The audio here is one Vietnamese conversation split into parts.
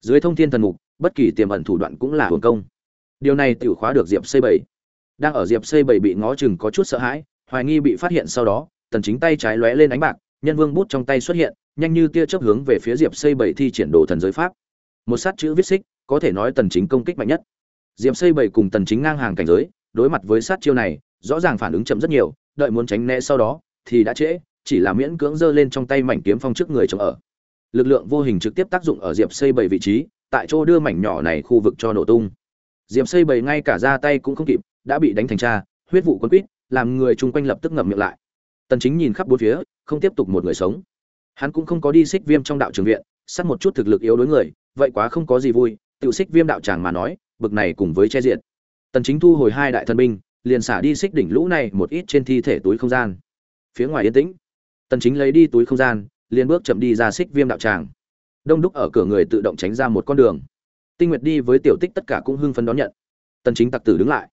dưới thông thiên thần mục, bất kỳ tiềm ẩn thủ đoạn cũng là hưởng công. Điều này tiểu khóa được diệp xây bảy. Đang ở diệp xây bảy bị ngó chừng có chút sợ hãi, hoài nghi bị phát hiện sau đó, tần chính tay trái lóe lên ánh bạc, nhân vương bút trong tay xuất hiện, nhanh như tia chớp hướng về phía diệp xây bảy thi triển đồ thần giới pháp. Một sát chữ viết xích, có thể nói tần chính công kích mạnh nhất. Diệp xây bảy cùng tần chính ngang hàng cảnh giới, đối mặt với sát chiêu này, rõ ràng phản ứng chậm rất nhiều, đợi muốn tránh né sau đó, thì đã trễ, chỉ là miễn cưỡng giơ lên trong tay mảnh kiếm phong trước người chống ở lực lượng vô hình trực tiếp tác dụng ở diệp xây bảy vị trí, tại chỗ đưa mảnh nhỏ này khu vực cho nổ tung. Diệp xây bảy ngay cả ra tay cũng không kịp, đã bị đánh thành cha, huyết vụ quân quýt, làm người chung quanh lập tức ngậm miệng lại. Tần chính nhìn khắp bốn phía, không tiếp tục một người sống. Hắn cũng không có đi xích viêm trong đạo trường viện, sát một chút thực lực yếu đối người, vậy quá không có gì vui, tiểu xích viêm đạo tràng mà nói, bực này cùng với che diện tần chính thu hồi hai đại thần binh, liền xả đi xích đỉnh lũ này một ít trên thi thể túi không gian. Phía ngoài yên tĩnh. Tần chính lấy đi túi không gian liền bước chậm đi ra xích viêm đạo tràng. Đông đúc ở cửa người tự động tránh ra một con đường. Tinh nguyệt đi với tiểu tích tất cả cũng hưng phấn đón nhận. Tần chính tặc tử đứng lại.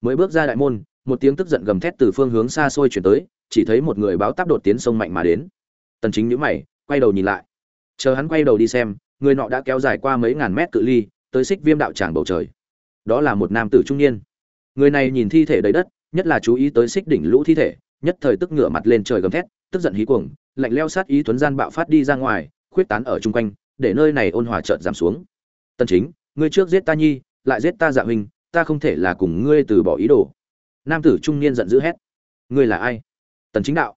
Mới bước ra đại môn, một tiếng tức giận gầm thét từ phương hướng xa xôi chuyển tới, chỉ thấy một người báo táp đột tiến sông mạnh mà đến. Tần chính nhíu mày, quay đầu nhìn lại. Chờ hắn quay đầu đi xem, người nọ đã kéo dài qua mấy ngàn mét cự ly, tới xích viêm đạo tràng bầu trời. Đó là một nam tử trung niên. Người này nhìn thi thể đầy đất, nhất là chú ý tới xích đỉnh lũ thi thể, nhất thời tức ngửa mặt lên trời gầm thét, tức giận hí cuồng lạnh leo sát ý tuấn gian bạo phát đi ra ngoài, khuyết tán ở chung quanh, để nơi này ôn hòa chợt giảm xuống. Tần chính, ngươi trước giết ta nhi, lại giết ta dạ huynh, ta không thể là cùng ngươi từ bỏ ý đồ. Nam tử trung niên giận dữ hét. Ngươi là ai? Tần chính đạo.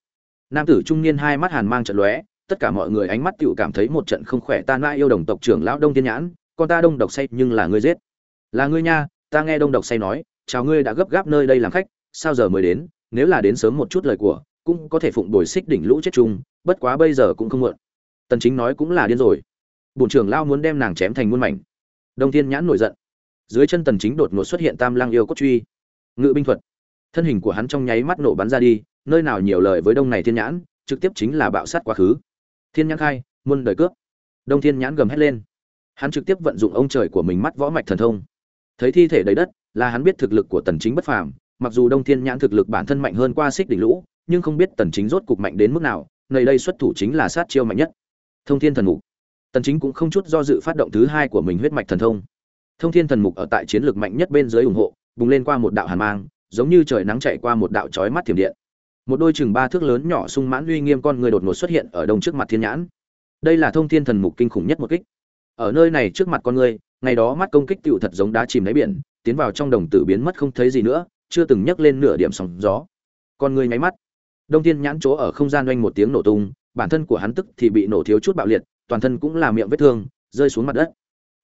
Nam tử trung niên hai mắt hàn mang trận lóe, tất cả mọi người ánh mắt tiểu cảm thấy một trận không khỏe tan nã yêu đồng tộc trưởng lão đông thiên nhãn, con ta đông độc say nhưng là ngươi giết. Là ngươi nha, ta nghe đông độc say nói, chào ngươi đã gấp gáp nơi đây làm khách, sao giờ mới đến, nếu là đến sớm một chút lời của cũng có thể phụng bồi xích đỉnh lũ chết chung, bất quá bây giờ cũng không muộn. Tần chính nói cũng là điên rồi. Bổn trưởng lao muốn đem nàng chém thành muôn mảnh. Đông thiên nhãn nổi giận. Dưới chân tần chính đột ngột xuất hiện tam lang yêu cốt truy. Ngự binh thuật. Thân hình của hắn trong nháy mắt nổ bắn ra đi, nơi nào nhiều lời với đông này thiên nhãn, trực tiếp chính là bạo sát quá khứ. Thiên nhãn khai, muôn đời cướp. Đông thiên nhãn gầm hét lên. Hắn trực tiếp vận dụng ông trời của mình mắt võ mạch thần thông. Thấy thi thể đầy đất, là hắn biết thực lực của tần chính bất phàm, mặc dù đông thiên nhãn thực lực bản thân mạnh hơn qua xích đỉnh lũ nhưng không biết tần chính rốt cục mạnh đến mức nào, nơi đây xuất thủ chính là sát chiêu mạnh nhất. Thông thiên thần mục. Tần chính cũng không chút do dự phát động thứ hai của mình huyết mạch thần thông. Thông thiên thần mục ở tại chiến lược mạnh nhất bên dưới ủng hộ, bùng lên qua một đạo hàn mang, giống như trời nắng chạy qua một đạo chói mắt thiểm điện. Một đôi chừng ba thước lớn nhỏ sung mãn uy nghiêm con người đột ngột xuất hiện ở đông trước mặt thiên nhãn. Đây là thông thiên thần mục kinh khủng nhất một kích. Ở nơi này trước mặt con người, ngày đó mắt công kích tiểu thật giống đá chìm đáy biển, tiến vào trong đồng tử biến mất không thấy gì nữa, chưa từng nhấc lên nửa điểm sóng gió. Con người nháy mắt đông thiên nhãn chỗ ở không gian oanh một tiếng nổ tung, bản thân của hắn tức thì bị nổ thiếu chút bạo liệt, toàn thân cũng là miệng vết thương, rơi xuống mặt đất.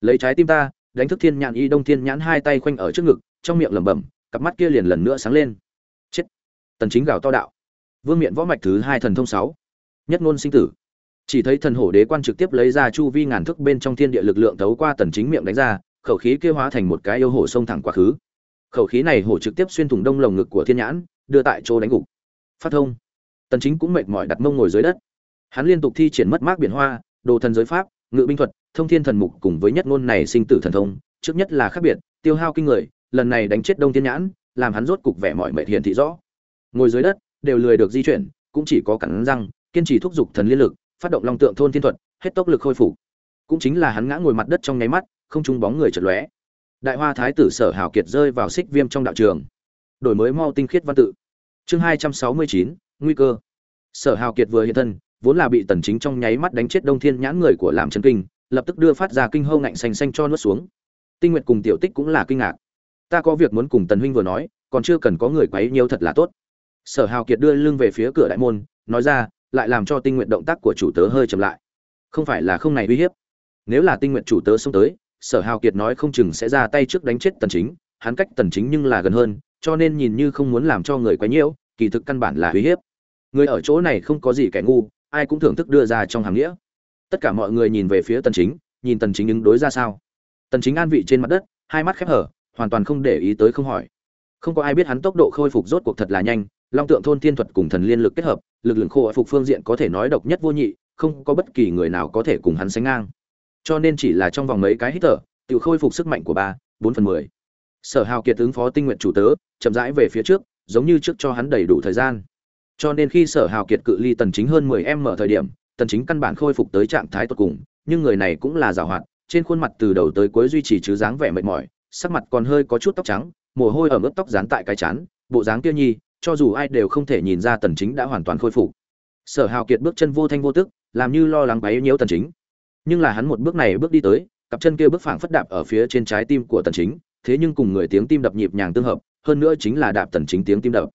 Lấy trái tim ta, đánh thức thiên nhãn y, đông thiên nhãn hai tay khoanh ở trước ngực, trong miệng lẩm bẩm, cặp mắt kia liền lần nữa sáng lên. Chết. Tần chính gào to đạo. Vương miện võ mạch thứ hai thần thông sáu. Nhất ngôn sinh tử. Chỉ thấy thần hổ đế quan trực tiếp lấy ra chu vi ngàn thước bên trong thiên địa lực lượng thấu qua tần chính miệng đánh ra, khẩu khí kia hóa thành một cái yêu hổ xông thẳng quá khứ. Khẩu khí này hổ trực tiếp xuyên thủng đông lồng ngực của thiên nhãn, đưa tại chỗ đánh gục phát thông. Tần chính cũng mệt mỏi đặt mông ngồi dưới đất. Hắn liên tục thi triển mất mát biển hoa, đồ thần giới pháp, ngự binh thuật, thông thiên thần mục cùng với nhất ngôn này sinh tử thần thông, trước nhất là khác biệt, tiêu hao kinh người, lần này đánh chết đông thiên nhãn, làm hắn rốt cục vẻ mỏi mệt hiện thị rõ. Ngồi dưới đất, đều lười được di chuyển, cũng chỉ có cắn răng, kiên trì thúc giục thần liên lực, phát động long tượng thôn thiên thuật, hết tốc lực khôi phục. Cũng chính là hắn ngã ngồi mặt đất trong nháy mắt, không trung bóng người chật lóe. Đại hoa thái tử sở hào kiệt rơi vào xích viêm trong đạo trường. Đổi mới mau tinh khiết văn tự chương hai trăm sáu mươi chín, nguy cơ. Sở hào kiệt vừa hiện thân, vốn là bị tần chính trong nháy mắt đánh chết đông thiên nhãn người của làm chân kinh, lập tức đưa phát ra kinh hâu ngạnh xanh xanh cho nuốt xuống. Tinh nguyệt cùng tiểu tích cũng là kinh ngạc. Ta có việc muốn cùng tần huynh vừa nói, còn chưa cần có người quấy nhiều thật là tốt. Sở hào kiệt đưa lưng về phía cửa đại môn, nói ra, lại làm cho tinh nguyện động tác của chủ tớ hơi chậm lại. Không phải là không này uy hiếp. Nếu là tinh nguyện chủ tớ xông tới, sở hào kiệt nói không chừng sẽ ra tay trước đánh chết tần chính, hắn cách tần chính nhưng là gần hơn, cho nên nhìn như không muốn làm cho người quấy nhiễu kỳ thực căn bản là uy hiếp. Người ở chỗ này không có gì kẻ ngu, ai cũng thưởng thức đưa ra trong hàng nghĩa. Tất cả mọi người nhìn về phía tần chính, nhìn tần chính ứng đối ra sao. Tần chính an vị trên mặt đất, hai mắt khép hở, hoàn toàn không để ý tới không hỏi. Không có ai biết hắn tốc độ khôi phục rốt cuộc thật là nhanh, long tượng thôn thiên thuật cùng thần liên lực kết hợp, lực lượng khôi phục phương diện có thể nói độc nhất vô nhị, không có bất kỳ người nào có thể cùng hắn sánh ngang. Cho nên chỉ là trong vòng mấy cái hít thở, tự khôi phục sức mạnh của ba, bốn phần mười. Sở hào kiệt ứng phó tinh nguyện chủ tớ, chậm rãi về phía trước giống như trước cho hắn đầy đủ thời gian. Cho nên khi sở hào kiệt cự ly tần chính hơn 10 m thời điểm, tần chính căn bản khôi phục tới trạng thái tốt cùng, nhưng người này cũng là giàu hoạt, trên khuôn mặt từ đầu tới cuối duy trì chứ dáng vẻ mệt mỏi, sắc mặt còn hơi có chút tóc trắng, mồ hôi ở mức tóc dán tại cái chán, bộ dáng kia nhi, cho dù ai đều không thể nhìn ra tần chính đã hoàn toàn khôi phục. Sở hào kiệt bước chân vô thanh vô tức, làm như lo lắng bấy nhiêu tần chính. Nhưng là hắn một bước này bước đi tới, cặp chân kia bước phảng phất đạp ở phía trên trái tim của tần chính, thế nhưng cùng người tiếng tim đập nhịp nhàng tương hợp hơn nữa chính là đạp tần chính tiếng tim đập.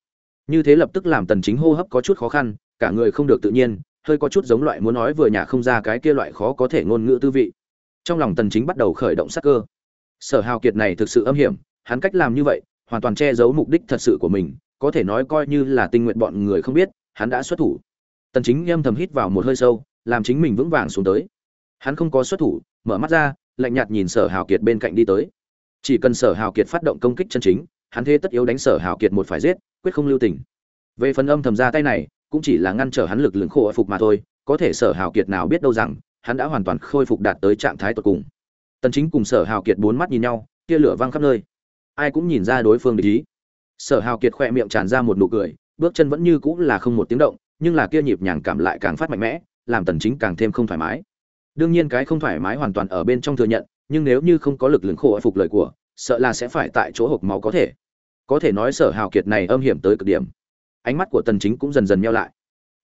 Như thế lập tức làm tần chính hô hấp có chút khó khăn, cả người không được tự nhiên, hơi có chút giống loại muốn nói vừa nhà không ra cái kia loại khó có thể ngôn ngữ tư vị. Trong lòng tần chính bắt đầu khởi động sát cơ. Sở hào kiệt này thực sự âm hiểm, hắn cách làm như vậy, hoàn toàn che giấu mục đích thật sự của mình, có thể nói coi như là tinh nguyện bọn người không biết, hắn đã xuất thủ. Tần chính âm thầm hít vào một hơi sâu, làm chính mình vững vàng xuống tới. Hắn không có xuất thủ, mở mắt ra, lạnh nhạt nhìn sở hào kiệt bên cạnh đi tới. Chỉ cần sở hào kiệt phát động công kích chân chính hắn thế tất yếu đánh sở hào kiệt một phải giết, quyết không lưu tình. Về phần âm thầm ra tay này, cũng chỉ là ngăn trở hắn lực lượng khổ phục mà thôi, có thể sở hào kiệt nào biết đâu rằng, hắn đã hoàn toàn khôi phục đạt tới trạng thái tột cùng. Tần chính cùng sở hào kiệt bốn mắt nhìn nhau, tia lửa văng khắp nơi. Ai cũng nhìn ra đối phương để ý. Sở hào kiệt khoe miệng tràn ra một nụ cười, bước chân vẫn như cũ là không một tiếng động, nhưng là kia nhịp nhàng cảm lại càng phát mạnh mẽ, làm tần chính càng thêm không thoải mái. Đương nhiên cái không thoải mái hoàn toàn ở bên trong thừa nhận, nhưng nếu như không có lực lượng khổ phục lời của, sợ là sẽ phải tại chỗ hộp máu có thể có thể nói sở hào kiệt này âm hiểm tới cực điểm. Ánh mắt của tần chính cũng dần dần nheo lại.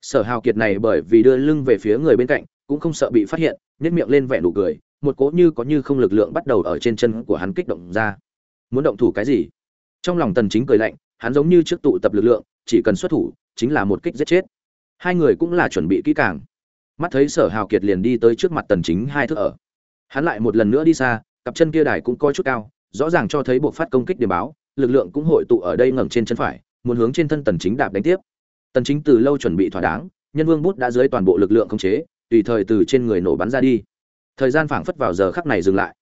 Sở hào kiệt này bởi vì đưa lưng về phía người bên cạnh, cũng không sợ bị phát hiện, nhếch miệng lên vẻ nụ cười, một cỗ như có như không lực lượng bắt đầu ở trên chân của hắn kích động ra. Muốn động thủ cái gì? Trong lòng tần chính cười lạnh, hắn giống như trước tụ tập lực lượng, chỉ cần xuất thủ, chính là một kích giết chết. Hai người cũng là chuẩn bị kỹ càng. Mắt thấy sở hào kiệt liền đi tới trước mặt tần chính hai thước ở. Hắn lại một lần nữa đi xa, cặp chân kia đài cũng coi chút cao, rõ ràng cho thấy buộc phát công kích điểm báo lực lượng cũng hội tụ ở đây ngẩng trên chân phải, muốn hướng trên thân tần chính đạp đánh tiếp. Tần chính từ lâu chuẩn bị thỏa đáng, nhân vương bút đã dưới toàn bộ lực lượng khống chế, tùy thời từ trên người nổ bắn ra đi. Thời gian phảng phất vào giờ khắc này dừng lại.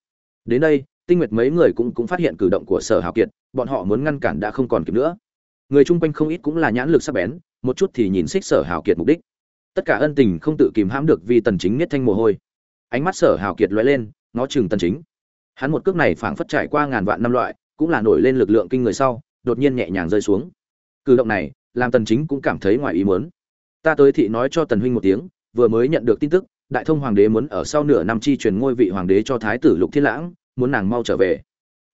Đến đây, tinh nguyệt mấy người cũng cũng phát hiện cử động của sở hào kiệt, bọn họ muốn ngăn cản đã không còn kịp nữa. Người chung quanh không ít cũng là nhãn lực sắc bén, một chút thì nhìn xích sở hào kiệt mục đích. Tất cả ân tình không tự kìm hãm được vì tần chính niết thanh mồ hôi. Ánh mắt sở hào kiệt lóe lên, nó chừng tần chính. Hắn một cước này phảng phất trải qua ngàn vạn năm loại cũng là nổi lên lực lượng kinh người sau, đột nhiên nhẹ nhàng rơi xuống. Cử động này, làm tần chính cũng cảm thấy ngoài ý muốn. Ta tới thị nói cho tần huynh một tiếng, vừa mới nhận được tin tức, đại thông hoàng đế muốn ở sau nửa năm chi truyền ngôi vị hoàng đế cho thái tử lục thiên lãng, muốn nàng mau trở về.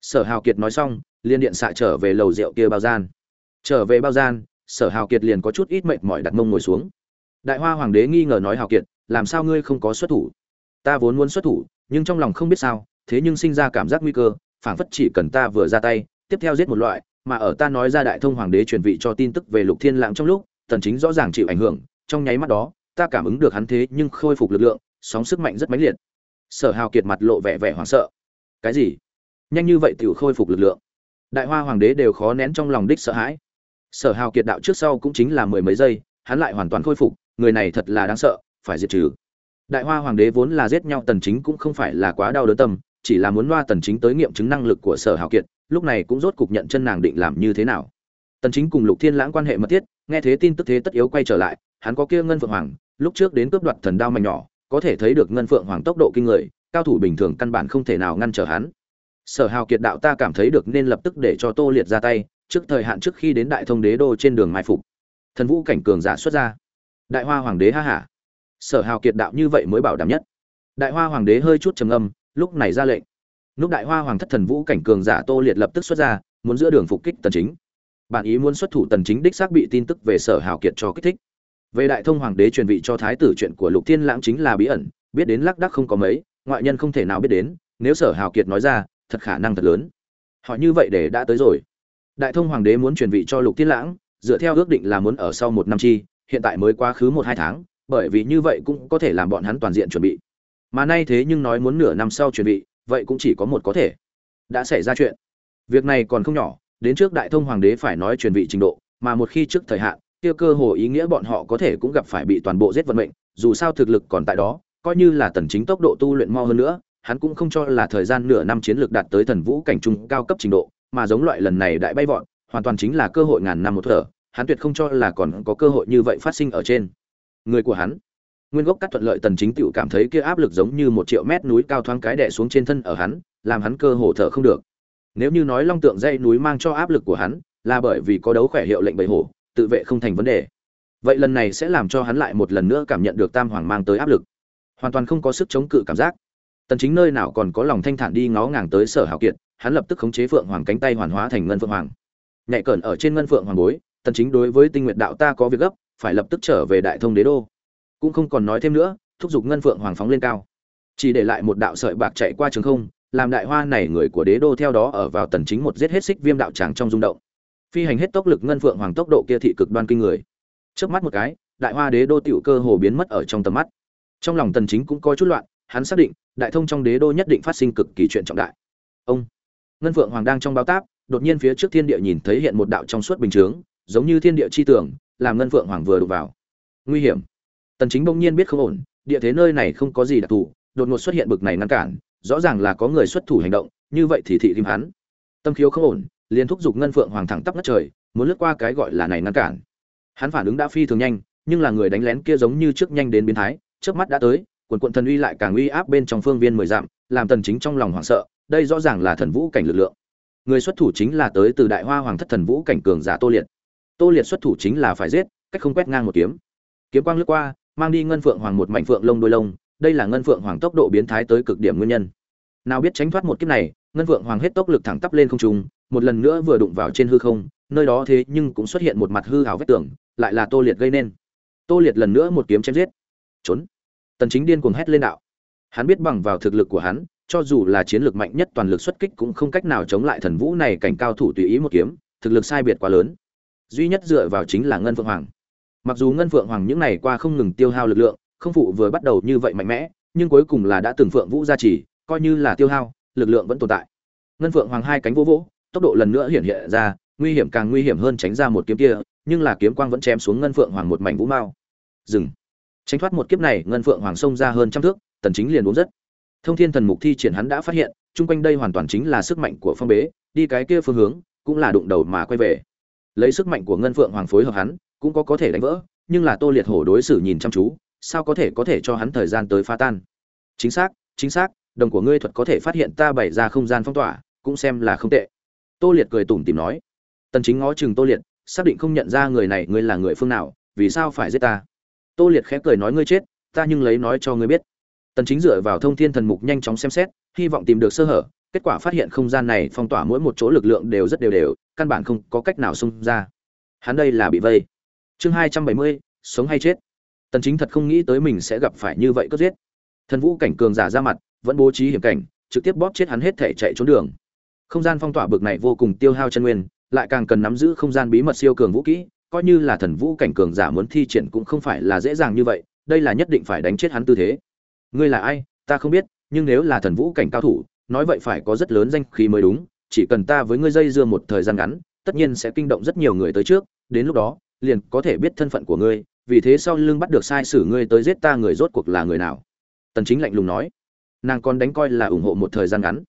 Sở hào kiệt nói xong liên điện xạ trở về lầu rượu kia bao gian. Trở về bao gian, sở hào kiệt liền có chút ít mệt mỏi đặt mông ngồi xuống. Đại hoa hoàng đế nghi ngờ nói hào kiệt, làm sao ngươi không có xuất thủ? Ta vốn muốn xuất thủ, nhưng trong lòng không biết sao, thế nhưng sinh ra cảm giác nguy cơ phảng phất chỉ cần ta vừa ra tay, tiếp theo giết một loại, mà ở ta nói ra đại thông hoàng đế truyền vị cho tin tức về lục thiên lãng trong lúc, tần chính rõ ràng chịu ảnh hưởng, trong nháy mắt đó, ta cảm ứng được hắn thế nhưng khôi phục lực lượng, sóng sức mạnh rất mãnh liệt. Sở hào kiệt mặt lộ vẻ vẻ hoảng sợ. Cái gì? Nhanh như vậy tiểu khôi phục lực lượng. Đại hoa hoàng đế đều khó nén trong lòng đích sợ hãi. Sở hào kiệt đạo trước sau cũng chính là mười mấy giây, hắn lại hoàn toàn khôi phục, người này thật là đáng sợ, phải diệt trừ. Đại hoa hoàng đế vốn là giết nhau, tần chính cũng không phải là quá đau đớn tâm chỉ là muốn loa tần chính tới nghiệm chứng năng lực của sở hào kiệt, lúc này cũng rốt cục nhận chân nàng định làm như thế nào. Tần chính cùng lục thiên lãng quan hệ mật thiết, nghe thế tin tức thế tất yếu quay trở lại, hắn có kia ngân phượng hoàng, lúc trước đến cướp đoạt thần đao mảnh nhỏ, có thể thấy được ngân phượng hoàng tốc độ kinh người, cao thủ bình thường căn bản không thể nào ngăn trở hắn. Sở hào kiệt đạo ta cảm thấy được nên lập tức để cho tô liệt ra tay, trước thời hạn trước khi đến đại thông đế đô trên đường mai phục. Thần vũ cảnh cường giả xuất ra. Đại hoa hoàng đế ha hả sở hào kiệt đạo như vậy mới bảo đảm nhất. Đại hoa hoàng đế hơi chút trầm âm lúc này ra lệnh. Lúc đại hoa hoàng thất thần vũ cảnh cường giả tô liệt lập tức xuất ra, muốn giữa đường phục kích tần chính. Bản ý muốn xuất thủ tần chính đích xác bị tin tức về sở hào kiệt cho kích thích. Về đại thông hoàng đế truyền vị cho thái tử chuyện của lục thiên lãng chính là bí ẩn, biết đến lắc đắc không có mấy, ngoại nhân không thể nào biết đến, nếu sở hào kiệt nói ra, thật khả năng thật lớn. Họ như vậy để đã tới rồi. Đại thông hoàng đế muốn truyền vị cho lục thiên lãng, dựa theo ước định là muốn ở sau một năm chi, hiện tại mới quá khứ một hai tháng, bởi vì như vậy cũng có thể làm bọn hắn toàn diện chuẩn bị mà nay thế nhưng nói muốn nửa năm sau truyền vị, vậy cũng chỉ có một có thể. Đã xảy ra chuyện. Việc này còn không nhỏ, đến trước đại thông hoàng đế phải nói truyền vị trình độ, mà một khi trước thời hạn, kia cơ hồ ý nghĩa bọn họ có thể cũng gặp phải bị toàn bộ giết vận mệnh, dù sao thực lực còn tại đó, coi như là tần chính tốc độ tu luyện mau hơn nữa, hắn cũng không cho là thời gian nửa năm chiến lược đạt tới thần vũ cảnh trung cao cấp trình độ, mà giống loại lần này đại bay vọt, hoàn toàn chính là cơ hội ngàn năm một thở, hắn tuyệt không cho là còn có cơ hội như vậy phát sinh ở trên. Người của hắn nguyên gốc cắt thuận lợi tần chính tiểu cảm thấy kia áp lực giống như một triệu mét núi cao thoáng cái đè xuống trên thân ở hắn, làm hắn cơ hồ thở không được. Nếu như nói long tượng dây núi mang cho áp lực của hắn, là bởi vì có đấu khỏe hiệu lệnh bầy hổ, tự vệ không thành vấn đề. Vậy lần này sẽ làm cho hắn lại một lần nữa cảm nhận được tam hoàng mang tới áp lực. Hoàn toàn không có sức chống cự cảm giác. Tần chính nơi nào còn có lòng thanh thản đi ngó ngàng tới sở hảo kiệt, hắn lập tức khống chế phượng hoàng cánh tay hoàn hóa thành ngân phượng hoàng. Nhạy cẩn ở trên ngân phượng hoàng bối, tần chính đối với tinh nguyệt đạo ta có việc gấp, phải lập tức trở về đại thông đế đô cũng không còn nói thêm nữa, thúc giục ngân phượng hoàng phóng lên cao. Chỉ để lại một đạo sợi bạc chạy qua trường không, làm đại hoa này người của đế đô theo đó ở vào tần chính một giết hết xích viêm đạo tràng trong rung động. Phi hành hết tốc lực ngân phượng hoàng tốc độ kia thị cực đoan kinh người. Trước mắt một cái, đại hoa đế đô tiểu cơ hồ biến mất ở trong tầm mắt. Trong lòng tần chính cũng có chút loạn, hắn xác định, đại thông trong đế đô nhất định phát sinh cực kỳ chuyện trọng đại. Ông, ngân phượng hoàng đang trong báo táp, đột nhiên phía trước thiên địa nhìn thấy hiện một đạo trong suốt bình chướng, giống như thiên địa chi tưởng, làm ngân phượng hoàng vừa đụng vào. Nguy hiểm tần chính bỗng nhiên biết không ổn, địa thế nơi này không có gì đặc thù, đột ngột xuất hiện bực này ngăn cản, rõ ràng là có người xuất thủ hành động, như vậy thì thị tìm hắn. Tâm khiếu không ổn, liền thúc giục ngân phượng hoàng thẳng tắp ngất trời, muốn lướt qua cái gọi là này ngăn cản. Hắn phản ứng đã phi thường nhanh, nhưng là người đánh lén kia giống như trước nhanh đến biến thái trước mắt đã tới, quần quận thần uy lại càng uy áp bên trong phương viên mười dặm, làm tần chính trong lòng hoảng sợ, đây rõ ràng là thần vũ cảnh lực lượng. Người xuất thủ chính là tới từ đại hoa hoàng thất thần vũ cảnh cường giả tô liệt. Tô liệt xuất thủ chính là phải giết, cách không quét ngang một kiếm. Kiếm quang lướt qua mang đi ngân phượng hoàng một mảnh phượng lông đôi lông đây là ngân phượng hoàng tốc độ biến thái tới cực điểm nguyên nhân. Nào biết tránh thoát một kiếp này ngân phượng hoàng hết tốc lực thẳng tắp lên không trung một lần nữa vừa đụng vào trên hư không nơi đó thế nhưng cũng xuất hiện một mặt hư hào vết tưởng, lại là tô liệt gây nên. Tô liệt lần nữa một kiếm chém giết. Trốn. Tần chính điên cuồng hét lên đạo. Hắn biết bằng vào thực lực của hắn cho dù là chiến lược mạnh nhất toàn lực xuất kích cũng không cách nào chống lại thần vũ này cảnh cao thủ tùy ý một kiếm thực lực sai biệt quá lớn. Duy nhất dựa vào chính là ngân phượng hoàng mặc dù ngân phượng hoàng những ngày qua không ngừng tiêu hao lực lượng, không phụ vừa bắt đầu như vậy mạnh mẽ, nhưng cuối cùng là đã từng phượng vũ gia trì, coi như là tiêu hao, lực lượng vẫn tồn tại. Ngân phượng hoàng hai cánh vỗ vỗ, tốc độ lần nữa hiện hiện ra, nguy hiểm càng nguy hiểm hơn tránh ra một kiếm kia, nhưng là kiếm quang vẫn chém xuống ngân phượng hoàng một mảnh vũ mao. Dừng. Tránh thoát một kiếp này, ngân phượng hoàng xông ra hơn trăm thước, tần chính liền uống rất. Thông thiên thần mục thi triển hắn đã phát hiện, chung quanh đây hoàn toàn chính là sức mạnh của phong bế, đi cái kia phương hướng, cũng là đụng đầu mà quay về. Lấy sức mạnh của ngân phượng hoàng phối hợp hắn cũng có có thể đánh vỡ, nhưng là tô liệt hổ đối xử nhìn chăm chú, sao có thể có thể cho hắn thời gian tới phá tan? Chính xác chính xác, đồng của ngươi thuật có thể phát hiện ta bày ra không gian phong tỏa, cũng xem là không tệ. Tô liệt cười tủm tìm nói. Tần chính ngó chừng tô liệt, xác định không nhận ra người này ngươi là người phương nào, vì sao phải giết ta? Tô liệt khẽ cười nói ngươi chết, ta nhưng lấy nói cho ngươi biết. Tần chính dựa vào thông thiên thần mục nhanh chóng xem xét, hy vọng tìm được sơ hở, kết quả phát hiện không gian này phong tỏa mỗi một chỗ lực lượng đều rất đều đều, căn bản không có cách nào xông ra. Hắn đây là bị vây chương 270, sống hay chết. Tần chính thật không nghĩ tới mình sẽ gặp phải như vậy cướp giết. Thần vũ cảnh cường giả ra mặt vẫn bố trí hiểm cảnh trực tiếp bóp chết hắn hết thể chạy trốn đường. Không gian phong tỏa bực này vô cùng tiêu hao chân nguyên lại càng cần nắm giữ không gian bí mật siêu cường vũ kỹ coi như là thần vũ cảnh cường giả muốn thi triển cũng không phải là dễ dàng như vậy đây là nhất định phải đánh chết hắn tư thế. Ngươi là ai? Ta không biết nhưng nếu là thần vũ cảnh cao thủ nói vậy phải có rất lớn danh khí mới đúng chỉ cần ta với ngươi dây dưa một thời gian ngắn tất nhiên sẽ kinh động rất nhiều người tới trước đến lúc đó liền có thể biết thân phận của ngươi, vì thế sau lưng bắt được sai sử ngươi tới giết ta người rốt cuộc là người nào? Tần chính lạnh lùng nói. Nàng còn đánh coi là ủng hộ một thời gian ngắn.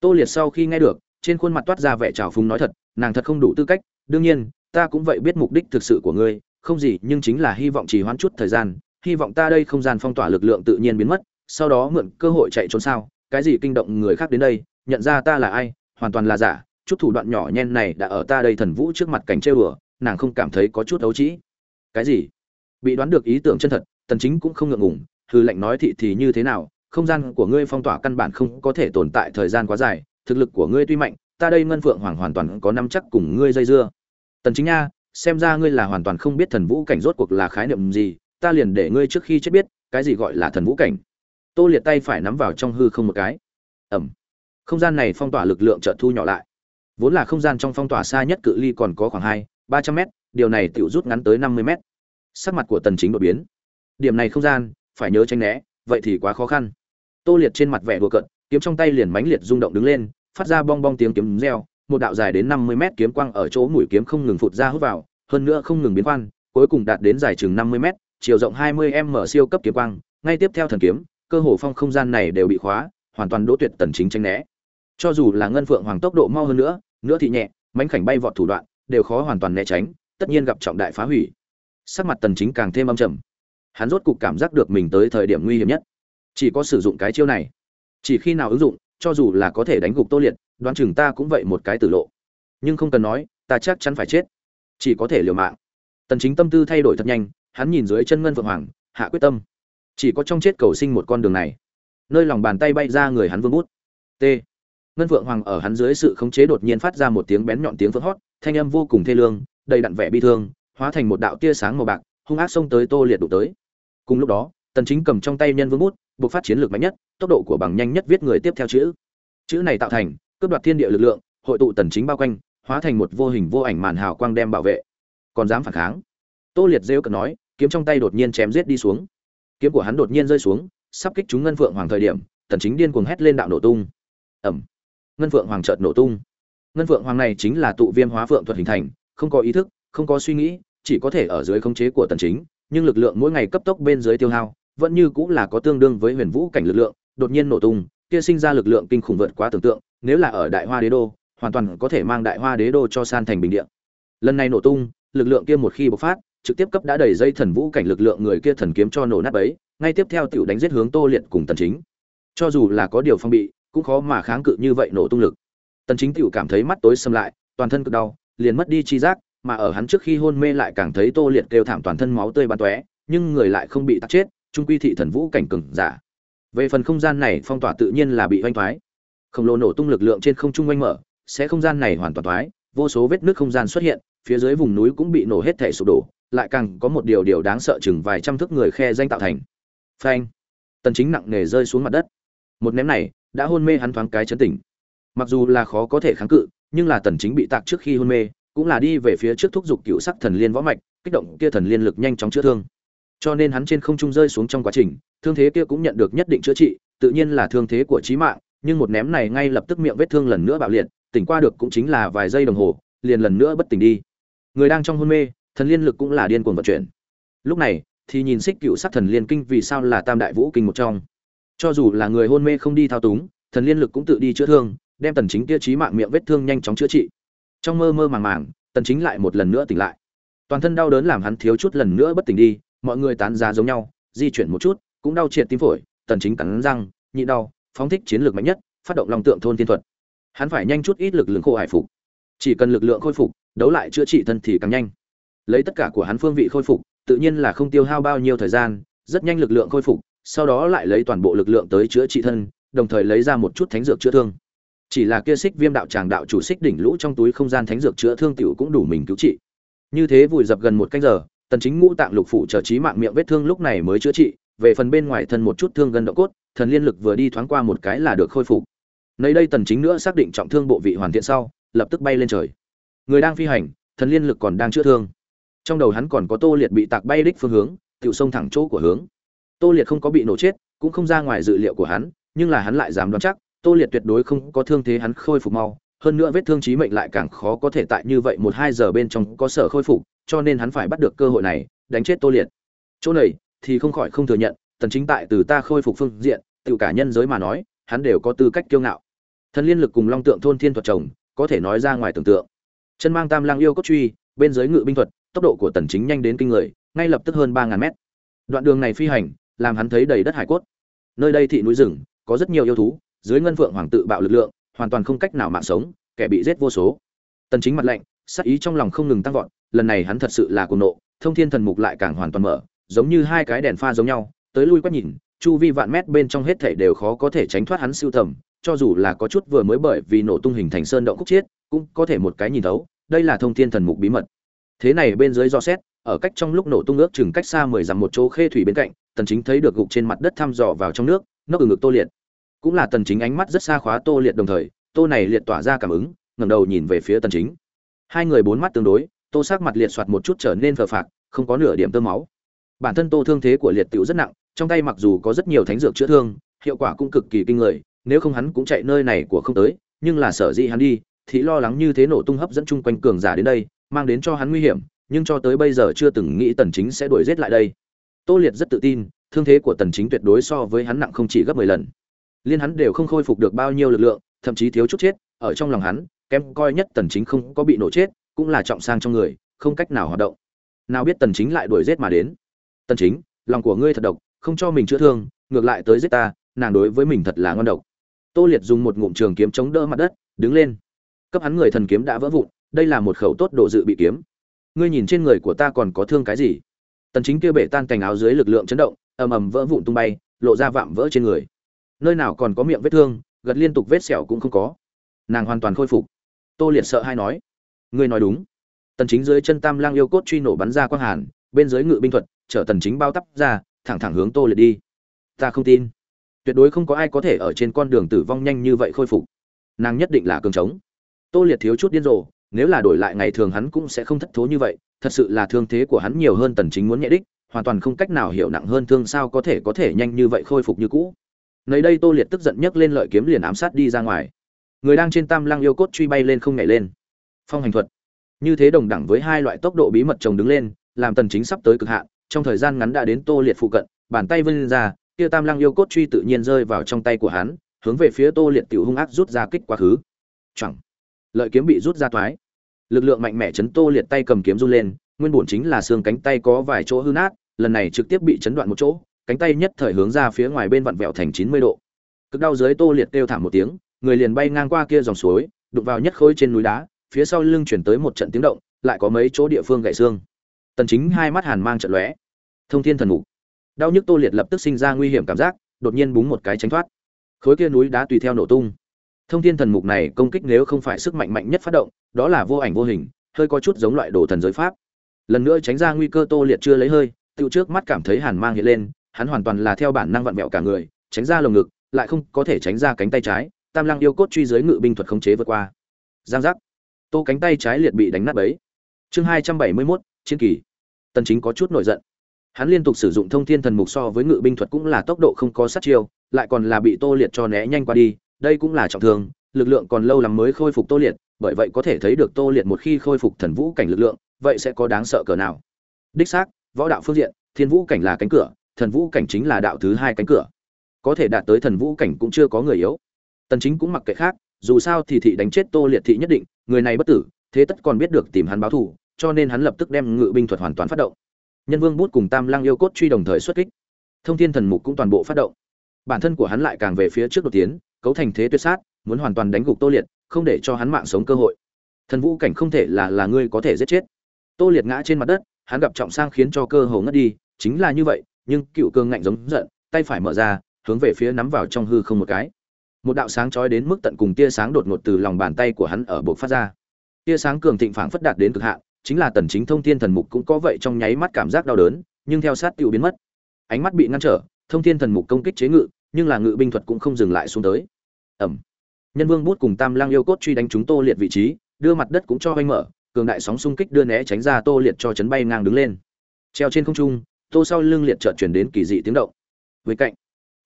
Tô liệt sau khi nghe được, trên khuôn mặt toát ra vẻ trào phúng nói thật, nàng thật không đủ tư cách. Đương nhiên, ta cũng vậy biết mục đích thực sự của ngươi, không gì, nhưng chính là hy vọng chỉ hoãn chút thời gian, hy vọng ta đây không gian phong tỏa lực lượng tự nhiên biến mất, sau đó mượn cơ hội chạy trốn sao? Cái gì kinh động người khác đến đây, nhận ra ta là ai, hoàn toàn là giả, chút thủ đoạn nhỏ nhen này đã ở ta đây thần vũ trước mặt cảnh trêu đùa nàng không cảm thấy có chút ấu trĩ. Cái gì? Bị đoán được ý tưởng chân thật, tần chính cũng không ngượng ngùng hư lệnh nói thị thì như thế nào, không gian của ngươi phong tỏa căn bản không có thể tồn tại thời gian quá dài, thực lực của ngươi tuy mạnh, ta đây ngân phượng hoàng hoàn toàn có năm chắc cùng ngươi dây dưa. Tần chính nha, xem ra ngươi là hoàn toàn không biết thần vũ cảnh rốt cuộc là khái niệm gì, ta liền để ngươi trước khi chết biết, cái gì gọi là thần vũ cảnh. Tô liệt tay phải nắm vào trong hư không một cái. Ẩm không gian này phong tỏa lực lượng trợ thu nhỏ lại. Vốn là không gian trong phong tỏa xa nhất cự ly còn có khoảng hai ba trăm mét, điều này tự rút ngắn tới năm mươi mét. Sắc mặt của tần chính đột biến. Điểm này không gian, phải nhớ tránh né, vậy thì quá khó khăn. Tô liệt trên mặt vẻ đùa cận kiếm trong tay liền mãnh liệt rung động đứng lên, phát ra bong bong tiếng kiếm reo, một đạo dài đến năm mươi mét kiếm quang ở chỗ mũi kiếm không ngừng phụt ra hút vào, hơn nữa không ngừng biến khoan, cuối cùng đạt đến dài chừng năm mươi mét, chiều rộng hai mươi m siêu cấp kiếm quang, ngay tiếp theo thần kiếm, cơ hồ phong không gian này đều bị khóa, hoàn toàn đỗ tuyệt tần chính tránh né. Cho dù là ngân phượng hoàng tốc độ mau hơn nữa nữa thì nhẹ mánh khảnh bay vọt thủ đoạn đều khó hoàn toàn né tránh, tất nhiên gặp trọng đại phá hủy. Sắc mặt tần chính càng thêm âm trầm. Hắn rốt cục cảm giác được mình tới thời điểm nguy hiểm nhất. Chỉ có sử dụng cái chiêu này. Chỉ khi nào ứng dụng, cho dù là có thể đánh gục tô liệt, đoán chừng ta cũng vậy một cái tử lộ. Nhưng không cần nói, ta chắc chắn phải chết. Chỉ có thể liều mạng. Tần chính tâm tư thay đổi thật nhanh, hắn nhìn dưới chân ngân vượng hoàng, hạ quyết tâm. Chỉ có trong chết cầu sinh một con đường này. Nơi lòng bàn tay bay ra người hắn vương bút. T ngân vượng hoàng ở hắn dưới sự khống chế đột nhiên phát ra một tiếng bén nhọn tiếng vỡ hót, thanh âm vô cùng thê lương, đầy đặn vẻ bi thương, hóa thành một đạo tia sáng màu bạc, hung ác xông tới tô liệt đụng tới. Cùng lúc đó, tần chính cầm trong tay nhân vương bút buộc phát chiến lược mạnh nhất, tốc độ của bằng nhanh nhất viết người tiếp theo chữ. Chữ này tạo thành, cướp đoạt thiên địa lực lượng, hội tụ tần chính bao quanh, hóa thành một vô hình vô ảnh màn hào quang đem bảo vệ. Còn dám phản kháng? Tô liệt rêu cần nói, kiếm trong tay đột nhiên chém giết đi xuống. Kiếm của hắn đột nhiên rơi xuống, sắp kích chúng ngân phượng hoàng thời điểm, tần chính điên cuồng hét lên đạo nổ tung. Ẩm ngân phượng hoàng chợt nổ tung. Ngân phượng hoàng này chính là tụ viêm hóa phượng thuật hình thành, không có ý thức, không có suy nghĩ, chỉ có thể ở dưới khống chế của tần chính, nhưng lực lượng mỗi ngày cấp tốc bên dưới tiêu hao, vẫn như cũng là có tương đương với huyền vũ cảnh lực lượng, đột nhiên nổ tung, kia sinh ra lực lượng kinh khủng vượt quá tưởng tượng, nếu là ở đại hoa đế đô, hoàn toàn có thể mang đại hoa đế đô cho san thành bình địa. Lần này nổ tung, lực lượng kia một khi bộc phát, trực tiếp cấp đã đẩy dây thần vũ cảnh lực lượng người kia thần kiếm cho nổ nát bấy, ngay tiếp theo tiểu đánh giết hướng tô liệt cùng tần chính. Cho dù là có điều phong bị cũng khó mà kháng cự như vậy nổ tung lực. Tần chính tiểu cảm thấy mắt tối sầm lại, toàn thân cực đau, liền mất đi chi giác, mà ở hắn trước khi hôn mê lại càng thấy tô liệt kêu thảm toàn thân máu tươi bắn tóe, nhưng người lại không bị tắt chết, trung quy thị thần vũ cảnh cường giả. Về phần không gian này, phong tỏa tự nhiên là bị hoanh thoái. Khổng lồ nổ tung lực lượng trên không trung oanh mở, sẽ không gian này hoàn toàn thoái, vô số vết nước không gian xuất hiện, phía dưới vùng núi cũng bị nổ hết thể sụp đổ, lại càng có một điều điều đáng sợ chừng vài trăm thước người khe danh tạo thành. Phanh! Tần chính nặng nề rơi xuống mặt đất. Một ném này đã hôn mê hắn thoáng cái chấn tỉnh. Mặc dù là khó có thể kháng cự, nhưng là tần chính bị tạc trước khi hôn mê, cũng là đi về phía trước thúc giục cựu sắc thần liên võ mạch, kích động kia thần liên lực nhanh chóng chữa thương. Cho nên hắn trên không trung rơi xuống trong quá trình, thương thế kia cũng nhận được nhất định chữa trị, tự nhiên là thương thế của chí mạng, nhưng một ném này ngay lập tức miệng vết thương lần nữa bạo liệt, tỉnh qua được cũng chính là vài giây đồng hồ, liền lần nữa bất tỉnh đi. Người đang trong hôn mê, thần liên lực cũng là điên cuồng vận chuyển. Lúc này, thì nhìn xích cựu sắc thần liên kinh vì sao là tam đại vũ kinh một trong cho dù là người hôn mê không đi thao túng, thần liên lực cũng tự đi chữa thương, đem tần chính kia trí mạng miệng vết thương nhanh chóng chữa trị. Trong mơ mơ màng màng, tần chính lại một lần nữa tỉnh lại. Toàn thân đau đớn làm hắn thiếu chút lần nữa bất tỉnh đi, mọi người tán ra giống nhau, di chuyển một chút, cũng đau triệt tim phổi, tần chính cắn răng nhị đau, phóng thích chiến lược mạnh nhất, phát động long tượng thôn thiên thuật. Hắn phải nhanh chút ít lực lượng khô hải phục. Chỉ cần lực lượng khôi phục, đấu lại chữa trị thân thì càng nhanh. Lấy tất cả của hắn phương vị khôi phục, tự nhiên là không tiêu hao bao nhiêu thời gian, rất nhanh lực lượng khôi phục sau đó lại lấy toàn bộ lực lượng tới chữa trị thân, đồng thời lấy ra một chút thánh dược chữa thương. Chỉ là kia xích viêm đạo tràng đạo chủ xích đỉnh lũ trong túi không gian thánh dược chữa thương tiểu cũng đủ mình cứu trị. Như thế vùi dập gần một canh giờ, tần chính ngũ tạng lục phủ chờ trí mạng miệng vết thương lúc này mới chữa trị, về phần bên ngoài thân một chút thương gần độ cốt, thần liên lực vừa đi thoáng qua một cái là được khôi phục. Nơi đây tần chính nữa xác định trọng thương bộ vị hoàn thiện sau, lập tức bay lên trời. Người đang phi hành, thần liên lực còn đang chữa thương. Trong đầu hắn còn có tô liệt bị tạc bay đích phương hướng, tiểu xông thẳng chỗ của hướng tô liệt không có bị nổ chết, cũng không ra ngoài dự liệu của hắn, nhưng là hắn lại dám đoán chắc, tô liệt tuyệt đối không có thương thế hắn khôi phục mau. Hơn nữa vết thương chí mệnh lại càng khó có thể tại như vậy một hai giờ bên trong có sở khôi phục, cho nên hắn phải bắt được cơ hội này, đánh chết tô liệt. Chỗ này thì không khỏi không thừa nhận tần chính tại từ ta khôi phục phương diện, tự cả nhân giới mà nói, hắn đều có tư cách kiêu ngạo. Thần liên lực cùng long tượng thôn thiên thuật chồng, có thể nói ra ngoài tưởng tượng. Chân mang tam lang yêu cốt truy, bên dưới ngự binh thuật, tốc độ của tần chính nhanh đến kinh người, ngay lập tức hơn 3.000 mét. Đoạn đường này phi hành làm hắn thấy đầy đất hải cốt. Nơi đây thị núi rừng có rất nhiều yêu thú dưới ngân vượng hoàng tự bạo lực lượng hoàn toàn không cách nào mạng sống kẻ bị giết vô số. Tần chính mặt lạnh sát ý trong lòng không ngừng tăng vọt lần này hắn thật sự là cuồng nộ thông thiên thần mục lại càng hoàn toàn mở giống như hai cái đèn pha giống nhau tới lui quét nhìn chu vi vạn mét bên trong hết thảy đều khó có thể tránh thoát hắn siêu tầm cho dù là có chút vừa mới bởi vì nổ tung hình thành sơn động khúc chết, cũng có thể một cái nhìn thấu đây là thông thiên thần mục bí mật. Thế này bên dưới do xét ở cách trong lúc nổ tung ước chừng cách xa mười dặm một chỗ khê thủy bên cạnh tần chính thấy được gục trên mặt đất thăm dò vào trong nước nó ở ngực tô liệt. Cũng là tần chính ánh mắt rất xa khóa tô liệt đồng thời, tô này liệt tỏa ra cảm ứng, ngẩng đầu nhìn về phía tần chính. Hai người bốn mắt tương đối, tô sắc mặt liệt soạt một chút trở nên phờ phạc, không có nửa điểm tơ máu. Bản thân tô thương thế của liệt tiểu rất nặng, trong tay mặc dù có rất nhiều thánh dược chữa thương, hiệu quả cũng cực kỳ kinh người, nếu không hắn cũng chạy nơi này của không tới, nhưng là sở dĩ hắn đi, thì lo lắng như thế nổ tung hấp dẫn chung quanh cường giả đến đây, mang đến cho hắn nguy hiểm, nhưng cho tới bây giờ chưa từng nghĩ tần chính sẽ đuổi giết lại đây tô liệt rất tự tin, thương thế của tần chính tuyệt đối so với hắn nặng không chỉ gấp 10 lần. Liên hắn đều không khôi phục được bao nhiêu lực lượng, thậm chí thiếu chút chết, ở trong lòng hắn, kém coi nhất tần chính không có bị nổ chết, cũng là trọng sang trong người, không cách nào hoạt động. Nào biết tần chính lại đuổi giết mà đến. Tần chính, lòng của ngươi thật độc, không cho mình chữa thương, ngược lại tới giết ta, nàng đối với mình thật là ngon độc. Tô liệt dùng một ngụm trường kiếm chống đỡ mặt đất, đứng lên. Cấp hắn người thần kiếm đã vỡ vụn, đây là một khẩu tốt độ dự bị kiếm. Ngươi nhìn trên người của ta còn có thương cái gì? Tần chính kia bể tan cành áo dưới lực lượng chấn động, ầm ầm vỡ vụn tung bay, lộ ra vạm vỡ trên người. Nơi nào còn có miệng vết thương, gật liên tục vết sẹo cũng không có. Nàng hoàn toàn khôi phục. Tô liệt sợ hai nói, ngươi nói đúng. Tần chính dưới chân tam lang yêu cốt truy nổ bắn ra quang hàn, bên dưới ngự binh thuật, chở tần chính bao tắp ra, thẳng thẳng hướng tô liệt đi. Ta không tin. Tuyệt đối không có ai có thể ở trên con đường tử vong nhanh như vậy khôi phục. Nàng nhất định là cường trống. Tô liệt thiếu chút điên rồ, nếu là đổi lại ngày thường hắn cũng sẽ không thất thố như vậy thật sự là thương thế của hắn nhiều hơn tần chính muốn nhẹ đích, hoàn toàn không cách nào hiểu nặng hơn thương sao có thể có thể nhanh như vậy khôi phục như cũ. Nơi đây tô liệt tức giận nhấc lên lợi kiếm liền ám sát đi ra ngoài. Người đang trên tam lăng yêu cốt truy bay lên không nhảy lên. Phong hành thuật. Như thế đồng đẳng với hai loại tốc độ bí mật chồng đứng lên, làm tần chính sắp tới cực hạn, trong thời gian ngắn đã đến tô liệt phụ cận, bàn tay vươn ra, kia tam lăng yêu cốt truy tự nhiên rơi vào trong tay của hắn, hướng về phía tô liệt tiểu hung ác rút ra kích quá khứ. Chẳng lợi kiếm bị rút ra toái lực lượng mạnh mẽ chấn tô liệt tay cầm kiếm run lên, nguyên bổn chính là xương cánh tay có vài chỗ hư nát, lần này trực tiếp bị chấn đoạn một chỗ, cánh tay nhất thời hướng ra phía ngoài bên vặn vẹo thành 90 độ. Cực đau dưới tô liệt kêu thảm một tiếng, người liền bay ngang qua kia dòng suối, đụng vào nhất khối trên núi đá, phía sau lưng chuyển tới một trận tiếng động, lại có mấy chỗ địa phương gãy xương. Tần chính hai mắt hàn mang trận lóe. Thông thiên thần ngủ đau nhức tô liệt lập tức sinh ra nguy hiểm cảm giác, đột nhiên búng một cái tránh thoát. Khối kia núi đá tùy theo nổ tung thông thiên thần mục này công kích nếu không phải sức mạnh mạnh nhất phát động, đó là vô ảnh vô hình, hơi có chút giống loại đồ thần giới pháp. Lần nữa tránh ra nguy cơ tô liệt chưa lấy hơi, tiêu trước mắt cảm thấy hàn mang hiện lên, hắn hoàn toàn là theo bản năng vặn vẹo cả người, tránh ra lồng ngực, lại không có thể tránh ra cánh tay trái, tam lăng yêu cốt truy dưới ngự binh thuật khống chế vượt qua. Giang giác. Tô cánh tay trái liệt bị đánh nát bấy. Chương hai trăm bảy mươi mốt, chiến kỳ. Tần chính có chút nổi giận. Hắn liên tục sử dụng thông thiên thần mục so với ngự binh thuật cũng là tốc độ không có sát chiêu, lại còn là bị tô liệt cho né nhanh qua đi đây cũng là trọng thương, lực lượng còn lâu lắm mới khôi phục tô liệt, bởi vậy có thể thấy được tô liệt một khi khôi phục thần vũ cảnh lực lượng, vậy sẽ có đáng sợ cỡ nào. Đích xác, võ đạo phương diện, thiên vũ cảnh là cánh cửa, thần vũ cảnh chính là đạo thứ hai cánh cửa. Có thể đạt tới thần vũ cảnh cũng chưa có người yếu. Tần chính cũng mặc kệ khác, dù sao thì thị đánh chết tô liệt thị nhất định, người này bất tử, thế tất còn biết được tìm hắn báo thù, cho nên hắn lập tức đem ngự binh thuật hoàn toàn phát động. Nhân vương bút cùng tam lăng yêu cốt truy đồng thời xuất kích. Thông thiên thần mục cũng toàn bộ phát động. Bản thân của hắn lại càng về phía trước đột tiến cấu thành thế tuyệt sát, muốn hoàn toàn đánh gục tô liệt, không để cho hắn mạng sống cơ hội. Thần vũ cảnh không thể là là ngươi có thể giết chết. Tô liệt ngã trên mặt đất, hắn gặp trọng sang khiến cho cơ hồ ngất đi, chính là như vậy, nhưng cựu cương ngạnh giống giận, tay phải mở ra, hướng về phía nắm vào trong hư không một cái. Một đạo sáng chói đến mức tận cùng tia sáng đột ngột từ lòng bàn tay của hắn ở bộ phát ra. Tia sáng cường thịnh phảng phất đạt đến cực hạn, chính là tần chính thông thiên thần mục cũng có vậy trong nháy mắt cảm giác đau đớn, nhưng theo sát tiêu biến mất. Ánh mắt bị ngăn trở, thông thiên thần mục công kích chế ngự nhưng là ngự binh thuật cũng không dừng lại xuống tới. Ẩm. Nhân vương bút cùng tam lang yêu cốt truy đánh chúng tô liệt vị trí, đưa mặt đất cũng cho hoanh mở, cường đại sóng xung kích đưa né tránh ra tô liệt cho chấn bay ngang đứng lên. Treo trên không trung, tô sau lưng liệt chợt chuyển đến kỳ dị tiếng động. Với cạnh,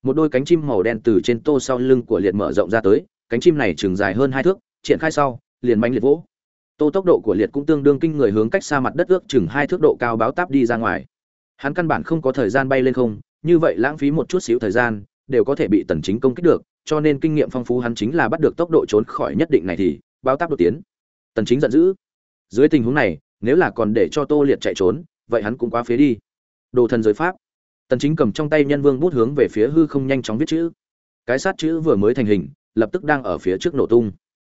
một đôi cánh chim màu đen từ trên tô sau lưng của liệt mở rộng ra tới, cánh chim này trường dài hơn hai thước, triển khai sau, liền mạnh liệt vỗ. Tô tốc độ của liệt cũng tương đương kinh người hướng cách xa mặt đất ước chừng hai thước độ cao báo táp đi ra ngoài. Hắn căn bản không có thời gian bay lên không, như vậy lãng phí một chút xíu thời gian đều có thể bị tần chính công kích được, cho nên kinh nghiệm phong phú hắn chính là bắt được tốc độ trốn khỏi nhất định này thì báo táp đột tiến. Tần chính giận dữ. Dưới tình huống này, nếu là còn để cho tô liệt chạy trốn, vậy hắn cũng quá phế đi. Đồ thần giới pháp. Tần chính cầm trong tay nhân vương bút hướng về phía hư không nhanh chóng viết chữ. Cái sát chữ vừa mới thành hình, lập tức đang ở phía trước nổ tung.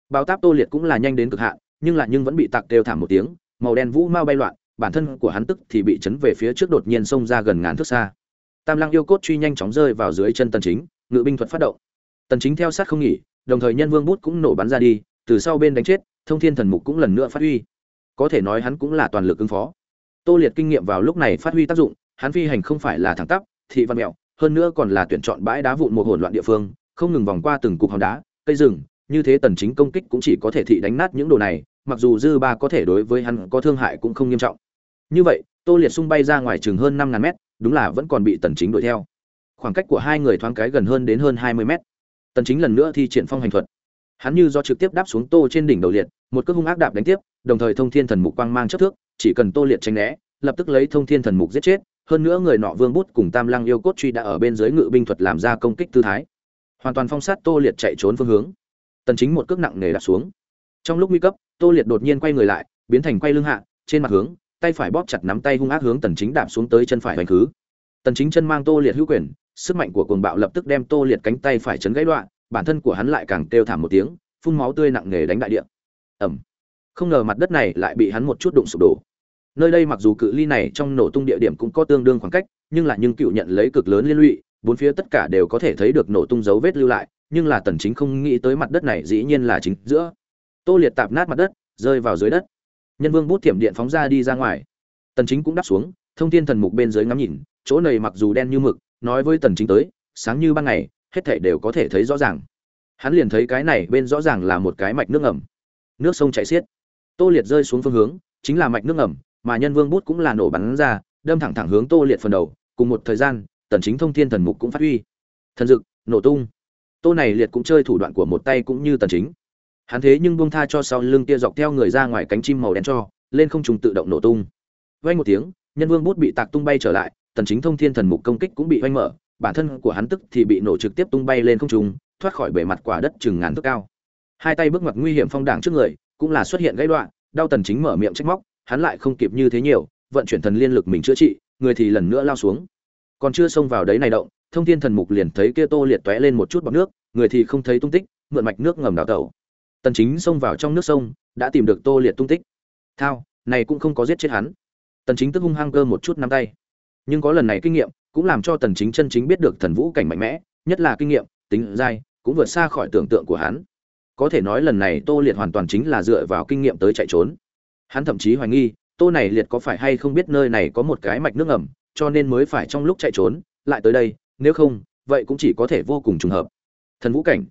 Báo táp tô liệt cũng là nhanh đến cực hạn, nhưng lại nhưng vẫn bị tạc đều thảm một tiếng, màu đen vũ mau bay loạn, bản thân của hắn tức thì bị chấn về phía trước đột nhiên xông ra gần ngàn thước xa tam lăng yêu cốt truy nhanh chóng rơi vào dưới chân tần chính, ngự binh thuật phát động. Tần chính theo sát không nghỉ, đồng thời nhân vương bút cũng nổ bắn ra đi, từ sau bên đánh chết, thông thiên thần mục cũng lần nữa phát huy. Có thể nói hắn cũng là toàn lực ứng phó. Tô liệt kinh nghiệm vào lúc này phát huy tác dụng, hắn phi hành không phải là thẳng tắp, thị văn mẹo, hơn nữa còn là tuyển chọn bãi đá vụn một hỗn loạn địa phương, không ngừng vòng qua từng cục hòn đá, cây rừng, như thế tần chính công kích cũng chỉ có thể thị đánh nát những đồ này, mặc dù dư ba có thể đối với hắn có thương hại cũng không nghiêm trọng. Như vậy, tô liệt sung bay ra ngoài chừng hơn năm ngàn mét đúng là vẫn còn bị tần chính đuổi theo. Khoảng cách của hai người thoáng cái gần hơn đến hơn 20 mét. Tần chính lần nữa thi triển phong hành thuật. Hắn như do trực tiếp đáp xuống tô trên đỉnh đầu liệt, một cước hung ác đạp đánh tiếp, đồng thời thông thiên thần mục quang mang chất thước, chỉ cần tô liệt tránh né, lập tức lấy thông thiên thần mục giết chết, hơn nữa người nọ vương bút cùng tam lăng yêu cốt truy đã ở bên dưới ngự binh thuật làm ra công kích tư thái. Hoàn toàn phong sát tô liệt chạy trốn phương hướng. Tần chính một cước nặng nề đạp xuống. Trong lúc nguy cấp, tô liệt đột nhiên quay người lại, biến thành quay lưng hạ, trên mặt hướng tay phải bóp chặt nắm tay hung ác hướng tần chính đạp xuống tới chân phải hoành khứ. Tần chính chân mang tô liệt hữu quyền, sức mạnh của cuồng bạo lập tức đem tô liệt cánh tay phải chấn gãy đoạn, bản thân của hắn lại càng kêu thảm một tiếng, phun máu tươi nặng nề đánh đại địa. Ầm. Không ngờ mặt đất này lại bị hắn một chút đụng sụp đổ. Nơi đây mặc dù cự ly này trong nổ tung địa điểm cũng có tương đương khoảng cách, nhưng là nhưng cựu nhận lấy cực lớn liên lụy, bốn phía tất cả đều có thể thấy được nổ tung dấu vết lưu lại, nhưng là tần chính không nghĩ tới mặt đất này dĩ nhiên là chính giữa. Tô liệt tạp nát mặt đất, rơi vào dưới đất nhân vương bút tiệm điện phóng ra đi ra ngoài. Tần chính cũng đáp xuống, thông thiên thần mục bên dưới ngắm nhìn, chỗ này mặc dù đen như mực, nói với tần chính tới, sáng như ban ngày, hết thảy đều có thể thấy rõ ràng. Hắn liền thấy cái này bên rõ ràng là một cái mạch nước ngầm. Nước sông chảy xiết. Tô liệt rơi xuống phương hướng, chính là mạch nước ngầm, mà nhân vương bút cũng là nổ bắn ra, đâm thẳng thẳng hướng tô liệt phần đầu. Cùng một thời gian, tần chính thông thiên thần mục cũng phát huy. Thần dực, nổ tung. Tô này liệt cũng chơi thủ đoạn của một tay cũng như tần chính hắn thế nhưng buông tha cho sau lưng kia dọc theo người ra ngoài cánh chim màu đen cho, lên không trùng tự động nổ tung. Vang một tiếng, nhân vương bút bị tạc tung bay trở lại, tần chính thông thiên thần mục công kích cũng bị vang mở, bản thân của hắn tức thì bị nổ trực tiếp tung bay lên không trung, thoát khỏi bề mặt quả đất chừng ngàn thước cao. Hai tay bước ngoặt nguy hiểm phong đảng trước người, cũng là xuất hiện gãy đoạn, đau tần chính mở miệng trách móc, hắn lại không kịp như thế nhiều, vận chuyển thần liên lực mình chữa trị, người thì lần nữa lao xuống. Còn chưa xông vào đấy này động, thông thiên thần mục liền thấy kia tô liệt tóe lên một chút bọt nước, người thì không thấy tung tích, mượn mạch nước ngầm đào tẩu tần chính xông vào trong nước sông, đã tìm được tô liệt tung tích. Thao, này cũng không có giết chết hắn. Tần chính tức hung hăng cơ một chút nắm tay. Nhưng có lần này kinh nghiệm, cũng làm cho tần chính chân chính biết được thần vũ cảnh mạnh mẽ, nhất là kinh nghiệm, tính dai, cũng vượt xa khỏi tưởng tượng của hắn. Có thể nói lần này tô liệt hoàn toàn chính là dựa vào kinh nghiệm tới chạy trốn. Hắn thậm chí hoài nghi, tô này liệt có phải hay không biết nơi này có một cái mạch nước ngầm, cho nên mới phải trong lúc chạy trốn, lại tới đây, nếu không, vậy cũng chỉ có thể vô cùng trùng hợp. Thần vũ cảnh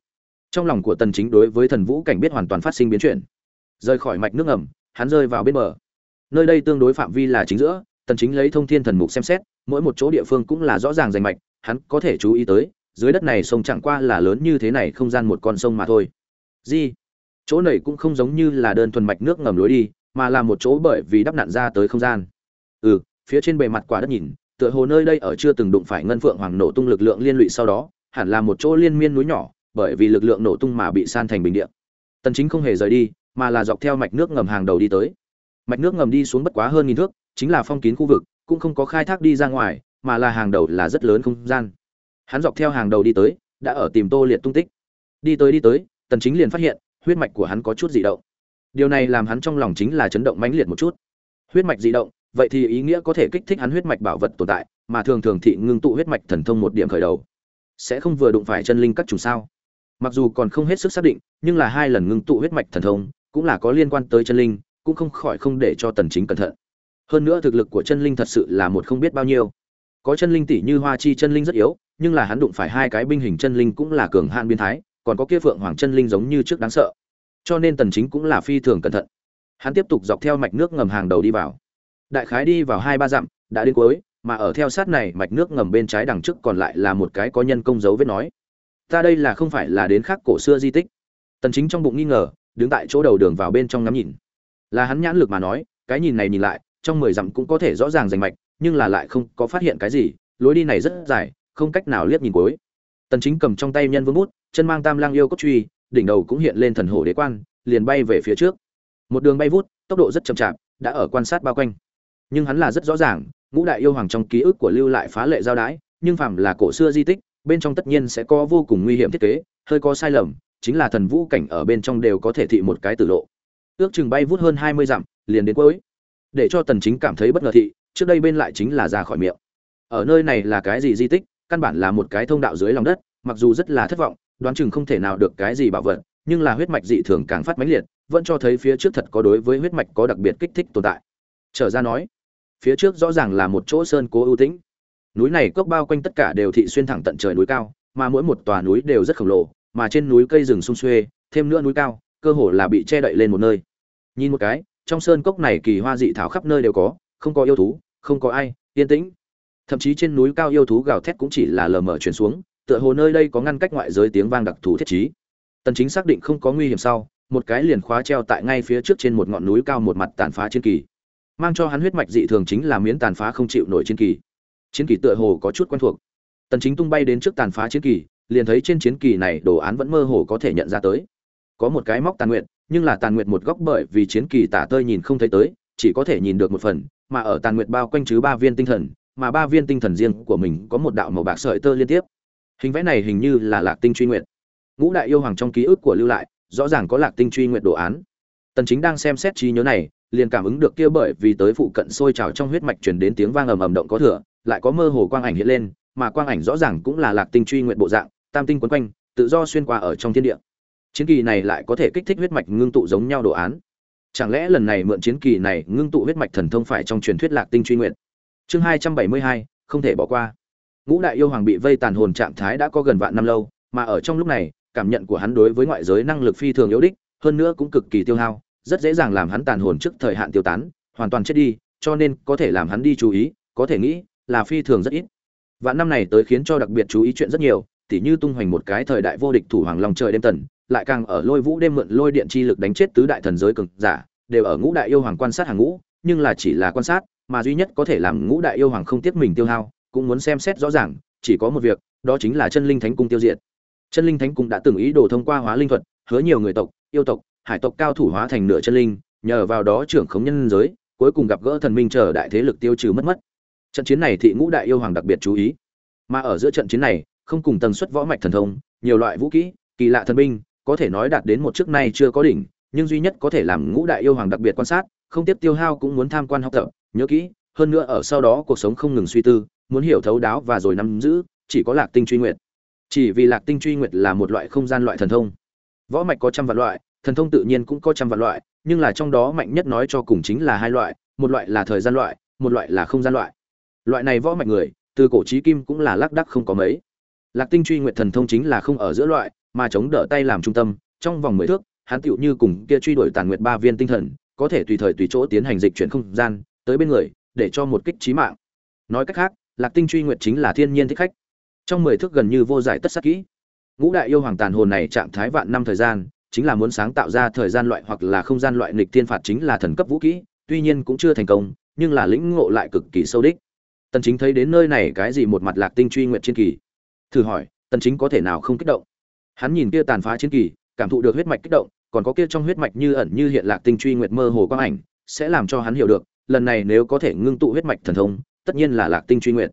trong lòng của tần chính đối với thần vũ cảnh biết hoàn toàn phát sinh biến chuyển. Rời khỏi mạch nước ngầm, hắn rơi vào bên bờ. Nơi đây tương đối phạm vi là chính giữa, tần chính lấy thông thiên thần mục xem xét, mỗi một chỗ địa phương cũng là rõ ràng rành mạch, hắn có thể chú ý tới, dưới đất này sông chẳng qua là lớn như thế này không gian một con sông mà thôi. Gì? Chỗ này cũng không giống như là đơn thuần mạch nước ngầm lối đi, mà là một chỗ bởi vì đắp nặn ra tới không gian. Ừ phía trên bề mặt quả đất nhìn, tựa hồ nơi đây ở chưa từng đụng phải ngân phượng hoàng nổ tung lực lượng liên lụy sau đó, hẳn là một chỗ liên miên núi nhỏ bởi vì lực lượng nổ tung mà bị san thành bình địa. Tần chính không hề rời đi, mà là dọc theo mạch nước ngầm hàng đầu đi tới. Mạch nước ngầm đi xuống bất quá hơn nghìn thước, chính là phong kín khu vực, cũng không có khai thác đi ra ngoài, mà là hàng đầu là rất lớn không gian. Hắn dọc theo hàng đầu đi tới, đã ở tìm tô liệt tung tích. Đi tới đi tới, tần chính liền phát hiện, huyết mạch của hắn có chút dị động. Điều này làm hắn trong lòng chính là chấn động mãnh liệt một chút. Huyết mạch dị động, vậy thì ý nghĩa có thể kích thích hắn huyết mạch bảo vật tồn tại, mà thường thường thị ngưng tụ huyết mạch thần thông một điểm khởi đầu. Sẽ không vừa đụng phải chân linh các chủ sao? Mặc dù còn không hết sức xác định, nhưng là hai lần ngưng tụ huyết mạch thần thông, cũng là có liên quan tới chân linh, cũng không khỏi không để cho tần chính cẩn thận. Hơn nữa thực lực của chân linh thật sự là một không biết bao nhiêu. Có chân linh tỷ như hoa chi chân linh rất yếu, nhưng là hắn đụng phải hai cái binh hình chân linh cũng là cường hạn biến thái, còn có kia phượng hoàng chân linh giống như trước đáng sợ. Cho nên tần chính cũng là phi thường cẩn thận. Hắn tiếp tục dọc theo mạch nước ngầm hàng đầu đi vào. Đại khái đi vào hai ba dặm, đã đến cuối, mà ở theo sát này mạch nước ngầm bên trái đằng trước còn lại là một cái có nhân công dấu vết nói ta đây là không phải là đến khắc cổ xưa di tích. Tần chính trong bụng nghi ngờ, đứng tại chỗ đầu đường vào bên trong ngắm nhìn. Là hắn nhãn lực mà nói, cái nhìn này nhìn lại, trong mười dặm cũng có thể rõ ràng rành mạch, nhưng là lại không có phát hiện cái gì, lối đi này rất dài, không cách nào liếc nhìn cuối. Tần chính cầm trong tay nhân vương bút, chân mang tam lang yêu cốt truy, đỉnh đầu cũng hiện lên thần hổ đế quan, liền bay về phía trước. Một đường bay vút, tốc độ rất chậm chạp, đã ở quan sát bao quanh. Nhưng hắn là rất rõ ràng, ngũ đại yêu hoàng trong ký ức của lưu lại phá lệ giao đái, nhưng phàm là cổ xưa di tích bên trong tất nhiên sẽ có vô cùng nguy hiểm thiết kế, hơi có sai lầm, chính là thần vũ cảnh ở bên trong đều có thể thị một cái tử lộ. Ước chừng bay vút hơn hai mươi dặm, liền đến cuối. Để cho tần chính cảm thấy bất ngờ thị, trước đây bên lại chính là ra khỏi miệng. Ở nơi này là cái gì di tích, căn bản là một cái thông đạo dưới lòng đất, mặc dù rất là thất vọng, đoán chừng không thể nào được cái gì bảo vật, nhưng là huyết mạch dị thường càng phát mãnh liệt, vẫn cho thấy phía trước thật có đối với huyết mạch có đặc biệt kích thích tồn tại. Trở ra nói, phía trước rõ ràng là một chỗ sơn cố ưu tĩnh núi này cốc bao quanh tất cả đều thị xuyên thẳng tận trời núi cao, mà mỗi một tòa núi đều rất khổng lồ, mà trên núi cây rừng sung xuê, thêm nữa núi cao, cơ hồ là bị che đậy lên một nơi. Nhìn một cái, trong sơn cốc này kỳ hoa dị thảo khắp nơi đều có, không có yêu thú, không có ai, yên tĩnh. Thậm chí trên núi cao yêu thú gào thét cũng chỉ là lờ mờ truyền xuống, tựa hồ nơi đây có ngăn cách ngoại giới tiếng vang đặc thù thiết trí. Tần chính xác định không có nguy hiểm sau, một cái liền khóa treo tại ngay phía trước trên một ngọn núi cao một mặt tàn phá chiến kỳ. Mang cho hắn huyết mạch dị thường chính là miếng tàn phá không chịu nổi chiến kỳ chiến kỳ tựa hồ có chút quen thuộc. Tần chính tung bay đến trước tàn phá chiến kỳ, liền thấy trên chiến kỳ này đồ án vẫn mơ hồ có thể nhận ra tới. Có một cái móc tàn nguyện nhưng là tàn nguyện một góc bởi vì chiến kỳ tả tơi nhìn không thấy tới, chỉ có thể nhìn được một phần, mà ở tàn nguyện bao quanh chứ ba viên tinh thần, mà ba viên tinh thần riêng của mình có một đạo màu bạc sợi tơ liên tiếp. Hình vẽ này hình như là lạc tinh truy nguyện ngũ đại yêu hoàng trong ký ức của lưu lại, rõ ràng có lạc tinh truy nguyện đồ án. Tần chính đang xem xét trí nhớ này, liền cảm ứng được kia bởi vì tới phụ cận sôi trào trong huyết mạch truyền đến tiếng vang ầm ầm động có thừa lại có mơ hồ quang ảnh hiện lên, mà quang ảnh rõ ràng cũng là lạc tinh truy nguyện bộ dạng, tam tinh quấn quanh, tự do xuyên qua ở trong thiên địa. Chiến kỳ này lại có thể kích thích huyết mạch ngưng tụ giống nhau đồ án. Chẳng lẽ lần này mượn chiến kỳ này ngưng tụ huyết mạch thần thông phải trong truyền thuyết lạc tinh truy nguyện chương hai trăm bảy mươi hai, không thể bỏ qua. Ngũ đại yêu hoàng bị vây tàn hồn trạng thái đã có gần vạn năm lâu, mà ở trong lúc này, cảm nhận của hắn đối với ngoại giới năng lực phi thường yếu đích, hơn nữa cũng cực kỳ tiêu hao, rất dễ dàng làm hắn tàn hồn trước thời hạn tiêu tán, hoàn toàn chết đi, cho nên có thể làm hắn đi chú ý, có thể nghĩ là phi thường rất ít. Vạn năm này tới khiến cho đặc biệt chú ý chuyện rất nhiều, tỉ như tung hoành một cái thời đại vô địch thủ hoàng long trời đêm tần, lại càng ở lôi vũ đêm mượn lôi điện chi lực đánh chết tứ đại thần giới cực giả, đều ở ngũ đại yêu hoàng quan sát hàng ngũ, nhưng là chỉ là quan sát, mà duy nhất có thể làm ngũ đại yêu hoàng không tiếc mình tiêu hao, cũng muốn xem xét rõ ràng, chỉ có một việc, đó chính là chân linh thánh cung tiêu diệt. Chân linh thánh cung đã từng ý đồ thông qua hóa linh thuật, hứa nhiều người tộc, yêu tộc, hải tộc cao thủ hóa thành nửa chân linh, nhờ vào đó trưởng khống nhân giới, cuối cùng gặp gỡ thần minh chờ đại thế lực tiêu trừ mất mất trận chiến này thị ngũ đại yêu hoàng đặc biệt chú ý. Mà ở giữa trận chiến này, không cùng tần suất võ mạch thần thông, nhiều loại vũ kỹ, kỳ lạ thần binh, có thể nói đạt đến một trước nay chưa có đỉnh, nhưng duy nhất có thể làm ngũ đại yêu hoàng đặc biệt quan sát, không tiếp tiêu hao cũng muốn tham quan học tập, nhớ kỹ, hơn nữa ở sau đó cuộc sống không ngừng suy tư, muốn hiểu thấu đáo và rồi nắm giữ, chỉ có lạc tinh truy nguyệt. Chỉ vì lạc tinh truy nguyệt là một loại không gian loại thần thông. Võ mạch có trăm vạn loại, thần thông tự nhiên cũng có trăm vạn loại, nhưng là trong đó mạnh nhất nói cho cùng chính là hai loại, một loại là thời gian loại, một loại là không gian loại loại này võ mạch người, từ cổ trí kim cũng là lác đắc không có mấy. Lạc tinh truy nguyện thần thông chính là không ở giữa loại, mà chống đỡ tay làm trung tâm, trong vòng mười thước, hắn tựu như cùng kia truy đuổi tàn nguyệt ba viên tinh thần, có thể tùy thời tùy chỗ tiến hành dịch chuyển không gian, tới bên người, để cho một kích trí mạng. Nói cách khác, lạc tinh truy nguyệt chính là thiên nhiên thích khách. Trong mười thước gần như vô giải tất sắc kỹ. Ngũ đại yêu hoàng tàn hồn này trạng thái vạn năm thời gian, chính là muốn sáng tạo ra thời gian loại hoặc là không gian loại nghịch thiên phạt chính là thần cấp vũ kỹ, tuy nhiên cũng chưa thành công, nhưng là lĩnh ngộ lại cực kỳ sâu đích tần chính thấy đến nơi này cái gì một mặt lạc tinh truy nguyện chiến kỳ. Thử hỏi, tần chính có thể nào không kích động? Hắn nhìn kia tàn phá chiến kỳ, cảm thụ được huyết mạch kích động, còn có kia trong huyết mạch như ẩn như hiện lạc tinh truy nguyện mơ hồ quang ảnh, sẽ làm cho hắn hiểu được, lần này nếu có thể ngưng tụ huyết mạch thần thông, tất nhiên là lạc tinh truy nguyện.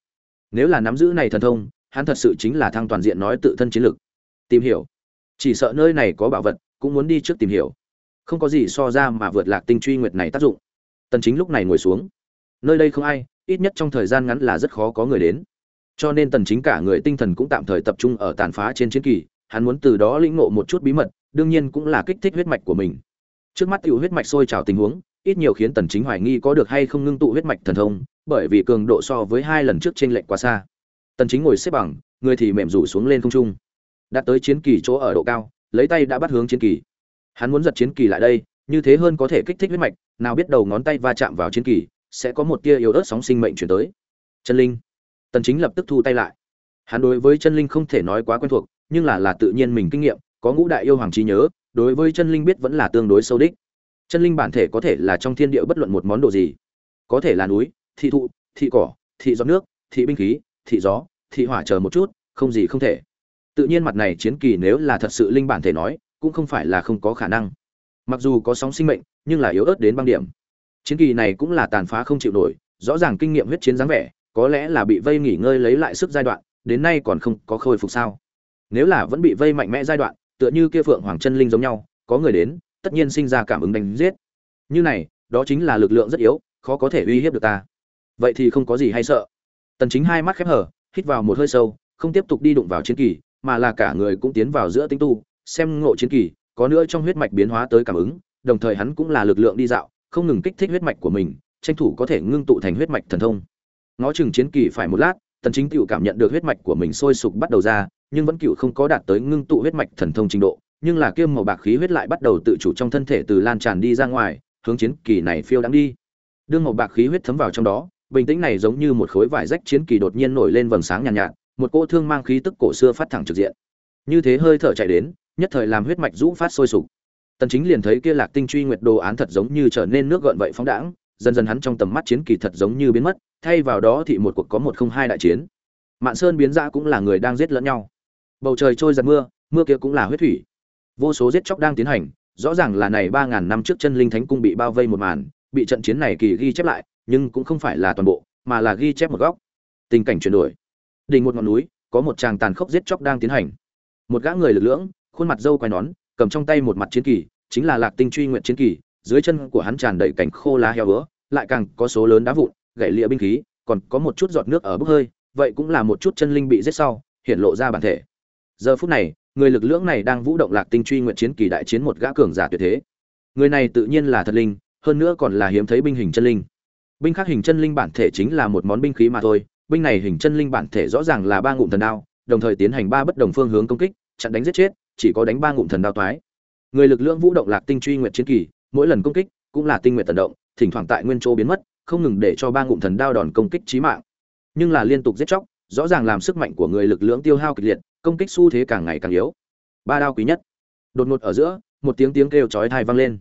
Nếu là nắm giữ này thần thông, hắn thật sự chính là thăng toàn diện nói tự thân chiến lực. Tìm hiểu. Chỉ sợ nơi này có bảo vật, cũng muốn đi trước tìm hiểu. Không có gì so ra mà vượt lạc tinh truy nguyệt này tác dụng. Tần chính lúc này ngồi xuống. Nơi đây không ai ít nhất trong thời gian ngắn là rất khó có người đến. Cho nên tần chính cả người tinh thần cũng tạm thời tập trung ở tàn phá trên chiến kỳ, hắn muốn từ đó lĩnh ngộ một chút bí mật, đương nhiên cũng là kích thích huyết mạch của mình. Trước mắt tiểu huyết mạch sôi trào tình huống, ít nhiều khiến tần chính hoài nghi có được hay không ngưng tụ huyết mạch thần thông, bởi vì cường độ so với hai lần trước trên lệnh quá xa. Tần chính ngồi xếp bằng, người thì mềm rủ xuống lên không trung. Đã tới chiến kỳ chỗ ở độ cao, lấy tay đã bắt hướng chiến kỳ. Hắn muốn giật chiến kỳ lại đây, như thế hơn có thể kích thích huyết mạch, nào biết đầu ngón tay va chạm vào chiến kỳ sẽ có một tia yếu ớt sóng sinh mệnh chuyển tới. Chân linh. Tần chính lập tức thu tay lại. Hắn đối với chân linh không thể nói quá quen thuộc, nhưng là là tự nhiên mình kinh nghiệm, có ngũ đại yêu hoàng trí nhớ, đối với chân linh biết vẫn là tương đối sâu đích. Chân linh bản thể có thể là trong thiên địa bất luận một món đồ gì. Có thể là núi, thị thụ, thị cỏ, thị gió nước, thị binh khí, thị gió, thị hỏa chờ một chút, không gì không thể. Tự nhiên mặt này chiến kỳ nếu là thật sự linh bản thể nói, cũng không phải là không có khả năng. Mặc dù có sóng sinh mệnh, nhưng là yếu ớt đến băng điểm chiến kỳ này cũng là tàn phá không chịu nổi, rõ ràng kinh nghiệm huyết chiến dáng vẻ, có lẽ là bị vây nghỉ ngơi lấy lại sức giai đoạn, đến nay còn không có khôi phục sao? Nếu là vẫn bị vây mạnh mẽ giai đoạn, tựa như kia phượng hoàng chân linh giống nhau, có người đến, tất nhiên sinh ra cảm ứng đánh giết. Như này, đó chính là lực lượng rất yếu, khó có thể uy hiếp được ta. Vậy thì không có gì hay sợ. Tần chính hai mắt khép hở hít vào một hơi sâu, không tiếp tục đi đụng vào chiến kỳ, mà là cả người cũng tiến vào giữa tinh tu, xem ngộ chiến kỳ, có nữa trong huyết mạch biến hóa tới cảm ứng, đồng thời hắn cũng là lực lượng đi dạo không ngừng kích thích huyết mạch của mình tranh thủ có thể ngưng tụ thành huyết mạch thần thông. Ngó chừng chiến kỳ phải một lát tần chính cựu cảm nhận được huyết mạch của mình sôi sục bắt đầu ra nhưng vẫn cựu không có đạt tới ngưng tụ huyết mạch thần thông trình độ nhưng là kiêm màu bạc khí huyết lại bắt đầu tự chủ trong thân thể từ lan tràn đi ra ngoài hướng chiến kỳ này phiêu đang đi. Đương màu bạc khí huyết thấm vào trong đó bình tĩnh này giống như một khối vải rách chiến kỳ đột nhiên nổi lên vầng sáng nhàn nhạt, nhạt một cỗ thương mang khí tức cổ xưa phát thẳng trực diện. Như thế hơi thở chạy đến nhất thời làm huyết mạch rũ phát sôi sục tần chính liền thấy kia lạc tinh truy nguyệt đồ án thật giống như trở nên nước gợn vậy phóng đãng, dần dần hắn trong tầm mắt chiến kỳ thật giống như biến mất, thay vào đó thì một cuộc có một không hai đại chiến. Mạn sơn biến ra cũng là người đang giết lẫn nhau. Bầu trời trôi giật mưa mưa kia cũng là huyết thủy. Vô số giết chóc đang tiến hành, rõ ràng là này ba ngàn năm trước chân linh thánh cung bị bao vây một màn, bị trận chiến này kỳ ghi chép lại, nhưng cũng không phải là toàn bộ, mà là ghi chép một góc. Tình cảnh chuyển đổi. Đỉnh một ngọn núi, có một tràng tàn khốc giết chóc đang tiến hành. Một gã người lực lưỡng, khuôn mặt dâu quai nón cầm trong tay một mặt chiến kỳ, chính là lạc tinh truy nguyện chiến kỳ, dưới chân của hắn tràn đầy cảnh khô lá heo vữa, lại càng có số lớn đá vụn, gãy lịa binh khí, còn có một chút giọt nước ở bốc hơi, vậy cũng là một chút chân linh bị giết sau, hiện lộ ra bản thể. Giờ phút này, người lực lượng này đang vũ động lạc tinh truy nguyện chiến kỳ đại chiến một gã cường giả tuyệt thế. Người này tự nhiên là thật linh, hơn nữa còn là hiếm thấy binh hình chân linh. Binh khác hình chân linh bản thể chính là một món binh khí mà thôi, binh này hình chân linh bản thể rõ ràng là ba ngụm thần đao, đồng thời tiến hành ba bất đồng phương hướng công kích, chặn đánh giết chết chỉ có đánh ba ngụm thần đao toái. Người lực lượng vũ động lạc tinh truy nguyện chiến kỳ, mỗi lần công kích cũng là tinh nguyện tần động, thỉnh thoảng tại nguyên chỗ biến mất, không ngừng để cho ba ngụm thần đao đòn công kích chí mạng. Nhưng là liên tục giết chóc, rõ ràng làm sức mạnh của người lực lượng tiêu hao kịch liệt, công kích xu thế càng ngày càng yếu. Ba đao quý nhất. Đột ngột ở giữa, một tiếng tiếng kêu chói tai vang lên.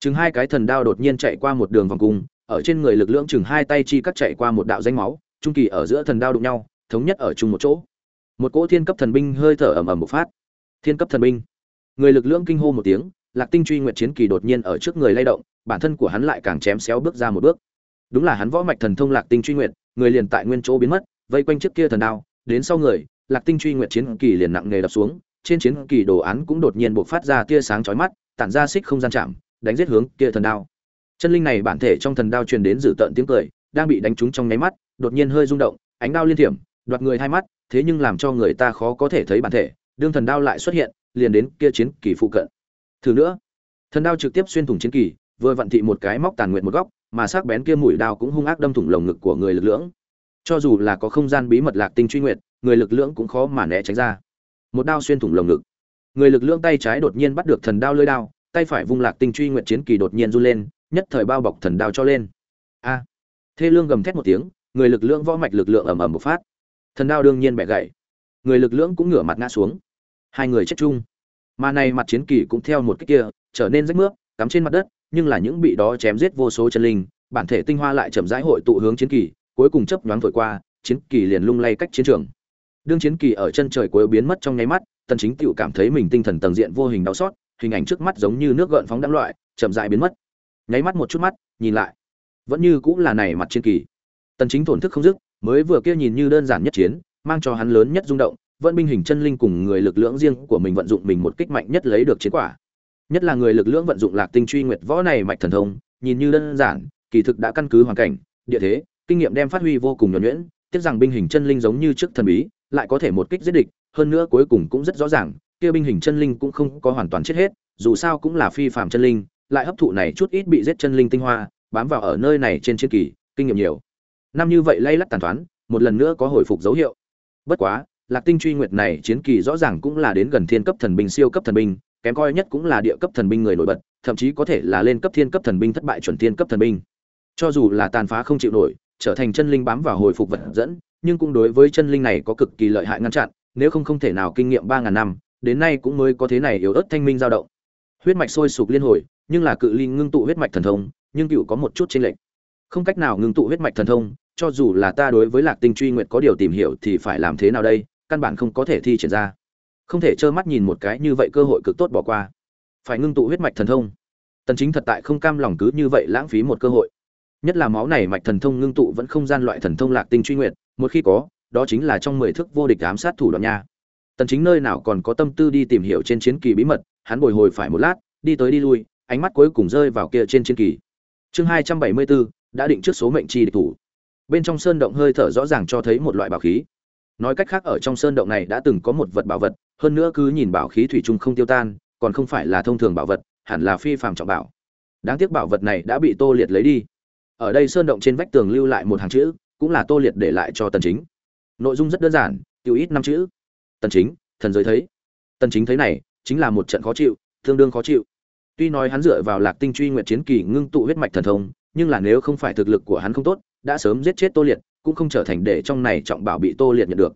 Chừng hai cái thần đao đột nhiên chạy qua một đường vòng cung, ở trên người lực lượng chừng hai tay chi cắt chạy qua một đạo danh máu, trung kỳ ở giữa thần đao đụng nhau, thống nhất ở chung một chỗ. Một cỗ thiên cấp thần binh hơi thở ầm ầm một phát thiên cấp thần binh. Người lực lượng kinh hô một tiếng, lạc tinh truy nguyện chiến kỳ đột nhiên ở trước người lay động, bản thân của hắn lại càng chém xéo bước ra một bước. Đúng là hắn võ mạch thần thông lạc tinh truy nguyện người liền tại nguyên chỗ biến mất, vây quanh trước kia thần đao, đến sau người, lạc tinh truy nguyện chiến kỳ liền nặng nề đập xuống, trên chiến kỳ đồ án cũng đột nhiên bộc phát ra tia sáng chói mắt, tản ra xích không gian chạm, đánh giết hướng kia thần đao. Chân linh này bản thể trong thần đao truyền đến dự tận tiếng cười, đang bị đánh trúng trong nháy mắt, đột nhiên hơi rung động, ánh đao liên thiểm, đoạt người hai mắt, thế nhưng làm cho người ta khó có thể thấy bản thể đương thần đao lại xuất hiện liền đến kia chiến kỳ phụ cận. Thử nữa thần đao trực tiếp xuyên thủng chiến kỳ vừa vận thị một cái móc tàn nguyện một góc mà sắc bén kia mũi đao cũng hung ác đâm thủng lồng ngực của người lực lượng. cho dù là có không gian bí mật lạc tinh truy nguyệt, người lực lượng cũng khó mà né tránh ra. Một đao xuyên thủng lồng ngực. Người lực lượng tay trái đột nhiên bắt được thần đao lưỡi đao tay phải vung lạc tinh truy nguyệt chiến kỳ đột nhiên run lên nhất thời bao bọc thần đao cho lên. A! Thê lương gầm thét một tiếng người lực lượng võ mạch lực lượng ầm ầm một phát. Thần đao đương nhiên bẻ gãy. Người lực lượng cũng ngửa mặt ngã xuống hai người chết chung. Mà này mặt chiến kỳ cũng theo một cái kia, trở nên rách mướp, cắm trên mặt đất, nhưng là những bị đó chém giết vô số chân linh, bản thể tinh hoa lại chậm rãi hội tụ hướng chiến kỳ, cuối cùng chấp nhoáng thổi qua, chiến kỳ liền lung lay cách chiến trường. Đương chiến kỳ ở chân trời cuối biến mất trong nháy mắt, tần chính tựu cảm thấy mình tinh thần tầng diện vô hình đau xót, hình ảnh trước mắt giống như nước gợn phóng đãng loại, chậm rãi biến mất. Nháy mắt một chút mắt, nhìn lại, vẫn như cũng là này mặt chiến kỳ. Tần chính thổn thức không dứt, mới vừa kia nhìn như đơn giản nhất chiến, mang cho hắn lớn nhất rung động vận binh hình chân linh cùng người lực lượng riêng của mình vận dụng mình một kích mạnh nhất lấy được chiến quả. Nhất là người lực lượng vận dụng lạc tinh truy nguyệt võ này mạch thần thông, nhìn như đơn giản, kỳ thực đã căn cứ hoàn cảnh, địa thế, kinh nghiệm đem phát huy vô cùng nhuần nhuyễn, tiếc rằng binh hình chân linh giống như trước thần bí, lại có thể một kích giết địch, hơn nữa cuối cùng cũng rất rõ ràng, kia binh hình chân linh cũng không có hoàn toàn chết hết, dù sao cũng là phi phạm chân linh, lại hấp thụ này chút ít bị giết chân linh tinh hoa, bám vào ở nơi này trên chiến kỳ, kinh nghiệm nhiều. Năm như vậy lay lắt tàn toán một lần nữa có hồi phục dấu hiệu. Bất quá lạc tinh truy nguyệt này chiến kỳ rõ ràng cũng là đến gần thiên cấp thần binh, siêu cấp thần binh, kém coi nhất cũng là địa cấp thần binh người nổi bật, thậm chí có thể là lên cấp thiên cấp thần binh thất bại chuẩn thiên cấp thần binh. Cho dù là tàn phá không chịu nổi, trở thành chân linh bám vào hồi phục vật dẫn, nhưng cũng đối với chân linh này có cực kỳ lợi hại ngăn chặn, nếu không không thể nào kinh nghiệm ba ngàn năm, đến nay cũng mới có thế này yếu ớt thanh minh dao động. Huyết mạch sôi sục liên hồi, nhưng là cự linh ngưng tụ huyết mạch thần thông, nhưng cựu có một chút chênh lệch. Không cách nào ngưng tụ huyết mạch thần thông, cho dù là ta đối với lạc tinh truy nguyệt có điều tìm hiểu thì phải làm thế nào đây? Căn bản không có thể thi triển ra. Không thể trơ mắt nhìn một cái như vậy cơ hội cực tốt bỏ qua. Phải ngưng tụ huyết mạch thần thông. Tần chính thật tại không cam lòng cứ như vậy lãng phí một cơ hội. Nhất là máu này mạch thần thông ngưng tụ vẫn không gian loại thần thông lạc tinh truy nguyện một khi có đó chính là trong mười thước vô địch ám sát thủ đoạn nha. Tần chính nơi nào còn có tâm tư đi tìm hiểu trên chiến kỳ bí mật hắn bồi hồi phải một lát đi tới đi lui ánh mắt cuối cùng rơi vào kia trên chiến kỳ. Chương 274, đã định trước số mệnh chi địch thủ. Bên trong sơn động hơi thở rõ ràng cho thấy một loại bảo khí nói cách khác ở trong sơn động này đã từng có một vật bảo vật, hơn nữa cứ nhìn bảo khí thủy chung không tiêu tan, còn không phải là thông thường bảo vật, hẳn là phi phàm trọng bảo. Đáng tiếc bảo vật này đã bị tô liệt lấy đi. Ở đây sơn động trên vách tường lưu lại một hàng chữ, cũng là tô liệt để lại cho tần chính. Nội dung rất đơn giản, tiêu ít năm chữ. Tần chính, thần giới thấy. Tần chính thấy này, chính là một trận khó chịu, tương đương khó chịu. Tuy nói hắn dựa vào lạc tinh truy nguyện chiến kỳ ngưng tụ huyết mạch thần thông, nhưng là nếu không phải thực lực của hắn không tốt, đã sớm giết chết tô liệt cũng không trở thành để trong này trọng bảo bị tô liệt nhận được.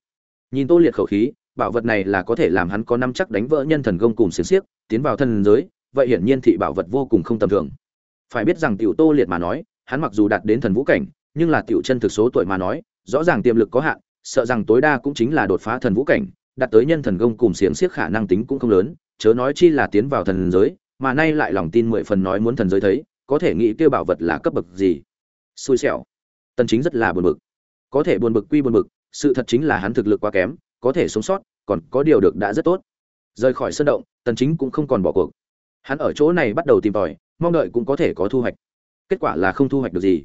Nhìn tô liệt khẩu khí, bảo vật này là có thể làm hắn có năm chắc đánh vỡ nhân thần công cùng xiềng xiếc, tiến vào thần giới, vậy hiển nhiên thị bảo vật vô cùng không tầm thường. Phải biết rằng tiểu tô liệt mà nói, hắn mặc dù đạt đến thần vũ cảnh, nhưng là tiểu chân thực số tuổi mà nói, rõ ràng tiềm lực có hạn, sợ rằng tối đa cũng chính là đột phá thần vũ cảnh, đạt tới nhân thần công cùng xiềng xiếc khả năng tính cũng không lớn, chớ nói chi là tiến vào thần giới, mà nay lại lòng tin mười phần nói muốn thần giới thấy, có thể nghĩ kêu bảo vật là cấp bậc gì. Xui xẻo. Tần chính rất là buồn bực có thể buồn bực quy buồn bực, sự thật chính là hắn thực lực quá kém, có thể sống sót, còn có điều được đã rất tốt. Rời khỏi sân động, tần chính cũng không còn bỏ cuộc. Hắn ở chỗ này bắt đầu tìm tòi, mong đợi cũng có thể có thu hoạch. Kết quả là không thu hoạch được gì.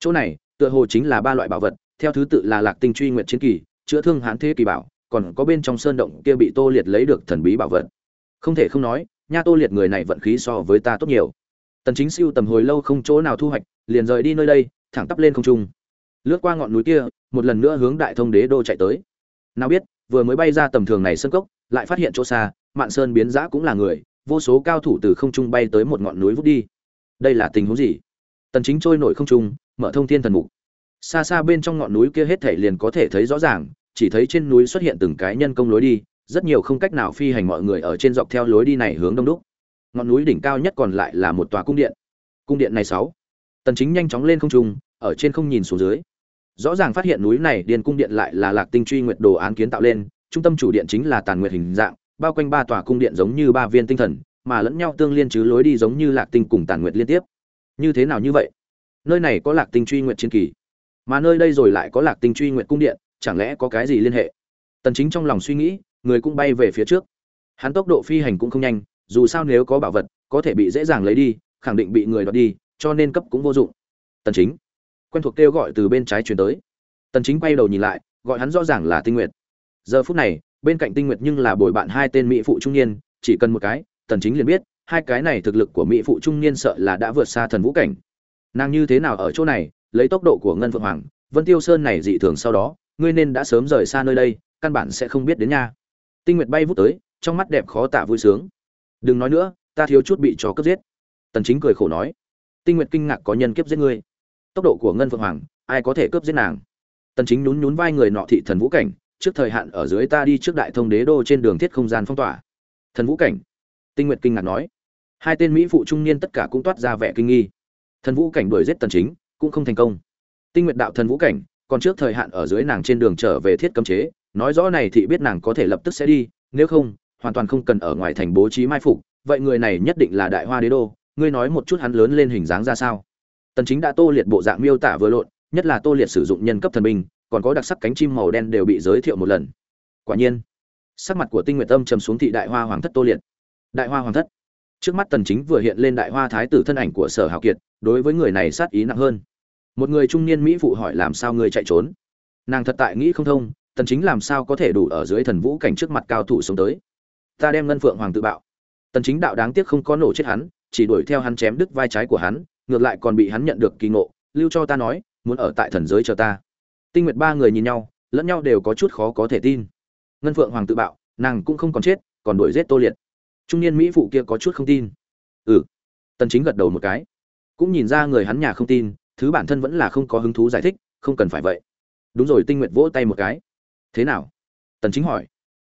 Chỗ này, tựa hồ chính là ba loại bảo vật, theo thứ tự là lạc tinh truy nguyện chiến kỳ, chữa thương hãn thế kỳ bảo, còn có bên trong sơn động kia bị tô liệt lấy được thần bí bảo vật. Không thể không nói, nha tô liệt người này vận khí so với ta tốt nhiều. Tần chính siêu tầm hồi lâu không chỗ nào thu hoạch, liền rời đi nơi đây, thẳng tắp lên không trung lướt qua ngọn núi kia, một lần nữa hướng đại thông đế đô chạy tới. Nào biết, vừa mới bay ra tầm thường này sân cốc, lại phát hiện chỗ xa, mạn sơn biến giã cũng là người, vô số cao thủ từ không trung bay tới một ngọn núi vút đi. Đây là tình huống gì? Tần chính trôi nổi không trung, mở thông thiên thần mục. Xa xa bên trong ngọn núi kia hết thảy liền có thể thấy rõ ràng, chỉ thấy trên núi xuất hiện từng cái nhân công lối đi, rất nhiều không cách nào phi hành mọi người ở trên dọc theo lối đi này hướng đông đúc. Ngọn núi đỉnh cao nhất còn lại là một tòa cung điện. Cung điện này sáu. Tần chính nhanh chóng lên không trung, ở trên không nhìn xuống dưới rõ ràng phát hiện núi này điền cung điện lại là lạc tinh truy nguyệt đồ án kiến tạo lên, trung tâm chủ điện chính là tàn nguyệt hình dạng, bao quanh ba tòa cung điện giống như ba viên tinh thần, mà lẫn nhau tương liên chứ lối đi giống như lạc tinh cùng tàn nguyệt liên tiếp. Như thế nào như vậy? Nơi này có lạc tinh truy nguyệt chiến kỳ, mà nơi đây rồi lại có lạc tinh truy nguyệt cung điện, chẳng lẽ có cái gì liên hệ? Tần chính trong lòng suy nghĩ, người cũng bay về phía trước. Hắn tốc độ phi hành cũng không nhanh, dù sao nếu có bảo vật, có thể bị dễ dàng lấy đi, khẳng định bị người đoạt đi, cho nên cấp cũng vô dụng. Tần chính quen thuộc kêu gọi từ bên trái truyền tới. Tần chính quay đầu nhìn lại, gọi hắn rõ ràng là tinh nguyệt. Giờ phút này, bên cạnh tinh nguyệt nhưng là bồi bạn hai tên mỹ phụ trung niên, chỉ cần một cái, tần chính liền biết, hai cái này thực lực của mỹ phụ trung niên sợ là đã vượt xa thần vũ cảnh. Nàng như thế nào ở chỗ này, lấy tốc độ của ngân phượng hoàng, vân tiêu sơn này dị thường sau đó, ngươi nên đã sớm rời xa nơi đây, căn bản sẽ không biết đến nha. Tinh nguyệt bay vút tới, trong mắt đẹp khó tả vui sướng. Đừng nói nữa, ta thiếu chút bị chó cướp giết. Tần chính cười khổ nói. Tinh nguyệt kinh ngạc có nhân kiếp giết ngươi tốc độ của ngân phượng hoàng, ai có thể cướp giết nàng? Tần chính nhún nhún vai người nọ thị thần vũ cảnh, trước thời hạn ở dưới ta đi trước đại thông đế đô trên đường thiết không gian phong tỏa. Thần vũ cảnh, tinh nguyệt kinh ngạc nói. Hai tên mỹ phụ trung niên tất cả cũng toát ra vẻ kinh nghi. Thần vũ cảnh đuổi giết tần chính, cũng không thành công. Tinh nguyệt đạo thần vũ cảnh, còn trước thời hạn ở dưới nàng trên đường trở về thiết cấm chế, nói rõ này thị biết nàng có thể lập tức sẽ đi, nếu không, hoàn toàn không cần ở ngoài thành bố trí mai phục, vậy người này nhất định là đại hoa đế đô, ngươi nói một chút hắn lớn lên hình dáng ra sao? Tần chính đã tô liệt bộ dạng miêu tả vừa lộn, nhất là tô liệt sử dụng nhân cấp thần binh, còn có đặc sắc cánh chim màu đen đều bị giới thiệu một lần. Quả nhiên, sắc mặt của tinh nguyệt tâm trầm xuống thị đại hoa hoàng thất tô liệt. Đại hoa hoàng thất. Trước mắt tần chính vừa hiện lên đại hoa thái tử thân ảnh của sở hào kiệt, đối với người này sát ý nặng hơn. Một người trung niên mỹ phụ hỏi làm sao người chạy trốn? Nàng thật tại nghĩ không thông, tần chính làm sao có thể đủ ở dưới thần vũ cảnh trước mặt cao thủ sống tới? Ta đem ngân phượng hoàng tự bạo. Tần chính đạo đáng tiếc không có nổ chết hắn, chỉ đuổi theo hắn chém đứt vai trái của hắn ngược lại còn bị hắn nhận được kỳ ngộ, lưu cho ta nói, muốn ở tại thần giới chờ ta. Tinh nguyệt ba người nhìn nhau, lẫn nhau đều có chút khó có thể tin. Ngân phượng hoàng tự bạo, nàng cũng không còn chết, còn đuổi giết tô liệt. Trung niên mỹ phụ kia có chút không tin. Ừ. Tần chính gật đầu một cái. Cũng nhìn ra người hắn nhà không tin, thứ bản thân vẫn là không có hứng thú giải thích, không cần phải vậy. Đúng rồi, tinh nguyệt vỗ tay một cái. Thế nào? Tần chính hỏi.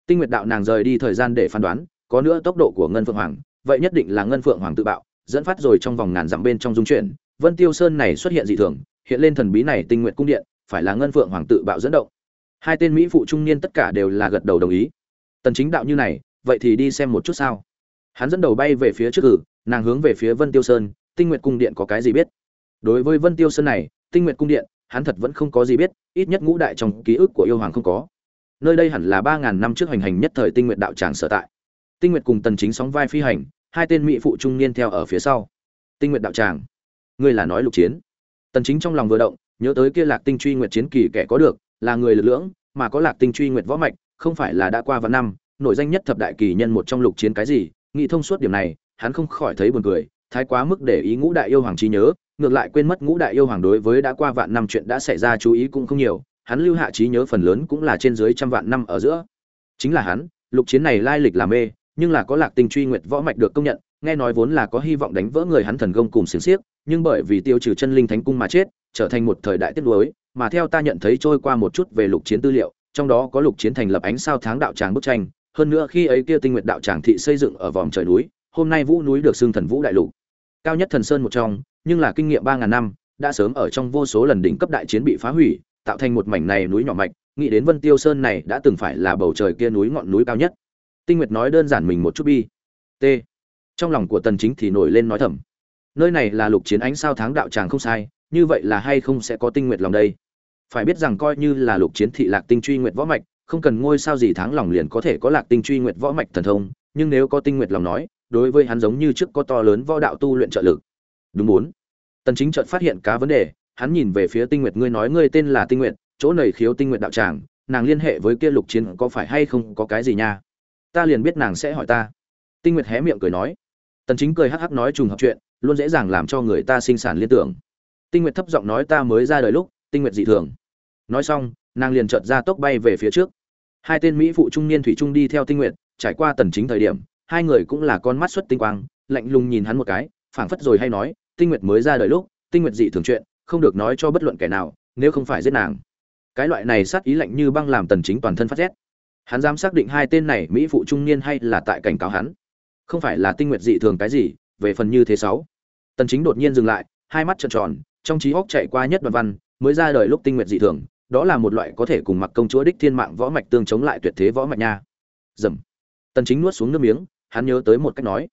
Tinh nguyệt đạo nàng rời đi thời gian để phán đoán, có nữa tốc độ của ngân phượng hoàng, vậy nhất định là ngân phượng hoàng tự bạo dẫn phát rồi trong vòng ngàn dặm bên trong dung chuyển. Vân tiêu sơn này xuất hiện dị thường, hiện lên thần bí này tinh nguyện cung điện, phải là ngân phượng hoàng tự bạo dẫn động. Hai tên mỹ phụ trung niên tất cả đều là gật đầu đồng ý. Tần chính đạo như này, vậy thì đi xem một chút sao? Hắn dẫn đầu bay về phía trước cử, nàng hướng về phía vân tiêu sơn, tinh nguyện cung điện có cái gì biết? Đối với vân tiêu sơn này, tinh nguyện cung điện, hắn thật vẫn không có gì biết, ít nhất ngũ đại trong ký ức của yêu hoàng không có. Nơi đây hẳn là ba ngàn năm trước hành hành nhất thời tinh nguyện đạo tràng sở tại. Tinh nguyện cùng tần chính sóng vai phi hành hai tên mỹ phụ trung niên theo ở phía sau. Tinh nguyện đạo tràng, ngươi là nói lục chiến. Tần chính trong lòng vừa động, nhớ tới kia lạc tinh truy nguyệt chiến kỳ kẻ có được, là người lực lưỡng, mà có lạc tinh truy nguyệt võ mạch, không phải là đã qua vạn năm, nổi danh nhất thập đại kỳ nhân một trong lục chiến cái gì, nghĩ thông suốt điểm này, hắn không khỏi thấy buồn cười, thái quá mức để ý ngũ đại yêu hoàng trí nhớ, ngược lại quên mất ngũ đại yêu hoàng đối với đã qua vạn năm chuyện đã xảy ra chú ý cũng không nhiều, hắn lưu hạ trí nhớ phần lớn cũng là trên dưới trăm vạn năm ở giữa. Chính là hắn, lục chiến này lai lịch làm mê nhưng là có lạc tinh truy nguyệt võ mạch được công nhận, nghe nói vốn là có hy vọng đánh vỡ người hắn thần công cùng xiềng xiếc, nhưng bởi vì tiêu trừ chân linh thánh cung mà chết, trở thành một thời đại tiết đối mà theo ta nhận thấy trôi qua một chút về lục chiến tư liệu, trong đó có lục chiến thành lập ánh sao tháng đạo tràng bức tranh, hơn nữa khi ấy kia tinh nguyệt đạo tràng thị xây dựng ở vòm trời núi, hôm nay vũ núi được xưng thần vũ đại lục. Cao nhất thần sơn một trong, nhưng là kinh nghiệm ba ngàn năm, đã sớm ở trong vô số lần đỉnh cấp đại chiến bị phá hủy, tạo thành một mảnh này núi nhỏ mạch, nghĩ đến vân tiêu sơn này đã từng phải là bầu trời kia núi ngọn núi cao nhất tinh nguyệt nói đơn giản mình một chút bi. T. Trong lòng của tần chính thì nổi lên nói thầm. Nơi này là lục chiến ánh sao tháng đạo tràng không sai, như vậy là hay không sẽ có tinh nguyệt lòng đây? Phải biết rằng coi như là lục chiến thị lạc tinh truy nguyệt võ mạch, không cần ngôi sao gì tháng lòng liền có thể có lạc tinh truy nguyệt võ mạch thần thông, nhưng nếu có tinh nguyệt lòng nói, đối với hắn giống như trước có to lớn võ đạo tu luyện trợ lực. Đúng muốn tần chính chợt phát hiện cá vấn đề, hắn nhìn về phía tinh nguyệt, ngươi nói ngươi tên là tinh nguyệt, chỗ này khiếu tinh Nguyệt đạo tràng, nàng liên hệ với kia lục chiến có phải hay không có cái gì nha? Ta liền biết nàng sẽ hỏi ta. Tinh nguyệt hé miệng cười nói. Tần chính cười hắc hắc nói trùng hợp chuyện, luôn dễ dàng làm cho người ta sinh sản liên tưởng. Tinh nguyệt thấp giọng nói ta mới ra đời lúc, tinh nguyệt dị thường. Nói xong, nàng liền chợt ra tốc bay về phía trước. Hai tên mỹ phụ trung niên thủy trung đi theo tinh nguyệt, trải qua tần chính thời điểm, hai người cũng là con mắt xuất tinh quang, lạnh lùng nhìn hắn một cái, phảng phất rồi hay nói, tinh nguyệt mới ra đời lúc, tinh nguyệt dị thường chuyện, không được nói cho bất luận kẻ nào, nếu không phải giết nàng. Cái loại này sát ý lạnh như băng làm tần chính toàn thân phát rét hắn dám xác định hai tên này mỹ phụ trung niên hay là tại cảnh cáo hắn. Không phải là tinh nguyệt dị thường cái gì, về phần như thế sáu. Tần chính đột nhiên dừng lại, hai mắt trợn tròn, trong trí óc chạy qua nhất đoạn văn, mới ra đời lúc tinh nguyệt dị thường, đó là một loại có thể cùng mặc công chúa đích thiên mạng võ mạch tương chống lại tuyệt thế võ mạch nha. Dầm. Tần chính nuốt xuống nước miếng, hắn nhớ tới một cách nói.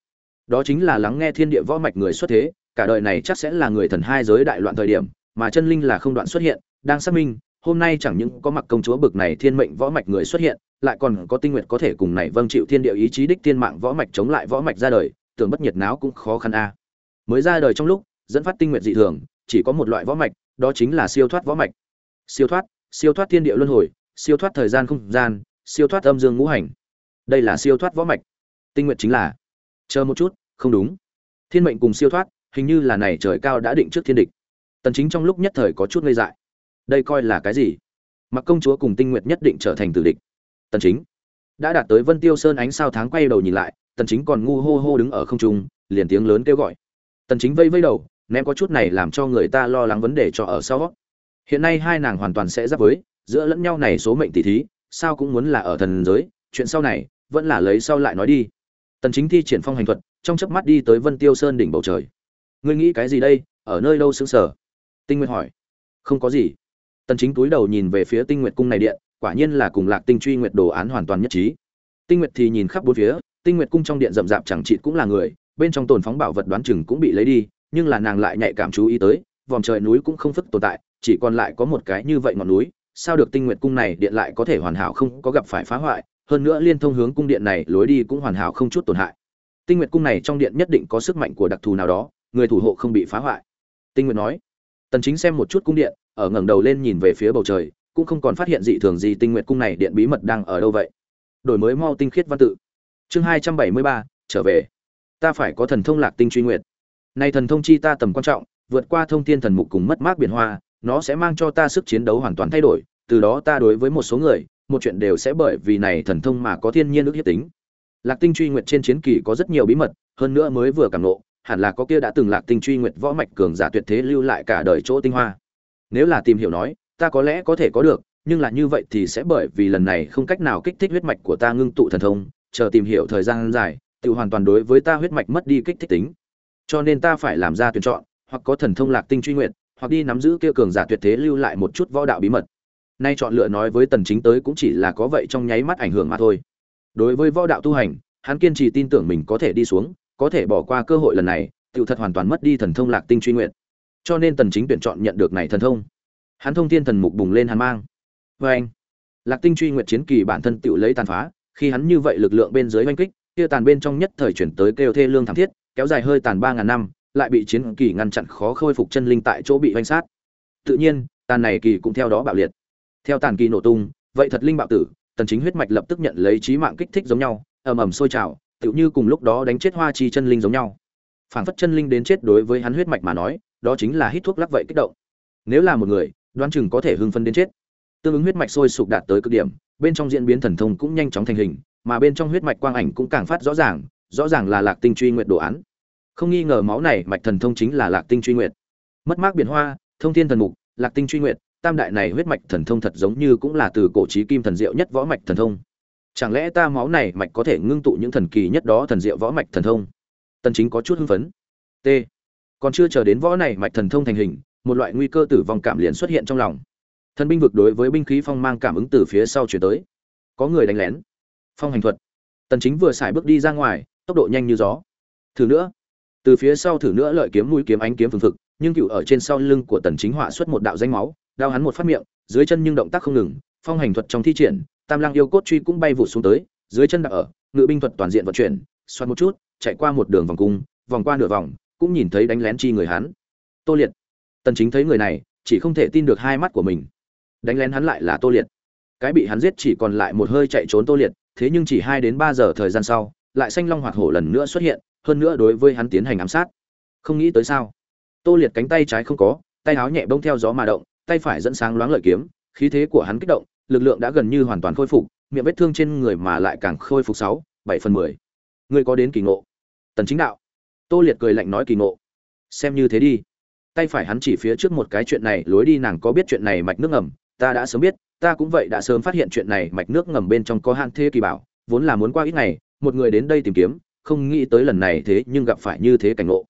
Đó chính là lắng nghe thiên địa võ mạch người xuất thế, cả đời này chắc sẽ là người thần hai giới đại loạn thời điểm, mà chân linh là không đoạn xuất hiện, đang xác minh, hôm nay chẳng những có mặc công chúa bực này thiên mệnh võ mạch người xuất hiện lại còn có tinh nguyệt có thể cùng này vâng chịu thiên địa ý chí đích thiên mạng võ mạch chống lại võ mạch ra đời, tưởng bất nhiệt náo cũng khó khăn a. Mới ra đời trong lúc, dẫn phát tinh nguyệt dị thường, chỉ có một loại võ mạch, đó chính là siêu thoát võ mạch. Siêu thoát siêu thoát thiên địa luân hồi, siêu thoát thời gian không gian, siêu thoát âm dương ngũ hành. Đây là siêu thoát võ mạch. Tinh nguyệt chính là, chờ một chút, không đúng. Thiên mệnh cùng siêu thoát, hình như là này trời cao đã định trước thiên địch. Tần chính trong lúc nhất thời có chút ngây dại. Đây coi là cái gì? Mặc công chúa cùng tinh nguyệt nhất định trở thành tử địch tần chính. Đã đạt tới vân tiêu sơn ánh sao tháng quay đầu nhìn lại, tần chính còn ngu hô hô đứng ở không trung, liền tiếng lớn kêu gọi. Tần chính vây vây đầu, ném có chút này làm cho người ta lo lắng vấn đề cho ở sau. Hiện nay hai nàng hoàn toàn sẽ giáp với, giữa lẫn nhau này số mệnh tỷ thí, sao cũng muốn là ở thần giới, chuyện sau này, vẫn là lấy sau lại nói đi. Tần chính thi triển phong hành thuật, trong chớp mắt đi tới vân tiêu sơn đỉnh bầu trời. Ngươi nghĩ cái gì đây, ở nơi đâu sững sờ? Tinh nguyệt hỏi. Không có gì. Tần chính túi đầu nhìn về phía tinh nguyệt cung này điện quả nhiên là cùng lạc tinh truy nguyệt đồ án hoàn toàn nhất trí. Tinh nguyệt thì nhìn khắp bốn phía, tinh nguyệt cung trong điện rậm rạp chẳng chị cũng là người, bên trong tồn phóng bảo vật đoán chừng cũng bị lấy đi, nhưng là nàng lại nhạy cảm chú ý tới, vòm trời núi cũng không phức tồn tại, chỉ còn lại có một cái như vậy ngọn núi, sao được tinh nguyệt cung này điện lại có thể hoàn hảo không có gặp phải phá hoại, hơn nữa liên thông hướng cung điện này lối đi cũng hoàn hảo không chút tổn hại. Tinh nguyệt cung này trong điện nhất định có sức mạnh của đặc thù nào đó, người thủ hộ không bị phá hoại. Tinh nguyệt nói, tần chính xem một chút cung điện, ở ngẩng đầu lên nhìn về phía bầu trời cũng không còn phát hiện dị thường gì tinh nguyệt cung này điện bí mật đang ở đâu vậy. Đổi mới mau tinh khiết văn tự. Chương 273, trở về. Ta phải có thần thông lạc tinh truy nguyệt. Nay thần thông chi ta tầm quan trọng vượt qua thông thiên thần mục cùng mất mát biển hoa nó sẽ mang cho ta sức chiến đấu hoàn toàn thay đổi từ đó ta đối với một số người một chuyện đều sẽ bởi vì này thần thông mà có thiên nhiên ước hiếp tính. Lạc tinh truy nguyệt trên chiến kỳ có rất nhiều bí mật hơn nữa mới vừa cảm nộ hẳn là có kia đã từng lạc tinh truy nguyệt võ mạch cường giả tuyệt thế lưu lại cả đời chỗ tinh hoa. Nếu là tìm hiểu nói ta có lẽ có thể có được, nhưng là như vậy thì sẽ bởi vì lần này không cách nào kích thích huyết mạch của ta ngưng tụ thần thông, chờ tìm hiểu thời gian dài, tự hoàn toàn đối với ta huyết mạch mất đi kích thích tính. Cho nên ta phải làm ra tuyển chọn, hoặc có thần thông lạc tinh truy nguyện hoặc đi nắm giữ kia cường giả tuyệt thế lưu lại một chút võ đạo bí mật. Nay chọn lựa nói với tần chính tới cũng chỉ là có vậy trong nháy mắt ảnh hưởng mà thôi. Đối với võ đạo tu hành, hắn kiên trì tin tưởng mình có thể đi xuống, có thể bỏ qua cơ hội lần này, tự thật hoàn toàn mất đi thần thông lạc tinh truy nguyện cho nên tần chính tuyển chọn nhận được này thần thông hắn thông thiên thần mục bùng lên hàn mang. Vê anh, lạc tinh truy nguyệt chiến kỳ bản thân tự lấy tàn phá, khi hắn như vậy lực lượng bên dưới oanh kích, kia tàn bên trong nhất thời chuyển tới kêu thê lương thảm thiết, kéo dài hơi tàn ba ngàn năm, lại bị chiến kỳ ngăn chặn khó khôi phục chân linh tại chỗ bị oanh sát. Tự nhiên, tàn này kỳ cũng theo đó bạo liệt. Theo tàn kỳ nổ tung, vậy thật linh bạo tử, tần chính huyết mạch lập tức nhận lấy trí mạng kích thích giống nhau, ầm ầm sôi trào, tựu như cùng lúc đó đánh chết hoa chi chân linh giống nhau. Phảng phất chân linh đến chết đối với hắn huyết mạch mà nói, đó chính là hít thuốc lắc vậy kích động. Nếu là một người đoán chừng có thể hưng phân đến chết. Tương ứng huyết mạch sôi sục đạt tới cực điểm, bên trong diễn biến thần thông cũng nhanh chóng thành hình, mà bên trong huyết mạch quang ảnh cũng càng phát rõ ràng rõ ràng là lạc tinh truy nguyệt đồ án. Không nghi ngờ máu này, mạch thần thông chính là lạc tinh truy nguyệt. Mất mát biển hoa, thông thiên thần mục, lạc tinh truy nguyệt, tam đại này huyết mạch thần thông thật giống như cũng là từ cổ trí kim thần diệu nhất võ mạch thần thông. Chẳng lẽ ta máu này mạch có thể ngưng tụ những thần kỳ nhất đó thần diệu võ mạch thần thông? Tần chính có chút hưng phấn. T. Còn chưa chờ đến võ này mạch thần thông thành hình một loại nguy cơ tử vong cảm liền xuất hiện trong lòng. Thần binh vực đối với binh khí phong mang cảm ứng từ phía sau chuyển tới. Có người đánh lén. Phong hành thuật. Tần chính vừa xài bước đi ra ngoài, tốc độ nhanh như gió. Thử nữa. Từ phía sau thử nữa lợi kiếm mũi kiếm ánh kiếm phừng phực, nhưng cựu ở trên sau lưng của tần chính họa xuất một đạo danh máu đao hắn một phát miệng, dưới chân nhưng động tác không ngừng, phong hành thuật trong thi triển, tam lăng yêu cốt truy cũng bay vụt xuống tới, dưới chân đặt ở, ngự binh thuật toàn diện vận chuyển xoát một chút, chạy qua một đường vòng cung, vòng qua nửa vòng, cũng nhìn thấy đánh lén chi người hắn. Tô liệt tần chính thấy người này, chỉ không thể tin được hai mắt của mình. Đánh lén hắn lại là tô liệt. Cái bị hắn giết chỉ còn lại một hơi chạy trốn tô liệt, thế nhưng chỉ hai đến ba giờ thời gian sau, lại xanh long hoạt hổ lần nữa xuất hiện, hơn nữa đối với hắn tiến hành ám sát. Không nghĩ tới sao? Tô liệt cánh tay trái không có, tay áo nhẹ bông theo gió mà động, tay phải dẫn sáng loáng lợi kiếm, khí thế của hắn kích động, lực lượng đã gần như hoàn toàn khôi phục, miệng vết thương trên người mà lại càng khôi phục sáu, bảy phần mười. Người có đến kỳ ngộ? Tần chính đạo. Tô liệt cười lạnh nói kỳ ngộ. Xem như thế đi tay phải hắn chỉ phía trước một cái chuyện này, lối đi nàng có biết chuyện này mạch nước ngầm, ta đã sớm biết, ta cũng vậy đã sớm phát hiện chuyện này mạch nước ngầm bên trong có hạn thế kỳ bảo, vốn là muốn qua ít ngày, một người đến đây tìm kiếm, không nghĩ tới lần này thế nhưng gặp phải như thế cảnh ngộ.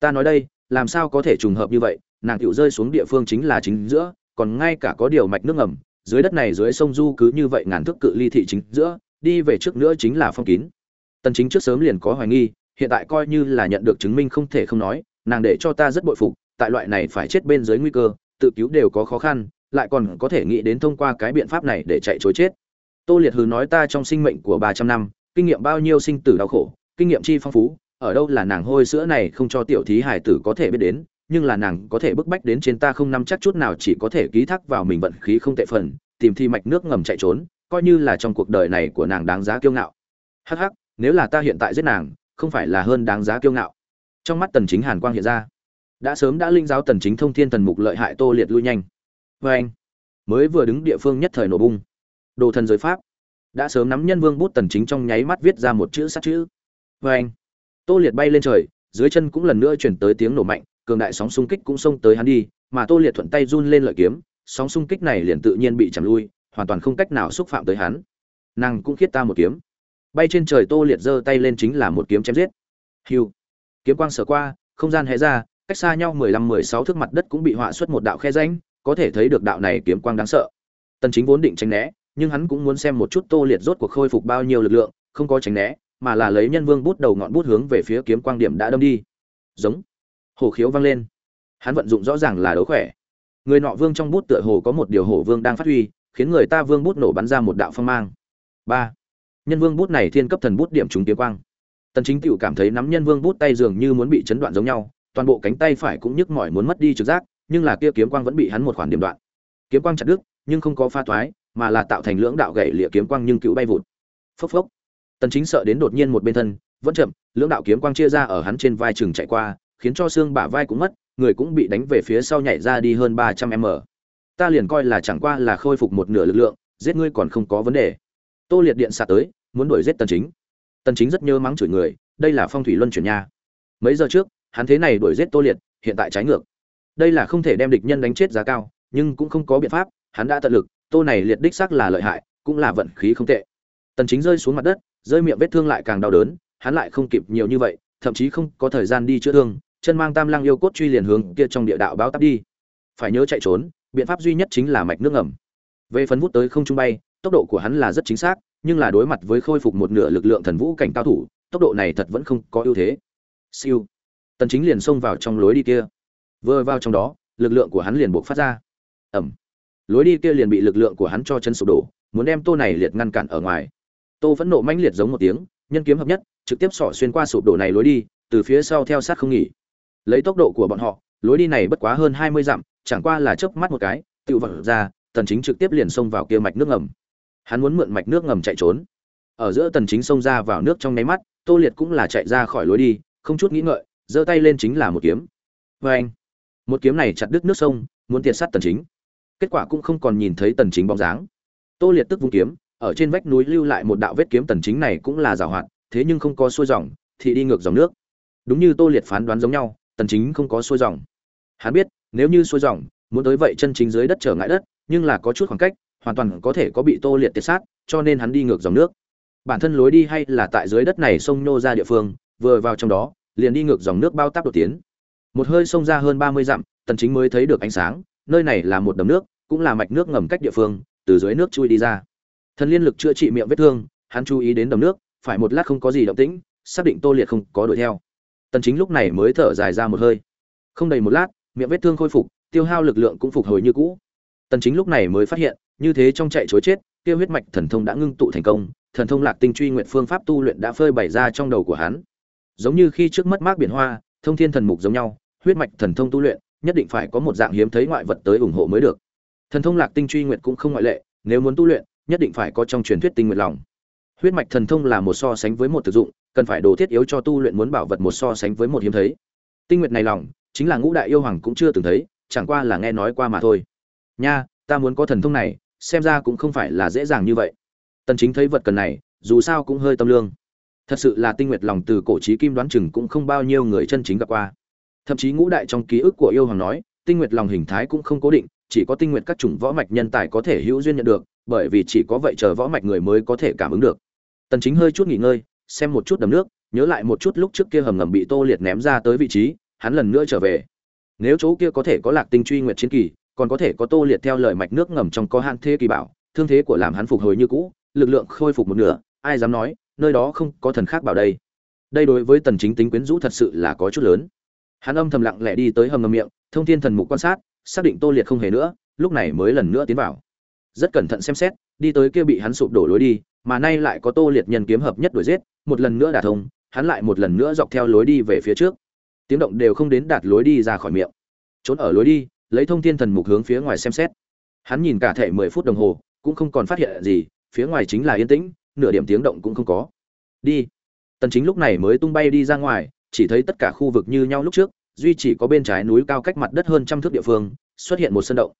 Ta nói đây, làm sao có thể trùng hợp như vậy, nàng tiểu rơi xuống địa phương chính là chính giữa, còn ngay cả có điều mạch nước ngầm, dưới đất này dưới sông du cứ như vậy ngàn thước cự ly thị chính giữa, đi về trước nữa chính là phong kín. Tần chính trước sớm liền có hoài nghi, hiện tại coi như là nhận được chứng minh không thể không nói, nàng để cho ta rất bội phục tại loại này phải chết bên dưới nguy cơ, tự cứu đều có khó khăn, lại còn có thể nghĩ đến thông qua cái biện pháp này để chạy trốn chết. Tô liệt hừ nói ta trong sinh mệnh của 300 năm, kinh nghiệm bao nhiêu sinh tử đau khổ, kinh nghiệm chi phong phú, ở đâu là nàng hôi sữa này không cho tiểu thí hải tử có thể biết đến, nhưng là nàng có thể bức bách đến trên ta không nắm chắc chút nào chỉ có thể ký thác vào mình vận khí không tệ phần, tìm thi mạch nước ngầm chạy trốn, coi như là trong cuộc đời này của nàng đáng giá kiêu ngạo. Hắc hắc, nếu là ta hiện tại giết nàng, không phải là hơn đáng giá kiêu ngạo. Trong mắt tần chính hàn quang hiện ra đã sớm đã linh giáo tần chính thông thiên thần mục lợi hại tô liệt lui nhanh. Với anh, mới vừa đứng địa phương nhất thời nổ bung. Đồ thần giới pháp. Đã sớm nắm nhân vương bút tần chính trong nháy mắt viết ra một chữ sát chữ. Với anh, tô liệt bay lên trời, dưới chân cũng lần nữa chuyển tới tiếng nổ mạnh, cường đại sóng xung kích cũng xông tới hắn đi, mà tô liệt thuận tay run lên lợi kiếm, sóng xung kích này liền tự nhiên bị chầm lui, hoàn toàn không cách nào xúc phạm tới hắn. Nàng cũng khiết ta một kiếm. Bay trên trời tô liệt giơ tay lên chính là một kiếm chém giết. Hưu kiếm quang sở qua, không gian hé ra cách xa nhau mười lăm, mười sáu thước mặt đất cũng bị họa xuất một đạo khe rãnh, có thể thấy được đạo này kiếm quang đáng sợ. Tần chính vốn định tránh né, nhưng hắn cũng muốn xem một chút tô liệt rốt cuộc khôi phục bao nhiêu lực lượng, không có tránh né, mà là lấy nhân vương bút đầu ngọn bút hướng về phía kiếm quang điểm đã đâm đi. Giống. Hổ khiếu vang lên. Hắn vận dụng rõ ràng là đấu khỏe. Người nọ vương trong bút tựa hồ có một điều hổ vương đang phát huy, khiến người ta vương bút nổ bắn ra một đạo phong mang. Ba. Nhân vương bút này thiên cấp thần bút điểm trúng kiếm quang. Tần chính cửu cảm thấy nắm nhân vương bút tay dường như muốn bị chấn đoạn giống nhau toàn bộ cánh tay phải cũng nhức mỏi muốn mất đi trực giác, nhưng là kia kiếm quang vẫn bị hắn một khoản điểm đoạn. Kiếm quang chặt đứt, nhưng không có pha toái, mà là tạo thành lưỡng đạo gậy lìa kiếm quang nhưng cựu bay vụt. Phốc phốc. Tần chính sợ đến đột nhiên một bên thân, vẫn chậm, lưỡng đạo kiếm quang chia ra ở hắn trên vai chừng chạy qua, khiến cho xương bả vai cũng mất, người cũng bị đánh về phía sau nhảy ra đi hơn 300 m. Ta liền coi là chẳng qua là khôi phục một nửa lực lượng, giết ngươi còn không có vấn đề. Tô liệt điện xạ tới, muốn đuổi giết tần chính. Tần chính rất nhớ mắng chửi người, đây là phong thủy luân chuyển nha. Mấy giờ trước hắn thế này đuổi giết tô liệt, hiện tại trái ngược. Đây là không thể đem địch nhân đánh chết giá cao, nhưng cũng không có biện pháp, hắn đã tận lực, tô này liệt đích xác là lợi hại, cũng là vận khí không tệ. Tần chính rơi xuống mặt đất, rơi miệng vết thương lại càng đau đớn, hắn lại không kịp nhiều như vậy, thậm chí không có thời gian đi chữa thương, chân mang tam lăng yêu cốt truy liền hướng kia trong địa đạo báo tắp đi. Phải nhớ chạy trốn, biện pháp duy nhất chính là mạch nước ngầm. Về phấn vút tới không trung bay, tốc độ của hắn là rất chính xác, nhưng là đối mặt với khôi phục một nửa lực lượng thần vũ cảnh cao thủ, tốc độ này thật vẫn không có ưu thế. Siêu tần chính liền xông vào trong lối đi kia. Vừa vào trong đó, lực lượng của hắn liền buộc phát ra. Ẩm lối đi kia liền bị lực lượng của hắn cho chân sụp đổ, muốn đem tô này liệt ngăn cản ở ngoài. Tô vẫn nộ mãnh liệt giống một tiếng, nhân kiếm hợp nhất, trực tiếp xỏ xuyên qua sụp đổ này lối đi, từ phía sau theo sát không nghỉ. Lấy tốc độ của bọn họ, lối đi này bất quá hơn 20 dặm, chẳng qua là chớp mắt một cái, tự vỡ ra, tần chính trực tiếp liền xông vào kia mạch nước ngầm. Hắn muốn mượn mạch nước ngầm chạy trốn. Ở giữa tần chính xông ra vào nước trong nháy mắt, tô liệt cũng là chạy ra khỏi lối đi, không chút nghĩ ngợi giơ tay lên chính là một kiếm. Với anh, một kiếm này chặt đứt nước sông, muốn tiệt sát tần chính. Kết quả cũng không còn nhìn thấy tần chính bóng dáng. Tô liệt tức vung kiếm, ở trên vách núi lưu lại một đạo vết kiếm tần chính này cũng là giàu hoạt, thế nhưng không có xuôi dòng, thì đi ngược dòng nước. Đúng như tô liệt phán đoán giống nhau, tần chính không có xuôi dòng. Hắn biết, nếu như xuôi dòng, muốn tới vậy chân chính dưới đất trở ngại đất, nhưng là có chút khoảng cách, hoàn toàn có thể có bị tô liệt tiệt sát, cho nên hắn đi ngược dòng nước. Bản thân lối đi hay là tại dưới đất này sông nô ra địa phương, vừa vào trong đó liền đi ngược dòng nước bao táp đột tiến. Một hơi sông ra hơn 30 dặm, tần chính mới thấy được ánh sáng, nơi này là một đầm nước, cũng là mạch nước ngầm cách địa phương, từ dưới nước chui đi ra. Thần liên lực chữa trị miệng vết thương, hắn chú ý đến đầm nước, phải một lát không có gì động tĩnh, xác định tô liệt không có đuổi theo. Tần chính lúc này mới thở dài ra một hơi. Không đầy một lát, miệng vết thương khôi phục, tiêu hao lực lượng cũng phục hồi như cũ. Tần chính lúc này mới phát hiện, như thế trong chạy chối chết, tiêu huyết mạch thần thông đã ngưng tụ thành công, thần thông lạc tinh truy nguyện phương pháp tu luyện đã phơi bày ra trong đầu của hắn giống như khi trước mất mát biển hoa, thông thiên thần mục giống nhau, huyết mạch thần thông tu luyện, nhất định phải có một dạng hiếm thấy ngoại vật tới ủng hộ mới được. Thần thông lạc tinh truy nguyện cũng không ngoại lệ, nếu muốn tu luyện, nhất định phải có trong truyền thuyết tinh nguyện lòng. Huyết mạch thần thông là một so sánh với một thực dụng, cần phải đồ thiết yếu cho tu luyện muốn bảo vật một so sánh với một hiếm thấy. Tinh nguyện này lòng, chính là ngũ đại yêu hoàng cũng chưa từng thấy, chẳng qua là nghe nói qua mà thôi. Nha, ta muốn có thần thông này, xem ra cũng không phải là dễ dàng như vậy. Tần chính thấy vật cần này, dù sao cũng hơi tâm lương thật sự là tinh nguyệt lòng từ cổ chí kim đoán chừng cũng không bao nhiêu người chân chính gặp qua. Thậm chí ngũ đại trong ký ức của yêu hoàng nói, tinh nguyệt lòng hình thái cũng không cố định, chỉ có tinh nguyệt các chủng võ mạch nhân tài có thể hữu duyên nhận được, bởi vì chỉ có vậy chờ võ mạch người mới có thể cảm ứng được. Tần chính hơi chút nghỉ ngơi, xem một chút đầm nước, nhớ lại một chút lúc trước kia hầm ngầm bị tô liệt ném ra tới vị trí, hắn lần nữa trở về. Nếu chỗ kia có thể có lạc tinh truy nguyệt chiến kỳ, còn có thể có tô liệt theo lời mạch nước ngầm trong có hạn thế kỳ bảo, thương thế của làm hắn phục hồi như cũ, lực lượng khôi phục một nửa, ai dám nói nơi đó không có thần khác bảo đây. Đây đối với tần chính tính quyến rũ thật sự là có chút lớn. Hắn âm thầm lặng lẽ đi tới hầm ngầm miệng, thông thiên thần mục quan sát, xác định tô liệt không hề nữa, lúc này mới lần nữa tiến vào. Rất cẩn thận xem xét, đi tới kia bị hắn sụp đổ lối đi, mà nay lại có tô liệt nhân kiếm hợp nhất đuổi giết, một lần nữa đả thông, hắn lại một lần nữa dọc theo lối đi về phía trước. Tiếng động đều không đến đạt lối đi ra khỏi miệng. Trốn ở lối đi, lấy thông thiên thần mục hướng phía ngoài xem xét. Hắn nhìn cả thể mười phút đồng hồ, cũng không còn phát hiện gì, phía ngoài chính là yên tĩnh nửa điểm tiếng động cũng không có. Đi. Tần chính lúc này mới tung bay đi ra ngoài chỉ thấy tất cả khu vực như nhau lúc trước duy chỉ có bên trái núi cao cách mặt đất hơn trăm thước địa phương xuất hiện một sân động.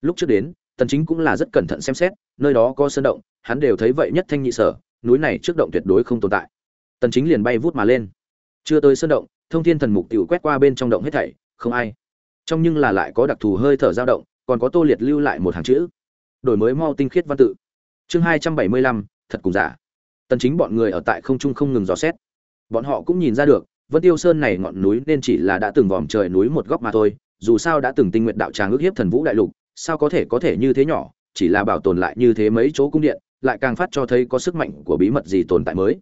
Lúc trước đến tần chính cũng là rất cẩn thận xem xét nơi đó có sân động hắn đều thấy vậy nhất thanh nhị sở núi này trước động tuyệt đối không tồn tại. Tần chính liền bay vút mà lên. Chưa tới sân động thông thiên thần mục tiểu quét qua bên trong động hết thảy không ai. Trong nhưng là lại có đặc thù hơi thở dao động còn có tô liệt lưu lại một hàng chữ. Đổi mới mau tinh khiết văn tự. Chương 275, thật cùng giả. Tần chính bọn người ở tại không trung không ngừng dò xét. Bọn họ cũng nhìn ra được, vân tiêu sơn này ngọn núi nên chỉ là đã từng vòm trời núi một góc mà thôi, dù sao đã từng tinh nguyện đạo tràng ước hiếp thần vũ đại lục, sao có thể có thể như thế nhỏ, chỉ là bảo tồn lại như thế mấy chỗ cung điện, lại càng phát cho thấy có sức mạnh của bí mật gì tồn tại mới.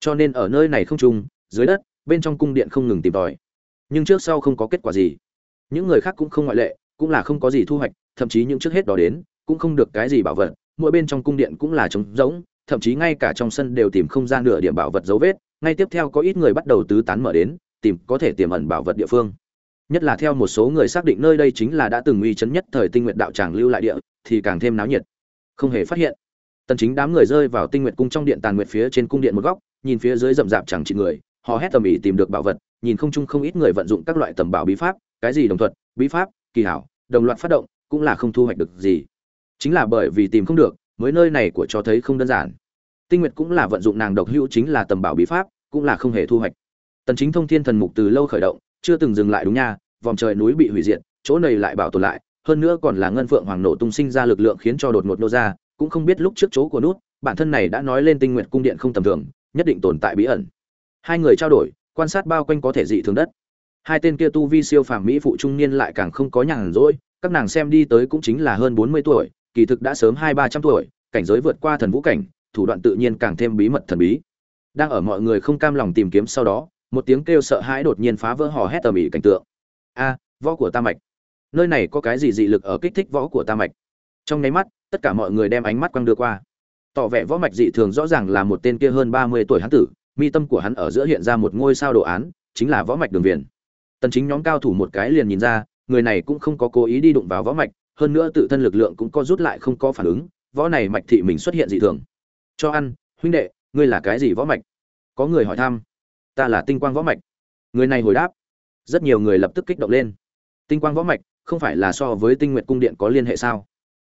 Cho nên ở nơi này không trung, dưới đất, bên trong cung điện không ngừng tìm tòi. Nhưng trước sau không có kết quả gì. Những người khác cũng không ngoại lệ, cũng là không có gì thu hoạch, thậm chí những trước hết đó đến, cũng không được cái gì bảo vật, mỗi bên trong cung điện cũng là trống rỗng thậm chí ngay cả trong sân đều tìm không ra nửa điểm bảo vật dấu vết, ngay tiếp theo có ít người bắt đầu tứ tán mở đến, tìm có thể tiềm ẩn bảo vật địa phương. Nhất là theo một số người xác định nơi đây chính là đã từng uy chấn nhất thời tinh nguyện đạo tràng lưu lại địa, thì càng thêm náo nhiệt. Không hề phát hiện. Tần chính đám người rơi vào tinh nguyện cung trong điện tàn nguyệt phía trên cung điện một góc, nhìn phía dưới rậm rạp chẳng chỉ người, họ hét tầm ĩ tìm được bảo vật, nhìn không chung không ít người vận dụng các loại tầm bảo bí pháp, cái gì đồng thuật, bí pháp, kỳ hảo, đồng loạt phát động, cũng là không thu hoạch được gì. Chính là bởi vì tìm không được mới nơi này của cho thấy không đơn giản. Tinh nguyệt cũng là vận dụng nàng độc hữu chính là tầm bảo bí pháp, cũng là không hề thu hoạch. Tần chính thông thiên thần mục từ lâu khởi động, chưa từng dừng lại đúng nha, vòng trời núi bị hủy diệt, chỗ này lại bảo tồn lại, hơn nữa còn là ngân phượng hoàng nổ tung sinh ra lực lượng khiến cho đột ngột nô ra, cũng không biết lúc trước chỗ của nút, bản thân này đã nói lên tinh Nguyệt cung điện không tầm thường, nhất định tồn tại bí ẩn. Hai người trao đổi, quan sát bao quanh có thể dị thường đất. Hai tên kia tu vi siêu phàm mỹ phụ trung niên lại càng không có nhàn rỗi, các nàng xem đi tới cũng chính là hơn 40 tuổi kỳ thực đã sớm hai ba trăm tuổi, cảnh giới vượt qua thần vũ cảnh, thủ đoạn tự nhiên càng thêm bí mật thần bí. Đang ở mọi người không cam lòng tìm kiếm sau đó, một tiếng kêu sợ hãi đột nhiên phá vỡ hò hét tầm ĩ cảnh tượng. A, võ của ta mạch. Nơi này có cái gì dị lực ở kích thích võ của ta mạch? Trong nháy mắt, tất cả mọi người đem ánh mắt quăng đưa qua. Tỏ vẻ võ mạch dị thường rõ ràng là một tên kia hơn ba mươi tuổi hắn tử, mi tâm của hắn ở giữa hiện ra một ngôi sao đồ án, chính là võ mạch đường viền. Tần chính nhóm cao thủ một cái liền nhìn ra, người này cũng không có cố ý đi đụng vào võ mạch hơn nữa tự thân lực lượng cũng có rút lại không có phản ứng, võ này mạch thị mình xuất hiện dị thường. Cho ăn, huynh đệ, ngươi là cái gì võ mạch? Có người hỏi thăm. Ta là tinh quang võ mạch. Người này hồi đáp. Rất nhiều người lập tức kích động lên. Tinh quang võ mạch, không phải là so với tinh nguyệt cung điện có liên hệ sao?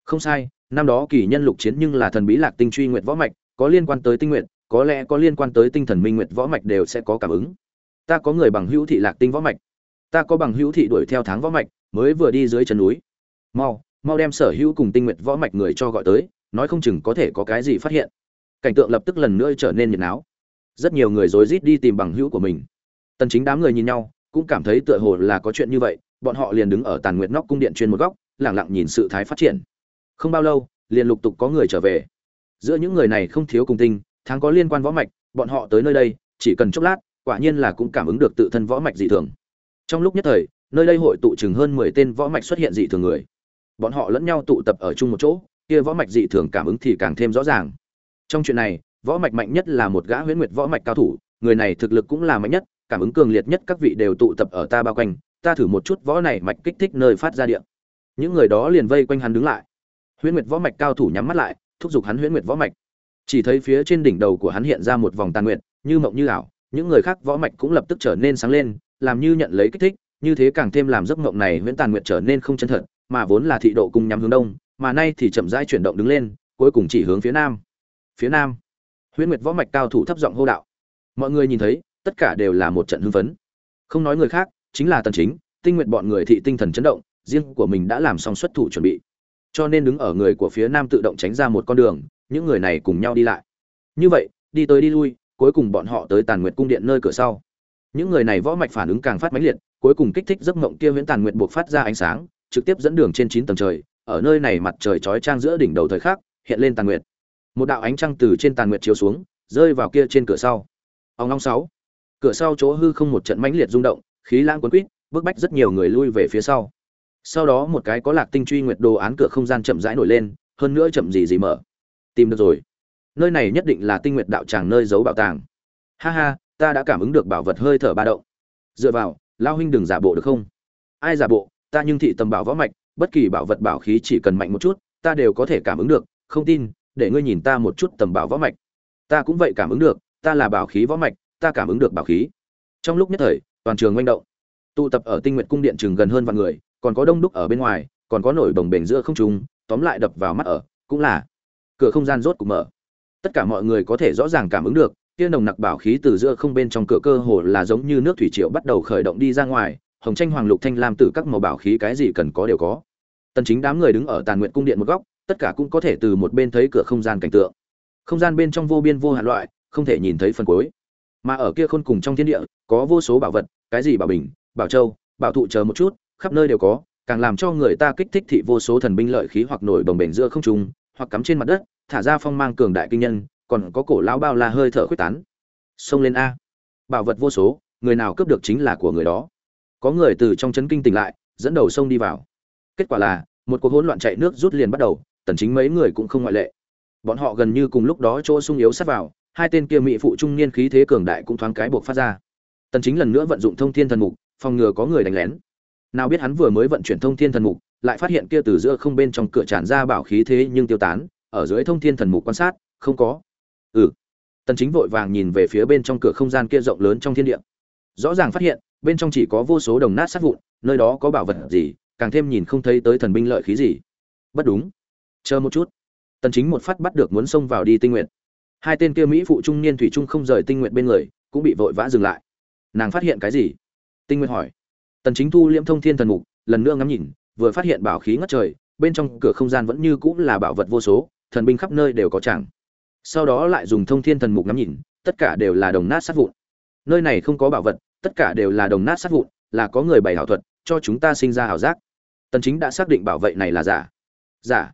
Không sai, năm đó kỳ nhân lục chiến nhưng là thần bí lạc tinh truy nguyệt võ mạch, có liên quan tới tinh nguyệt, có lẽ có liên quan tới tinh thần minh nguyệt võ mạch đều sẽ có cảm ứng. Ta có người bằng hữu thị lạc tinh võ mạch. Ta có bằng hữu thị đuổi theo tháng võ mạch, mới vừa đi dưới chân núi mau mau đem sở hữu cùng tinh nguyệt võ mạch người cho gọi tới, nói không chừng có thể có cái gì phát hiện. Cảnh tượng lập tức lần nữa trở nên nhiệt náo. Rất nhiều người rối rít đi tìm bằng hữu của mình. Tần chính đám người nhìn nhau, cũng cảm thấy tựa hồ là có chuyện như vậy, bọn họ liền đứng ở tàn nguyệt nóc cung điện chuyên một góc, lặng lặng nhìn sự thái phát triển. Không bao lâu, liền lục tục có người trở về. Giữa những người này không thiếu cùng tinh tháng có liên quan võ mạch, bọn họ tới nơi đây, chỉ cần chốc lát, quả nhiên là cũng cảm ứng được tự thân võ mạch dị thường. Trong lúc nhất thời, nơi đây hội tụ chừng hơn 10 tên võ mạch xuất hiện dị thường người bọn họ lẫn nhau tụ tập ở chung một chỗ, kia võ mạch dị thường cảm ứng thì càng thêm rõ ràng. Trong chuyện này, võ mạch mạnh nhất là một gã huyễn nguyệt võ mạch cao thủ, người này thực lực cũng là mạnh nhất, cảm ứng cường liệt nhất các vị đều tụ tập ở ta bao quanh, ta thử một chút võ này mạch kích thích nơi phát ra điện những người đó liền vây quanh hắn đứng lại. Huyễn nguyệt võ mạch cao thủ nhắm mắt lại, thúc giục hắn huyễn nguyệt võ mạch. Chỉ thấy phía trên đỉnh đầu của hắn hiện ra một vòng tàn nguyệt, như mộng như ảo, những người khác võ mạch cũng lập tức trở nên sáng lên, làm như nhận lấy kích thích, như thế càng thêm làm giấc mộng này huyễn tàn nguyệt trở nên không chân thật mà vốn là thị độ cùng nhắm hướng đông, mà nay thì chậm rãi chuyển động đứng lên, cuối cùng chỉ hướng phía nam. Phía nam, huyễn nguyệt võ mạch cao thủ thấp giọng hô đạo. Mọi người nhìn thấy, tất cả đều là một trận hưng phấn. Không nói người khác, chính là tần chính, tinh Nguyệt bọn người thị tinh thần chấn động, riêng của mình đã làm xong xuất thủ chuẩn bị. Cho nên đứng ở người của phía nam tự động tránh ra một con đường, những người này cùng nhau đi lại. Như vậy, đi tới đi lui, cuối cùng bọn họ tới tàn nguyệt cung điện nơi cửa sau. Những người này võ mạch phản ứng càng phát mãnh liệt, cuối cùng kích thích giấc mộng kia Huyễn tàn nguyệt buộc phát ra ánh sáng trực tiếp dẫn đường trên chín tầng trời, ở nơi này mặt trời chói trang giữa đỉnh đầu thời khắc, hiện lên tàn nguyệt. Một đạo ánh trăng từ trên tàn nguyệt chiếu xuống, rơi vào kia trên cửa sau. Ông long sáu. Cửa sau chỗ hư không một trận mãnh liệt rung động, khí lãng cuốn quýt bước bách rất nhiều người lui về phía sau. Sau đó một cái có lạc tinh truy nguyệt đồ án cửa không gian chậm rãi nổi lên, hơn nữa chậm gì gì mở. Tìm được rồi. Nơi này nhất định là tinh nguyệt đạo tràng nơi giấu bảo tàng. Ha ha, ta đã cảm ứng được bảo vật hơi thở ba động. Dựa vào lao huynh đừng giả bộ được không? Ai giả bộ? Ta nhưng thị tầm bảo võ mạch, bất kỳ bảo vật bảo khí chỉ cần mạnh một chút, ta đều có thể cảm ứng được, không tin, để ngươi nhìn ta một chút tầm bảo võ mạch. Ta cũng vậy cảm ứng được, ta là bảo khí võ mạch, ta cảm ứng được bảo khí. Trong lúc nhất thời, toàn trường manh động. Tụ tập ở tinh nguyện cung điện trường gần hơn vạn người, còn có đông đúc ở bên ngoài, còn có nổi đồng bền giữa không trung, tóm lại đập vào mắt ở, cũng là cửa không gian rốt cục mở. Tất cả mọi người có thể rõ ràng cảm ứng được, kia nồng nặc bảo khí từ giữa không bên trong cửa cơ hồ là giống như nước thủy triều bắt đầu khởi động đi ra ngoài hồng tranh hoàng lục thanh lam từ các màu bảo khí cái gì cần có đều có. Tần chính đám người đứng ở tàn nguyện cung điện một góc, tất cả cũng có thể từ một bên thấy cửa không gian cảnh tượng. Không gian bên trong vô biên vô hạn loại, không thể nhìn thấy phần cuối. Mà ở kia khôn cùng trong thiên địa, có vô số bảo vật, cái gì bảo bình, bảo châu, bảo thụ chờ một chút, khắp nơi đều có, càng làm cho người ta kích thích thị vô số thần binh lợi khí hoặc nổi đồng bềnh giữa không trung, hoặc cắm trên mặt đất, thả ra phong mang cường đại kinh nhân, còn có cổ lão bao la hơi thở khuyết tán. Xông lên a. Bảo vật vô số, người nào cướp được chính là của người đó có người từ trong chấn kinh tỉnh lại, dẫn đầu sông đi vào. Kết quả là, một cuộc hỗn loạn chạy nước rút liền bắt đầu, tần chính mấy người cũng không ngoại lệ. Bọn họ gần như cùng lúc đó chỗ sung yếu sát vào, hai tên kia mỹ phụ trung niên khí thế cường đại cũng thoáng cái buộc phát ra. Tần chính lần nữa vận dụng thông thiên thần mục, phòng ngừa có người đánh lén. Nào biết hắn vừa mới vận chuyển thông thiên thần mục, lại phát hiện kia từ giữa không bên trong cửa tràn ra bảo khí thế nhưng tiêu tán, ở dưới thông thiên thần mục quan sát, không có. Ừ. Tần chính vội vàng nhìn về phía bên trong cửa không gian kia rộng lớn trong thiên địa. Rõ ràng phát hiện bên trong chỉ có vô số đồng nát sát vụn, nơi đó có bảo vật gì, càng thêm nhìn không thấy tới thần binh lợi khí gì. Bất đúng. Chờ một chút. Tần chính một phát bắt được muốn xông vào đi tinh nguyện hai tên kia mỹ phụ trung niên thủy trung không rời tinh nguyện bên người, cũng bị vội vã dừng lại. Nàng phát hiện cái gì? Tinh nguyện hỏi. Tần chính thu liễm thông thiên thần mục, lần nữa ngắm nhìn, vừa phát hiện bảo khí ngất trời, bên trong cửa không gian vẫn như cũ là bảo vật vô số, thần binh khắp nơi đều có chẳng sau đó lại dùng thông thiên thần mục ngắm nhìn, tất cả đều là đồng nát sát vụn. Nơi này không có bảo vật tất cả đều là đồng nát sát vụn, là có người bày ảo thuật, cho chúng ta sinh ra ảo giác. Tần chính đã xác định bảo vệ này là giả. Giả.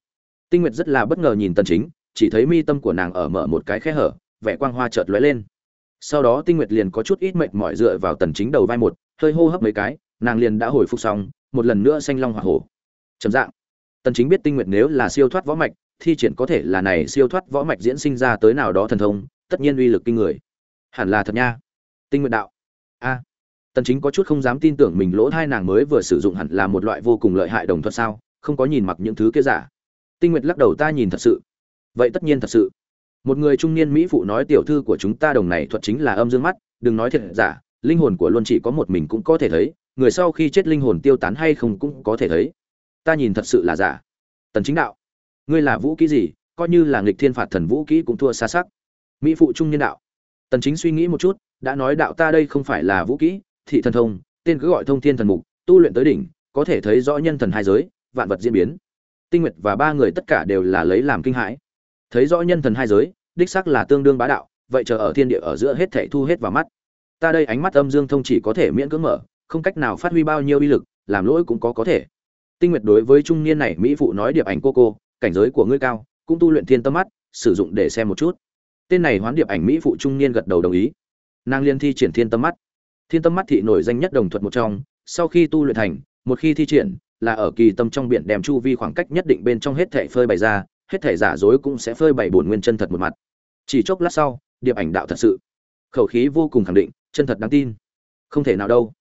Tinh nguyệt rất là bất ngờ nhìn tần chính, chỉ thấy mi tâm của nàng ở mở một cái khe hở, vẻ quang hoa chợt lóe lên. Sau đó tinh nguyệt liền có chút ít mệt mỏi dựa vào tần chính đầu vai một, hơi hô hấp mấy cái, nàng liền đã hồi phục xong, một lần nữa xanh long hỏa hổ. Trầm dạng tần chính biết tinh nguyệt nếu là siêu thoát võ mạch, thi triển có thể là này siêu thoát võ mạch diễn sinh ra tới nào đó thần thông, tất nhiên uy lực kinh người. Hẳn là thật nha. Tinh nguyệt đạo a. Tần chính có chút không dám tin tưởng mình lỗ thai nàng mới vừa sử dụng hẳn là một loại vô cùng lợi hại đồng thuật sao, không có nhìn mặc những thứ kia giả. Tinh nguyệt lắc đầu, ta nhìn thật sự. Vậy tất nhiên thật sự. Một người trung niên mỹ phụ nói, tiểu thư của chúng ta đồng này thuật chính là âm dương mắt, đừng nói thiệt giả, linh hồn của luân chỉ có một mình cũng có thể thấy, người sau khi chết linh hồn tiêu tán hay không cũng có thể thấy. Ta nhìn thật sự là giả. Tần chính đạo, ngươi là vũ kỹ gì, coi như là nghịch thiên phạt thần vũ kỹ cũng thua xa sắc. Mỹ phụ trung niên đạo, tần chính suy nghĩ một chút đã nói đạo ta đây không phải là vũ kỹ, thị thần thông, tên cứ gọi thông thiên thần mục, tu luyện tới đỉnh, có thể thấy rõ nhân thần hai giới, vạn vật diễn biến. Tinh nguyệt và ba người tất cả đều là lấy làm kinh hãi. Thấy rõ nhân thần hai giới, đích xác là tương đương bá đạo, vậy chờ ở thiên địa ở giữa hết thảy thu hết vào mắt. Ta đây ánh mắt âm dương thông chỉ có thể miễn cưỡng mở, không cách nào phát huy bao nhiêu uy lực, làm lỗi cũng có có thể. Tinh nguyệt đối với trung niên này mỹ phụ nói điệp ảnh cô cô, cảnh giới của ngươi cao, cũng tu luyện thiên tâm mắt, sử dụng để xem một chút. Tên này hoán điệp ảnh mỹ phụ trung niên gật đầu đồng ý nàng liên thi triển thiên tâm mắt. Thiên tâm mắt thị nổi danh nhất đồng thuật một trong, sau khi tu luyện thành, một khi thi triển, là ở kỳ tâm trong biển đem chu vi khoảng cách nhất định bên trong hết thể phơi bày ra, hết thể giả dối cũng sẽ phơi bày bổn nguyên chân thật một mặt. Chỉ chốc lát sau, điệp ảnh đạo thật sự. Khẩu khí vô cùng khẳng định, chân thật đáng tin. Không thể nào đâu.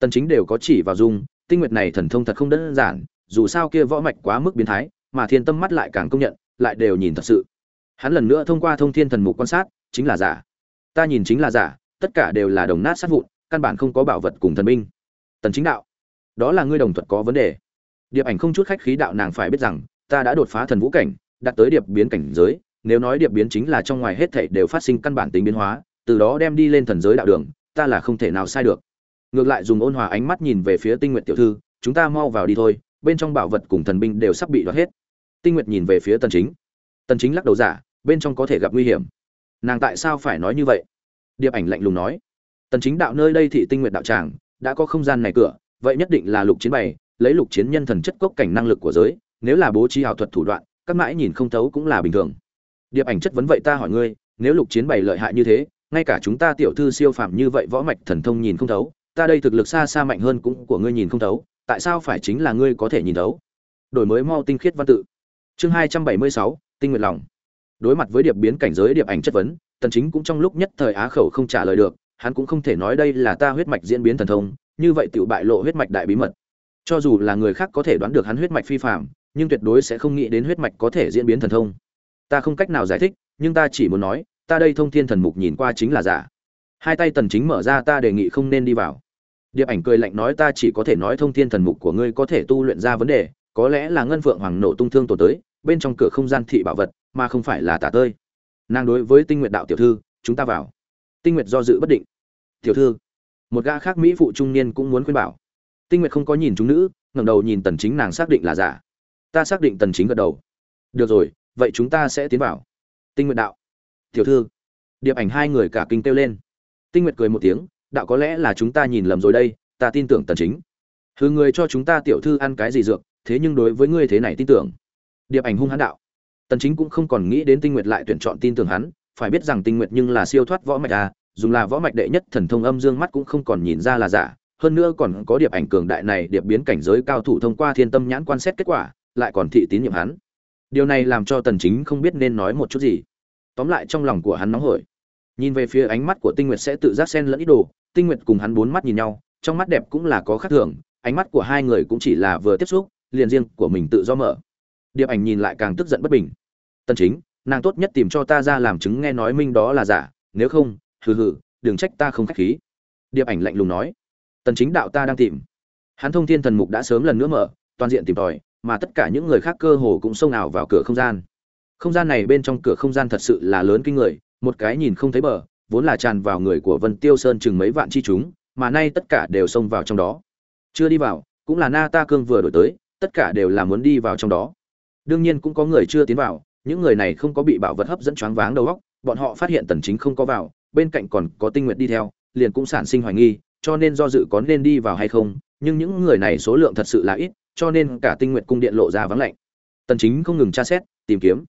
Tần chính đều có chỉ vào dung, tinh nguyệt này thần thông thật không đơn giản, dù sao kia võ mạch quá mức biến thái, mà thiên tâm mắt lại càng công nhận, lại đều nhìn thật sự. Hắn lần nữa thông qua thông thiên thần mục quan sát, chính là giả. Ta nhìn chính là giả tất cả đều là đồng nát sát vụn, căn bản không có bảo vật cùng thần binh. Tần chính đạo, đó là ngươi đồng thuật có vấn đề. Điệp ảnh không chút khách khí đạo nàng phải biết rằng, ta đã đột phá thần vũ cảnh, đạt tới điệp biến cảnh giới, nếu nói điệp biến chính là trong ngoài hết thảy đều phát sinh căn bản tính biến hóa, từ đó đem đi lên thần giới đạo đường, ta là không thể nào sai được. Ngược lại dùng ôn hòa ánh mắt nhìn về phía tinh nguyện tiểu thư, chúng ta mau vào đi thôi, bên trong bảo vật cùng thần binh đều sắp bị đoạt hết. Tinh nguyệt nhìn về phía tần chính. Tần chính lắc đầu giả, bên trong có thể gặp nguy hiểm. Nàng tại sao phải nói như vậy? Điệp ảnh lạnh lùng nói, tần chính đạo nơi đây thị tinh nguyện đạo tràng, đã có không gian này cửa, vậy nhất định là lục chiến bày, lấy lục chiến nhân thần chất cốc cảnh năng lực của giới, nếu là bố trí ảo thuật thủ đoạn, các mãi nhìn không thấu cũng là bình thường. Điệp ảnh chất vấn, vậy ta hỏi ngươi, nếu lục chiến bày lợi hại như thế, ngay cả chúng ta tiểu thư siêu phàm như vậy võ mạch thần thông nhìn không thấu, ta đây thực lực xa xa mạnh hơn cũng của ngươi nhìn không thấu, tại sao phải chính là ngươi có thể nhìn thấu? Đổi mới mau tinh khiết văn tự. Chương hai trăm bảy mươi sáu, tinh nguyện lòng. Đối mặt với điệp biến cảnh giới, điệp ảnh chất vấn tần chính cũng trong lúc nhất thời á khẩu không trả lời được, hắn cũng không thể nói đây là ta huyết mạch diễn biến thần thông, như vậy tiểu bại lộ huyết mạch đại bí mật. Cho dù là người khác có thể đoán được hắn huyết mạch phi phàm nhưng tuyệt đối sẽ không nghĩ đến huyết mạch có thể diễn biến thần thông. Ta không cách nào giải thích, nhưng ta chỉ muốn nói, ta đây thông thiên thần mục nhìn qua chính là giả. Hai tay tần chính mở ra ta đề nghị không nên đi vào. Điệp ảnh cười lạnh nói ta chỉ có thể nói thông thiên thần mục của ngươi có thể tu luyện ra vấn đề, có lẽ là ngân phượng hoàng nổ tung thương tổ tới, bên trong cửa không gian thị bảo vật, mà không phải là tả tơi nàng đối với tinh nguyện đạo tiểu thư, chúng ta vào. Tinh nguyện do dự bất định. Tiểu thư, một gã khác mỹ phụ trung niên cũng muốn khuyên bảo. Tinh nguyện không có nhìn chúng nữ, ngẩng đầu nhìn tần chính nàng xác định là giả. Ta xác định tần chính gật đầu. Được rồi, vậy chúng ta sẽ tiến vào. Tinh nguyện đạo. Tiểu thư, điệp ảnh hai người cả kinh kêu lên. Tinh nguyệt cười một tiếng, đạo có lẽ là chúng ta nhìn lầm rồi đây, ta tin tưởng tần chính. Hứa người cho chúng ta tiểu thư ăn cái gì dược, thế nhưng đối với ngươi thế này tin tưởng. Điệp ảnh hung hãn đạo tần chính cũng không còn nghĩ đến tinh nguyệt lại tuyển chọn tin tưởng hắn, phải biết rằng tinh nguyệt nhưng là siêu thoát võ mạch à dùng là võ mạch đệ nhất thần thông âm dương mắt cũng không còn nhìn ra là giả, hơn nữa còn có điệp ảnh cường đại này điệp biến cảnh giới cao thủ thông qua thiên tâm nhãn quan xét kết quả, lại còn thị tín nhiệm hắn. Điều này làm cho tần chính không biết nên nói một chút gì. Tóm lại trong lòng của hắn nóng hổi. Nhìn về phía ánh mắt của tinh nguyệt sẽ tự giác xen lẫn ý đồ, tinh nguyệt cùng hắn bốn mắt nhìn nhau, trong mắt đẹp cũng là có khác thường, ánh mắt của hai người cũng chỉ là vừa tiếp xúc, liền riêng của mình tự do mở điệp ảnh nhìn lại càng tức giận bất bình. Tân chính, nàng tốt nhất tìm cho ta ra làm chứng nghe nói minh đó là giả, nếu không, hừ hừ, đừng trách ta không khách khí. Điệp ảnh lạnh lùng nói. Tần chính đạo ta đang tìm. Hắn thông thiên thần mục đã sớm lần nữa mở, toàn diện tìm tòi, mà tất cả những người khác cơ hồ cũng xông ảo vào cửa không gian. Không gian này bên trong cửa không gian thật sự là lớn kinh người, một cái nhìn không thấy bờ, vốn là tràn vào người của vân tiêu sơn chừng mấy vạn chi chúng, mà nay tất cả đều xông vào trong đó. Chưa đi vào, cũng là na ta cương vừa đổi tới, tất cả đều là muốn đi vào trong đó đương nhiên cũng có người chưa tiến vào, những người này không có bị bảo vật hấp dẫn choáng váng đầu óc, bọn họ phát hiện tần chính không có vào, bên cạnh còn có tinh nguyện đi theo, liền cũng sản sinh hoài nghi, cho nên do dự có nên đi vào hay không, nhưng những người này số lượng thật sự là ít, cho nên cả tinh nguyện cung điện lộ ra vắng lạnh. Tần chính không ngừng tra xét, tìm kiếm.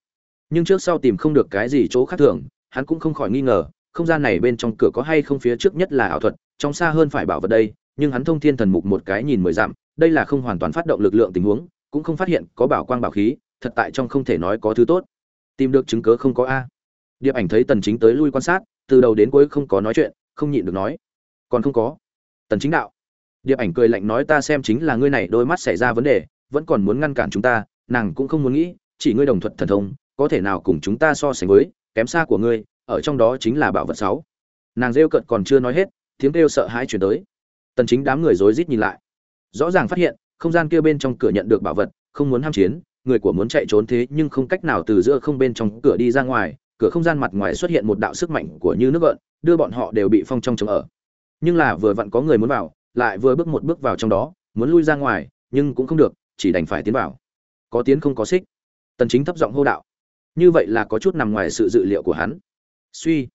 Nhưng trước sau tìm không được cái gì chỗ khác thường, hắn cũng không khỏi nghi ngờ, không gian này bên trong cửa có hay không phía trước nhất là ảo thuật, trong xa hơn phải bảo vật đây, nhưng hắn thông thiên thần mục một cái nhìn mười dặm, đây là không hoàn toàn phát động lực lượng tình huống, cũng không phát hiện có bảo quang bảo khí thật tại trong không thể nói có thứ tốt. Tìm được chứng cớ không có a. Điệp ảnh thấy tần chính tới lui quan sát, từ đầu đến cuối không có nói chuyện, không nhịn được nói. Còn không có. Tần chính đạo. Điệp ảnh cười lạnh nói ta xem chính là ngươi này đôi mắt xảy ra vấn đề, vẫn còn muốn ngăn cản chúng ta, nàng cũng không muốn nghĩ, chỉ ngươi đồng thuận thần thông, có thể nào cùng chúng ta so sánh với, kém xa của ngươi, ở trong đó chính là bảo vật sáu. Nàng rêu cận còn chưa nói hết, tiếng kêu sợ hãi chuyển tới. Tần chính đám người rối rít nhìn lại. Rõ ràng phát hiện, không gian kia bên trong cửa nhận được bảo vật, không muốn ham chiến người của muốn chạy trốn thế nhưng không cách nào từ giữa không bên trong cửa đi ra ngoài, cửa không gian mặt ngoài xuất hiện một đạo sức mạnh của như nước gợn, đưa bọn họ đều bị phong trong chống ở. Nhưng là vừa vặn có người muốn vào, lại vừa bước một bước vào trong đó, muốn lui ra ngoài, nhưng cũng không được, chỉ đành phải tiến vào. Có tiến không có xích. Tần chính thấp giọng hô đạo. Như vậy là có chút nằm ngoài sự dự liệu của hắn. Suy.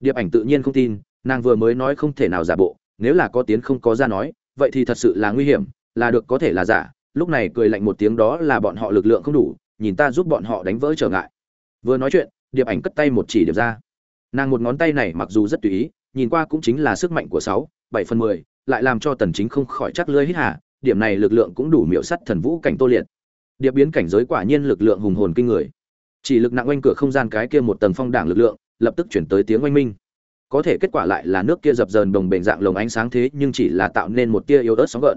Điệp ảnh tự nhiên không tin, nàng vừa mới nói không thể nào giả bộ, nếu là có tiến không có ra nói, vậy thì thật sự là nguy hiểm, là được có thể là giả lúc này cười lạnh một tiếng đó là bọn họ lực lượng không đủ, nhìn ta giúp bọn họ đánh vỡ trở ngại. Vừa nói chuyện, điệp ảnh cất tay một chỉ điệp ra. Nàng một ngón tay này mặc dù rất tùy ý, nhìn qua cũng chính là sức mạnh của sáu, bảy phần mười, lại làm cho tần chính không khỏi chắc lưỡi hít hà, điểm này lực lượng cũng đủ miểu sắt thần vũ cảnh tô liệt. Điệp biến cảnh giới quả nhiên lực lượng hùng hồn kinh người. Chỉ lực nặng oanh cửa không gian cái kia một tầng phong đảng lực lượng, lập tức chuyển tới tiếng oanh minh. Có thể kết quả lại là nước kia dập dờn đồng bền dạng lồng ánh sáng thế, nhưng chỉ là tạo nên một tia yếu ớt sóng gợn.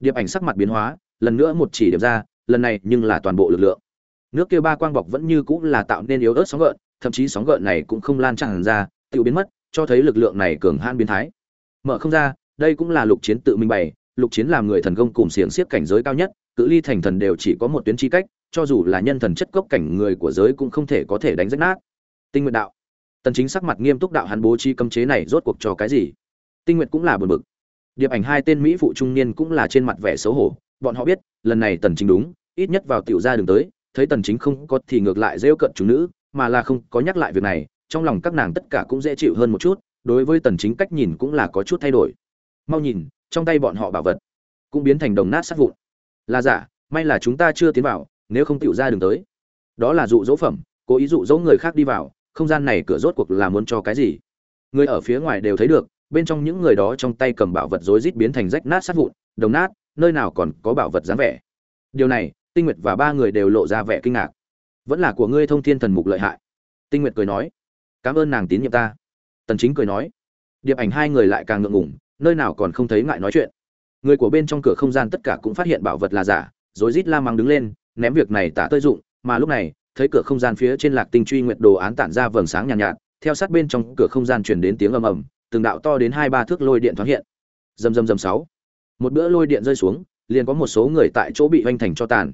Điệp ảnh sắc mặt biến hóa lần nữa một chỉ điểm ra, lần này nhưng là toàn bộ lực lượng. Nước kia ba quang bọc vẫn như cũng là tạo nên yếu ớt sóng gợn, thậm chí sóng gợn này cũng không lan tràn ra tự biến mất, cho thấy lực lượng này cường hãn biến thái. Mở không ra, đây cũng là lục chiến tự minh bày, lục chiến làm người thần công cùng xiềng xiếp cảnh giới cao nhất, cự ly thành thần đều chỉ có một tuyến chi cách, cho dù là nhân thần chất cốc cảnh người của giới cũng không thể có thể đánh rách nát. Tinh nguyện đạo. Tần chính sắc mặt nghiêm túc đạo hắn bố trí cấm chế này rốt cuộc cho cái gì? Tinh nguyện cũng là buồn bực. Điệp ảnh hai tên mỹ phụ trung niên cũng là trên mặt vẻ xấu hổ bọn họ biết, lần này tần chính đúng, ít nhất vào tiểu gia đường tới, thấy tần chính không có thì ngược lại rêu cận chúng nữ, mà là không có nhắc lại việc này, trong lòng các nàng tất cả cũng dễ chịu hơn một chút, đối với tần chính cách nhìn cũng là có chút thay đổi. Mau nhìn, trong tay bọn họ bảo vật cũng biến thành đồng nát sát vụn. Là giả, may là chúng ta chưa tiến vào, nếu không tiểu gia đường tới. Đó là dụ dỗ phẩm, cố ý dụ dỗ người khác đi vào, không gian này cửa rốt cuộc là muốn cho cái gì? Người ở phía ngoài đều thấy được, bên trong những người đó trong tay cầm bảo vật rối rít biến thành rách nát sát vụn, đồng nát nơi nào còn có bảo vật dáng vẻ. Điều này tinh nguyệt và ba người đều lộ ra vẻ kinh ngạc. Vẫn là của ngươi thông thiên thần mục lợi hại. Tinh nguyệt cười nói cảm ơn nàng tín nhiệm ta. Tần chính cười nói điệp ảnh hai người lại càng ngượng ngùng nơi nào còn không thấy ngại nói chuyện. Người của bên trong cửa không gian tất cả cũng phát hiện bảo vật là giả rồi rít la mắng đứng lên ném việc này tả tơi dụng mà lúc này thấy cửa không gian phía trên lạc tinh truy nguyệt đồ án tản ra vầng sáng nhàn nhạt, nhạt theo sát bên trong cửa không gian truyền đến tiếng ầm ầm từng đạo to đến hai ba thước lôi điện thoáng hiện. Rầm rầm rầm sáu một bữa lôi điện rơi xuống, liền có một số người tại chỗ bị hoành thành cho tàn.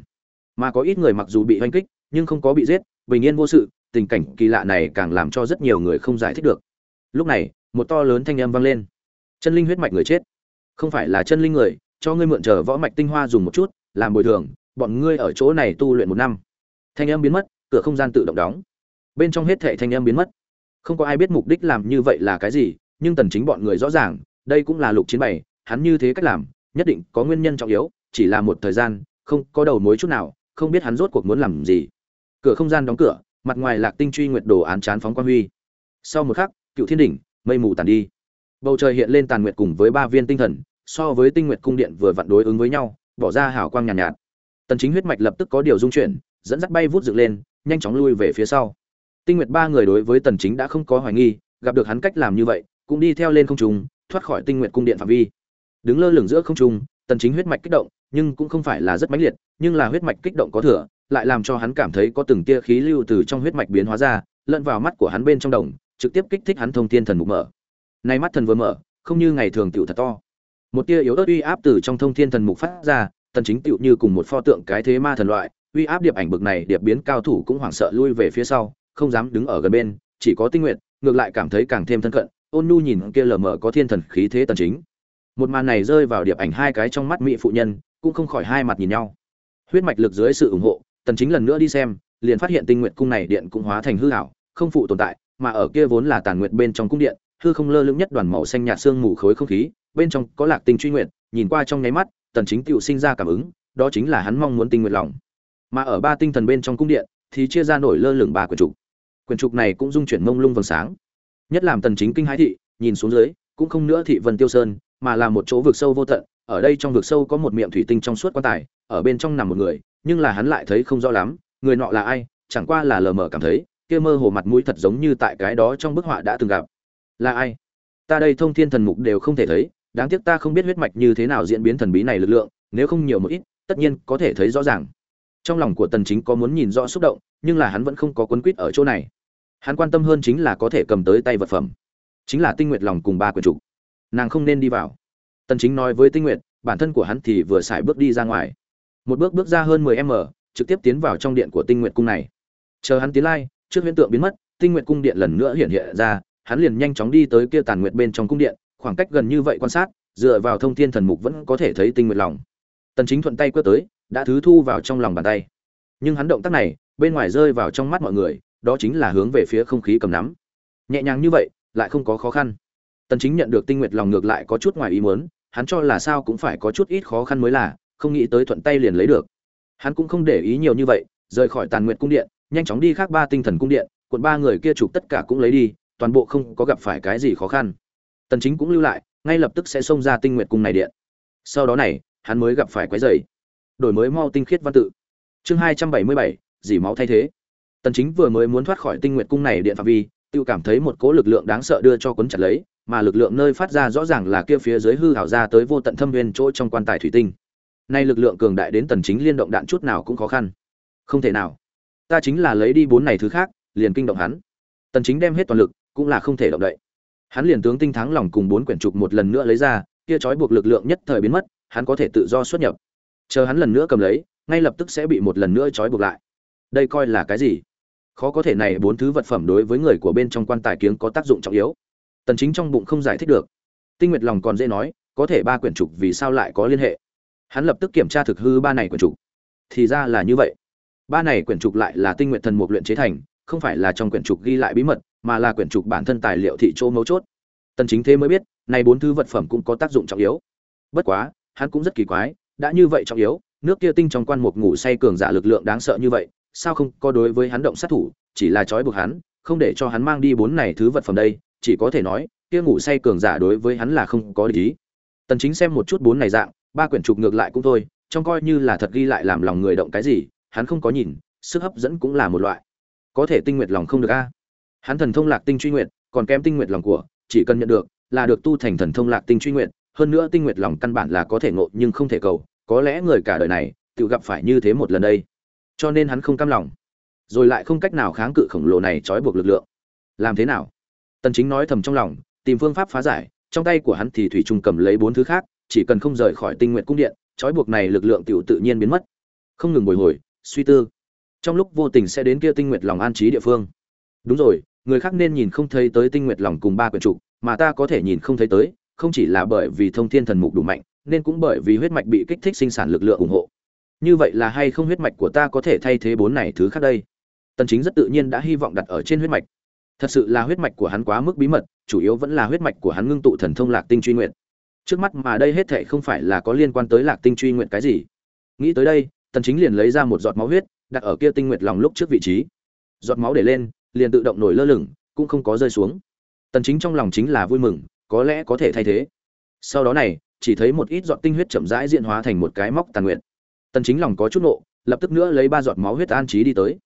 Mà có ít người mặc dù bị hoành kích, nhưng không có bị giết, bình yên vô sự, tình cảnh kỳ lạ này càng làm cho rất nhiều người không giải thích được. Lúc này, một to lớn thanh âm vang lên. Chân linh huyết mạch người chết. Không phải là chân linh người, cho ngươi mượn chờ võ mạch tinh hoa dùng một chút, làm bồi thường, bọn ngươi ở chỗ này tu luyện một năm. Thanh âm biến mất, cửa không gian tự động đóng. Bên trong hết thệ thanh âm biến mất. Không có ai biết mục đích làm như vậy là cái gì, nhưng tần chính bọn người rõ ràng, đây cũng là lục chiến bày, hắn như thế cách làm nhất định có nguyên nhân trọng yếu chỉ là một thời gian không có đầu mối chút nào không biết hắn rốt cuộc muốn làm gì. Cửa không gian đóng cửa mặt ngoài lạc tinh truy nguyệt đồ án chán phóng quan huy. Sau một khắc cựu thiên đỉnh mây mù tàn đi. Bầu trời hiện lên tàn nguyệt cùng với ba viên tinh thần so với tinh nguyệt cung điện vừa vặn đối ứng với nhau bỏ ra hào quang nhàn nhạt, nhạt. Tần chính huyết mạch lập tức có điều dung chuyển dẫn dắt bay vút dựng lên nhanh chóng lui về phía sau. Tinh nguyệt ba người đối với tần chính đã không có hoài nghi gặp được hắn cách làm như vậy cũng đi theo lên không trung thoát khỏi tinh nguyệt cung điện phạm vi đứng lơ lửng giữa không trung, tần chính huyết mạch kích động, nhưng cũng không phải là rất mãnh liệt, nhưng là huyết mạch kích động có thừa, lại làm cho hắn cảm thấy có từng tia khí lưu từ trong huyết mạch biến hóa ra, lẫn vào mắt của hắn bên trong đồng, trực tiếp kích thích hắn thông thiên thần mục mở. Nay mắt thần vừa mở, không như ngày thường tiểu thật to. Một tia yếu ớt uy áp từ trong thông thiên thần mục phát ra, tần chính tiểu như cùng một pho tượng cái thế ma thần loại, uy áp điệp ảnh bực này điệp biến cao thủ cũng hoảng sợ lui về phía sau, không dám đứng ở gần bên, chỉ có tinh nguyện, ngược lại cảm thấy càng thêm thân cận, ôn nhu nhìn kia lờ mờ có thiên thần khí thế tần chính một màn này rơi vào điệp ảnh hai cái trong mắt mỹ phụ nhân, cũng không khỏi hai mặt nhìn nhau. Huyết mạch lực dưới sự ủng hộ, tần chính lần nữa đi xem, liền phát hiện tinh nguyện cung này điện cũng hóa thành hư ảo, không phụ tồn tại, mà ở kia vốn là tàn nguyện bên trong cung điện, hư không lơ lửng nhất đoàn màu xanh nhạt xương mù khối không khí, bên trong có lạc tinh truy nguyện nhìn qua trong nháy mắt, tần chính tựu sinh ra cảm ứng, đó chính là hắn mong muốn tinh nguyện lòng. Mà ở ba tinh thần bên trong cung điện, thì chia ra nổi lơ lửng ba quyển trục. Quyển trục này cũng dung chuyển mông lung vầng sáng. Nhất làm tần chính kinh hãi thị, nhìn xuống dưới, cũng không nữa thị vân tiêu sơn mà là một chỗ vực sâu vô tận, ở đây trong vực sâu có một miệng thủy tinh trong suốt quan tài, ở bên trong nằm một người, nhưng là hắn lại thấy không rõ lắm, người nọ là ai, chẳng qua là lờ mờ cảm thấy, kia mơ hồ mặt mũi thật giống như tại cái đó trong bức họa đã từng gặp. Là ai? Ta đây thông thiên thần mục đều không thể thấy, đáng tiếc ta không biết huyết mạch như thế nào diễn biến thần bí này lực lượng, nếu không nhiều một ít, tất nhiên có thể thấy rõ ràng. Trong lòng của tần chính có muốn nhìn rõ xúc động, nhưng là hắn vẫn không có cuốn quýt ở chỗ này. Hắn quan tâm hơn chính là có thể cầm tới tay vật phẩm. Chính là tinh nguyệt lòng cùng ba quyền chủ nàng không nên đi vào. Tần chính nói với tinh nguyệt, bản thân của hắn thì vừa xài bước đi ra ngoài. Một bước bước ra hơn 10 m trực tiếp tiến vào trong điện của tinh nguyệt cung này. Chờ hắn tiến lai, trước huyễn tượng biến mất, tinh nguyệt cung điện lần nữa hiện hiện ra, hắn liền nhanh chóng đi tới kia tàn nguyệt bên trong cung điện, khoảng cách gần như vậy quan sát, dựa vào thông thiên thần mục vẫn có thể thấy tinh nguyệt lòng. Tần chính thuận tay quét tới, đã thứ thu vào trong lòng bàn tay. Nhưng hắn động tác này, bên ngoài rơi vào trong mắt mọi người, đó chính là hướng về phía không khí cầm nắm. Nhẹ nhàng như vậy, lại không có khó khăn tần chính nhận được tinh nguyệt lòng ngược lại có chút ngoài ý muốn hắn cho là sao cũng phải có chút ít khó khăn mới là không nghĩ tới thuận tay liền lấy được. Hắn cũng không để ý nhiều như vậy rời khỏi tàn nguyệt cung điện nhanh chóng đi khác ba tinh thần cung điện quận ba người kia chụp tất cả cũng lấy đi toàn bộ không có gặp phải cái gì khó khăn. Tần chính cũng lưu lại ngay lập tức sẽ xông ra tinh nguyệt cung này điện. Sau đó này hắn mới gặp phải quái rầy đổi mới mau tinh khiết văn tự. Chương 277, dỉ máu thay thế. Tần chính vừa mới muốn thoát khỏi tinh nguyệt cung này điện phạm vi tiêu cảm thấy một cỗ lực lượng đáng sợ đưa cho cuốn chặt lấy mà lực lượng nơi phát ra rõ ràng là kia phía dưới hư hảo ra tới vô tận thâm viên chỗ trong quan tài thủy tinh. Nay lực lượng cường đại đến tần chính liên động đạn chút nào cũng khó khăn. Không thể nào. Ta chính là lấy đi bốn này thứ khác, liền kinh động hắn. Tần chính đem hết toàn lực, cũng là không thể động đậy. Hắn liền tướng tinh thắng lòng cùng bốn quyển trục một lần nữa lấy ra, kia trói buộc lực lượng nhất thời biến mất, hắn có thể tự do xuất nhập. Chờ hắn lần nữa cầm lấy, ngay lập tức sẽ bị một lần nữa trói buộc lại. Đây coi là cái gì? Khó có thể này bốn thứ vật phẩm đối với người của bên trong quan tài kiếng có tác dụng trọng yếu tần chính trong bụng không giải thích được. Tinh nguyệt lòng còn dễ nói, có thể ba quyển trục vì sao lại có liên hệ? Hắn lập tức kiểm tra thực hư ba này quyển trục. Thì ra là như vậy. Ba này quyển trục lại là tinh nguyện thần mục luyện chế thành, không phải là trong quyển trục ghi lại bí mật, mà là quyển trục bản thân tài liệu thị chỗ mấu chốt. Tần chính thế mới biết, này bốn thứ vật phẩm cũng có tác dụng trọng yếu. Bất quá, hắn cũng rất kỳ quái, đã như vậy trọng yếu, nước kia tinh trong quan mục ngủ say cường giả lực lượng đáng sợ như vậy, sao không có đối với hắn động sát thủ, chỉ là trói buộc hắn, không để cho hắn mang đi bốn này thứ vật phẩm đây chỉ có thể nói, kia ngủ say cường giả đối với hắn là không có lý. Tần chính xem một chút bốn này dạng, ba quyển trục ngược lại cũng thôi trong coi như là thật ghi lại làm lòng người động cái gì, hắn không có nhìn, sức hấp dẫn cũng là một loại. Có thể tinh nguyệt lòng không được a. Hắn thần thông lạc tinh truy nguyệt, còn kém tinh nguyệt lòng của, chỉ cần nhận được, là được tu thành thần thông lạc tinh truy nguyệt, hơn nữa tinh nguyệt lòng căn bản là có thể ngộ nhưng không thể cầu, có lẽ người cả đời này, tự gặp phải như thế một lần đây. Cho nên hắn không cam lòng. Rồi lại không cách nào kháng cự khổng lồ này trói buộc lực lượng. Làm thế nào? Tần chính nói thầm trong lòng, tìm phương pháp phá giải, trong tay của hắn thì thủy trùng cầm lấy bốn thứ khác, chỉ cần không rời khỏi tinh nguyện cung điện, trói buộc này lực lượng tiểu tự nhiên biến mất. Không ngừng bồi hồi, suy tư. Trong lúc vô tình sẽ đến kia tinh nguyệt lòng an trí địa phương. Đúng rồi, người khác nên nhìn không thấy tới tinh nguyệt lòng cùng ba quyển trục, mà ta có thể nhìn không thấy tới, không chỉ là bởi vì thông thiên thần mục đủ mạnh, nên cũng bởi vì huyết mạch bị kích thích sinh sản lực lượng ủng hộ. Như vậy là hay không huyết mạch của ta có thể thay thế bốn này thứ khác đây? Tần chính rất tự nhiên đã hy vọng đặt ở trên huyết mạch thật sự là huyết mạch của hắn quá mức bí mật, chủ yếu vẫn là huyết mạch của hắn ngưng tụ thần thông lạc tinh truy nguyện trước mắt mà đây hết thệ không phải là có liên quan tới lạc tinh truy nguyện cái gì. Nghĩ tới đây, tần chính liền lấy ra một giọt máu huyết, đặt ở kia tinh nguyệt lòng lúc trước vị trí. Giọt máu để lên, liền tự động nổi lơ lửng, cũng không có rơi xuống. Tần chính trong lòng chính là vui mừng, có lẽ có thể thay thế. Sau đó này, chỉ thấy một ít giọt tinh huyết chậm rãi diễn hóa thành một cái móc tàn nguyện tần chính lòng có chút nộ, lập tức nữa lấy ba giọt máu huyết an trí đi tới.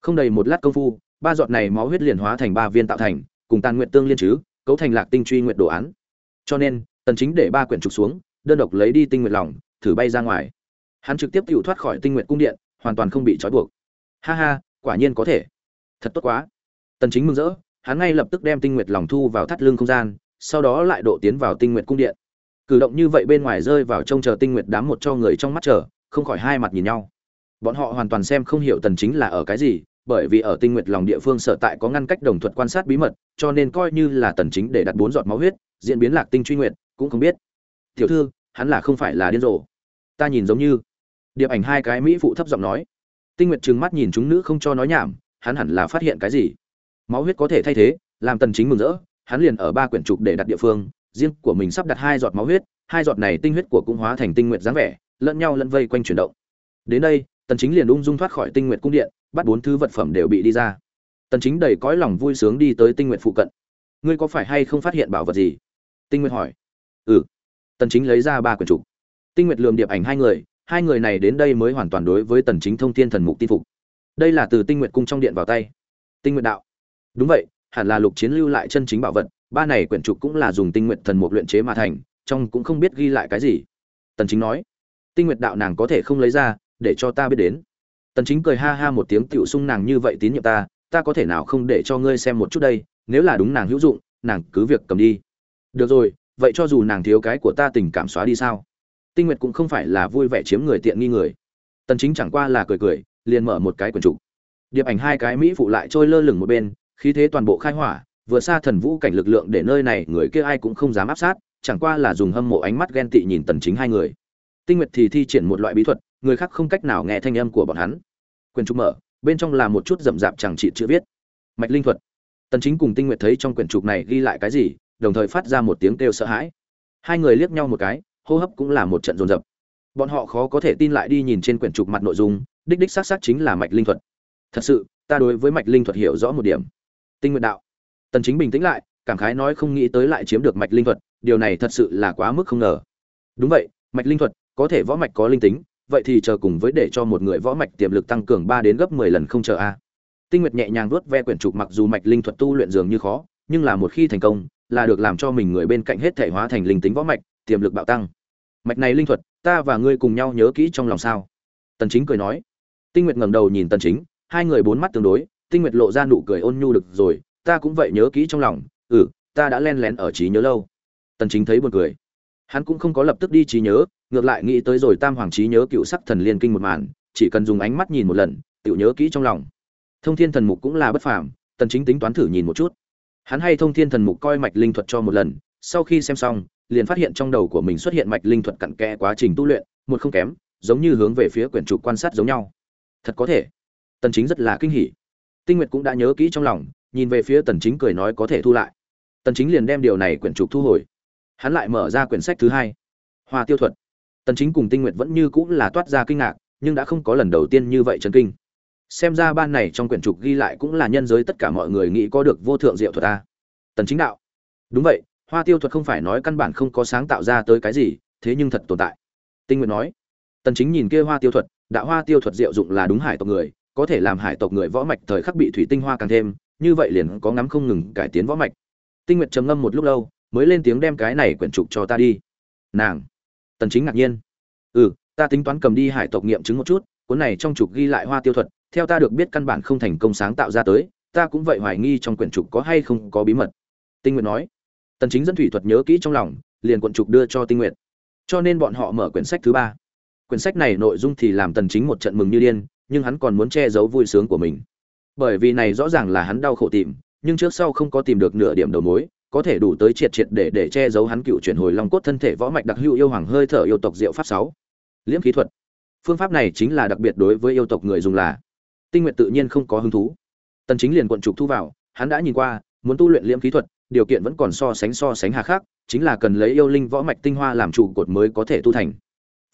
Không đầy một lát công phu ba giọt này máu huyết liền hóa thành ba viên tạo thành, cùng tàn nguyện tương liên chứ, cấu thành lạc tinh truy nguyện đồ án. Cho nên, tần chính để ba quyển trục xuống, đơn độc lấy đi tinh nguyện lòng, thử bay ra ngoài. Hắn trực tiếp tự thoát khỏi tinh nguyện cung điện, hoàn toàn không bị trói buộc. Ha ha, quả nhiên có thể. Thật tốt quá. Tần chính mừng rỡ, hắn ngay lập tức đem tinh nguyệt lòng thu vào thắt lưng không gian, sau đó lại độ tiến vào tinh nguyệt cung điện. Cử động như vậy bên ngoài rơi vào trông chờ tinh nguyệt đám một cho người trong mắt chờ, không khỏi hai mặt nhìn nhau. Bọn họ hoàn toàn xem không hiểu tần chính là ở cái gì bởi vì ở tinh nguyệt lòng địa phương sở tại có ngăn cách đồng thuật quan sát bí mật, cho nên coi như là tần chính để đặt bốn giọt máu huyết, diễn biến lạc tinh truy nguyệt cũng không biết. Tiểu thư, hắn là không phải là điên rồ. Ta nhìn giống như. Điệp ảnh hai cái mỹ phụ thấp giọng nói. Tinh nguyệt trừng mắt nhìn chúng nữ không cho nói nhảm, hắn hẳn là phát hiện cái gì? Máu huyết có thể thay thế, làm tần chính mừng rỡ, hắn liền ở ba quyển trục để đặt địa phương, riêng của mình sắp đặt hai giọt máu huyết, hai giọt này tinh huyết của cũng hóa thành tinh nguyệt dáng vẻ, lẫn nhau lẫn vây quanh chuyển động. Đến đây, tần chính liền ung dung thoát khỏi tinh nguyệt cung điện bắt bốn thứ vật phẩm đều bị đi ra. Tần chính đầy cõi lòng vui sướng đi tới tinh nguyệt phụ cận. Ngươi có phải hay không phát hiện bảo vật gì? Tinh nguyệt hỏi. Ừ. Tần chính lấy ra ba quyển trục. Tinh nguyệt lườm điệp ảnh hai người hai người này đến đây mới hoàn toàn đối với tần chính thông thiên thần mục tin phục. Đây là từ tinh nguyệt cung trong điện vào tay. Tinh nguyệt đạo. Đúng vậy, hẳn là lục chiến lưu lại chân chính bảo vật, ba này quyển trục cũng là dùng tinh nguyệt thần mục luyện chế mà thành, trong cũng không biết ghi lại cái gì. Tần chính nói. Tinh nguyệt đạo nàng có thể không lấy ra, để cho ta biết đến tần chính cười ha ha một tiếng, tiểu sung, nàng như vậy tín nhiệm ta ta có thể nào không để cho ngươi xem một chút đây? Nếu là đúng, nàng hữu dụng, nàng cứ việc cầm đi. Được rồi, vậy cho dù nàng thiếu cái của ta tình cảm xóa đi sao? Tinh nguyệt cũng không phải là vui vẻ chiếm người tiện nghi người. Tần chính chẳng qua là cười cười, liền mở một cái quần trụ điệp ảnh hai cái mỹ phụ lại trôi lơ lửng một bên, khí thế toàn bộ khai hỏa, vừa xa thần vũ cảnh lực lượng để nơi này người kia ai cũng không dám áp sát, chẳng qua là dùng hâm mộ ánh mắt ghen tị nhìn tần chính hai người. Tinh nguyệt thì thi triển một loại bí thuật người khác không cách nào nghe thanh âm của bọn hắn. Quyền trục mở, bên trong là một chút rậm rạp chẳng trị chữ viết. Mạch linh thuật. Tần chính cùng tinh nguyệt thấy trong quyển trục này ghi lại cái gì, đồng thời phát ra một tiếng kêu sợ hãi. Hai người liếc nhau một cái, hô hấp cũng là một trận dồn dập. Bọn họ khó có thể tin lại đi nhìn trên quyển trục mặt nội dung, đích đích xác xác chính là mạch linh thuật. Thật sự, ta đối với mạch linh thuật hiểu rõ một điểm. Tinh nguyện đạo. Tần chính bình tĩnh lại, cảm khái nói không nghĩ tới lại chiếm được mạch linh thuật, điều này thật sự là quá mức không ngờ. Đúng vậy, mạch linh thuật, có thể võ mạch có linh tính vậy thì chờ cùng với để cho một người võ mạch tiềm lực tăng cường 3 đến gấp 10 lần không chờ a. Tinh nguyệt nhẹ nhàng vuốt ve quyển trục mặc dù mạch linh thuật tu luyện dường như khó, nhưng là một khi thành công, là được làm cho mình người bên cạnh hết thể hóa thành linh tính võ mạch, tiềm lực bạo tăng. Mạch này linh thuật, ta và ngươi cùng nhau nhớ kỹ trong lòng sao? Tần chính cười nói. Tinh nguyệt ngẩng đầu nhìn tần chính, hai người bốn mắt tương đối, tinh nguyệt lộ ra nụ cười ôn nhu được rồi, ta cũng vậy nhớ kỹ trong lòng ừ ta đã len lén ở trí nhớ lâu. Tần chính thấy buồn cười. Hắn cũng không có lập tức đi trí nhớ ngược lại nghĩ tới rồi tam hoàng trí nhớ cựu sắc thần liên kinh một màn, chỉ cần dùng ánh mắt nhìn một lần tự nhớ kỹ trong lòng. Thông thiên thần mục cũng là bất phàm, tần chính tính toán thử nhìn một chút. Hắn hay thông thiên thần mục coi mạch linh thuật cho một lần, sau khi xem xong, liền phát hiện trong đầu của mình xuất hiện mạch linh thuật cặn kẽ quá trình tu luyện, một không kém, giống như hướng về phía quyển trục quan sát giống nhau. Thật có thể. Tần chính rất là kinh hỉ. Tinh nguyệt cũng đã nhớ kỹ trong lòng, nhìn về phía tần chính cười nói có thể thu lại. Tần chính liền đem điều này quyển trục thu hồi. Hắn lại mở ra quyển sách thứ hai. Hoa tiêu thuật tần chính cùng tinh nguyệt vẫn như cũng là toát ra kinh ngạc, nhưng đã không có lần đầu tiên như vậy chấn kinh. Xem ra ban này trong quyển trục ghi lại cũng là nhân giới tất cả mọi người nghĩ có được vô thượng diệu thuật ta. Tần chính đạo. Đúng vậy, hoa tiêu thuật không phải nói căn bản không có sáng tạo ra tới cái gì, thế nhưng thật tồn tại. Tinh nguyệt nói. Tần chính nhìn kia hoa tiêu thuật, đạo hoa tiêu thuật diệu dụng là đúng hải tộc người, có thể làm hải tộc người võ mạch thời khắc bị thủy tinh hoa càng thêm, như vậy liền có ngắm không ngừng cải tiến võ mạch. Tinh nguyệt trầm ngâm một lúc lâu, mới lên tiếng đem cái này quyển trục cho ta đi. Nàng tần chính ngạc nhiên. Ừ ta tính toán cầm đi hải tộc nghiệm chứng một chút, cuốn này trong trục ghi lại hoa tiêu thuật, theo ta được biết căn bản không thành công sáng tạo ra tới, ta cũng vậy hoài nghi trong quyển trục có hay không có bí mật. Tinh nguyện nói. Tần chính dẫn thủy thuật nhớ kỹ trong lòng, liền cuộn trục đưa cho tinh nguyện. cho nên bọn họ mở quyển sách thứ ba. Quyển sách này nội dung thì làm tần chính một trận mừng như điên, nhưng hắn còn muốn che giấu vui sướng của mình. Bởi vì này rõ ràng là hắn đau khổ tìm, nhưng trước sau không có tìm được nửa điểm đầu mối có thể đủ tới triệt triệt để để che giấu hắn cựu chuyển hồi long cốt thân thể võ mạch đặc hữu yêu hoàng hơi thở yêu tộc diệu pháp 6. liễm khí thuật. Phương pháp này chính là đặc biệt đối với yêu tộc người dùng là tinh nguyện tự nhiên không có hứng thú. Tần chính liền quận trục thu vào, hắn đã nhìn qua, muốn tu luyện liễm khí thuật, điều kiện vẫn còn so sánh so sánh hà khắc, chính là cần lấy yêu linh võ mạch tinh hoa làm trụ cột mới có thể tu thành.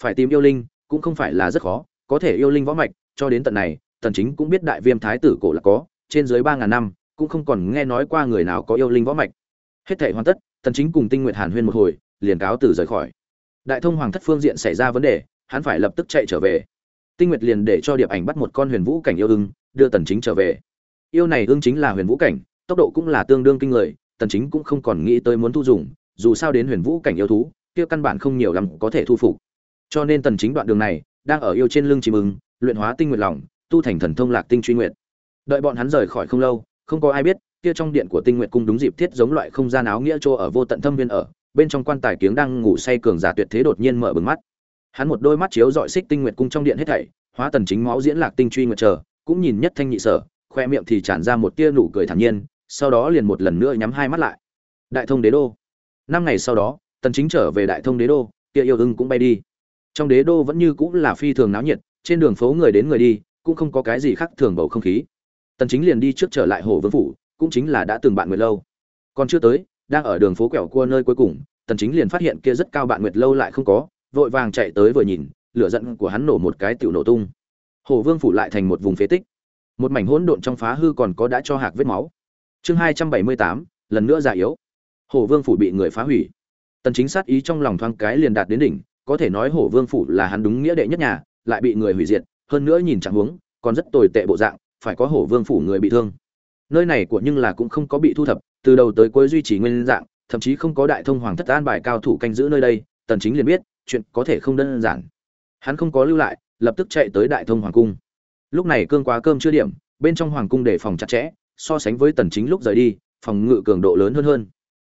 Phải tìm yêu linh, cũng không phải là rất khó, có thể yêu linh võ mạch, cho đến tận này, tần chính cũng biết đại viêm thái tử cổ là có, trên dưới ba ngàn năm, cũng không còn nghe nói qua người nào có yêu linh võ mạch hết thể hoàn tất, tần chính cùng tinh nguyệt hàn huyên một hồi, liền cáo từ rời khỏi. Đại thông hoàng thất phương diện xảy ra vấn đề, hắn phải lập tức chạy trở về. Tinh nguyệt liền để cho điệp ảnh bắt một con huyền vũ cảnh yêu ưng, đưa tần chính trở về. Yêu này ưng chính là huyền vũ cảnh, tốc độ cũng là tương đương kinh người, tần chính cũng không còn nghĩ tới muốn thu dùng, dù sao đến huyền vũ cảnh yêu thú, kia căn bản không nhiều lắm có thể thu phục. Cho nên tần chính đoạn đường này, đang ở yêu trên lưng chim ưng, luyện hóa tinh nguyệt lòng, tu thành thần thông lạc tinh truy nguyệt. Đợi bọn hắn rời khỏi không lâu, không có ai biết kia trong điện của tinh nguyện cung đúng dịp thiết giống loại không gian áo nghĩa chỗ ở vô tận thâm viên ở, bên trong quan tài kiếng đang ngủ say cường giả tuyệt thế đột nhiên mở bừng mắt. Hắn một đôi mắt chiếu dọi xích tinh nguyện cung trong điện hết thảy, hóa tần chính máu diễn lạc tinh truy nguyệt chờ cũng nhìn nhất thanh nhị sở, khoe miệng thì tràn ra một tia nụ cười thản nhiên, sau đó liền một lần nữa nhắm hai mắt lại. Đại thông đế đô. Năm ngày sau đó, tần chính trở về đại thông đế đô, kia yêu ưng cũng bay đi. Trong đế đô vẫn như cũng là phi thường náo nhiệt, trên đường phố người đến người đi, cũng không có cái gì khác thường bầu không khí. Tần chính liền đi trước trở lại hồ vương phủ cũng chính là đã từng bạn nguyệt lâu. Còn chưa tới đang ở đường phố quẹo cua nơi cuối cùng tần chính liền phát hiện kia rất cao bạn nguyệt lâu lại không có vội vàng chạy tới vừa nhìn lửa giận của hắn nổ một cái tiểu nổ tung. Hồ vương phủ lại thành một vùng phế tích. Một mảnh hỗn độn trong phá hư còn có đã cho hạc vết máu. Chương 278, lần nữa già yếu. Hồ vương phủ bị người phá hủy. Tần chính sát ý trong lòng thoáng cái liền đạt đến đỉnh có thể nói hổ vương phủ là hắn đúng nghĩa đệ nhất nhà lại bị người hủy diệt hơn nữa nhìn chẳng huống còn rất tồi tệ bộ dạng phải có hổ vương phủ người bị thương nơi này của nhưng là cũng không có bị thu thập, từ đầu tới cuối duy trì nguyên dạng, thậm chí không có đại thông hoàng thất an bài cao thủ canh giữ nơi đây, tần chính liền biết, chuyện có thể không đơn giản. Hắn không có lưu lại, lập tức chạy tới đại thông hoàng cung. Lúc này cương quá cơm chưa điểm, bên trong hoàng cung để phòng chặt chẽ, so sánh với tần chính lúc rời đi, phòng ngự cường độ lớn hơn hơn.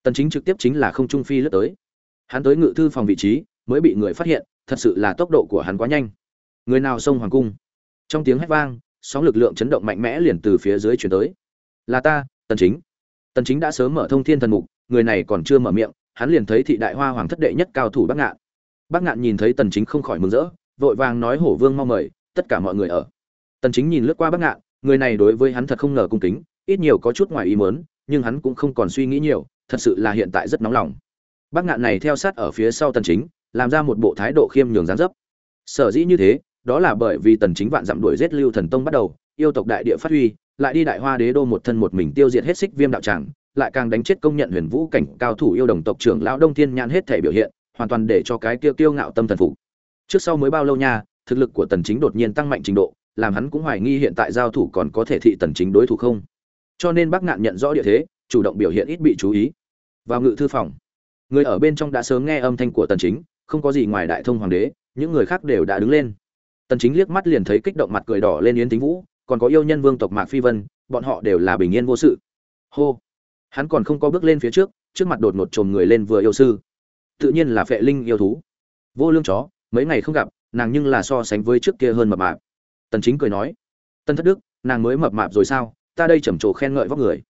Tần chính trực tiếp chính là không trung phi lướt tới. Hắn tới ngự thư phòng vị trí, mới bị người phát hiện, thật sự là tốc độ của hắn quá nhanh. Người nào xông hoàng cung? Trong tiếng hét vang, sóng lực lượng chấn động mạnh mẽ liền từ phía dưới chuyển tới là ta, tần chính. Tần chính đã sớm mở thông thiên thần mục, người này còn chưa mở miệng, hắn liền thấy thị đại hoa hoàng thất đệ nhất cao thủ bắc ngạn. Bắc ngạn nhìn thấy tần chính không khỏi mừng rỡ, vội vàng nói hổ vương mau mời, tất cả mọi người ở. Tần chính nhìn lướt qua bắc ngạn, người này đối với hắn thật không ngờ cung kính, ít nhiều có chút ngoài ý muốn, nhưng hắn cũng không còn suy nghĩ nhiều, thật sự là hiện tại rất nóng lòng. Bắc ngạn này theo sát ở phía sau tần chính, làm ra một bộ thái độ khiêm nhường dáng dấp. Sở dĩ như thế, đó là bởi vì tần chính vạn dặm đuổi giết lưu thần tông bắt đầu, yêu tộc đại địa phát huy lại đi đại hoa đế đô một thân một mình tiêu diệt hết xích viêm đạo tràng, lại càng đánh chết công nhận huyền vũ cảnh cao thủ yêu đồng tộc trưởng lão đông thiên nhãn hết thể biểu hiện, hoàn toàn để cho cái kia kiêu ngạo tâm thần phục. Trước sau mới bao lâu nha, thực lực của tần chính đột nhiên tăng mạnh trình độ, làm hắn cũng hoài nghi hiện tại giao thủ còn có thể thị tần chính đối thủ không. Cho nên bác ngạn nhận rõ địa thế, chủ động biểu hiện ít bị chú ý. Vào ngự thư phòng, người ở bên trong đã sớm nghe âm thanh của tần chính, không có gì ngoài đại thông hoàng đế, những người khác đều đã đứng lên. Tần chính liếc mắt liền thấy kích động mặt cười đỏ lên yến tính vũ còn có yêu nhân vương tộc mạc phi vân, bọn họ đều là bình yên vô sự. Hô! Hắn còn không có bước lên phía trước trước mặt đột ngột chồm người lên vừa yêu sư. Tự nhiên là phệ linh yêu thú. Vô lương chó, mấy ngày không gặp, nàng nhưng là so sánh với trước kia hơn mập mạp. Tần chính cười nói tân thất đức, nàng mới mập mạp rồi sao? Ta đây trầm trồ khen ngợi vóc người.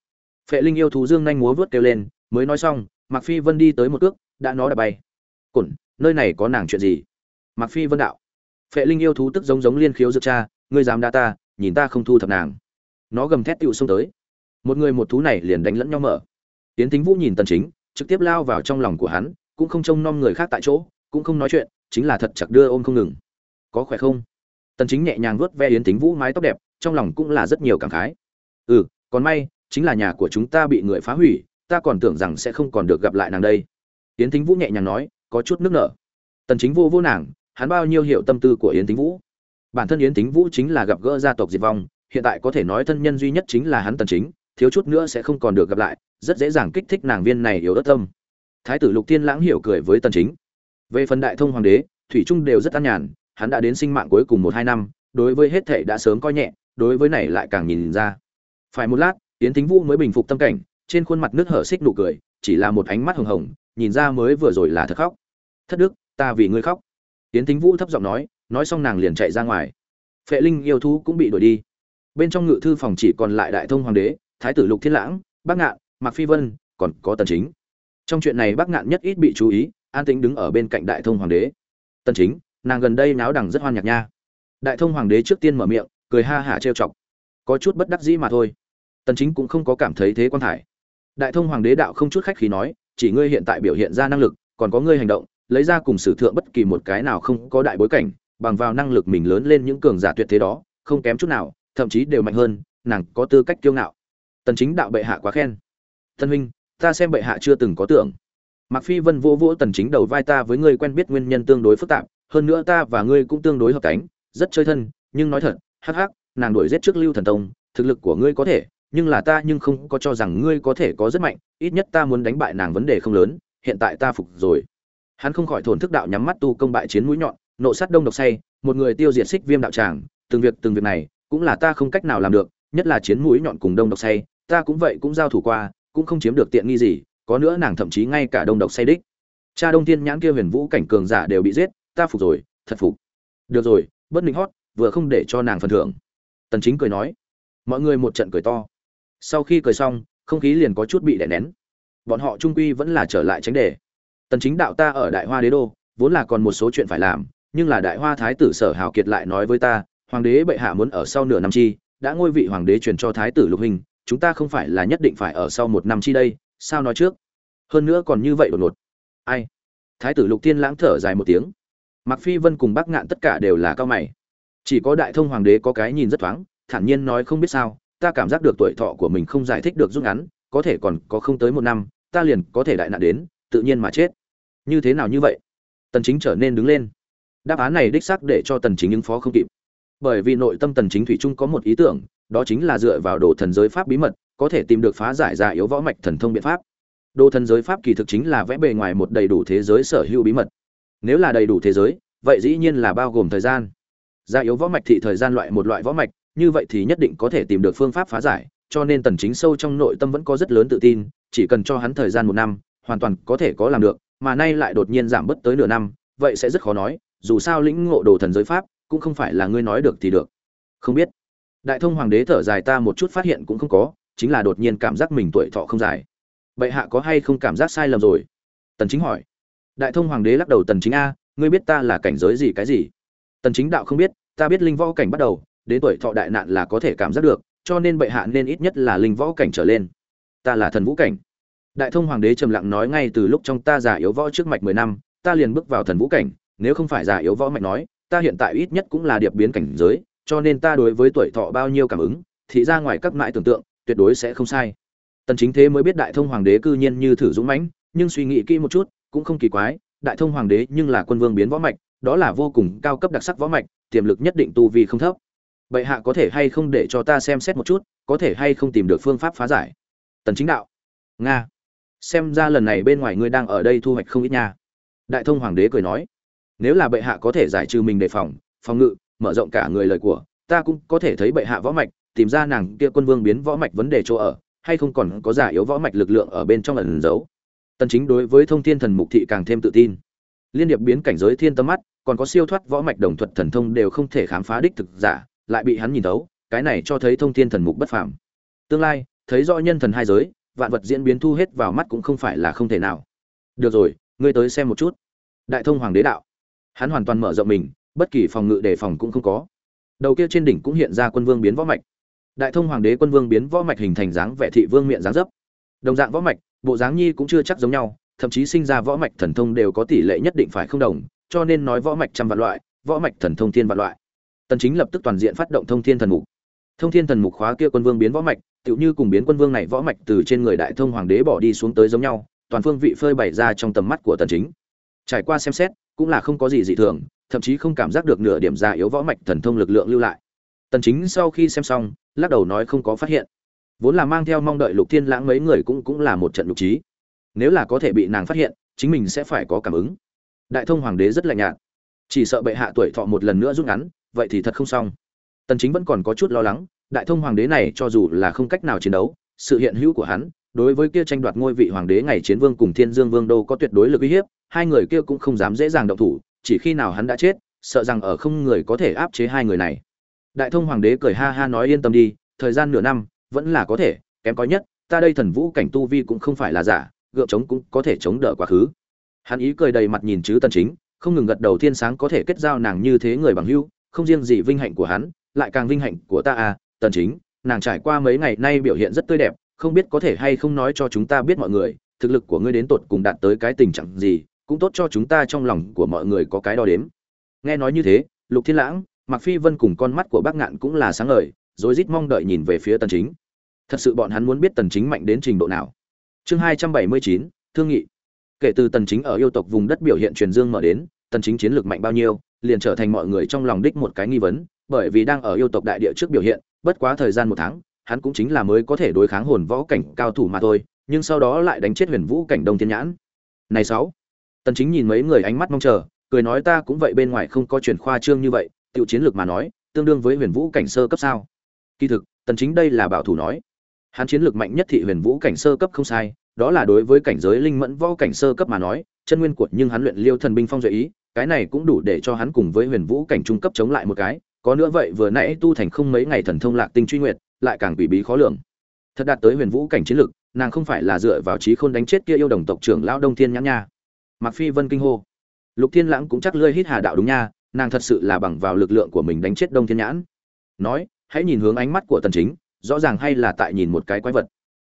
Phệ linh yêu thú dương nhanh múa vớt kêu lên, mới nói xong, mạc phi vân đi tới một cước, đã nó đã bay. Cổn, nơi này có nàng chuyện gì? Mạc phi vân đạo. Phệ linh yêu thú tức giống giống liên khiếu dược cha, ngươi dám đa ta nhìn ta không thu thập nàng. Nó gầm thét tựu xông tới. Một người một thú này liền đánh lẫn nhau mở. Tiến thính vũ nhìn tần chính, trực tiếp lao vào trong lòng của hắn, cũng không trông nom người khác tại chỗ, cũng không nói chuyện, chính là thật chặt đưa ôm không ngừng. Có khỏe không? Tần chính nhẹ nhàng vuốt ve yến thính vũ mái tóc đẹp, trong lòng cũng là rất nhiều cảm khái. Ừ còn may, chính là nhà của chúng ta bị người phá hủy, ta còn tưởng rằng sẽ không còn được gặp lại nàng đây. Yến thính vũ nhẹ nhàng nói, có chút nước nở. Tần chính vô vô nàng, hắn bao nhiêu hiểu tâm tư của yến thính vũ bản thân yến tính vũ chính là gặp gỡ gia tộc diệt vong, hiện tại có thể nói thân nhân duy nhất chính là hắn tần chính, thiếu chút nữa sẽ không còn được gặp lại, rất dễ dàng kích thích nàng viên này yếu ớt tâm. Thái tử lục tiên lãng hiểu cười với tần chính. Về phần đại thông hoàng đế, thủy trung đều rất an nhàn, hắn đã đến sinh mạng cuối cùng một hai năm, đối với hết thảy đã sớm coi nhẹ, đối với này lại càng nhìn ra. Phải một lát, yến tính vũ mới bình phục tâm cảnh, trên khuôn mặt nước hở xích nụ cười, chỉ là một ánh mắt hồng hồng, nhìn ra mới vừa rồi là thật khóc. Thất đức, ta vì ngươi khóc. Yến tính vũ thấp giọng nói nói xong nàng liền chạy ra ngoài. Phệ linh yêu thú cũng bị đuổi đi. Bên trong ngự thư phòng chỉ còn lại đại thông hoàng đế, thái tử lục thiên lãng bắc ngạn, mạc phi vân, còn có tần chính. Trong chuyện này bắc ngạn nhất ít bị chú ý, an tĩnh đứng ở bên cạnh đại thông hoàng đế. Tần chính, nàng gần đây náo đằng rất hoan nhạc nha. Đại thông hoàng đế trước tiên mở miệng, cười ha hả trêu chọc. Có chút bất đắc dĩ mà thôi. Tần chính cũng không có cảm thấy thế quan thải. Đại thông hoàng đế đạo không chút khách khí nói, chỉ ngươi hiện tại biểu hiện ra năng lực, còn có ngươi hành động, lấy ra cùng sử thượng bất kỳ một cái nào không có đại bối cảnh bằng vào năng lực mình lớn lên những cường giả tuyệt thế đó không kém chút nào thậm chí đều mạnh hơn nàng có tư cách kiêu ngạo. Tần chính đạo bệ hạ quá khen. Tân huynh ta xem bệ hạ chưa từng có tưởng. Mạc Phi Vân vỗ vỗ tần chính đầu vai ta với ngươi quen biết nguyên nhân tương đối phức tạp, hơn nữa ta và ngươi cũng tương đối hợp cánh, rất chơi thân, nhưng nói thật, hắc hắc, nàng đuổi giết trước Lưu Thần Tông, thực lực của ngươi có thể, nhưng là ta nhưng không có cho rằng ngươi có thể có rất mạnh, ít nhất ta muốn đánh bại nàng vấn đề không lớn, hiện tại ta phục rồi. Hắn không khỏi thổn thức đạo nhắm mắt tu công bại chiến mũi nhọn, nộ sát đông độc say, một người tiêu diệt xích viêm đạo tràng, từng việc từng việc này, cũng là ta không cách nào làm được, nhất là chiến mũi nhọn cùng đông độc say, ta cũng vậy cũng giao thủ qua, cũng không chiếm được tiện nghi gì, có nữa nàng thậm chí ngay cả đông độc say đích. Cha đông thiên nhãn kia huyền vũ cảnh cường giả đều bị giết ta phục rồi thật phục. Được rồi bất minh hót vừa không để cho nàng phần thưởng. Tần chính cười nói. Mọi người một trận cười to. Sau khi cười xong không khí liền có chút bị đè nén. Bọn họ trung quy vẫn là trở lại tránh đề. Tần chính đạo ta ở đại hoa đế đô vốn là còn một số chuyện phải làm nhưng là đại hoa thái tử sở hào kiệt lại nói với ta, hoàng đế bệ hạ muốn ở sau nửa năm chi, đã ngôi vị hoàng đế truyền cho thái tử lục hình, chúng ta không phải là nhất định phải ở sau một năm chi đây, sao nói trước? Hơn nữa còn như vậy đột ngột. Ai? Thái tử lục tiên lãng thở dài một tiếng. Mặc phi vân cùng bác ngạn tất cả đều là cao mày. Chỉ có đại thông hoàng đế có cái nhìn rất thoáng, thản nhiên nói không biết sao, ta cảm giác được tuổi thọ của mình không giải thích được rút ngắn, có thể còn có không tới một năm, ta liền có thể đại nạn đến, tự nhiên mà chết. Như thế nào như vậy? Tần chính trở nên đứng lên đáp án này đích xác để cho tần chính ứng phó không kịp. Bởi vì nội tâm tần chính thủy trung có một ý tưởng, đó chính là dựa vào đồ thần giới pháp bí mật, có thể tìm được phá giải giả yếu võ mạch thần thông biện pháp. Đồ thần giới pháp kỳ thực chính là vẽ bề ngoài một đầy đủ thế giới sở hữu bí mật. Nếu là đầy đủ thế giới, vậy dĩ nhiên là bao gồm thời gian. Gia yếu võ mạch thị thời gian loại một loại võ mạch, như vậy thì nhất định có thể tìm được phương pháp phá giải, cho nên tần chính sâu trong nội tâm vẫn có rất lớn tự tin, chỉ cần cho hắn thời gian một năm, hoàn toàn có thể có làm được, mà nay lại đột nhiên giảm bớt tới nửa năm, vậy sẽ rất khó nói dù sao lĩnh ngộ đồ thần giới pháp, cũng không phải là ngươi nói được thì được. Không biết. Đại thông hoàng đế thở dài ta một chút phát hiện cũng không có, chính là đột nhiên cảm giác mình tuổi thọ không dài. Bệ hạ có hay không cảm giác sai lầm rồi? Tần chính hỏi. Đại thông hoàng đế lắc đầu tần chính a, ngươi biết ta là cảnh giới gì cái gì? Tần chính đạo không biết, ta biết linh võ cảnh bắt đầu, đến tuổi thọ đại nạn là có thể cảm giác được, cho nên bệ hạ nên ít nhất là linh võ cảnh trở lên. Ta là thần vũ cảnh. Đại thông hoàng đế trầm lặng nói ngay từ lúc trong ta già yếu võ trước mạch 10 năm, ta liền bước vào thần vũ cảnh nếu không phải già yếu võ mạnh nói, ta hiện tại ít nhất cũng là điệp biến cảnh giới, cho nên ta đối với tuổi thọ bao nhiêu cảm ứng, thì ra ngoài các mãi tưởng tượng, tuyệt đối sẽ không sai. Tần chính thế mới biết đại thông hoàng đế cư nhiên như thử dũng mãnh, nhưng suy nghĩ kỹ một chút, cũng không kỳ quái, đại thông hoàng đế nhưng là quân vương biến võ mạch, đó là vô cùng cao cấp đặc sắc võ mạch, tiềm lực nhất định tu vi không thấp. Bệ hạ có thể hay không để cho ta xem xét một chút, có thể hay không tìm được phương pháp phá giải? Tần chính đạo. Nga. Xem ra lần này bên ngoài ngươi đang ở đây thu hoạch không ít nha. Đại thông hoàng đế cười nói nếu là bệ hạ có thể giải trừ mình đề phòng phòng ngự, mở rộng cả người lời của, ta cũng có thể thấy bệ hạ võ mạch, tìm ra nàng kia quân vương biến võ mạch vấn đề chỗ ở, hay không còn có giả yếu võ mạch lực lượng ở bên trong ẩn giấu. Tần chính đối với thông thiên thần mục thị càng thêm tự tin. Liên điệp biến cảnh giới thiên tâm mắt, còn có siêu thoát võ mạch đồng thuật thần thông đều không thể khám phá đích thực giả, lại bị hắn nhìn thấu, cái này cho thấy thông thiên thần mục bất phàm. Tương lai, thấy rõ nhân thần hai giới, vạn vật diễn biến thu hết vào mắt cũng không phải là không thể nào. Được rồi, ngươi tới xem một chút. Đại thông hoàng đế đạo hắn hoàn toàn mở rộng mình, bất kỳ phòng ngự đề phòng cũng không có. Đầu kia trên đỉnh cũng hiện ra quân vương biến võ mạch. Đại thông hoàng đế quân vương biến võ mạch hình thành dáng vẻ thị vương miệng dáng dấp. Đồng dạng võ mạch, bộ dáng nhi cũng chưa chắc giống nhau, thậm chí sinh ra võ mạch thần thông đều có tỷ lệ nhất định phải không đồng, cho nên nói võ mạch trăm vạn loại, võ mạch thần thông thiên vạn loại. Tần chính lập tức toàn diện phát động thông thiên thần mục. Thông thiên thần mục khóa kia quân vương biến võ mạch, tựu như cùng biến quân vương này võ mạch từ trên người đại thông hoàng đế bỏ đi xuống tới giống nhau, toàn phương vị phơi bày ra trong tầm mắt của tần chính. Trải qua xem xét cũng là không có gì dị thường, thậm chí không cảm giác được nửa điểm già yếu võ mạch thần thông lực lượng lưu lại. Tần chính sau khi xem xong, lắc đầu nói không có phát hiện. Vốn là mang theo mong đợi lục thiên lãng mấy người cũng cũng là một trận lục trí nếu là có thể bị nàng phát hiện, chính mình sẽ phải có cảm ứng. Đại thông hoàng đế rất lạnh nhạt. Chỉ sợ bệ hạ tuổi thọ một lần nữa rút ngắn, vậy thì thật không xong. Tần chính vẫn còn có chút lo lắng, đại thông hoàng đế này cho dù là không cách nào chiến đấu, sự hiện hữu của hắn đối với kia tranh đoạt ngôi vị hoàng đế ngày chiến vương cùng thiên dương vương đâu có tuyệt đối lực uy hiếp, hai người kia cũng không dám dễ dàng động thủ, chỉ khi nào hắn đã chết, sợ rằng ở không người có thể áp chế hai người này. Đại thông hoàng đế cười ha ha nói yên tâm đi, thời gian nửa năm, vẫn là có thể, kém có nhất, ta đây thần vũ cảnh tu vi cũng không phải là giả, gượng chống cũng có thể chống đỡ quá khứ. Hắn ý cười đầy mặt nhìn chứ tần chính, không ngừng gật đầu thiên sáng có thể kết giao nàng như thế người bằng hữu, không riêng gì vinh hạnh của hắn, lại càng vinh hạnh của ta à tần chính, nàng trải qua mấy ngày nay biểu hiện rất tươi đẹp không biết có thể hay không nói cho chúng ta biết mọi người thực lực của ngươi đến tột cùng đạt tới cái tình trạng gì cũng tốt cho chúng ta trong lòng của mọi người có cái đo đếm. Nghe nói như thế lục thiên lãng mặc phi vân cùng con mắt của bác ngạn cũng là sáng ngời rồi rít mong đợi nhìn về phía tần chính. Thật sự bọn hắn muốn biết tần chính mạnh đến trình độ nào. Chương 279, thương nghị. Kể từ tần chính ở yêu tộc vùng đất biểu hiện truyền dương mở đến tần chính chiến lược mạnh bao nhiêu liền trở thành mọi người trong lòng đích một cái nghi vấn bởi vì đang ở yêu tộc đại địa trước biểu hiện bất quá thời gian một tháng hắn cũng chính là mới có thể đối kháng hồn võ cảnh cao thủ mà thôi, nhưng sau đó lại đánh chết huyền vũ cảnh đông thiên nhãn. Này sáu, tần chính nhìn mấy người ánh mắt mong chờ, cười nói ta cũng vậy bên ngoài không có truyền khoa trương như vậy, tiểu chiến lược mà nói, tương đương với huyền vũ cảnh sơ cấp sao? Kỳ thực, tần chính đây là bảo thủ nói, hắn chiến lược mạnh nhất thị huyền vũ cảnh sơ cấp không sai, đó là đối với cảnh giới linh mẫn võ cảnh sơ cấp mà nói, chân nguyên của nhưng hắn luyện liêu thần binh phong dự ý, cái này cũng đủ để cho hắn cùng với huyền vũ cảnh trung cấp chống lại một cái, có nữa vậy vừa nãy tu thành không mấy ngày thần thông lạc tinh truy nguyệt lại càng bị bí khó lường. Thật đạt tới huyền vũ cảnh chiến lực, nàng không phải là dựa vào trí khôn đánh chết kia yêu đồng tộc trưởng lão đông thiên nhãn nha. Mặc phi vân kinh hô. Lục thiên lãng cũng chắc lơi hít hà đạo đúng nha, nàng thật sự là bằng vào lực lượng của mình đánh chết đông thiên nhãn. Nói, hãy nhìn hướng ánh mắt của tần chính, rõ ràng hay là tại nhìn một cái quái vật.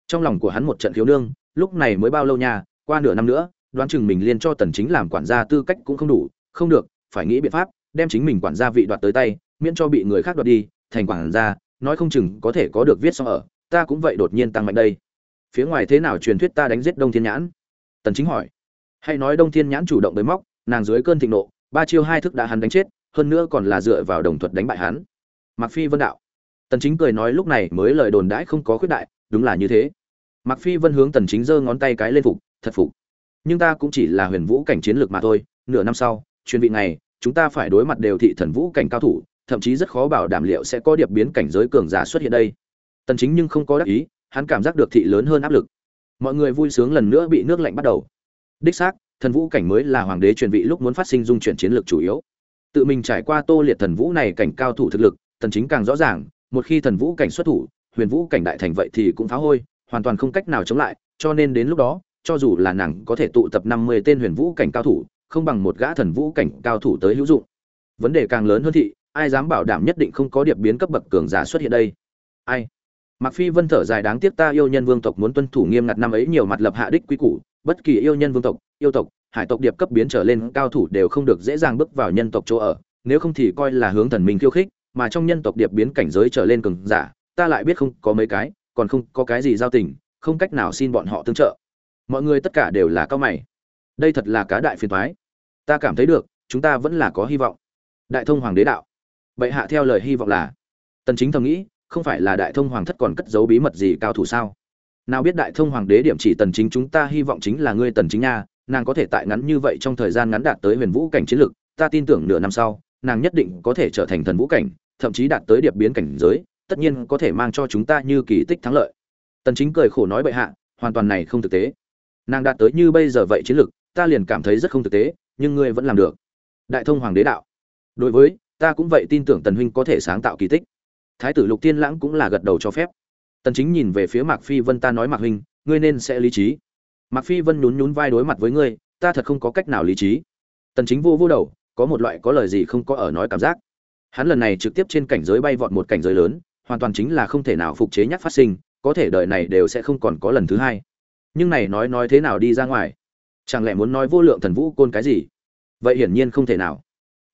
Trong lòng của hắn một trận thiếu nương, lúc này mới bao lâu nha, qua nửa năm nữa, đoán chừng mình liên cho tần chính làm quản gia tư cách cũng không đủ, không được, phải nghĩ biện pháp, đem chính mình quản gia vị đoạt tới tay, miễn cho bị người khác đoạt đi, thành quản gia nói không chừng có thể có được viết xong ở, ta cũng vậy đột nhiên tăng mạnh đây. Phía ngoài thế nào truyền thuyết ta đánh giết đông thiên nhãn? Tần chính hỏi. Hay nói đông thiên nhãn chủ động bới móc, nàng dưới cơn thịnh nộ, ba chiêu hai thức đã hắn đánh chết, hơn nữa còn là dựa vào đồng thuật đánh bại hắn. Mặc phi vân đạo. Tần chính cười nói lúc này mới lời đồn đãi không có khuyết đại, đúng là như thế. Mặc phi vân hướng tần chính giơ ngón tay cái lên phục, thật phục. Nhưng ta cũng chỉ là huyền vũ cảnh chiến lược mà thôi, nửa năm sau, chuyên vị này, chúng ta phải đối mặt đều thị thần vũ cảnh cao thủ thậm chí rất khó bảo đảm liệu sẽ có điệp biến cảnh giới cường giả xuất hiện đây. Tần chính nhưng không có đắc ý, hắn cảm giác được thị lớn hơn áp lực. Mọi người vui sướng lần nữa bị nước lạnh bắt đầu. Đích xác, thần vũ cảnh mới là hoàng đế truyền vị lúc muốn phát sinh dung chuyển chiến lược chủ yếu. Tự mình trải qua tô liệt thần vũ này cảnh cao thủ thực lực, tần chính càng rõ ràng, một khi thần vũ cảnh xuất thủ, huyền vũ cảnh đại thành vậy thì cũng phá hôi, hoàn toàn không cách nào chống lại, cho nên đến lúc đó, cho dù là nàng có thể tụ tập 50 tên huyền vũ cảnh cao thủ, không bằng một gã thần vũ cảnh cao thủ tới hữu dụng. Vấn đề càng lớn hơn thị ai dám bảo đảm nhất định không có điệp biến cấp bậc cường giả xuất hiện đây ai Mặc Phi Vân thở dài đáng tiếc ta yêu nhân vương tộc muốn tuân thủ nghiêm ngặt năm ấy nhiều mặt lập hạ đích quy củ, bất kỳ yêu nhân vương tộc, yêu tộc, hải tộc điệp cấp biến trở lên cao thủ đều không được dễ dàng bước vào nhân tộc chỗ ở, nếu không thì coi là hướng thần minh khiêu khích, mà trong nhân tộc điệp biến cảnh giới trở lên cường giả, ta lại biết không có mấy cái, còn không có cái gì giao tình, không cách nào xin bọn họ tương trợ. Mọi người tất cả đều là cao mày. Đây thật là cá đại phiền thoái Ta cảm thấy được, chúng ta vẫn là có hy vọng. Đại thông hoàng đế đạo. Bệ hạ theo lời hy vọng là. Tần Chính thầm nghĩ, không phải là đại thông hoàng thất còn cất giấu bí mật gì cao thủ sao? Nào biết đại thông hoàng đế điểm chỉ Tần Chính chúng ta hy vọng chính là ngươi Tần Chính nha, nàng có thể tại ngắn như vậy trong thời gian ngắn đạt tới huyền vũ cảnh chiến lực, ta tin tưởng nửa năm sau, nàng nhất định có thể trở thành thần vũ cảnh, thậm chí đạt tới điệp biến cảnh giới tất nhiên có thể mang cho chúng ta như kỳ tích thắng lợi tần chính cười khổ nói bệ hạ hoàn toàn này không thực tế nàng đạt tới như bây giờ vậy chiến lực ta liền cảm thấy rất không thực tế nhưng ngươi vẫn làm được đại thông hoàng đế đạo đối với ta cũng vậy tin tưởng tần huynh có thể sáng tạo kỳ tích. Thái tử lục tiên lãng cũng là gật đầu cho phép. Tần chính nhìn về phía mạc phi vân ta nói mạc huynh, ngươi nên sẽ lý trí. Mạc phi vân nhún nhún vai đối mặt với ngươi, ta thật không có cách nào lý trí. Tần chính vô vô đầu, có một loại có lời gì không có ở nói cảm giác. Hắn lần này trực tiếp trên cảnh giới bay vọt một cảnh giới lớn, hoàn toàn chính là không thể nào phục chế nhắc phát sinh, có thể đời này đều sẽ không còn có lần thứ hai. Nhưng này nói nói thế nào đi ra ngoài? Chẳng lẽ muốn nói vô lượng thần vũ côn cái gì? Vậy hiển nhiên không thể nào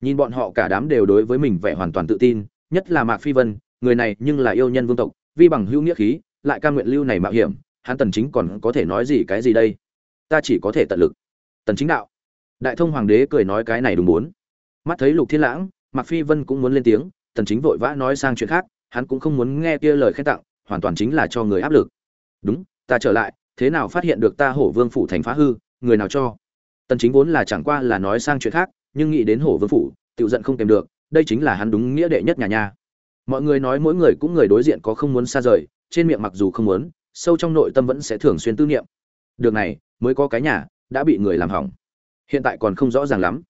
nhìn bọn họ cả đám đều đối với mình vẻ hoàn toàn tự tin, nhất là mạc phi vân, người này nhưng là yêu nhân vương tộc, vi bằng hữu nghĩa khí, lại ca nguyện lưu này mạo hiểm, hắn tần chính còn có thể nói gì cái gì đây? Ta chỉ có thể tận lực. Tần chính đạo. Đại thông hoàng đế cười nói cái này đúng muốn. Mắt thấy lục thiên lãng, mạc phi vân cũng muốn lên tiếng, tần chính vội vã nói sang chuyện khác, hắn cũng không muốn nghe kia lời khen tặng, hoàn toàn chính là cho người áp lực. Đúng, ta trở lại, thế nào phát hiện được ta hổ vương phủ thành phá hư, người nào cho? Tần chính vốn là chẳng qua là nói sang chuyện khác nhưng nghĩ đến hổ vương phủ tự giận không kèm được, đây chính là hắn đúng nghĩa đệ nhất nhà nhà mọi người nói mỗi người cũng người đối diện có không muốn xa rời, trên miệng mặc dù không muốn, sâu trong nội tâm vẫn sẽ thường xuyên tư niệm. Được này, mới có cái nhà, đã bị người làm hỏng. Hiện tại còn không rõ ràng lắm.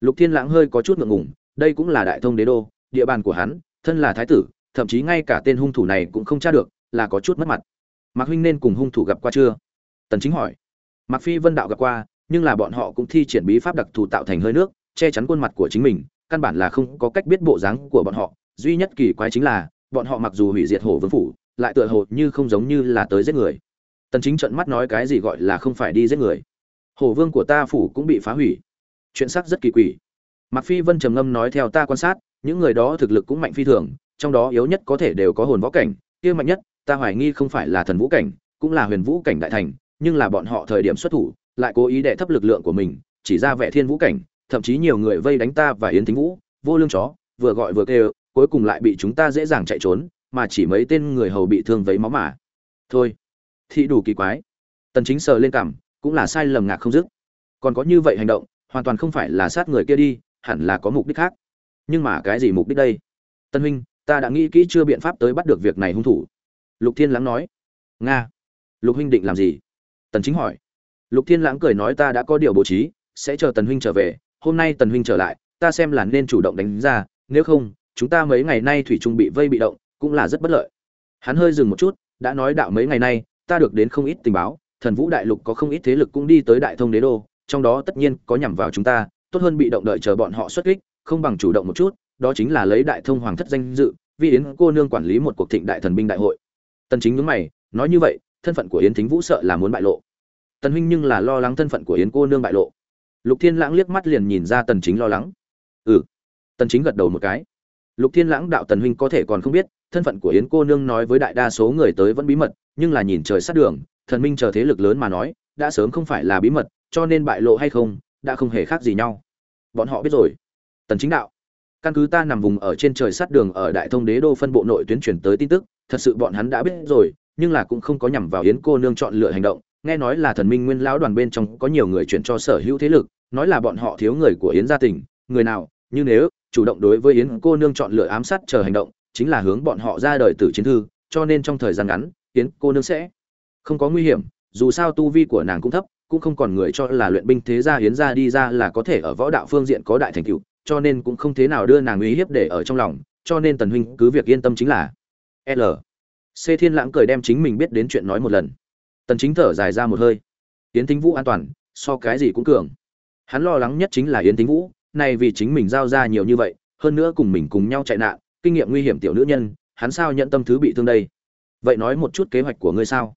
Lục thiên lãng hơi có chút ngượng ngùng, đây cũng là đại thông đế đô, địa bàn của hắn, thân là thái tử, thậm chí ngay cả tên hung thủ này cũng không tra được, là có chút mất mặt. Mạc huynh nên cùng hung thủ gặp qua chưa? Tần chính hỏi. Mạc phi vân đạo gặp qua, nhưng là bọn họ cũng thi triển bí pháp đặc thù tạo thành hơi nước che chắn khuôn mặt của chính mình, căn bản là không có cách biết bộ dáng của bọn họ. Duy nhất kỳ quái chính là, bọn họ mặc dù hủy diệt hổ vương phủ, lại tựa hồ như không giống như là tới giết người. Tần chính trợn mắt nói cái gì gọi là không phải đi giết người. Hổ vương của ta phủ cũng bị phá hủy. Chuyện sắc rất kỳ quỷ. Mặc phi vân trầm ngâm nói theo ta quan sát, những người đó thực lực cũng mạnh phi thường, trong đó yếu nhất có thể đều có hồn võ cảnh, kia mạnh nhất, ta hoài nghi không phải là thần vũ cảnh, cũng là huyền vũ cảnh đại thành, nhưng là bọn họ thời điểm xuất thủ, lại cố ý đệ thấp lực lượng của mình, chỉ ra vẻ thiên vũ cảnh thậm chí nhiều người vây đánh ta và yến thính vũ, vô lương chó, vừa gọi vừa kêu, cuối cùng lại bị chúng ta dễ dàng chạy trốn, mà chỉ mấy tên người hầu bị thương vấy máu mà. Thôi, thị đủ kỳ quái. Tần chính sờ lên cảm cũng là sai lầm ngạc không dứt. Còn có như vậy hành động, hoàn toàn không phải là sát người kia đi, hẳn là có mục đích khác. Nhưng mà cái gì mục đích đây? Tân huynh, ta đã nghĩ kỹ chưa biện pháp tới bắt được việc này hung thủ. Lục thiên lãng nói. Nga. Lục huynh định làm gì? Tần chính hỏi. Lục thiên lãng cười nói ta đã có điều bố trí, sẽ chờ tần huynh trở về hôm nay tần huynh trở lại, ta xem là nên chủ động đánh ra, nếu không, chúng ta mấy ngày nay thủy trung bị vây bị động, cũng là rất bất lợi. Hắn hơi dừng một chút, đã nói đạo mấy ngày nay, ta được đến không ít tình báo, thần vũ đại lục có không ít thế lực cũng đi tới đại thông đế đô, trong đó tất nhiên có nhằm vào chúng ta, tốt hơn bị động đợi chờ bọn họ xuất kích, không bằng chủ động một chút, đó chính là lấy đại thông hoàng thất danh dự, vì yến cô nương quản lý một cuộc thịnh đại thần binh đại hội. Tần chính nhướng mày, nói như vậy, thân phận của yến thính vũ sợ là muốn bại lộ. Tần huynh nhưng là lo lắng thân phận của yến cô nương bại lộ lục thiên lãng liếc mắt liền nhìn ra tần chính lo lắng. Ừ. Tần chính gật đầu một cái. Lục thiên lãng đạo tần huynh có thể còn không biết, thân phận của yến cô nương nói với đại đa số người tới vẫn bí mật, nhưng là nhìn trời sát đường, thần minh chờ thế lực lớn mà nói, đã sớm không phải là bí mật, cho nên bại lộ hay không, đã không hề khác gì nhau. Bọn họ biết rồi. Tần chính đạo. Căn cứ ta nằm vùng ở trên trời sát đường ở đại thông đế đô phân bộ nội tuyến truyền tới tin tức, thật sự bọn hắn đã biết rồi, nhưng là cũng không có nhằm vào yến cô nương chọn lựa hành động nghe nói là thần minh nguyên lão đoàn bên trong có nhiều người chuyển cho sở hữu thế lực, nói là bọn họ thiếu người của yến gia tỉnh người nào, như nếu, chủ động đối với yến cô nương chọn lựa ám sát chờ hành động, chính là hướng bọn họ ra đời tử chiến thư, cho nên trong thời gian ngắn, yến cô nương sẽ không có nguy hiểm, dù sao tu vi của nàng cũng thấp, cũng không còn người cho là luyện binh thế gia yến gia đi ra là có thể ở võ đạo phương diện có đại thành tựu, cho nên cũng không thế nào đưa nàng uy hiếp để ở trong lòng, cho nên tần huynh cứ việc yên tâm chính là l. C. Thiên lãng cười đem chính mình biết đến chuyện nói một lần tần chính thở dài ra một hơi. Yến thính vũ an toàn, so cái gì cũng cường. Hắn lo lắng nhất chính là yến thính vũ này vì chính mình giao ra nhiều như vậy, hơn nữa cùng mình cùng nhau chạy nạn, kinh nghiệm nguy hiểm tiểu nữ nhân, hắn sao nhận tâm thứ bị thương đây? Vậy nói một chút kế hoạch của ngươi sao?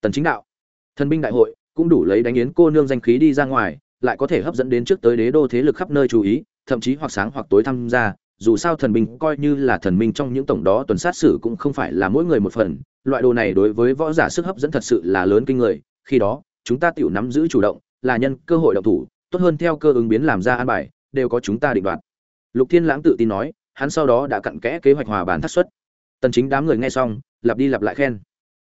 Tần chính đạo. Thần binh đại hội, cũng đủ lấy đánh yến cô nương danh khí đi ra ngoài, lại có thể hấp dẫn đến trước tới đế đô thế lực khắp nơi chú ý, thậm chí hoặc sáng hoặc tối tham gia dù sao thần binh coi như là thần minh trong những tổng đó tuần sát xử cũng không phải là mỗi người một phần, loại đồ này đối với võ giả sức hấp dẫn thật sự là lớn kinh người, khi đó, chúng ta tiểu nắm giữ chủ động, là nhân cơ hội động thủ, tốt hơn theo cơ ứng biến làm ra an bài, đều có chúng ta định đoạt. Lục thiên lãng tự tin nói, hắn sau đó đã cặn kẽ kế hoạch hòa bàn thất xuất. Tần chính đám người nghe xong, lặp đi lặp lại khen.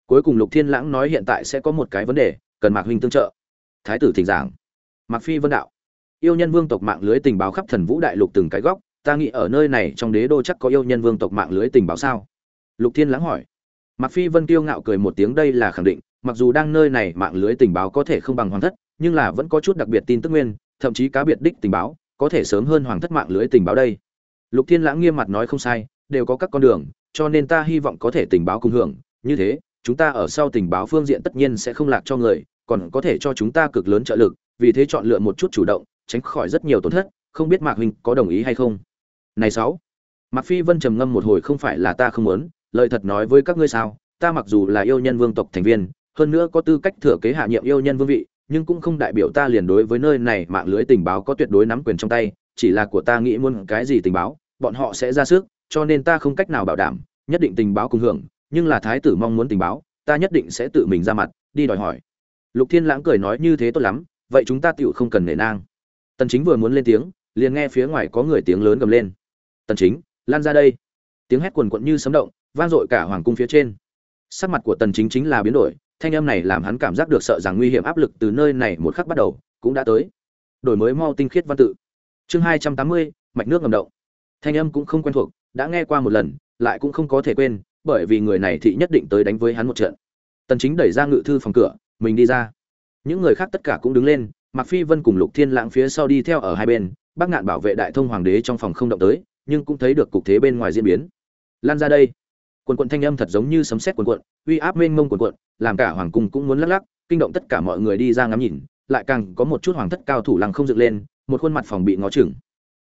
Cuối cùng lục thiên lãng nói hiện tại sẽ có một cái vấn đề, cần mạc huynh tương trợ. Thái tử thỉnh giảng. Mạc phi vân đạo. Yêu nhân vương tộc mạng lưới tình báo khắp thần vũ đại lục từng cái góc ta nghĩ ở nơi này trong đế đô chắc có yêu nhân vương tộc mạng lưới tình báo sao lục thiên lãng hỏi Mạc Phi Vân kiêu ngạo cười một tiếng đây là khẳng định, mặc dù đang nơi này mạng lưới tình báo có thể không bằng hoàng thất, nhưng là vẫn có chút đặc biệt tin tức nguyên, thậm chí cá biệt đích tình báo, có thể sớm hơn hoàng thất mạng lưới tình báo đây. Lục Thiên Lãng nghiêm mặt nói không sai, đều có các con đường, cho nên ta hy vọng có thể tình báo cùng hưởng, như thế, chúng ta ở sau tình báo phương diện tất nhiên sẽ không lạc cho người, còn có thể cho chúng ta cực lớn trợ lực, vì thế chọn lựa một chút chủ động, tránh khỏi rất nhiều tổn thất, không biết Mạc huynh có đồng ý hay không. Này sáu, mặc Phi Vân trầm ngâm một hồi không phải là ta không muốn, lời thật nói với các ngươi sao, ta mặc dù là yêu nhân vương tộc thành viên, hơn nữa có tư cách thừa kế hạ nhiệm yêu nhân vương vị, nhưng cũng không đại biểu ta liền đối với nơi này mạng lưới tình báo có tuyệt đối nắm quyền trong tay, chỉ là của ta nghĩ muốn cái gì tình báo, bọn họ sẽ ra sức, cho nên ta không cách nào bảo đảm, nhất định tình báo cùng hưởng, nhưng là thái tử mong muốn tình báo, ta nhất định sẽ tự mình ra mặt, đi đòi hỏi. Lục Thiên Lãng cười nói như thế tốt lắm, vậy chúng ta tựu không cần nể nang. Tần Chính vừa muốn lên tiếng, liền nghe phía ngoài có người tiếng lớn gầm lên. Tần Chính, lan ra đây. Tiếng hét quần quận như sấm động, vang dội cả hoàng cung phía trên. Sắc mặt của tần chính chính là biến đổi thanh âm này làm hắn cảm giác được sợ rằng nguy hiểm áp lực từ nơi này một khắc bắt đầu cũng đã tới. Đổi mới mau tinh khiết văn tự. Chương 280, mạch nước ngầm động. Thanh âm cũng không quen thuộc đã nghe qua một lần lại cũng không có thể quên bởi vì người này thị nhất định tới đánh với hắn một trận. Tần chính đẩy ra ngự thư phòng cửa mình đi ra. Những người khác tất cả cũng đứng lên Mạc Phi Vân cùng Lục Thiên Lãng phía sau đi theo ở hai bên, Bắc Ngạn bảo vệ đại thông hoàng đế trong phòng không động tới, nhưng cũng thấy được cục thế bên ngoài diễn biến. Lan ra đây. Quần quận thanh âm thật giống như sấm sét quần quận, uy áp mênh mông quần quận, làm cả hoàng cung cũng muốn lắc lắc, kinh động tất cả mọi người đi ra ngắm nhìn, lại càng có một chút hoàng thất cao thủ lăng không dựng lên, một khuôn mặt phòng bị ngó chừng.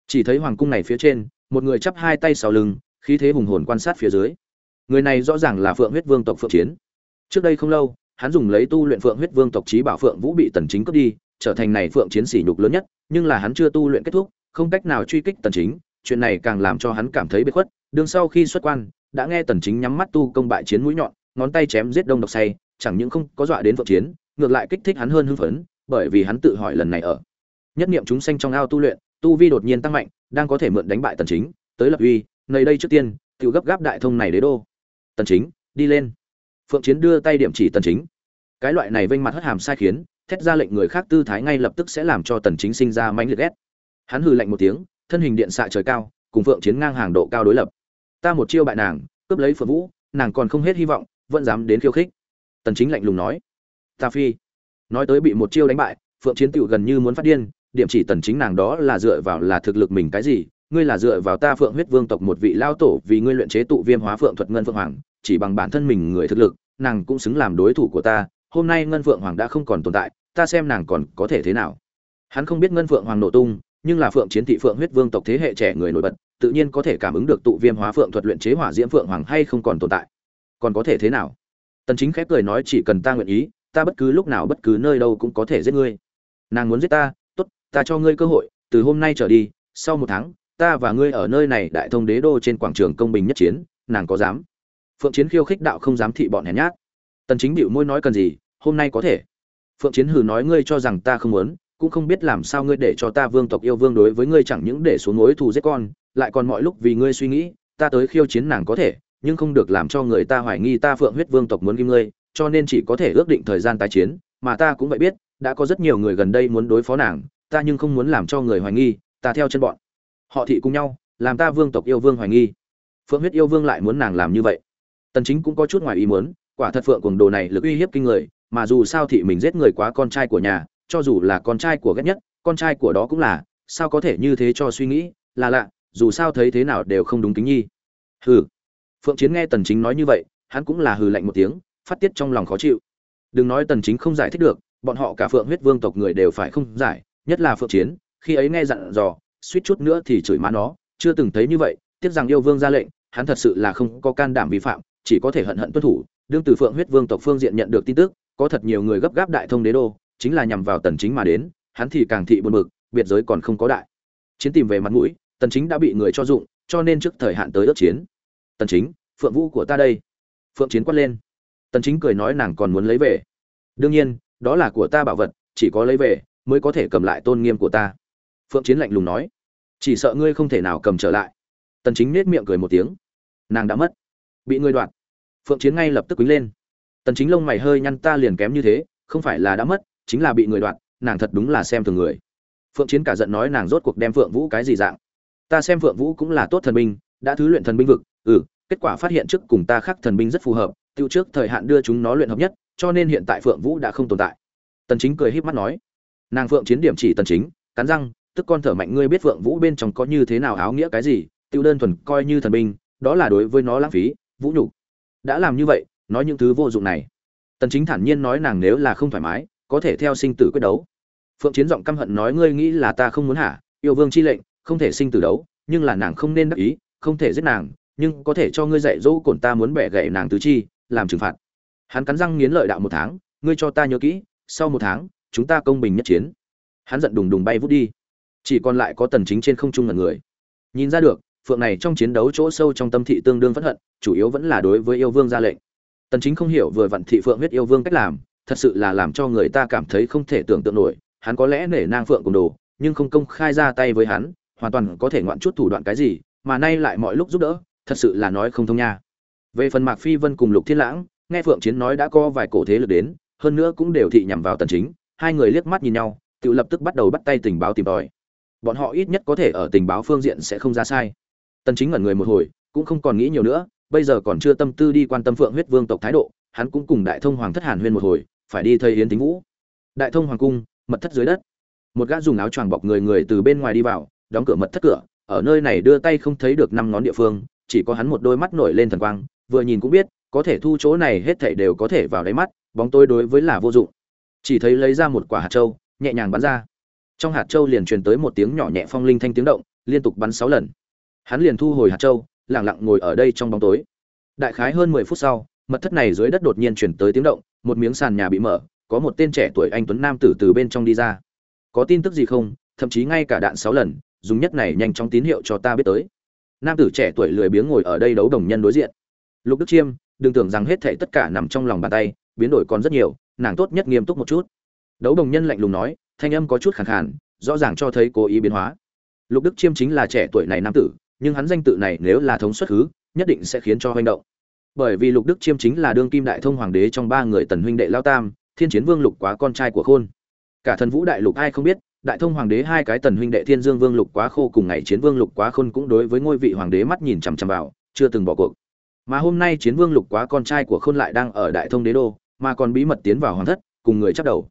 Chỉ thấy hoàng cung này phía trên, một người chắp hai tay sau lưng, khí thế hùng hồn quan sát phía dưới. Người này rõ ràng là phượng huyết vương tộc phượng chiến. Trước đây không lâu, hắn dùng lấy tu luyện phượng huyết vương tộc trí bảo phượng vũ bị tần chính cướp đi, trở thành này phượng chiến sỉ nhục lớn nhất, nhưng là hắn chưa tu luyện kết thúc, không cách nào truy kích tần chính chuyện này càng làm cho hắn cảm thấy bế khuất, đương sau khi xuất quan, đã nghe tần chính nhắm mắt tu công bại chiến mũi nhọn, ngón tay chém giết đông độc say, chẳng những không có dọa đến vợ chiến, ngược lại kích thích hắn hơn hưng phấn, bởi vì hắn tự hỏi lần này ở. Nhất niệm chúng sanh trong ao tu luyện, tu vi đột nhiên tăng mạnh, đang có thể mượn đánh bại tần chính, tới lập uy, nơi đây trước tiên, tiểu gấp gáp đại thông này đế đô. Tần chính, đi lên. Phượng chiến đưa tay điểm chỉ tần chính. Cái loại này vênh mặt hất hàm sai khiến, thét ra lệnh người khác tư thái ngay lập tức sẽ làm cho tần chính sinh ra mãnh liệt ghét. Hắn hừ lạnh một tiếng thân hình điện xạ trời cao, cùng phượng chiến ngang hàng độ cao đối lập. Ta một chiêu bại nàng, cướp lấy phượng vũ, nàng còn không hết hy vọng, vẫn dám đến khiêu khích. Tần chính lạnh lùng nói. Ta phi. Nói tới bị một chiêu đánh bại, phượng chiến tiểu gần như muốn phát điên, điểm chỉ tần chính nàng đó là dựa vào là thực lực mình cái gì, ngươi là dựa vào ta phượng huyết vương tộc một vị lao tổ vì ngươi luyện chế tụ viêm hóa phượng thuật ngân phượng hoàng, chỉ bằng bản thân mình người thực lực, nàng cũng xứng làm đối thủ của ta, hôm nay ngân phượng hoàng đã không còn tồn tại, ta xem nàng còn có thể thế nào. Hắn không biết ngân phượng hoàng nổ tung nhưng là phượng chiến thị phượng huyết vương tộc thế hệ trẻ người nổi bật, tự nhiên có thể cảm ứng được tụ viêm hóa phượng thuật luyện chế hỏa diễm phượng hoàng hay không còn tồn tại. Còn có thể thế nào? Tần chính khép cười nói, chỉ cần ta nguyện ý, ta bất cứ lúc nào bất cứ nơi đâu cũng có thể giết ngươi. Nàng muốn giết ta, tốt, ta cho ngươi cơ hội, từ hôm nay trở đi, sau một tháng, ta và ngươi ở nơi này đại thông đế đô trên quảng trường công bình nhất chiến, nàng có dám? Phượng chiến khiêu khích đạo không dám thị bọn hèn nhát. Tần chính bĩu môi nói cần gì, hôm nay có thể. Phượng chiến hừ nói, ngươi cho rằng ta không muốn cũng không biết làm sao ngươi để cho ta vương tộc yêu vương đối với ngươi chẳng những để xuống mối thù giết con, lại còn mọi lúc vì ngươi suy nghĩ, ta tới khiêu chiến nàng có thể, nhưng không được làm cho người ta hoài nghi ta phượng huyết vương tộc muốn kim ngươi, cho nên chỉ có thể ước định thời gian tái chiến, mà ta cũng vậy biết, đã có rất nhiều người gần đây muốn đối phó nàng, ta nhưng không muốn làm cho người hoài nghi, ta theo chân bọn. Họ thị cùng nhau, làm ta vương tộc yêu vương hoài nghi. Phượng huyết yêu vương lại muốn nàng làm như vậy. Tần chính cũng có chút ngoài ý muốn, quả thật phượng cuồng đồ này lực uy hiếp kinh người, mà dù sao thị mình giết người quá con trai của nhà cho dù là con trai của ghét nhất, con trai của đó cũng là, sao có thể như thế cho suy nghĩ? Là lạ, dù sao thấy thế nào đều không đúng kính nhi. Hừ. Phượng chiến nghe tần chính nói như vậy, hắn cũng là hừ lạnh một tiếng, phát tiết trong lòng khó chịu. Đừng nói tần chính không giải thích được, bọn họ cả phượng huyết vương tộc người đều phải không giải, nhất là phượng chiến, khi ấy nghe dặn dò, suýt chút nữa thì chửi má nó, chưa từng thấy như vậy, tiếc rằng yêu vương ra lệnh, hắn thật sự là không có can đảm vi phạm, chỉ có thể hận hận tuân thủ. Đương từ phượng huyết vương tộc phương diện nhận được tin tức, có thật nhiều người gấp gáp đại thông đế đô chính là nhằm vào tần chính mà đến, hắn thì càng thị buồn bực, biệt giới còn không có đại. Chiến tìm về mặt mũi, tần chính đã bị người cho dụng, cho nên trước thời hạn tới ước chiến. Tần chính, phượng vũ của ta đây. Phượng chiến quát lên. Tần chính cười nói nàng còn muốn lấy về. Đương nhiên, đó là của ta bảo vật, chỉ có lấy về, mới có thể cầm lại tôn nghiêm của ta. Phượng chiến lạnh lùng nói. Chỉ sợ ngươi không thể nào cầm trở lại. Tần chính nét miệng cười một tiếng. Nàng đã mất. Bị ngươi đoạt. Phượng chiến ngay lập tức quýnh lên. Tần chính lông mày hơi nhăn ta liền kém như thế, không phải là đã mất chính là bị người đoạt, nàng thật đúng là xem thường người. Phượng chiến cả giận nói nàng rốt cuộc đem phượng vũ cái gì dạng. Ta xem phượng vũ cũng là tốt thần binh, đã thứ luyện thần binh vực ừ kết quả phát hiện trước cùng ta khác thần binh rất phù hợp, tiêu trước thời hạn đưa chúng nó luyện hợp nhất, cho nên hiện tại phượng vũ đã không tồn tại. Tần chính cười híp mắt nói. Nàng phượng chiến điểm chỉ tần chính, cắn răng, tức con thở mạnh, ngươi biết phượng vũ bên trong có như thế nào áo nghĩa cái gì, tiêu đơn thuần coi như thần binh, đó là đối với nó lãng phí, vũ nhục. Đã làm như vậy, nói những thứ vô dụng này. Tần chính thản nhiên nói nàng nếu là không thoải mái có thể theo sinh tử quyết đấu. Phượng chiến giọng căm hận nói, ngươi nghĩ là ta không muốn hả? Yêu vương chi lệnh, không thể sinh tử đấu, nhưng là nàng không nên đắc ý, không thể giết nàng, nhưng có thể cho ngươi dạy dỗ cổn ta muốn bẻ gãy nàng tứ chi, làm trừng phạt. Hắn cắn răng nghiến lợi đạo một tháng, ngươi cho ta nhớ kỹ, sau một tháng, chúng ta công bình nhất chiến. Hắn giận đùng đùng bay vút đi. Chỉ còn lại có tần chính trên không trung ngẩn người. Nhìn ra được, phượng này trong chiến đấu chỗ sâu trong tâm thị tương đương phẫn hận, chủ yếu vẫn là đối với yêu vương ra lệnh. Tần chính không hiểu vừa vặn thị phượng huyết yêu vương cách làm thật sự là làm cho người ta cảm thấy không thể tưởng tượng nổi, hắn có lẽ nể nang phượng cùng đồ, nhưng không công khai ra tay với hắn, hoàn toàn có thể ngoạn chút thủ đoạn cái gì, mà nay lại mọi lúc giúp đỡ, thật sự là nói không thông nha. Về phần mạc phi vân cùng lục thiên lãng, nghe phượng chiến nói đã có vài cổ thế lực đến, hơn nữa cũng đều thị nhằm vào tần chính, hai người liếc mắt nhìn nhau, tự lập tức bắt đầu bắt tay tình báo tìm tòi. Bọn họ ít nhất có thể ở tình báo phương diện sẽ không ra sai. Tần chính ngẩn người một hồi, cũng không còn nghĩ nhiều nữa, bây giờ còn chưa tâm tư đi quan tâm phượng huyết vương tộc thái độ, hắn cũng cùng đại thông hoàng thất hàn huyên một hồi phải đi thầy yến tính vũ. Đại thông hoàng cung, mật thất dưới đất. Một gã dùng áo choàng bọc người người từ bên ngoài đi vào, đóng cửa mật thất cửa, ở nơi này đưa tay không thấy được năm ngón địa phương, chỉ có hắn một đôi mắt nổi lên thần quang, vừa nhìn cũng biết, có thể thu chỗ này hết thảy đều có thể vào đáy mắt, bóng tối đối với là vô dụng. Chỉ thấy lấy ra một quả hạt châu, nhẹ nhàng bắn ra. Trong hạt châu liền truyền tới một tiếng nhỏ nhẹ phong linh thanh tiếng động, liên tục bắn sáu lần. Hắn liền thu hồi hạt châu, lặng lặng ngồi ở đây trong bóng tối. Đại khái hơn mười phút sau, mật thất này dưới đất đột nhiên chuyển tới tiếng động một miếng sàn nhà bị mở, có một tên trẻ tuổi anh tuấn nam tử từ bên trong đi ra. Có tin tức gì không? Thậm chí ngay cả đạn sáu lần, dùng nhất này nhanh chóng tín hiệu cho ta biết tới. Nam tử trẻ tuổi lười biếng ngồi ở đây đấu đồng nhân đối diện. Lục đức chiêm, đừng tưởng rằng hết thảy tất cả nằm trong lòng bàn tay, biến đổi còn rất nhiều, nàng tốt nhất nghiêm túc một chút. Đấu đồng nhân lạnh lùng nói, thanh âm có chút khàn khàn, rõ ràng cho thấy cố ý biến hóa. Lục đức chiêm chính là trẻ tuổi này nam tử, nhưng hắn danh tự này nếu là thống xuất khứ nhất định sẽ khiến cho hoành động bởi vì lục đức chiêm chính là đương kim đại thông hoàng đế trong ba người tần huynh đệ lao tam, thiên chiến vương lục quá con trai của khôn. Cả thần vũ đại lục ai không biết, đại thông hoàng đế hai cái tần huynh đệ thiên dương vương lục quá khô cùng ngày chiến vương lục quá khôn cũng đối với ngôi vị hoàng đế mắt nhìn chằm chằm vào, chưa từng bỏ cuộc. Mà hôm nay chiến vương lục quá con trai của khôn lại đang ở đại thông đế đô, mà còn bí mật tiến vào hoàng thất, cùng người chấp đầu.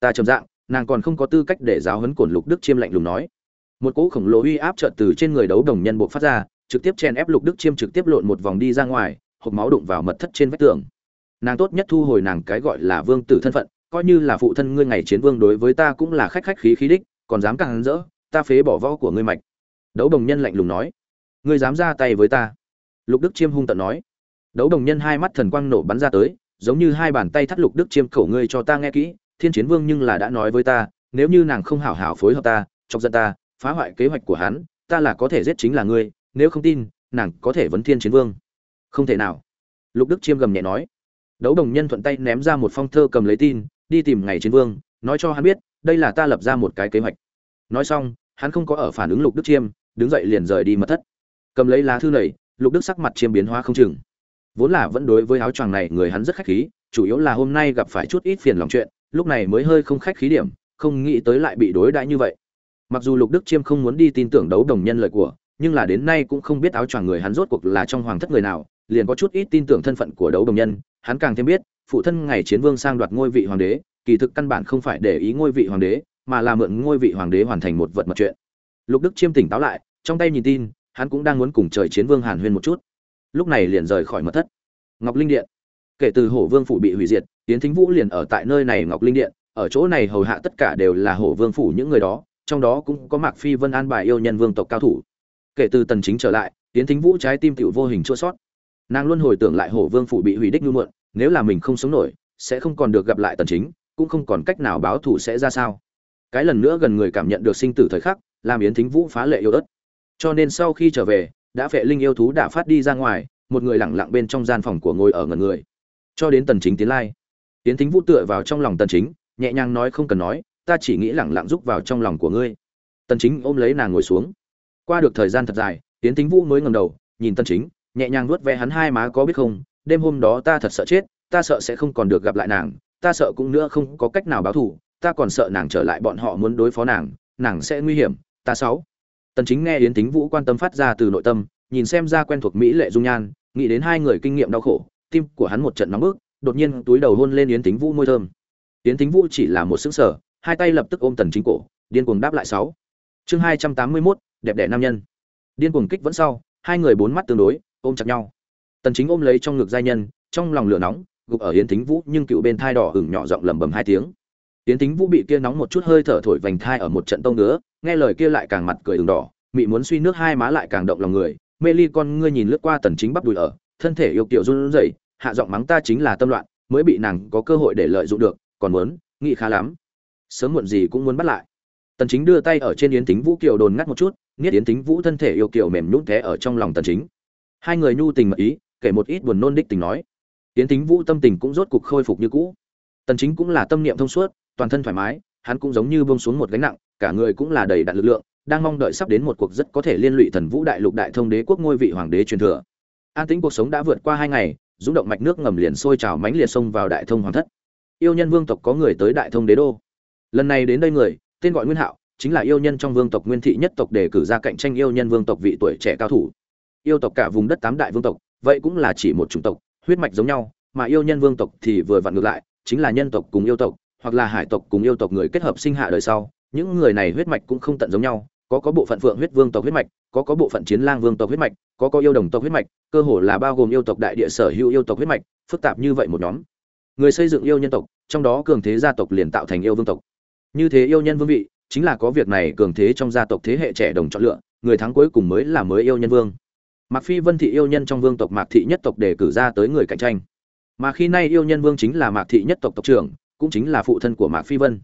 Ta trầm dạng, nàng còn không có tư cách để giáo huấn cổn lục đức chiêm lạnh lùng nói. Một cỗ khổng lồ uy áp trợt từ trên người đấu đồng nhân bộ phát ra, trực tiếp chen ép lục đức chiêm trực tiếp lộn một vòng đi ra ngoài hộp máu đụng vào mật thất trên vách tường. Nàng tốt nhất thu hồi nàng cái gọi là vương tử thân phận, coi như là phụ thân ngươi ngày chiến vương đối với ta cũng là khách khách khí khí đích, còn dám càng rỡ, ta phế bỏ võ của ngươi mạch. Đấu đồng nhân lạnh lùng nói, ngươi dám ra tay với ta. Lục đức chiêm hung tận nói, đấu đồng nhân hai mắt thần quang nổ bắn ra tới, giống như hai bàn tay thắt lục đức chiêm khẩu ngươi cho ta nghe kỹ, thiên chiến vương nhưng là đã nói với ta, nếu như nàng không hảo hảo phối hợp ta, chọc giận ta, phá hoại kế hoạch của hắn, ta là có thể giết chính là ngươi, nếu không tin, nàng có thể vấn thiên chiến vương không thể nào. Lục đức chiêm gầm nhẹ nói. Đấu đồng nhân thuận tay ném ra một phong thơ cầm lấy tin, đi tìm ngày chiến vương, nói cho hắn biết, đây là ta lập ra một cái kế hoạch. Nói xong, hắn không có ở phản ứng lục đức chiêm, đứng dậy liền rời đi mật thất. Cầm lấy lá thư này, lục đức sắc mặt chiêm biến hóa không chừng. Vốn là vẫn đối với áo choàng này người hắn rất khách khí, chủ yếu là hôm nay gặp phải chút ít phiền lòng chuyện, lúc này mới hơi không khách khí điểm, không nghĩ tới lại bị đối đãi như vậy. Mặc dù lục đức chiêm không muốn đi tin tưởng đấu đồng nhân lời của, nhưng là đến nay cũng không biết áo choàng người hắn rốt cuộc là trong hoàng thất người nào liền có chút ít tin tưởng thân phận của đấu đồng nhân, hắn càng thêm biết, phụ thân ngày chiến vương sang đoạt ngôi vị hoàng đế, kỳ thực căn bản không phải để ý ngôi vị hoàng đế, mà là mượn ngôi vị hoàng đế hoàn thành một vật mật chuyện. Lục đức chiêm tỉnh táo lại, trong tay nhìn tin, hắn cũng đang muốn cùng trời chiến vương hàn huyên một chút. Lúc này liền rời khỏi mật thất. Ngọc linh điện. Kể từ hổ vương phủ bị hủy diệt tiến thính vũ liền ở tại nơi này ngọc linh điện, ở chỗ này hầu hạ tất cả đều là hổ vương phủ những người đó, trong đó cũng có mạc phi vân an bài yêu nhân vương tộc cao thủ. Kể từ tần chính trở lại tiến thính vũ trái tim tiểu vô hình chua sót nàng luôn hồi tưởng lại hổ vương phủ bị hủy đích như muộn, nếu là mình không sống nổi, sẽ không còn được gặp lại tần chính, cũng không còn cách nào báo thù sẽ ra sao. Cái lần nữa gần người cảm nhận được sinh tử thời khắc, làm yến thính vũ phá lệ yêu đất cho nên sau khi trở về, đã phệ linh yêu thú đã phát đi ra ngoài, một người lặng lặng bên trong gian phòng của ngôi ở ngần người. Cho đến tần chính tiến lai, yến thính vũ tựa vào trong lòng tần chính, nhẹ nhàng nói không cần nói, ta chỉ nghĩ lặng lặng giúp vào trong lòng của ngươi. Tần chính ôm lấy nàng ngồi xuống. Qua được thời gian thật dài, yến thính vũ mới ngẩng đầu, nhìn tần chính nhẹ nhàng nuốt ve hắn hai má có biết không đêm hôm đó ta thật sợ chết ta sợ sẽ không còn được gặp lại nàng ta sợ cũng nữa không có cách nào báo thù ta còn sợ nàng trở lại bọn họ muốn đối phó nàng nàng sẽ nguy hiểm ta sáu. Tần chính nghe yến tính vũ quan tâm phát ra từ nội tâm nhìn xem ra quen thuộc mỹ lệ dung nhan nghĩ đến hai người kinh nghiệm đau khổ tim của hắn một trận nóng bức đột nhiên túi đầu hôn lên yến tính vũ môi thơm. Yến tính vũ chỉ là một sững sờ hai tay lập tức ôm tần chính cổ điên cuồng đáp lại sáu. Chương 281, đẹp đẽ nam nhân. Điên cuồng kích vẫn sau hai người bốn mắt tương đối ôm chặt nhau. Tần chính ôm lấy trong ngực giai nhân, trong lòng lửa nóng, gục ở yến thính vũ nhưng cựu bên thai đỏ hửng nhỏ giọng lẩm bẩm hai tiếng. Yến thính vũ bị kia nóng một chút hơi thở thổi vành thai ở một trận tông nữa nghe lời kia lại càng mặt cười ửng đỏ, mị muốn suy nước hai má lại càng động lòng người. Mê ly con, ngươi nhìn lướt qua tần chính bắp đùi ở, thân thể yêu kiều run rẩy, hạ giọng mắng ta chính là tâm loạn, mới bị nàng có cơ hội để lợi dụng được, còn muốn, nghĩ khá lắm. Sớm muộn gì cũng muốn bắt lại. Tần chính đưa tay ở trên yến thính vũ kiều đồn ngắt một chút niết yến thính vũ thân thể yêu kiều mềm nhũn thế ở trong lòng tần chính hai người nhu tình mật ý, kể một ít buồn nôn đích tình nói. Tiến tính vũ tâm tình cũng rốt cục khôi phục như cũ. Tần chính cũng là tâm niệm thông suốt, toàn thân thoải mái, hắn cũng giống như buông xuống một gánh nặng, cả người cũng là đầy đặn lực lượng, đang mong đợi sắp đến một cuộc rất có thể liên lụy thần vũ đại lục đại thông đế quốc ngôi vị hoàng đế truyền thừa. An tĩnh cuộc sống đã vượt qua hai ngày, rung động mạch nước ngầm liền sôi trào mãnh liệt xông vào đại thông hoàng thất. Yêu nhân vương tộc có người tới đại thông đế đô. Lần này đến đây người, tên gọi nguyên hạo, chính là yêu nhân trong vương tộc nguyên thị nhất tộc để cử ra cạnh tranh yêu nhân vương tộc vị tuổi trẻ cao thủ yêu tộc cả vùng đất tám đại vương tộc, vậy cũng là chỉ một chủng tộc, huyết mạch giống nhau, mà yêu nhân vương tộc thì vừa vặn ngược lại, chính là nhân tộc cùng yêu tộc, hoặc là hải tộc cùng yêu tộc người kết hợp sinh hạ đời sau, những người này huyết mạch cũng không tận giống nhau, có có bộ phận phượng huyết vương tộc huyết mạch, có có bộ phận chiến lang vương tộc huyết mạch, có có yêu đồng tộc huyết mạch, cơ hồ là bao gồm yêu tộc đại địa sở hữu yêu tộc huyết mạch, phức tạp như vậy một nhóm. Người xây dựng yêu nhân tộc, trong đó cường thế gia tộc liền tạo thành yêu vương tộc. Như thế yêu nhân vương vị, chính là có việc này cường thế trong gia tộc thế hệ trẻ đồng chọn lựa, người thắng cuối cùng mới là mới yêu nhân vương mạc phi vân thị yêu nhân trong vương tộc mạc thị nhất tộc để cử ra tới người cạnh tranh. Mà khi nay yêu nhân vương chính là mạc thị nhất tộc tộc trưởng, cũng chính là phụ thân của mạc phi vân.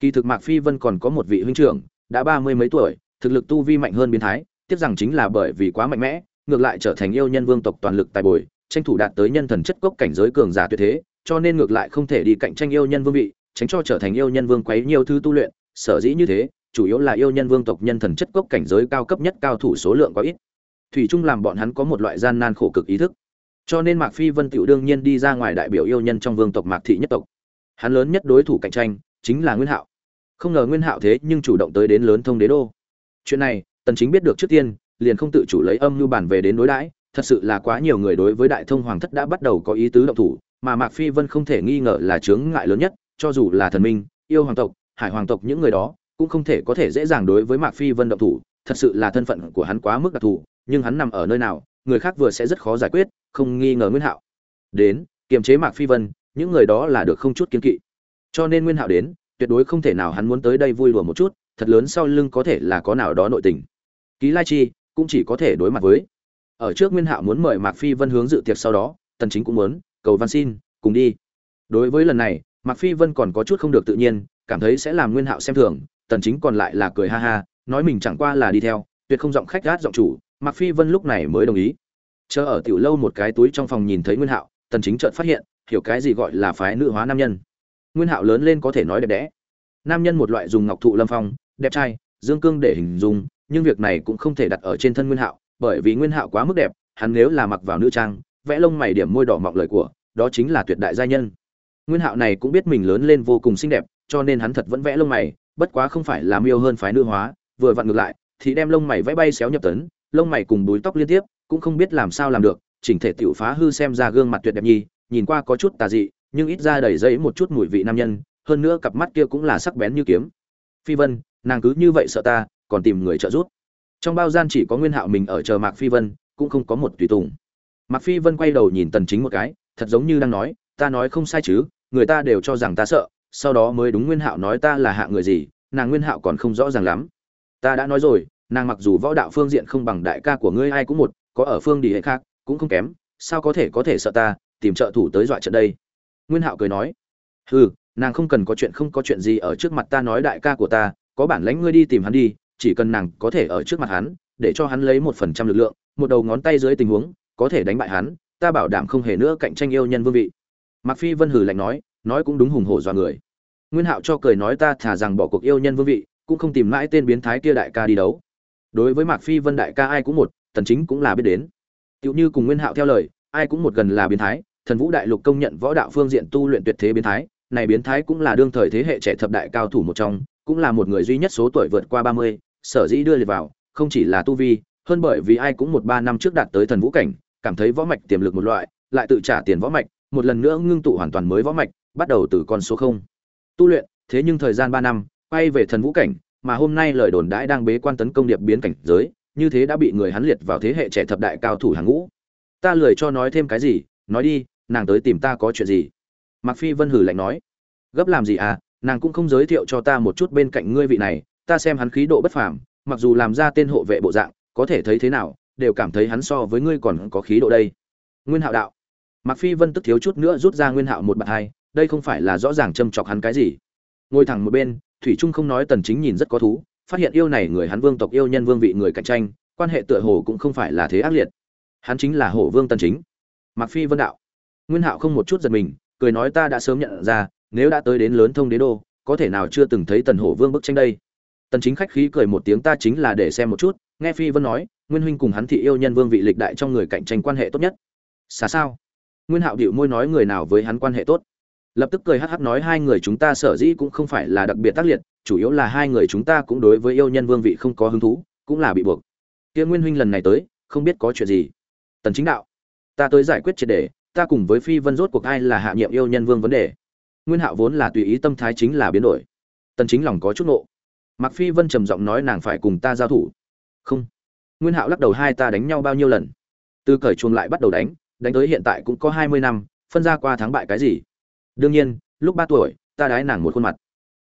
Kỳ thực mạc phi vân còn có một vị huynh trưởng, đã ba mươi mấy tuổi, thực lực tu vi mạnh hơn biến thái, tiếc rằng chính là bởi vì quá mạnh mẽ, ngược lại trở thành yêu nhân vương tộc toàn lực tài bồi, tranh thủ đạt tới nhân thần chất cốc cảnh giới cường giả tuyệt thế, cho nên ngược lại không thể đi cạnh tranh yêu nhân vương vị, tránh cho trở thành yêu nhân vương quấy nhiều thứ tu luyện, sở dĩ như thế, chủ yếu là yêu nhân vương tộc nhân thần chất cốc cảnh giới cao cấp nhất cao thủ số lượng có ít thủy Chung làm bọn hắn có một loại gian nan khổ cực ý thức. Cho nên mạc phi vân tiểu đương nhiên đi ra ngoài đại biểu yêu nhân trong vương tộc mạc thị nhất tộc. Hắn lớn nhất đối thủ cạnh tranh chính là nguyên hạo. Không ngờ nguyên hạo thế nhưng chủ động tới đến lớn thông đế đô. Chuyện này, tần chính biết được trước tiên, liền không tự chủ lấy âm lưu bản về đến đối đãi, thật sự là quá nhiều người đối với đại thông hoàng thất đã bắt đầu có ý tứ động thủ, mà mạc phi vân không thể nghi ngờ là chướng ngại lớn nhất, cho dù là thần minh, yêu hoàng tộc, hải hoàng tộc những người đó, cũng không thể có thể dễ dàng đối với mạc phi vân động thủ, thật sự là thân phận của hắn quá mức đặc thù nhưng hắn nằm ở nơi nào, người khác vừa sẽ rất khó giải quyết, không nghi ngờ nguyên hạo. Đến, kiềm chế mạc phi vân, những người đó là được không chút kiên kỵ. Cho nên nguyên hạo đến, tuyệt đối không thể nào hắn muốn tới đây vui đùa một chút, thật lớn sau lưng có thể là có nào đó nội tình. Ký lai chi cũng chỉ có thể đối mặt với. Ở trước nguyên hạo muốn mời mạc phi vân hướng dự tiệc sau đó, tần chính cũng muốn, cầu văn xin, cùng đi. Đối với lần này, mạc phi vân còn có chút không được tự nhiên, cảm thấy sẽ làm nguyên hạo xem thường, tần chính còn lại là cười ha ha, nói mình chẳng qua là đi theo, tuyệt không giọng khách gát giọng chủ mạc phi vân lúc này mới đồng ý. Chờ ở tiểu lâu một cái túi trong phòng nhìn thấy nguyên hạo, tần chính chợt phát hiện, hiểu cái gì gọi là phái nữ hóa nam nhân. Nguyên hạo lớn lên có thể nói đẹp đẽ. Nam nhân một loại dùng ngọc thụ lâm phong, đẹp trai, dương cương để hình dung, nhưng việc này cũng không thể đặt ở trên thân nguyên hạo, bởi vì nguyên hạo quá mức đẹp, hắn nếu là mặc vào nữ trang, vẽ lông mày điểm môi đỏ mọng lời của, đó chính là tuyệt đại gia nhân. Nguyên hạo này cũng biết mình lớn lên vô cùng xinh đẹp, cho nên hắn thật vẫn vẽ lông mày, bất quá không phải làm yêu hơn phái nữ hóa, vừa vặn ngược lại, thì đem lông mày vẽ bay xéo nhập tấn lông mày cùng búi tóc liên tiếp, cũng không biết làm sao làm được, chỉnh thể tiểu phá hư xem ra gương mặt tuyệt đẹp nhi nhìn qua có chút tà dị, nhưng ít ra đầy dẫy một chút mùi vị nam nhân, hơn nữa cặp mắt kia cũng là sắc bén như kiếm. Phi vân, nàng cứ như vậy sợ ta, còn tìm người trợ giúp. Trong bao gian chỉ có nguyên hạo mình ở chờ mạc phi vân, cũng không có một tùy tùng. Mạc phi vân quay đầu nhìn tần chính một cái, thật giống như đang nói, ta nói không sai chứ, người ta đều cho rằng ta sợ, sau đó mới đúng nguyên hạo nói ta là hạ người gì, nàng nguyên hạo còn không rõ ràng lắm. Ta đã nói rồi nàng mặc dù võ đạo phương diện không bằng đại ca của ngươi ai cũng một có ở phương đi hệ khác cũng không kém sao có thể có thể sợ ta tìm trợ thủ tới dọa trận đây nguyên hạo cười nói hừ nàng không cần có chuyện không có chuyện gì ở trước mặt ta nói đại ca của ta có bản lãnh ngươi đi tìm hắn đi chỉ cần nàng có thể ở trước mặt hắn để cho hắn lấy một phần trăm lực lượng một đầu ngón tay dưới tình huống có thể đánh bại hắn ta bảo đảm không hề nữa cạnh tranh yêu nhân vương vị Mạc Phi Vân hừ lạnh nói, nói cũng đúng hùng hổ dọa người. Nguyên Hạo cho cười nói ta thả rằng bỏ cuộc yêu nhân vương vị, cũng không tìm mãi tên biến thái kia đại ca đi đấu. Đối với Mạc Phi Vân đại ca ai cũng một, Tần Chính cũng là biết đến. tựu như cùng Nguyên Hạo theo lời, ai cũng một gần là biến thái, Thần Vũ Đại Lục công nhận võ đạo phương diện tu luyện tuyệt thế biến thái, này biến thái cũng là đương thời thế hệ trẻ thập đại cao thủ một trong, cũng là một người duy nhất số tuổi vượt qua 30, sở dĩ đưa liệt vào, không chỉ là tu vi hơn bởi vì ai cũng một ba năm trước đạt tới thần vũ cảnh cảm thấy võ mạch tiềm lực một loại lại tự trả tiền võ mạch một lần nữa ngưng tụ hoàn toàn mới võ mạch bắt đầu từ con số không tu luyện thế nhưng thời gian ba năm quay về thần vũ cảnh mà hôm nay lời đồn đãi đang bế quan tấn công điệp biến cảnh giới như thế đã bị người hắn liệt vào thế hệ trẻ thập đại cao thủ hàng ngũ ta lười cho nói thêm cái gì nói đi nàng tới tìm ta có chuyện gì Mạc Phi Vân hử lạnh nói, gấp làm gì à, nàng cũng không giới thiệu cho ta một chút bên cạnh ngươi vị này, ta xem hắn khí độ bất phàm, mặc dù làm ra tên hộ vệ bộ dạng, có thể thấy thế nào, đều cảm thấy hắn so với ngươi còn có khí độ đây. Nguyên Hạo đạo. Mạc Phi Vân tức thiếu chút nữa rút ra Nguyên Hạo một bạt hai, đây không phải là rõ ràng châm chọc hắn cái gì. Ngồi thẳng một bên, Thủy Trung không nói Tần Chính nhìn rất có thú, phát hiện yêu này người hắn vương tộc yêu nhân vương vị người cạnh tranh, quan hệ tựa hồ cũng không phải là thế ác liệt. Hắn chính là Hổ Vương Tần Chính. Mặc Phi Vân đạo. Nguyên Hạo không một chút giật mình, cười nói ta đã sớm nhận ra nếu đã tới đến lớn thông đế đô có thể nào chưa từng thấy tần hổ vương bức tranh đây tần chính khách khí cười một tiếng ta chính là để xem một chút nghe phi vân nói nguyên huynh cùng hắn thị yêu nhân vương vị lịch đại trong người cạnh tranh quan hệ tốt nhất xa sao nguyên hạo điệu môi nói người nào với hắn quan hệ tốt lập tức cười hắc hắc nói hai người chúng ta sở dĩ cũng không phải là đặc biệt tác liệt, chủ yếu là hai người chúng ta cũng đối với yêu nhân vương vị không có hứng thú, cũng là bị buộc. Kia nguyên huynh lần này tới, không biết có chuyện gì. Tần chính đạo, ta tới giải quyết triệt đề, ta cùng với phi vân rốt cuộc ai là hạ nhiệm yêu nhân vương vấn đề. Nguyên hạo vốn là tùy ý tâm thái chính là biến đổi. Tần chính lòng có chút nộ mặc phi vân trầm giọng nói nàng phải cùng ta giao thủ. Không. Nguyên hạo lắc đầu hai ta đánh nhau bao nhiêu lần? Từ cởi chuông lại bắt đầu đánh đánh tới hiện tại cũng có 20 năm, phân ra qua thắng bại cái gì? Đương nhiên, lúc ba tuổi, ta đái nàng một khuôn mặt.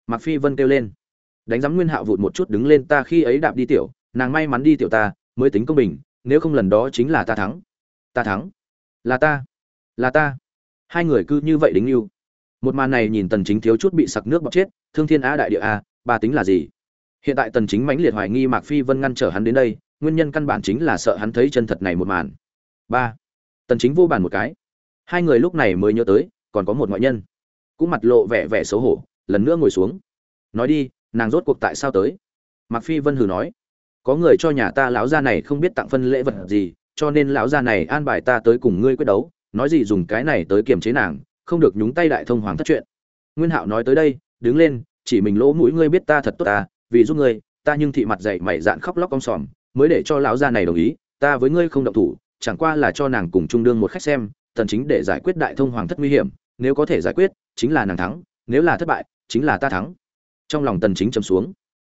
Mặc phi vân kêu lên. Đánh giám nguyên hạo vụt một chút đứng lên ta khi ấy đạp đi tiểu, nàng may mắn đi tiểu ta, mới tính công bình, nếu không lần đó chính là ta thắng. Ta thắng. Là ta. Là ta. Hai người cứ như vậy đính yêu. Một màn này nhìn tần chính thiếu chút bị sặc nước bọc chết, thương thiên á đại địa à, a ba tính là gì? Hiện tại tần chính mãnh liệt hoài nghi mạc phi vân ngăn trở hắn đến đây, nguyên nhân căn bản chính là sợ hắn thấy chân thật này một màn. Ba. Tần chính vô bàn một cái. Hai người lúc này mới nhớ tới còn có một ngoại nhân. Cũng mặt lộ vẻ vẻ xấu hổ, lần nữa ngồi xuống. Nói đi, nàng rốt cuộc tại sao tới? Mạc phi vân hừ nói. Có người cho nhà ta lão gia này không biết tặng phân lễ vật gì, cho nên lão gia này an bài ta tới cùng ngươi quyết đấu, nói gì dùng cái này tới kiềm chế nàng, không được nhúng tay đại thông hoàng thất chuyện. Nguyên hạo nói tới đây, đứng lên, chỉ mình lỗ mũi ngươi biết ta thật tốt ta, vì giúp ngươi, ta nhưng thị mặt dậy mày dạn khóc lóc cong sòm, mới để cho lão gia này đồng ý, ta với ngươi không động thủ, chẳng qua là cho nàng cùng trung đương một khách xem tần chính để giải quyết đại thông hoàng thất nguy hiểm, nếu có thể giải quyết, chính là nàng thắng, nếu là thất bại, chính là ta thắng. Trong lòng tần chính trầm xuống.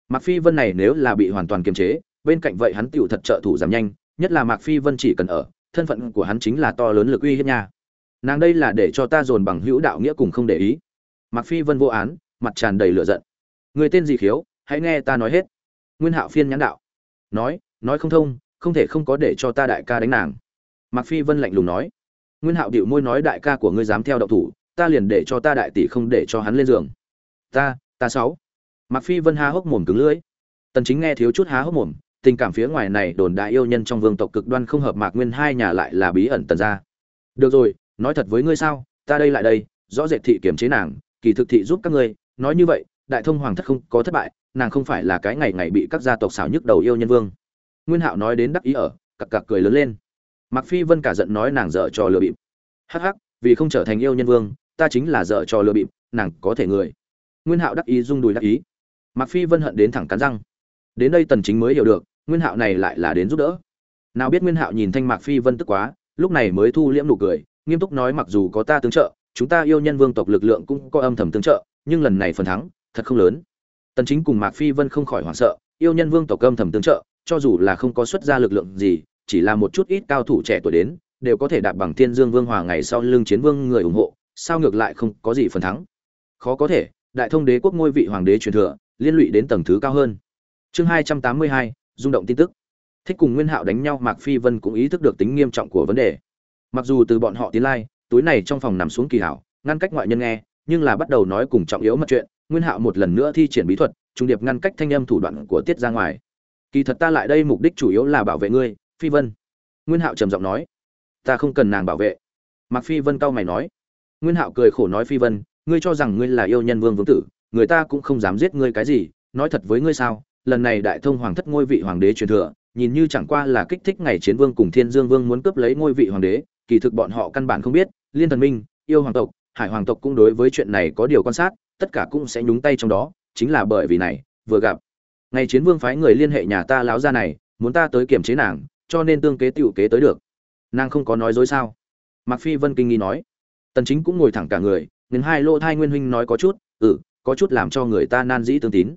Mạc phi vân này nếu là bị hoàn toàn kiềm chế, bên cạnh vậy hắn tiểu thật trợ thủ giảm nhanh, nhất là mạc phi vân chỉ cần ở, thân phận của hắn chính là to lớn lực uy hiếp nha. Nàng đây là để cho ta dồn bằng hữu đạo nghĩa cùng không để ý. Mặc phi vân vô án, mặt tràn đầy lửa giận. Người tên gì khiếu, hãy nghe ta nói hết. Nguyên hạo phiên nhãn đạo. Nói nói không thông, không thể không có để cho ta đại ca đánh nàng. Mặc phi vân lạnh lùng nói nguyên hạo điệu môi nói, đại ca của ngươi dám theo động thủ, ta liền để cho ta đại tỷ không để cho hắn lên giường. Ta ta sáu. Mặc phi vân há hốc mồm cứng lưỡi. Tần chính nghe thiếu chút há hốc mồm, tình cảm phía ngoài này đồn đại yêu nhân trong vương tộc cực đoan không hợp mạc nguyên hai nhà lại là bí ẩn tần ra được rồi, nói thật với ngươi sao, ta đây lại đây, rõ rệt thị kiểm chế nàng, kỳ thực thị giúp các ngươi, nói như vậy, đại thông hoàng thất không có thất bại, nàng không phải là cái ngày ngày bị các gia tộc xảo nhức đầu yêu nhân vương. Nguyên hạo nói đến đắc ý ở, cặc cặc cười lớn lên. Mạc phi vân cả giận nói nàng dở trò lừa bịp. Hắc hắc, vì không trở thành yêu nhân vương, ta chính là dở trò lừa bịp, nàng có thể người. Nguyên hạo đắc ý rung đùi đắc ý. Mạc phi vân hận đến thẳng cắn răng. Đến đây tần chính mới hiểu được, nguyên hạo này lại là đến giúp đỡ. Nào biết nguyên hạo nhìn thanh mạc phi vân tức quá, lúc này mới thu liễm nụ cười, nghiêm túc nói mặc dù có ta tương trợ, chúng ta yêu nhân vương tộc lực lượng cũng có âm thầm tương trợ, nhưng lần này phần thắng, thật không lớn. Tần chính cùng mạc phi vân không khỏi hoảng sợ, yêu nhân vương tộc âm thầm tương trợ, cho dù là không có xuất ra lực lượng gì chỉ là một chút ít cao thủ trẻ tuổi đến đều có thể đạp bằng thiên dương vương hòa ngày sau lưng chiến vương người ủng hộ sao ngược lại không có gì phần thắng. Khó có thể đại thông đế quốc ngôi vị hoàng đế truyền thừa liên lụy đến tầng thứ cao hơn. Chương 282, rung động tin tức. Thích cùng nguyên hạo đánh nhau mạc phi vân cũng ý thức được tính nghiêm trọng của vấn đề. Mặc dù từ bọn họ tiến lai túi này trong phòng nằm xuống kỳ hảo ngăn cách ngoại nhân nghe nhưng là bắt đầu nói cùng trọng yếu mật chuyện nguyên hạo một lần nữa thi triển bí thuật trung điệp ngăn cách thanh âm thủ đoạn của tiết ra ngoài. Kỳ thật ta lại đây mục đích chủ yếu là bảo vệ ngươi phi vân. Nguyên hạo trầm giọng nói, ta không cần nàng bảo vệ. Mạc phi vân cau mày nói, nguyên hạo cười khổ nói phi vân, ngươi cho rằng ngươi là yêu nhân vương vương tử, người ta cũng không dám giết ngươi cái gì, nói thật với ngươi sao, lần này đại thông hoàng thất ngôi vị hoàng đế truyền thừa, nhìn như chẳng qua là kích thích ngày chiến vương cùng thiên dương vương muốn cướp lấy ngôi vị hoàng đế, kỳ thực bọn họ căn bản không biết, liên thần minh, yêu hoàng tộc, hải hoàng tộc cũng đối với chuyện này có điều quan sát, tất cả cũng sẽ nhúng tay trong đó, chính là bởi vì này, vừa gặp, ngày chiến vương phái người liên hệ nhà ta láo ra này, muốn ta tới kiềm chế nàng cho nên tương kế tiểu kế tới được. Nàng không có nói dối sao? Mạc phi vân kinh nghi nói. Tần chính cũng ngồi thẳng cả người nên hai lô thai nguyên huynh nói có chút ừ có chút làm cho người ta nan dĩ tương tín.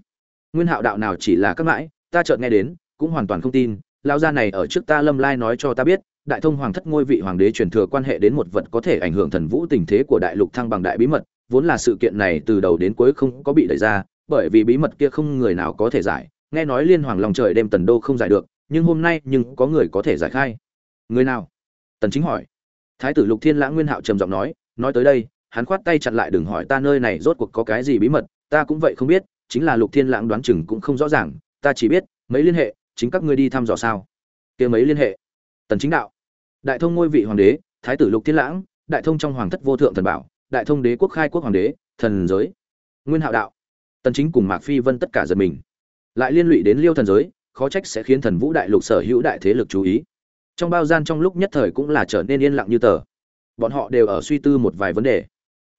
Nguyên hạo đạo nào chỉ là các mãi, ta chợt nghe đến, cũng hoàn toàn không tin lao gia này ở trước ta lâm lai nói cho ta biết, đại thông hoàng thất ngôi vị hoàng đế truyền thừa quan hệ đến một vật có thể ảnh hưởng thần vũ tình thế của đại lục thăng bằng đại bí mật, vốn là sự kiện này từ đầu đến cuối không có bị đẩy ra, bởi vì bí mật kia không người nào có thể giải, nghe nói liên hoàng lòng trời đêm tần đô không giải được nhưng hôm nay nhưng có người có thể giải khai. Người nào? Tần chính hỏi. Thái tử lục thiên lãng nguyên hạo trầm giọng nói nói tới đây, hắn khoát tay chặn lại đừng hỏi ta nơi này rốt cuộc có cái gì bí mật, ta cũng vậy không biết, chính là lục thiên lãng đoán chừng cũng không rõ ràng, ta chỉ biết, mấy liên hệ, chính các ngươi đi thăm dò sao. Kia mấy liên hệ? Tần chính đạo. Đại thông ngôi vị hoàng đế, thái tử lục thiên lãng, đại thông trong hoàng thất vô thượng thần bảo, đại thông đế quốc khai quốc hoàng đế, thần giới. Nguyên hạo đạo. Tần chính cùng mạc phi vân tất cả giật mình. Lại liên lụy đến liêu thần giới khó trách sẽ khiến thần vũ đại lục sở hữu đại thế lực chú ý. Trong bao gian trong lúc nhất thời cũng là trở nên yên lặng như tờ. Bọn họ đều ở suy tư một vài vấn đề.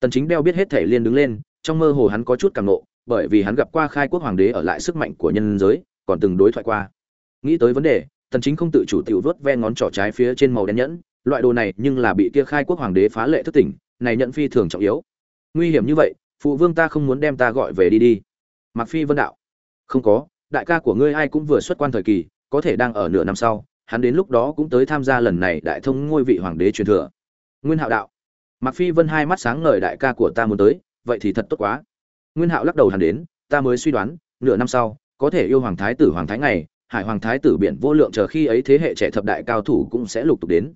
Tần chính đeo biết hết thể liền đứng lên, trong mơ hồ hắn có chút cảm nộ, bởi vì hắn gặp qua khai quốc hoàng đế ở lại sức mạnh của nhân giới, còn từng đối thoại qua. Nghĩ tới vấn đề, tần chính không tự chủ tiểu vớt ve ngón trỏ trái phía trên màu đen nhẫn, loại đồ này nhưng là bị kia khai quốc hoàng đế phá lệ thức tỉnh này nhận phi thường trọng yếu. Nguy hiểm như vậy, phụ vương ta không muốn đem ta gọi về đi đi. Mặc phi vân đạo. Không có đại ca của ngươi ai cũng vừa xuất quan thời kỳ, có thể đang ở nửa năm sau, hắn đến lúc đó cũng tới tham gia lần này đại thông ngôi vị hoàng đế truyền thừa. Nguyên hạo đạo. Mặc phi vân hai mắt sáng ngời đại ca của ta muốn tới, vậy thì thật tốt quá. Nguyên hạo lắc đầu hắn đến, ta mới suy đoán, nửa năm sau, có thể yêu hoàng thái tử hoàng thái ngày, hải hoàng thái tử biển vô lượng chờ khi ấy thế hệ trẻ thập đại cao thủ cũng sẽ lục tục đến.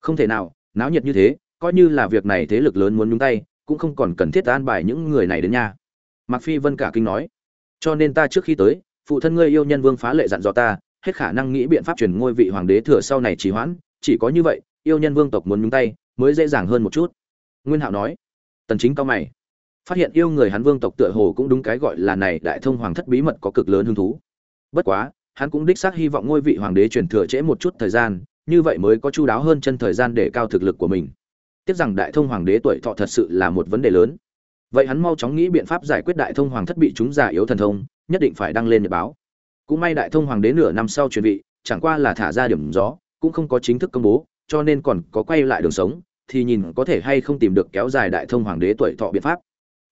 Không thể nào, náo nhiệt như thế, coi như là việc này thế lực lớn muốn nhúng tay, cũng không còn cần thiết an bài những người này đến nhà. Mạc phi vân cả kinh nói. Cho nên ta trước khi tới phụ thân ngươi yêu nhân vương phá lệ dặn dò ta, hết khả năng nghĩ biện pháp truyền ngôi vị hoàng đế thừa sau này trì hoãn, chỉ có như vậy, yêu nhân vương tộc muốn nhúng tay, mới dễ dàng hơn một chút. Nguyên hạo nói. Tần chính cao mày. Phát hiện yêu người hắn vương tộc tựa hồ cũng đúng cái gọi là này đại thông hoàng thất bí mật có cực lớn hứng thú. Bất quá, hắn cũng đích xác hy vọng ngôi vị hoàng đế truyền thừa trễ một chút thời gian, như vậy mới có chu đáo hơn chân thời gian để cao thực lực của mình. Tiếc rằng đại thông hoàng đế tuổi thọ thật sự là một vấn đề lớn. Vậy hắn mau chóng nghĩ biện pháp giải quyết đại thông hoàng thất bị chúng giả yếu thần thông nhất định phải đăng lên nhật báo. Cũng may đại thông hoàng đế nửa năm sau truyền vị, chẳng qua là thả ra điểm gió, cũng không có chính thức công bố, cho nên còn có quay lại đường sống, thì nhìn có thể hay không tìm được kéo dài đại thông hoàng đế tuổi thọ biện pháp.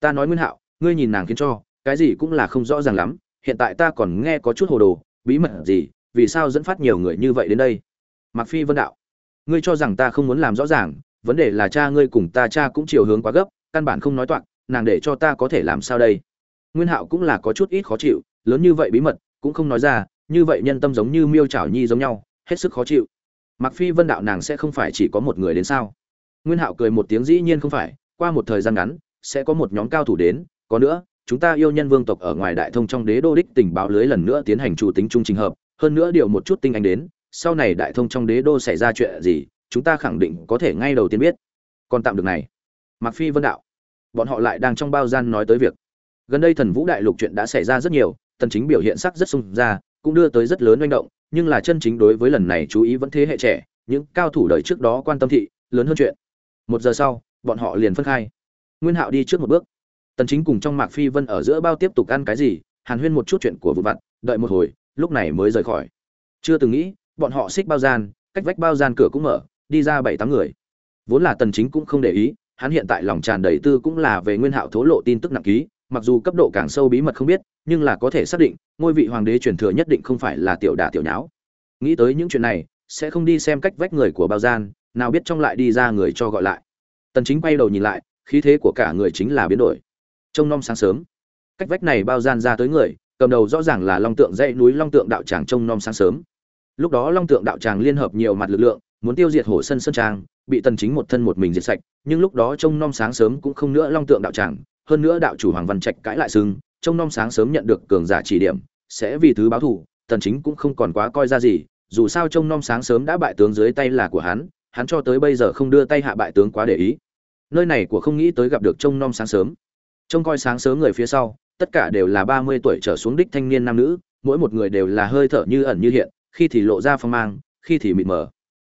Ta nói nguyên hạo, ngươi nhìn nàng khiến cho, cái gì cũng là không rõ ràng lắm, hiện tại ta còn nghe có chút hồ đồ, bí mật gì, vì sao dẫn phát nhiều người như vậy đến đây? Mặc phi vân đạo, ngươi cho rằng ta không muốn làm rõ ràng, vấn đề là cha ngươi cùng ta cha cũng chiều hướng quá gấp, căn bản không nói toạc, nàng để cho ta có thể làm sao đây? Nguyên hạo cũng là có chút ít khó chịu, lớn như vậy bí mật, cũng không nói ra, như vậy nhân tâm giống như miêu trảo nhi giống nhau, hết sức khó chịu. Mặc phi vân đạo nàng sẽ không phải chỉ có một người đến sao? Nguyên hạo cười một tiếng dĩ nhiên không phải, qua một thời gian ngắn, sẽ có một nhóm cao thủ đến, có nữa, chúng ta yêu nhân vương tộc ở ngoài đại thông trong đế đô đích tình báo lưới lần nữa tiến hành chủ tính trung trình hợp, hơn nữa điều một chút tinh anh đến, sau này đại thông trong đế đô xảy ra chuyện gì, chúng ta khẳng định có thể ngay đầu tiên biết. Còn tạm được này. Mặc phi vân đạo, bọn họ lại đang trong bao gian nói tới việc gần đây thần vũ đại lục chuyện đã xảy ra rất nhiều tần chính biểu hiện sắc rất sung ra, cũng đưa tới rất lớn manh động, nhưng là chân chính đối với lần này chú ý vẫn thế hệ trẻ, những cao thủ đời trước đó quan tâm thị, lớn hơn chuyện. Một giờ sau, bọn họ liền phân khai. Nguyên hạo đi trước một bước. Tần chính cùng trong mạc phi vân ở giữa bao tiếp tục ăn cái gì, hàn huyên một chút chuyện của vụ vặt, đợi một hồi, lúc này mới rời khỏi. Chưa từng nghĩ, bọn họ xích bao gian, cách vách bao gian cửa cũng mở, đi ra bảy tám người. Vốn là tần chính cũng không để ý, hắn hiện tại lòng tràn đầy tư cũng là về nguyên hạo thố lộ tin tức nặng ký mặc dù cấp độ càng sâu bí mật không biết, nhưng là có thể xác định, ngôi vị hoàng đế truyền thừa nhất định không phải là tiểu đả tiểu nháo. Nghĩ tới những chuyện này, sẽ không đi xem cách vách người của bao gian, nào biết trong lại đi ra người cho gọi lại. Tần chính quay đầu nhìn lại, khí thế của cả người chính là biến đổi. Trông nom sáng sớm. Cách vách này bao gian ra tới người, cầm đầu rõ ràng là long tượng dãy núi long tượng đạo tràng trông nom sáng sớm. Lúc đó long tượng đạo tràng liên hợp nhiều mặt lực lượng, muốn tiêu diệt hổ sân sơn trang, bị tần chính một thân một mình diệt sạch, nhưng lúc đó trông nom sáng sớm cũng không nữa long tượng đạo tràng hơn nữa đạo chủ hoàng văn trạch cãi lại sưng trong non sáng sớm nhận được cường giả chỉ điểm, sẽ vì thứ báo thù tần chính cũng không còn quá coi ra gì, dù sao trong non sáng sớm đã bại tướng dưới tay là của hắn hắn cho tới bây giờ không đưa tay hạ bại tướng quá để ý. Nơi này của không nghĩ tới gặp được trông nom sáng sớm. Trông coi sáng sớm người phía sau, tất cả đều là 30 tuổi trở xuống đích thanh niên nam nữ, mỗi một người đều là hơi thở như ẩn như hiện, khi thì lộ ra phong mang, khi thì mịt mờ.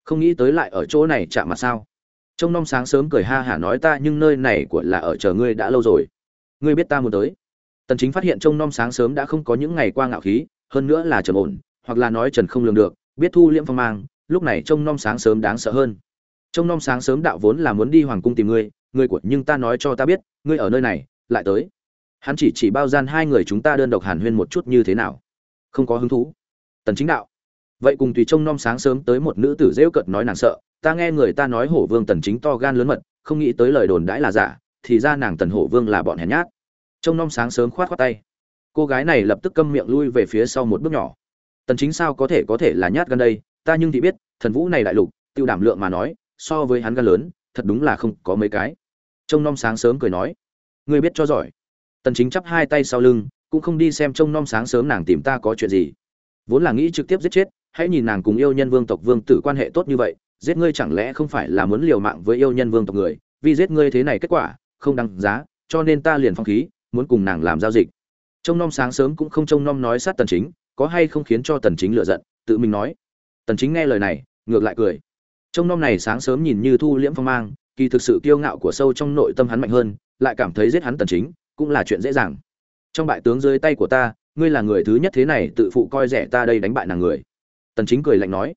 Không nghĩ tới lại ở chỗ này chạm mặt sao trông nom sáng sớm cười ha hả nói ta nhưng nơi này của là ở chờ ngươi đã lâu rồi. Ngươi biết ta muốn tới. Tần chính phát hiện trông nom sáng sớm đã không có những ngày qua ngạo khí, hơn nữa là trầm ổn, hoặc là nói trần không lường được, biết thu liễm phong mang, lúc này trông nom sáng sớm đáng sợ hơn. Trông nom sáng sớm đạo vốn là muốn đi hoàng cung tìm ngươi ngươi của, nhưng ta nói cho ta biết, ngươi ở nơi này, lại tới. Hắn chỉ chỉ bao gian hai người chúng ta đơn độc hàn huyên một chút như thế nào. Không có hứng thú. Tần chính đạo vậy cùng tùy trông nom sáng sớm tới một nữ tử rêu cợt nói nàng sợ, ta nghe người ta nói hổ vương tần chính to gan lớn mật, không nghĩ tới lời đồn đãi là giả, thì ra nàng tần hổ vương là bọn hèn nhát. Trông nom sáng sớm khoát khoát tay. Cô gái này lập tức câm miệng lui về phía sau một bước nhỏ. Tần chính sao có thể có thể là nhát gan đây, ta nhưng thì biết, thần vũ này đại lục, tiêu đảm lượng mà nói, so với hắn gan lớn, thật đúng là không có mấy cái. Trông nom sáng sớm cười nói, ngươi biết cho giỏi. Tần chính chắp hai tay sau lưng, cũng không đi xem trông nom sáng sớm nàng tìm ta có chuyện gì. Vốn là nghĩ trực tiếp giết chết hãy nhìn nàng cùng yêu nhân vương tộc vương tử quan hệ tốt như vậy, giết ngươi chẳng lẽ không phải là muốn liều mạng với yêu nhân vương tộc người, vì giết ngươi thế này kết quả, không đăng giá, cho nên ta liền phong khí, muốn cùng nàng làm giao dịch. Trông nom sáng sớm cũng không trông nom nói sát tần chính, có hay không khiến cho tần chính lựa giận, tự mình nói. Tần chính nghe lời này, ngược lại cười. Trông nom này sáng sớm nhìn như thu liễm phong mang, kỳ thực sự kiêu ngạo của sâu trong nội tâm hắn mạnh hơn, lại cảm thấy giết hắn tần chính, cũng là chuyện dễ dàng. Trong bại tướng dưới tay của ta, ngươi là người thứ nhất thế này tự phụ coi rẻ ta đây đánh bại nàng người tần chính cười lạnh nói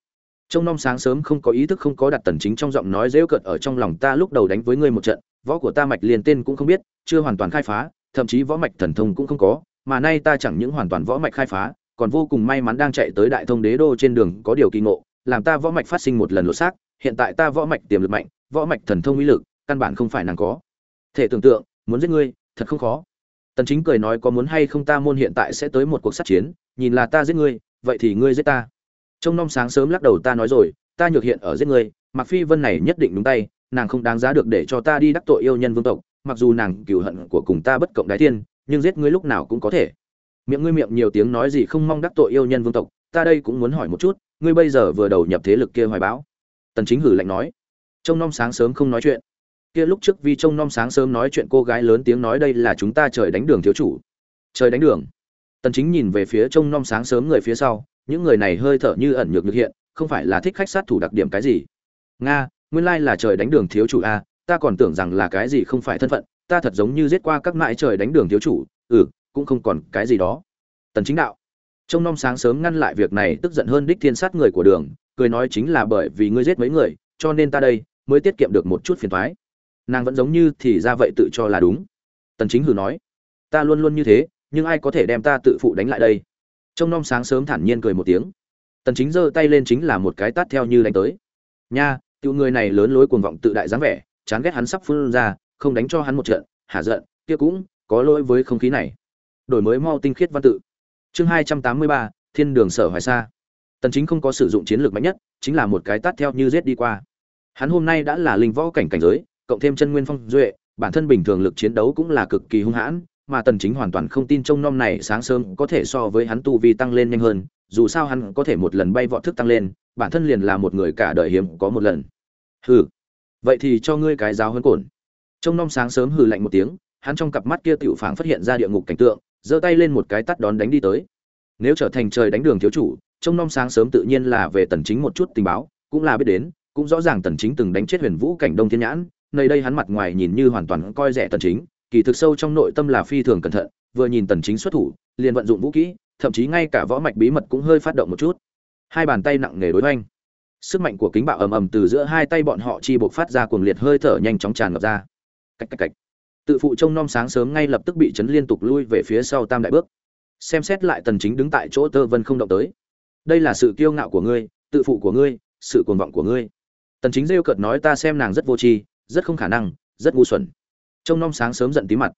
Trong non sáng sớm không có ý thức không có đặt tần chính trong giọng nói dễ cợt ở trong lòng ta lúc đầu đánh với ngươi một trận, võ của ta mạch liền tên cũng không biết, chưa hoàn toàn khai phá, thậm chí võ mạch thần thông cũng không có, mà nay ta chẳng những hoàn toàn võ mạch khai phá, còn vô cùng may mắn đang chạy tới đại thông đế đô trên đường có điều kỳ ngộ, làm ta võ mạch phát sinh một lần lột xác, hiện tại ta võ mạch tiềm lực mạnh, võ mạch thần thông uy lực, căn bản không phải nàng có. Thể tưởng tượng, muốn giết ngươi, thật không khó. Tần chính cười nói, có muốn hay không ta môn hiện tại sẽ tới một cuộc sát chiến, nhìn là ta giết ngươi, vậy thì ngươi giết ta trong năm sáng sớm lắc đầu, ta nói rồi, ta nhược hiện ở giết ngươi mặc phi vân này nhất định đúng tay, nàng không đáng giá được để cho ta đi đắc tội yêu nhân vương tộc, mặc dù nàng cừu hận của cùng ta bất cộng đái thiên, nhưng giết ngươi lúc nào cũng có thể. Miệng ngươi miệng nhiều tiếng nói gì không mong đắc tội yêu nhân vương tộc, ta đây cũng muốn hỏi một chút, ngươi bây giờ vừa đầu nhập thế lực kia hoài báo tần chính hử lạnh nói. Trông nom sáng sớm không nói chuyện. Kia lúc trước vì trông nom sáng sớm nói chuyện cô gái lớn tiếng nói đây là chúng ta trời đánh đường thiếu chủ. Trời đánh đường. Tần chính nhìn về phía trông nom sáng sớm người phía sau những người này hơi thở như ẩn nhược nhược hiện, không phải là thích khách sát thủ đặc điểm cái gì. Nga, nguyên lai là trời đánh đường thiếu chủ a, ta còn tưởng rằng là cái gì không phải thân phận, ta thật giống như giết qua các mãi trời đánh đường thiếu chủ ừ cũng không còn cái gì đó. Tần chính đạo, trông non sáng sớm ngăn lại việc này tức giận hơn đích thiên sát người của đường, cười nói chính là bởi vì ngươi giết mấy người, cho nên ta đây mới tiết kiệm được một chút phiền toái. Nàng vẫn giống như thì ra vậy tự cho là đúng. Tần chính hử nói, ta luôn luôn như thế, nhưng ai có thể đem ta tự phụ đánh lại đây? Trông nom sáng sớm thản nhiên cười một tiếng. Tần chính giơ tay lên chính là một cái tát theo như đánh tới. Nha tiểu người này lớn lối cuồng vọng tự đại dáng vẻ chán ghét hắn sắp phun ra không đánh cho hắn một trận hả giận kia cũng có lỗi với không khí này. Đổi mới mau tinh khiết văn tự. Chương 283, thiên đường sở hoài xa. tần chính không có sử dụng chiến lược mạnh nhất chính là một cái tát theo như giết đi qua. Hắn hôm nay đã là linh võ cảnh cảnh giới cộng thêm chân nguyên phong duệ bản thân bình thường lực chiến đấu cũng là cực kỳ hung hãn mà tần chính hoàn toàn không tin trông nom này sáng sớm có thể so với hắn tu vi tăng lên nhanh hơn, dù sao hắn có thể một lần bay vọt thức tăng lên, bản thân liền là một người cả đời hiếm có một lần. Hừ, vậy thì cho ngươi cái giáo hơn cổn. Trông nom sáng sớm hừ lạnh một tiếng, hắn trong cặp mắt kia tiểu phảng phát hiện ra địa ngục cảnh tượng, giơ tay lên một cái tát đón đánh đi tới. Nếu trở thành trời đánh đường thiếu chủ, trông nom sáng sớm tự nhiên là về tần chính một chút tình báo, cũng là biết đến, cũng rõ ràng tần chính từng đánh chết huyền vũ cảnh đông thiên nhãn, nơi đây hắn mặt ngoài nhìn như hoàn toàn coi rẻ tần chính kỳ thực sâu trong nội tâm là phi thường cẩn thận, vừa nhìn tần chính xuất thủ, liền vận dụng vũ kỹ thậm chí ngay cả võ mạch bí mật cũng hơi phát động một chút. Hai bàn tay nặng nề đối hoành. Sức mạnh của kính bạo ầm ầm từ giữa hai tay bọn họ chi bộc phát ra cuồng liệt hơi thở nhanh chóng tràn ngập ra. Cách cách cách tự phụ trông nom sáng sớm ngay lập tức bị chấn liên tục lui về phía sau tam đại bước. Xem xét lại tần chính đứng tại chỗ tơ vân không động tới. Đây là sự kiêu ngạo của ngươi, tự phụ của ngươi, sự cuồng vọng của ngươi. Tần chính rêu cợt nói ta xem nàng rất vô tri, rất không khả năng, rất ngu xuẩn trông nom sáng sớm giận tí mặt.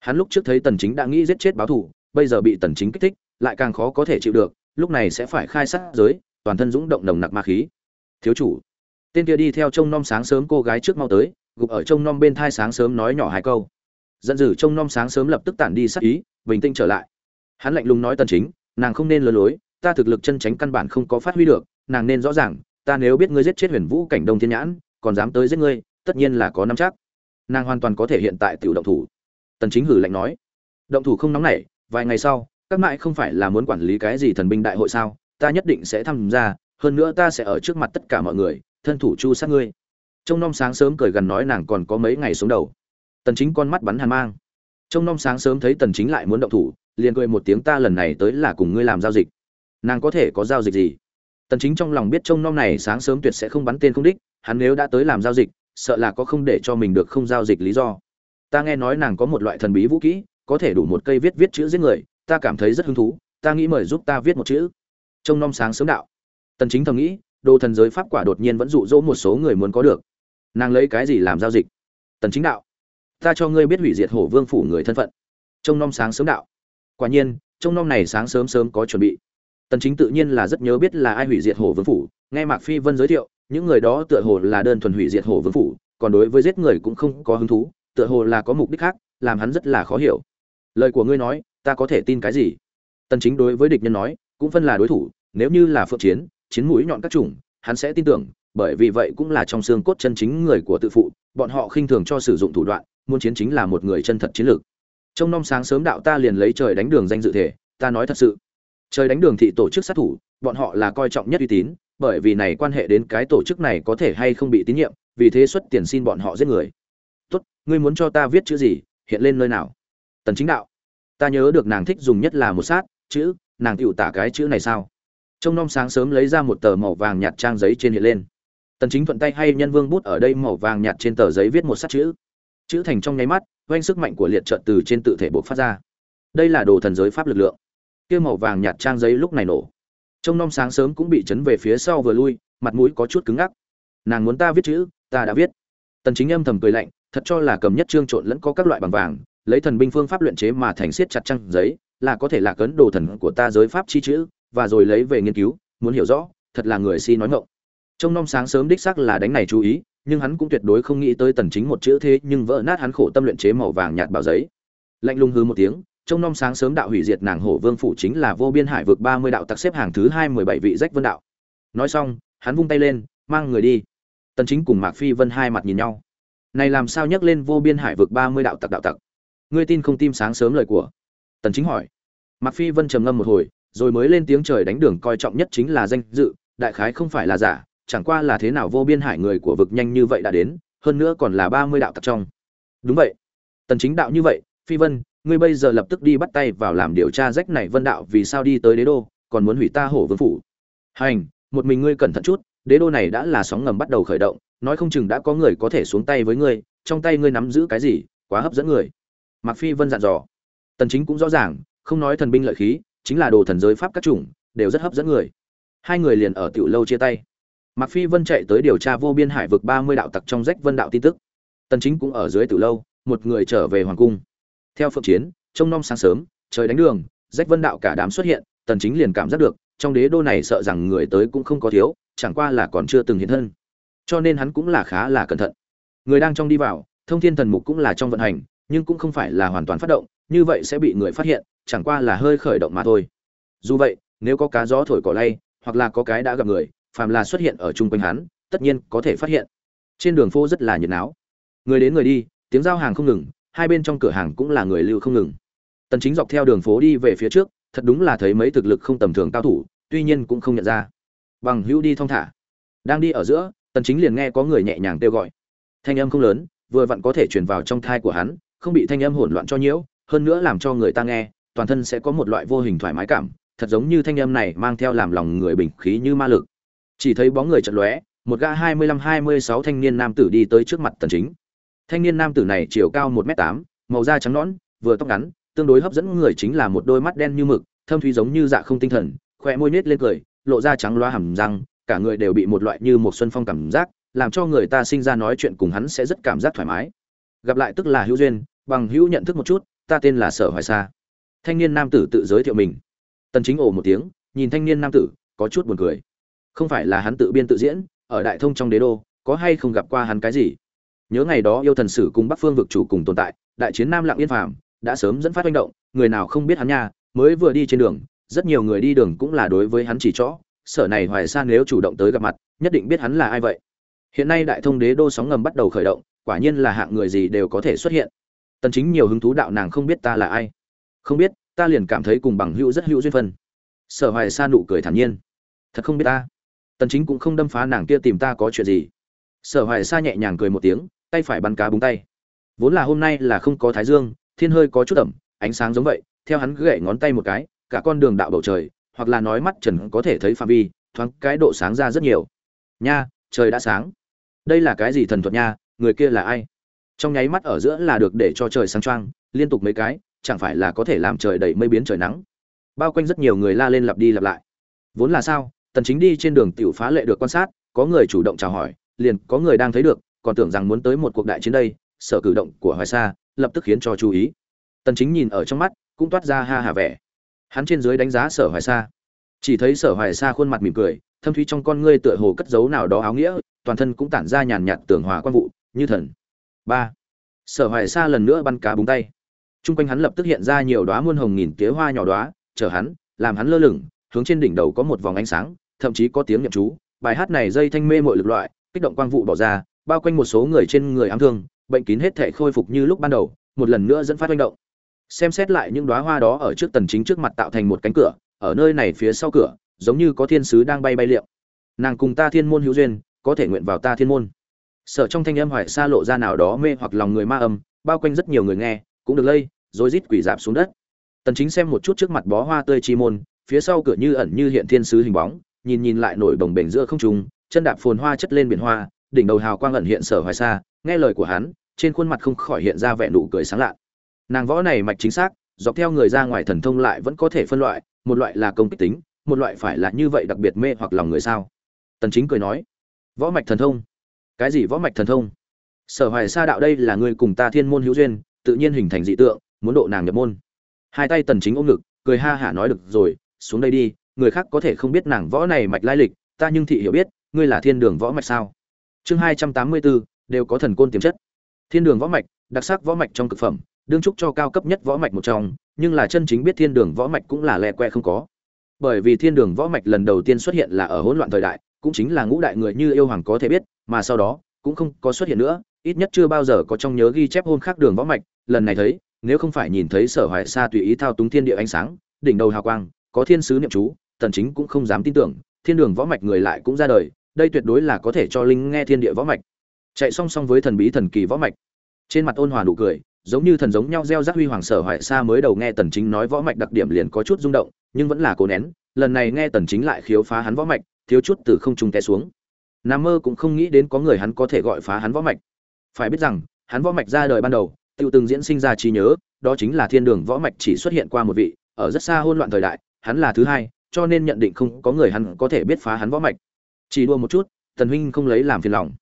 Hắn lúc trước thấy tần chính đã nghĩ giết chết báo Thủ, bây giờ bị tần chính kích thích lại càng khó có thể chịu được lúc này sẽ phải khai sát giới toàn thân dũng động nồng nặc ma khí. Thiếu chủ. Tên kia đi theo trông nom sáng sớm cô gái trước mau tới gục ở trông nom bên thai sáng sớm nói nhỏ hai câu. Giận dữ trông nom sáng sớm lập tức tản đi sát ý bình tĩnh trở lại. Hắn lạnh lùng nói tần chính nàng không nên lừa lối ta thực lực chân tránh căn bản không có phát huy được nàng nên rõ ràng ta nếu biết ngươi giết chết huyền vũ cảnh đông thiên nhãn còn dám tới giết ngươi tất nhiên là có nắm chắc nàng hoàn toàn có thể hiện tại tiểu động thủ. Tần chính hử lạnh nói, động thủ không nóng nảy, vài ngày sau, các mại không phải là muốn quản lý cái gì thần binh đại hội sao? Ta nhất định sẽ tham gia, hơn nữa ta sẽ ở trước mặt tất cả mọi người, thân thủ chu sát ngươi. Trông nom sáng sớm cười gần nói nàng còn có mấy ngày xuống đầu. Tần chính con mắt bắn hàn mang. Trông nom sáng sớm thấy tần chính lại muốn động thủ, liền cười một tiếng ta lần này tới là cùng ngươi làm giao dịch. Nàng có thể có giao dịch gì? Tần chính trong lòng biết trông nom này sáng sớm tuyệt sẽ không bắn tên không đích, hắn nếu đã tới làm giao dịch sợ là có không để cho mình được không giao dịch lý do. Ta nghe nói nàng có một loại thần bí vũ kỹ, có thể đủ một cây viết viết chữ giết người, ta cảm thấy rất hứng thú, ta nghĩ mời giúp ta viết một chữ. Trông nom sáng sớm đạo. Tần chính thầm nghĩ, đồ thần giới pháp quả đột nhiên vẫn dụ dỗ một số người muốn có được. Nàng lấy cái gì làm giao dịch? Tần chính đạo. Ta cho ngươi biết hủy diệt hổ vương phủ người thân phận. Trông nom sáng sớm đạo. Quả nhiên, trông nom này sáng sớm sớm có chuẩn bị. Tần chính tự nhiên là rất nhớ biết là ai hủy diệt hổ vương phủ, nghe mạc phi vân giới thiệu những người đó tựa hồ là đơn thuần hủy diệt hổ vương phủ, còn đối với giết người cũng không có hứng thú, tựa hồ là có mục đích khác, làm hắn rất là khó hiểu. Lời của ngươi nói, ta có thể tin cái gì? Tần chính đối với địch nhân nói, cũng phân là đối thủ, nếu như là phượng chiến chiến mũi nhọn các chủng, hắn sẽ tin tưởng, bởi vì vậy cũng là trong xương cốt chân chính người của tự phụ, bọn họ khinh thường cho sử dụng thủ đoạn, muốn chiến chính là một người chân thật chiến lược. Trong năm sáng sớm đạo ta liền lấy trời đánh đường danh dự thể, ta nói thật sự. Trời đánh đường thị tổ chức sát thủ, bọn họ là coi trọng nhất uy tín bởi vì này quan hệ đến cái tổ chức này có thể hay không bị tín nhiệm, vì thế xuất tiền xin bọn họ giết người. Tốt, ngươi muốn cho ta viết chữ gì, hiện lên nơi nào? Tần chính đạo. Ta nhớ được nàng thích dùng nhất là một sát, chữ, nàng tiểu tả cái chữ này sao? Trong nom sáng sớm lấy ra một tờ màu vàng nhạt trang giấy trên hiện lên. Tần chính thuận tay hay nhân vương bút ở đây màu vàng nhạt trên tờ giấy viết một sát chữ. Chữ thành trong nháy mắt, oanh sức mạnh của liệt trận từ trên tự thể bộ phát ra. Đây là đồ thần giới pháp lực lượng. Kia màu vàng nhạt trang giấy lúc này nổ trông nom sáng sớm cũng bị chấn về phía sau vừa lui, mặt mũi có chút cứng ngắc. Nàng muốn ta viết chữ, ta đã viết. Tần chính âm thầm cười lạnh, thật cho là cầm nhất trương trộn lẫn có các loại bằng vàng, lấy thần binh phương pháp luyện chế mà thành siết chặt trang giấy, là có thể là cấn đồ thần của ta giới pháp chi chữ, và rồi lấy về nghiên cứu, muốn hiểu rõ, thật là người si nói ngọng. Trông nom sáng sớm đích xác là đánh này chú ý, nhưng hắn cũng tuyệt đối không nghĩ tới tần chính một chữ thế nhưng vỡ nát hắn khổ tâm luyện chế màu vàng nhạt bảo giấy. Lạnh lùng hừ một tiếng trong nom sáng sớm đạo hủy diệt nàng hổ vương phủ chính là vô biên hải vực 30 đạo tặc xếp hàng thứ hai mười bảy vị rách vân đạo. Nói xong, hắn vung tay lên, mang người đi. Tần chính cùng mạc phi vân hai mặt nhìn nhau. Này làm sao nhắc lên vô biên hải vực 30 đạo tặc đạo tặc? Ngươi tin không tim sáng sớm lời của? Tần chính hỏi. Mạc phi vân trầm ngâm một hồi, rồi mới lên tiếng trời đánh đường coi trọng nhất chính là danh dự, đại khái không phải là giả, chẳng qua là thế nào vô biên hải người của vực nhanh như vậy đã đến, hơn nữa còn là 30 đạo tặc trong. Đúng vậy. Tần chính đạo như vậy, phi vân ngươi bây giờ lập tức đi bắt tay vào làm điều tra rách này vân đạo vì sao đi tới đế đô, còn muốn hủy ta hổ vương phủ. Hành, một mình ngươi cẩn thận chút, đế đô này đã là sóng ngầm bắt đầu khởi động, nói không chừng đã có người có thể xuống tay với ngươi, trong tay ngươi nắm giữ cái gì, quá hấp dẫn người. Mạc phi vân dặn dò. Tần chính cũng rõ ràng, không nói thần binh lợi khí, chính là đồ thần giới pháp các chủng, đều rất hấp dẫn người. Hai người liền ở tiểu lâu chia tay. Mạc phi vân chạy tới điều tra vô biên hải vực 30 đạo tặc trong rách vân đạo tin tức. Tần chính cũng ở dưới tiểu lâu, một người trở về hoàng cung theo phượng chiến, trông nom sáng sớm, trời đánh đường, rách vân đạo cả đám xuất hiện, tần chính liền cảm giác được, trong đế đô này sợ rằng người tới cũng không có thiếu, chẳng qua là còn chưa từng hiện thân. Cho nên hắn cũng là khá là cẩn thận. Người đang trong đi vào, thông thiên thần mục cũng là trong vận hành, nhưng cũng không phải là hoàn toàn phát động, như vậy sẽ bị người phát hiện, chẳng qua là hơi khởi động mà thôi. Dù vậy, nếu có cá gió thổi cỏ lay, hoặc là có cái đã gặp người, phàm là xuất hiện ở chung quanh hắn, tất nhiên có thể phát hiện. Trên đường phố rất là nhiệt náo. Người đến người đi, tiếng giao hàng không ngừng hai bên trong cửa hàng cũng là người lưu không ngừng. Tần chính dọc theo đường phố đi về phía trước, thật đúng là thấy mấy thực lực không tầm thường cao thủ, tuy nhiên cũng không nhận ra. Bằng hữu đi thong thả. Đang đi ở giữa, tần chính liền nghe có người nhẹ nhàng kêu gọi. Thanh âm không lớn, vừa vặn có thể truyền vào trong thai của hắn, không bị thanh âm hỗn loạn cho nhiễu, hơn nữa làm cho người ta nghe, toàn thân sẽ có một loại vô hình thoải mái cảm, thật giống như thanh âm này mang theo làm lòng người bình khí như ma lực. Chỉ thấy bóng người chợt lóe, một gã 25-26 thanh niên nam tử đi tới trước mặt tần chính thanh niên nam tử này chiều cao một m tám, màu da trắng nõn vừa tóc ngắn tương đối hấp dẫn người chính là một đôi mắt đen như mực thâm thúy giống như dạ không tinh thần khỏe môi nết lên cười lộ ra trắng loa hầm răng cả người đều bị một loại như một xuân phong cảm giác làm cho người ta sinh ra nói chuyện cùng hắn sẽ rất cảm giác thoải mái. Gặp lại tức là hữu duyên bằng hữu nhận thức một chút ta tên là sở hoài sa. Thanh niên nam tử tự giới thiệu mình. Tần chính ồ một tiếng nhìn thanh niên nam tử có chút buồn cười. Không phải là hắn tự biên tự diễn ở đại thông trong đế đô có hay không gặp qua hắn cái gì? Nhớ ngày đó yêu thần sử cùng bắc phương vực chủ cùng tồn tại, đại chiến nam lặng yên phàm đã sớm dẫn phát manh động, người nào không biết hắn nha, mới vừa đi trên đường, rất nhiều người đi đường cũng là đối với hắn chỉ chó sở này hoài sa nếu chủ động tới gặp mặt, nhất định biết hắn là ai vậy. Hiện nay đại thông đế đô sóng ngầm bắt đầu khởi động, quả nhiên là hạng người gì đều có thể xuất hiện. Tần chính nhiều hứng thú đạo nàng không biết ta là ai. Không biết, ta liền cảm thấy cùng bằng hữu rất hữu duyên phân. Sở hoài sa nụ cười thản nhiên. Thật không biết ta. Tần chính cũng không đâm phá nàng kia tìm ta có chuyện gì. Sở hoài sa nhẹ nhàng cười một tiếng tay phải bắn cá búng tay. Vốn là hôm nay là không có thái dương, thiên hơi có chút ẩm, ánh sáng giống vậy, theo hắn gậy ngón tay một cái, cả con đường đạo bầu trời, hoặc là nói mắt trần có thể thấy phạm vi, thoáng cái độ sáng ra rất nhiều. Nha, trời đã sáng. Đây là cái gì thần thuật nha, người kia là ai? Trong nháy mắt ở giữa là được để cho trời sáng choang, liên tục mấy cái, chẳng phải là có thể làm trời đầy mây biến trời nắng. Bao quanh rất nhiều người la lên lặp đi lặp lại. Vốn là sao, tần chính đi trên đường tiểu phá lệ được quan sát, có người chủ động chào hỏi, liền có người đang thấy được còn tưởng rằng muốn tới một cuộc đại chiến đây, sở cử động của hoài sa lập tức khiến cho chú ý. Tần chính nhìn ở trong mắt, cũng toát ra ha hà vẻ. Hắn trên dưới đánh giá sở hoài sa. Chỉ thấy sở hoài sa khuôn mặt mỉm cười, thâm thúy trong con ngươi tựa hồ cất giấu nào đó áo nghĩa, toàn thân cũng tản ra nhàn nhạt tưởng hòa quan vụ, như thần. Ba. Sở hoài sa lần nữa bắn cá búng tay. Trung quanh hắn lập tức hiện ra nhiều đóa muôn hồng nghìn tía hoa nhỏ đóa chở hắn, làm hắn lơ lửng, hướng trên đỉnh đầu có một vòng ánh sáng, thậm chí có tiếng nhậm chú. Bài hát này dây thanh mê mọi lực loại, kích động quang vụ bỏ ra bao quanh một số người trên người ám thương, bệnh kín hết thể khôi phục như lúc ban đầu, một lần nữa dẫn phát manh động. Xem xét lại những đóa hoa đó ở trước tần chính trước mặt tạo thành một cánh cửa, ở nơi này phía sau cửa, giống như có thiên sứ đang bay bay liệm. Nàng cùng ta thiên môn hữu duyên, có thể nguyện vào ta thiên môn. Sở trong thanh âm hoài xa lộ ra nào đó mê hoặc lòng người ma âm, bao quanh rất nhiều người nghe, cũng được lây, rồi rít quỷ dạp xuống đất. Tần chính xem một chút trước mặt bó hoa tươi chi môn, phía sau cửa như ẩn như hiện thiên sứ hình bóng, nhìn nhìn lại nổi bồng bềnh giữa không trung, chân đạp phồn hoa chất lên biển hoa đỉnh đầu hào quang ẩn hiện sở hoài xa nghe lời của hắn, trên khuôn mặt không khỏi hiện ra vẻ nụ cười sáng lạ nàng võ này mạch chính xác, dọc theo người ra ngoài thần thông lại vẫn có thể phân loại, một loại là công kích tính, một loại phải là như vậy đặc biệt mê hoặc lòng người sao? Tần chính cười nói, võ mạch thần thông? Cái gì võ mạch thần thông? Sở hoài sa đạo đây là người cùng ta thiên môn hữu duyên, tự nhiên hình thành dị tượng, muốn độ nàng nhập môn. Hai tay tần chính ôm ngực, cười ha hả nói, được rồi, xuống đây đi, người khác có thể không biết nàng võ này mạch lai lịch, ta nhưng thị hiểu biết, ngươi là thiên đường võ mạch sao? Chương 284, đều có thần côn tiềm chất. Thiên đường võ mạch đặc sắc võ mạch trong cực phẩm đương trúc cho cao cấp nhất võ mạch một trong nhưng là chân chính biết thiên đường võ mạch cũng là lẹ que không có. Bởi vì thiên đường võ mạch lần đầu tiên xuất hiện là ở hỗn loạn thời đại cũng chính là ngũ đại người như yêu hoàng có thể biết mà sau đó cũng không có xuất hiện nữa ít nhất chưa bao giờ có trong nhớ ghi chép hôn khác đường võ mạch lần này thấy nếu không phải nhìn thấy sở hoài sa tùy ý thao túng thiên địa ánh sáng đỉnh đầu hào quang có thiên sứ niệm chú tần chính cũng không dám tin tưởng thiên đường võ mạch người lại cũng ra đời đây tuyệt đối là có thể cho linh nghe thiên địa võ mạch. Chạy song song với thần bí thần kỳ võ mạch. Trên mặt ôn hòa nụ cười, giống như thần giống nhau gieo rắc huy hoàng sở hoại sa mới đầu nghe tần chính nói võ mạch đặc điểm liền có chút rung động, nhưng vẫn là cố nén, lần này nghe tần chính lại khiếu phá hắn võ mạch, thiếu chút từ không trung té xuống. Nam mơ cũng không nghĩ đến có người hắn có thể gọi phá hắn võ mạch. Phải biết rằng, hắn võ mạch ra đời ban đầu tiêu từng diễn sinh ra trí nhớ, đó chính là thiên đường võ mạch chỉ xuất hiện qua một vị, ở rất xa hỗn loạn thời đại, hắn là thứ hai, cho nên nhận định không có người hắn có thể biết phá hắn võ mạch chỉ đua một chút, tần huynh không lấy làm phiền lòng.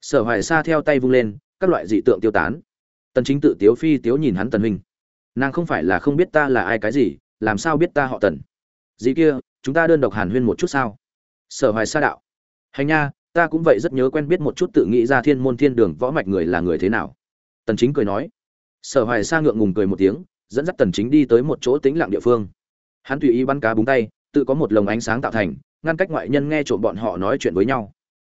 Sở hoài sa theo tay vung lên, các loại dị tượng tiêu tán. Tần chính tự tiếu phi tiếu nhìn hắn tần huynh. Nàng không phải là không biết ta là ai cái gì, làm sao biết ta họ tần? Dĩ kia, chúng ta đơn độc hàn huyên một chút sao? Sở hoài sa đạo. Hành nha, ta cũng vậy rất nhớ quen biết một chút tự nghĩ ra thiên môn thiên đường võ mạch người là người thế nào. Tần chính cười nói. Sở hoài sa ngượng ngùng cười một tiếng, dẫn dắt tần chính đi tới một chỗ tĩnh lặng địa phương. Hắn tùy ý bắn cá búng tay, tự có một lồng ánh sáng tạo thành ngăn cách ngoại nhân nghe trộm bọn họ nói chuyện với nhau.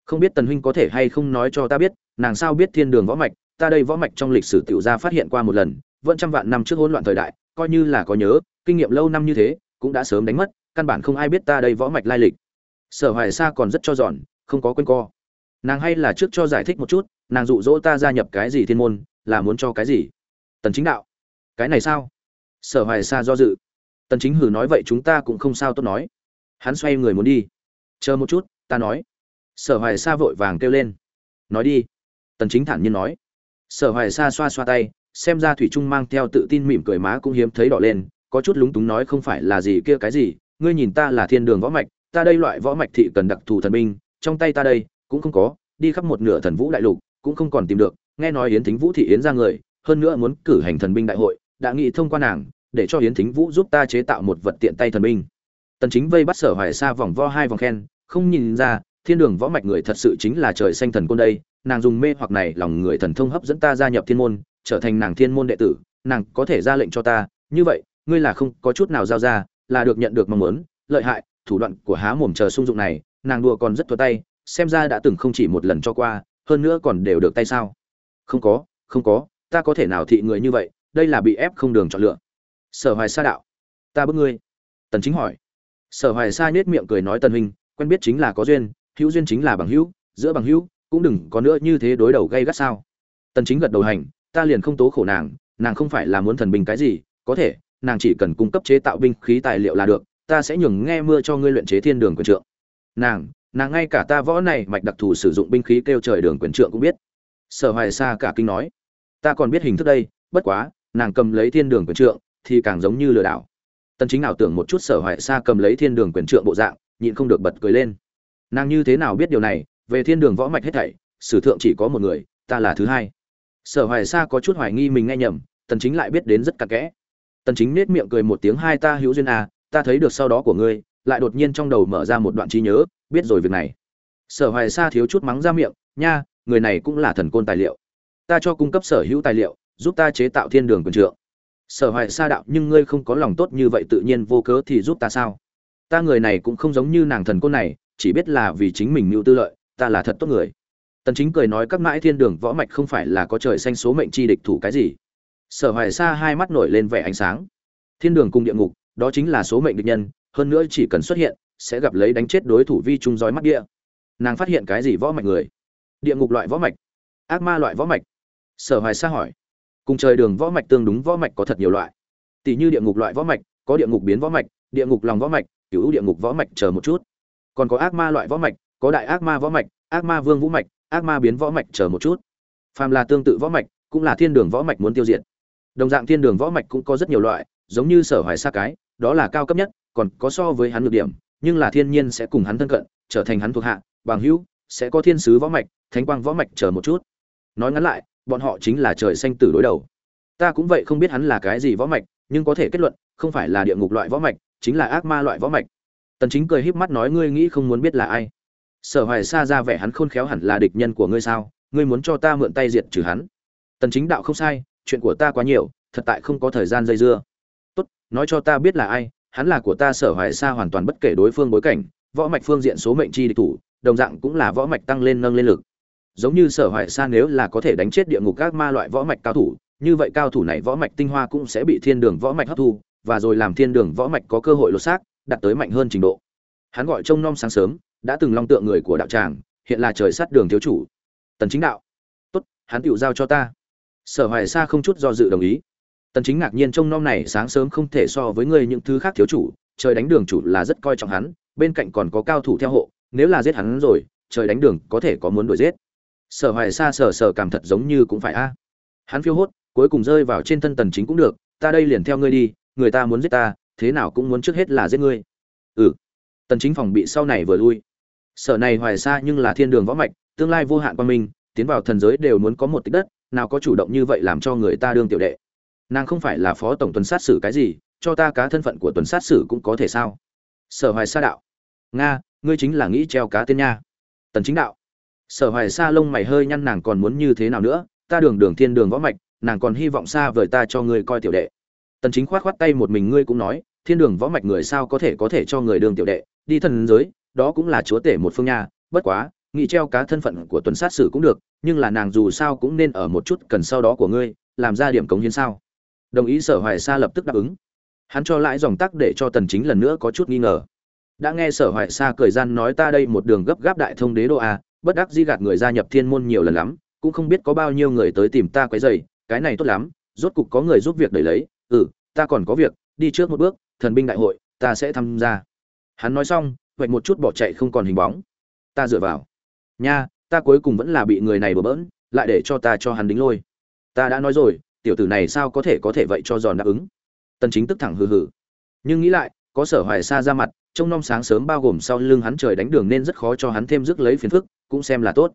Không biết tần huynh có thể hay không nói cho ta biết, nàng sao biết thiên đường võ mạch, ta đây võ mạch trong lịch sử tiểu gia phát hiện qua một lần, vẫn trăm vạn năm trước hỗn loạn thời đại, coi như là có nhớ, kinh nghiệm lâu năm như thế, cũng đã sớm đánh mất, căn bản không ai biết ta đây võ mạch lai lịch. Sở hoài sa còn rất cho giòn, không có quên co. Nàng hay là trước cho giải thích một chút, nàng dụ dỗ ta gia nhập cái gì thiên môn, là muốn cho cái gì? Tần chính đạo. Cái này sao? Sở hoài sa do dự. Tần chính hử nói vậy chúng ta cũng không sao tốt nói hắn xoay người muốn đi. Chờ một chút, ta nói. Sở hoài sa vội vàng kêu lên. Nói đi. Tần chính thản nhiên nói. Sở hoài sa xoa xoa tay, xem ra thủy trung mang theo tự tin mỉm cười má cũng hiếm thấy đỏ lên, có chút lúng túng nói không phải là gì kia cái gì, ngươi nhìn ta là thiên đường võ mạch, ta đây loại võ mạch thị cần đặc thù thần binh, trong tay ta đây cũng không có, đi khắp một nửa thần vũ đại lục cũng không còn tìm được, nghe nói yến thính vũ thị yến ra người, hơn nữa muốn cử hành thần binh đại hội, đã nghị thông qua nàng, để cho yến thính vũ giúp ta chế tạo một vật tiện tay thần binh tần chính vây bắt sở hoài sa vòng vo hai vòng khen, không nhìn ra, thiên đường võ mạch người thật sự chính là trời xanh thần côn đây, nàng dùng mê hoặc này lòng người thần thông hấp dẫn ta gia nhập thiên môn, trở thành nàng thiên môn đệ tử, nàng có thể ra lệnh cho ta, như vậy, ngươi là không có chút nào giao ra, là được nhận được mong muốn, lợi hại, thủ đoạn của há mồm chờ sung dụng này, nàng đùa còn rất thua tay, xem ra đã từng không chỉ một lần cho qua, hơn nữa còn đều được tay sao? Không có không có, ta có thể nào thị người như vậy, đây là bị ép không đường chọn lựa. Sở hoài sa đạo, ta bước ngươi. Tần chính hỏi sở hoài sa nhếch miệng cười nói tần huynh, quen biết chính là có duyên, hữu duyên chính là bằng hữu, giữa bằng hữu, cũng đừng có nữa như thế đối đầu gây gắt sao. Tần chính gật đầu hành, ta liền không tố khổ nàng nàng không phải là muốn thần binh cái gì, có thể, nàng chỉ cần cung cấp chế tạo binh khí tài liệu là được, ta sẽ nhường nghe mưa cho ngươi luyện chế thiên đường quyền trượng. Nàng nàng ngay cả ta võ này mạch đặc thù sử dụng binh khí kêu trời đường quyền trượng cũng biết. Sở hoài sa cả kinh nói, ta còn biết hình thức đây, bất quá, nàng cầm lấy thiên đường quyền trượng, thì càng giống như lừa đảo tần chính nào tưởng một chút sở hoài sa cầm lấy thiên đường quyền trượng bộ dạng, nhịn không được bật cười lên. Nàng như thế nào biết điều này? Về thiên đường võ mạch hết thảy, sử thượng chỉ có một người, ta là thứ hai. Sở hoài sa có chút hoài nghi mình nghe nhầm, tần chính lại biết đến rất cặn kẽ. Tần chính nét miệng cười một tiếng, hai ta hữu duyên à ta thấy được sau đó của ngươi. Lại đột nhiên trong đầu mở ra một đoạn trí nhớ, biết rồi việc này. Sở hoài sa thiếu chút mắng ra miệng, nha, người này cũng là thần côn tài liệu. Ta cho cung cấp sở hữu tài liệu, giúp ta chế tạo thiên đường quyền trượng sở hoài sa đạo, nhưng ngươi không có lòng tốt như vậy tự nhiên vô cớ thì giúp ta sao? Ta người này cũng không giống như nàng thần côn này, chỉ biết là vì chính mình mưu tư lợi, ta là thật tốt người. Tần chính cười nói các mãi thiên đường võ mạch không phải là có trời xanh số mệnh chi địch thủ cái gì. Sở hoài sa hai mắt nổi lên vẻ ánh sáng. Thiên đường cùng địa ngục, đó chính là số mệnh địch nhân, hơn nữa chỉ cần xuất hiện, sẽ gặp lấy đánh chết đối thủ vi trung giói mắt địa. Nàng phát hiện cái gì võ mạch người? Địa ngục loại võ mạch? Ác ma loại võ mạch? Sở hoài sa hỏi cùng trời đường võ mạch tương đúng võ mạch có thật nhiều loại. Tỷ như địa ngục loại võ mạch, có địa ngục biến võ mạch, địa ngục lòng võ mạch, cửu địa ngục võ mạch chờ một chút. Còn có ác ma loại võ mạch, có đại ác ma võ mạch, ác ma vương vũ mạch, ác ma biến võ mạch chờ một chút. Phàm là tương tự võ mạch, cũng là thiên đường võ mạch muốn tiêu diệt. Đồng dạng thiên đường võ mạch cũng có rất nhiều loại, giống như sở hoài sa cái, đó là cao cấp nhất, còn có so với hắn được điểm, nhưng là thiên nhiên sẽ cùng hắn thân cận, trở thành hắn thuộc hạ, bằng hữu, sẽ có thiên sứ võ mạch, thánh quang võ mạch chờ một chút. Nói ngắn lại bọn họ chính là trời xanh tử đối đầu. Ta cũng vậy không biết hắn là cái gì võ mạch, nhưng có thể kết luận, không phải là địa ngục loại võ mạch, chính là ác ma loại võ mạch. Tần chính cười híp mắt nói, ngươi nghĩ không muốn biết là ai? Sở hoài xa ra vẻ hắn khôn khéo hẳn là địch nhân của ngươi sao? Ngươi muốn cho ta mượn tay diệt trừ hắn? Tần chính đạo, không sai, chuyện của ta quá nhiều, thật tại không có thời gian dây dưa. Tốt, nói cho ta biết là ai, hắn là của ta. Sở hoài xa hoàn toàn bất kể đối phương bối cảnh, võ mạch phương diện số mệnh chi địch thủ, đồng dạng cũng là võ mạch tăng lên nâng lên lực giống như sở hoại sa nếu là có thể đánh chết địa ngục các ma loại võ mạch cao thủ, như vậy cao thủ này võ mạch tinh hoa cũng sẽ bị thiên đường võ mạch hấp thu, và rồi làm thiên đường võ mạch có cơ hội lột xác, đạt tới mạnh hơn trình độ. Hắn gọi trông nom sáng sớm, đã từng long tượng người của đạo tràng, hiện là trời sát đường thiếu chủ. Tần chính đạo. Tốt, hắn tựu giao cho ta. Sở hoài sa không chút do dự đồng ý. Tần chính ngạc nhiên trông nom này sáng sớm không thể so với người những thứ khác thiếu chủ, trời đánh đường chủ là rất coi trọng hắn, bên cạnh còn có cao thủ theo hộ, nếu là giết hắn rồi, trời đánh đường có thể có muốn đuổi giết sở hoài xa sở sở cảm thật giống như cũng phải a. Hắn phiêu hốt, cuối cùng rơi vào trên thân tần chính cũng được, ta đây liền theo ngươi đi, người ta muốn giết ta, thế nào cũng muốn trước hết là giết ngươi. Ừ. Tần chính phòng bị sau này vừa lui. Sở này hoài xa nhưng là thiên đường võ mạch, tương lai vô hạn quan minh, tiến vào thần giới đều muốn có một tích đất, nào có chủ động như vậy làm cho người ta đương tiểu đệ. Nàng không phải là phó tổng tuần sát xử cái gì, cho ta cá thân phận của tuần sát xử cũng có thể sao? Sở hoài sa đạo. Nga, ngươi chính là nghĩ treo cá tên nha. Tần chính đạo sở hoài sa lông mày hơi nhăn, nàng còn muốn như thế nào nữa? Ta đường đường thiên đường võ mạch, nàng còn hy vọng xa vời ta cho ngươi coi tiểu đệ. Tần chính khoát khoát tay một mình ngươi cũng nói, thiên đường võ mạch người sao có thể có thể cho người đường tiểu đệ? Đi thần giới, đó cũng là chúa tể một phương nha. Bất quá nghĩ treo cá thân phận của tuần sát sử cũng được, nhưng là nàng dù sao cũng nên ở một chút cần sau đó của ngươi, làm ra điểm cống hiến sao? Đồng ý, sở hoài sa lập tức đáp ứng. Hắn cho lại dòng tắc để cho tần chính lần nữa có chút nghi ngờ. Đã nghe sở hoài sa cười gian nói, ta đây một đường gấp gáp đại thông đế đô a bất đắc di gạt người gia nhập thiên môn nhiều lần lắm, cũng không biết có bao nhiêu người tới tìm ta quấy rầy, cái này tốt lắm, rốt cục có người giúp việc đẩy lấy ừ ta còn có việc, đi trước một bước, thần binh đại hội, ta sẽ tham gia. Hắn nói xong vậy một chút bỏ chạy không còn hình bóng. Ta dựa vào. Nha, ta cuối cùng vẫn là bị người này bừa bỡn, lại để cho ta cho hắn đính lôi. Ta đã nói rồi, tiểu tử này sao có thể có thể vậy cho giòn đáp ứng? Tần chính tức thẳng hừ hừ. Nhưng nghĩ lại, có sở hoài xa ra mặt trong non sáng sớm bao gồm sau lưng hắn trời đánh đường nên rất khó cho hắn thêm rước lấy phiền phức cũng xem là tốt.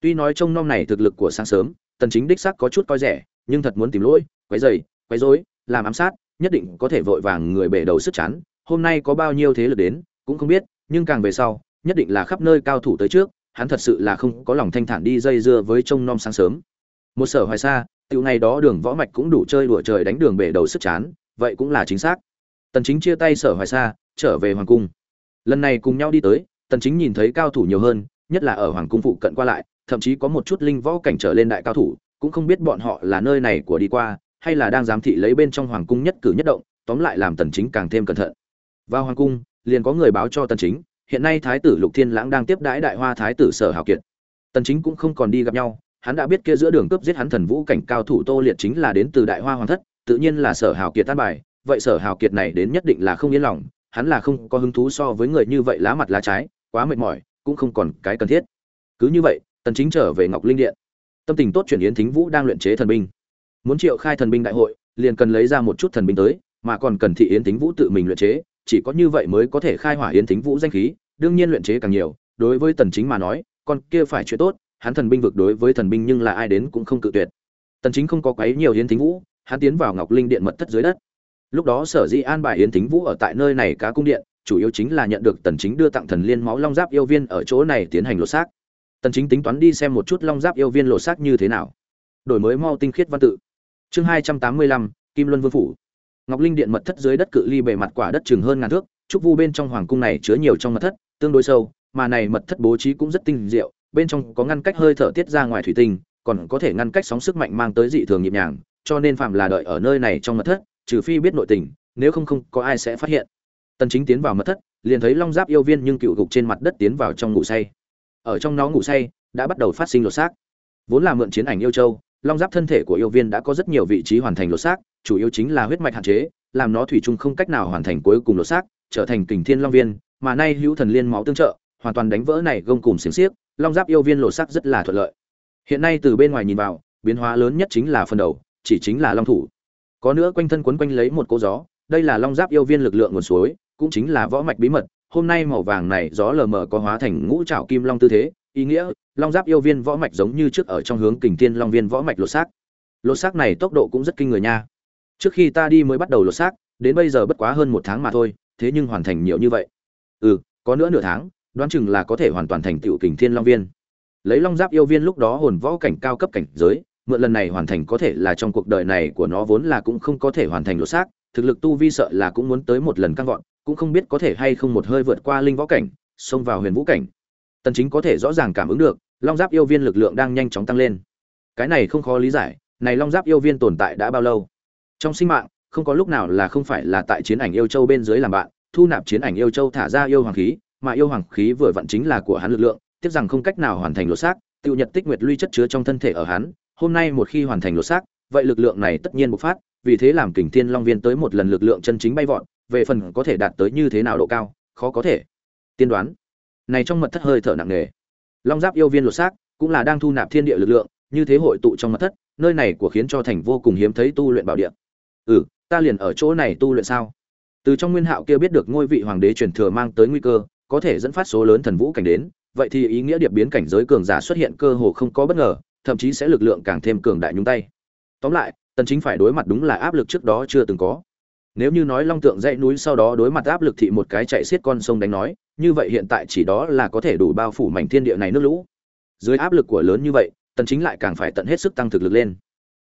Tuy nói trông nom này thực lực của sáng sớm, tần chính đích xác có chút coi rẻ, nhưng thật muốn tìm lỗi, quấy rầy, quấy rối, làm ám sát, nhất định có thể vội vàng người bể đầu sức chán. Hôm nay có bao nhiêu thế lực đến, cũng không biết, nhưng càng về sau, nhất định là khắp nơi cao thủ tới trước, hắn thật sự là không có lòng thanh thản đi dây dưa với trông nom sáng sớm. Một sở hoài xa, tiểu ngày đó đường võ mạch cũng đủ chơi đùa trời đánh đường bể đầu sức chán, vậy cũng là chính xác. Tần chính chia tay sở hoài xa, trở về hoàng cung. Lần này cùng nhau đi tới, tần chính nhìn thấy cao thủ nhiều hơn nhất là ở hoàng cung phụ cận qua lại, thậm chí có một chút linh võ cảnh trở lên đại cao thủ, cũng không biết bọn họ là nơi này của đi qua, hay là đang giám thị lấy bên trong hoàng cung nhất cử nhất động, tóm lại làm tần chính càng thêm cẩn thận. Vào hoàng cung, liền có người báo cho tần chính, hiện nay thái tử lục thiên lãng đang tiếp đãi đại hoa thái tử sở hào kiệt. Tần chính cũng không còn đi gặp nhau, hắn đã biết kia giữa đường cướp giết hắn thần vũ cảnh cao thủ tô liệt chính là đến từ đại hoa hoàng thất, tự nhiên là sở hào kiệt tan bài, vậy sở hào kiệt này đến nhất định là không yên lòng, hắn là không có hứng thú so với người như vậy lá mặt lá trái, quá mệt mỏi cũng không còn cái cần thiết. Cứ như vậy, tần chính trở về ngọc linh điện. Tâm tình tốt chuyển yến thính vũ đang luyện chế thần binh. Muốn triệu khai thần binh đại hội, liền cần lấy ra một chút thần binh tới, mà còn cần thị yến thính vũ tự mình luyện chế, chỉ có như vậy mới có thể khai hỏa yến thính vũ danh khí, đương nhiên luyện chế càng nhiều, đối với tần chính mà nói, con kia phải chuyện tốt, hắn thần binh vực đối với thần binh nhưng là ai đến cũng không cự tuyệt. Tần chính không có quấy nhiều yến thính vũ, hắn tiến vào ngọc linh điện mật thất dưới đất. Lúc đó sở dĩ an bài yến thính vũ ở tại nơi này cá cung điện chủ yếu chính là nhận được tần chính đưa tặng thần liên máu long giáp yêu viên ở chỗ này tiến hành lột xác. Tần chính tính toán đi xem một chút long giáp yêu viên lột xác như thế nào. Đổi mới mau tinh khiết văn tự. Chương 285, kim luân vương phủ. Ngọc linh điện mật thất dưới đất cự ly bề mặt quả đất chừng hơn ngàn thước trúc vu bên trong hoàng cung này chứa nhiều trong mật thất tương đối sâu mà này mật thất bố trí cũng rất tinh diệu bên trong có ngăn cách hơi thở tiết ra ngoài thủy tinh còn có thể ngăn cách sóng sức mạnh mang tới dị thường nhịp nhàng cho nên phạm là đợi ở nơi này trong mật thất trừ phi biết nội tình nếu không không có ai sẽ phát hiện tần chính tiến vào mật thất, liền thấy long giáp yêu viên nhưng cựu gục trên mặt đất tiến vào trong ngủ say. Ở trong nó ngủ say, đã bắt đầu phát sinh lột xác. Vốn là mượn chiến ảnh yêu châu, long giáp thân thể của yêu viên đã có rất nhiều vị trí hoàn thành lột xác, chủ yếu chính là huyết mạch hạn chế, làm nó thủy chung không cách nào hoàn thành cuối cùng lột xác, trở thành kình thiên long viên, mà nay hữu thần liên máu tương trợ, hoàn toàn đánh vỡ này gông cùng xiềng xiếc, long giáp yêu viên lột xác rất là thuận lợi. Hiện nay từ bên ngoài nhìn vào, biến hóa lớn nhất chính là phần đầu, chỉ chính là long thủ. Có nữa quanh thân quấn quanh lấy một cô gió, đây là long giáp yêu viên lực lượng nguồn suối cũng chính là võ mạch bí mật, hôm nay màu vàng này gió lờ mờ có hóa thành ngũ trảo kim long tư thế, ý nghĩa, long giáp yêu viên võ mạch giống như trước ở trong hướng kình thiên long viên võ mạch lột xác. Lột xác này tốc độ cũng rất kinh người nha. Trước khi ta đi mới bắt đầu lột xác, đến bây giờ bất quá hơn một tháng mà thôi, thế nhưng hoàn thành nhiều như vậy. Ừ có nữa nửa tháng, đoán chừng là có thể hoàn toàn thành tựu kình thiên long viên. Lấy long giáp yêu viên lúc đó hồn võ cảnh cao cấp cảnh giới, mượn lần này hoàn thành có thể là trong cuộc đời này của nó vốn là cũng không có thể hoàn thành lột xác, thực lực tu vi sợ là cũng muốn tới một lần căng vọt cũng không biết có thể hay không một hơi vượt qua linh võ cảnh, xông vào huyền vũ cảnh. Tần chính có thể rõ ràng cảm ứng được, long giáp yêu viên lực lượng đang nhanh chóng tăng lên. Cái này không khó lý giải, này long giáp yêu viên tồn tại đã bao lâu? Trong sinh mạng, không có lúc nào là không phải là tại chiến ảnh yêu châu bên dưới làm bạn, thu nạp chiến ảnh yêu châu thả ra yêu hoàng khí, mà yêu hoàng khí vừa vặn chính là của hắn lực lượng tiếp rằng không cách nào hoàn thành lột xác, tiêu nhật tích nguyệt luy chất chứa trong thân thể ở hắn, hôm nay một khi hoàn thành lột xác, vậy lực lượng này tất nhiên bộc phát, vì thế làm kình thiên long viên tới một lần lực lượng chân chính bay vọt về phần có thể đạt tới như thế nào độ cao, khó có thể. Tiên đoán. Này trong mật thất hơi thở nặng nề. Long giáp yêu viên lột xác cũng là đang thu nạp thiên địa lực lượng, như thế hội tụ trong mật thất, nơi này của khiến cho thành vô cùng hiếm thấy tu luyện bảo địa. Ừ ta liền ở chỗ này tu luyện sao? Từ trong nguyên hạo kia biết được ngôi vị hoàng đế truyền thừa mang tới nguy cơ, có thể dẫn phát số lớn thần vũ cảnh đến, vậy thì ý nghĩa điệp biến cảnh giới cường giả xuất hiện cơ hồ không có bất ngờ, thậm chí sẽ lực lượng càng thêm cường đại nhúng tay. Tóm lại, tần chính phải đối mặt đúng là áp lực trước đó chưa từng có nếu như nói long tượng dãy núi sau đó đối mặt áp lực thị một cái chạy xiết con sông đánh nói, như vậy hiện tại chỉ đó là có thể đủ bao phủ mảnh thiên địa này nước lũ. Dưới áp lực của lớn như vậy, tần chính lại càng phải tận hết sức tăng thực lực lên.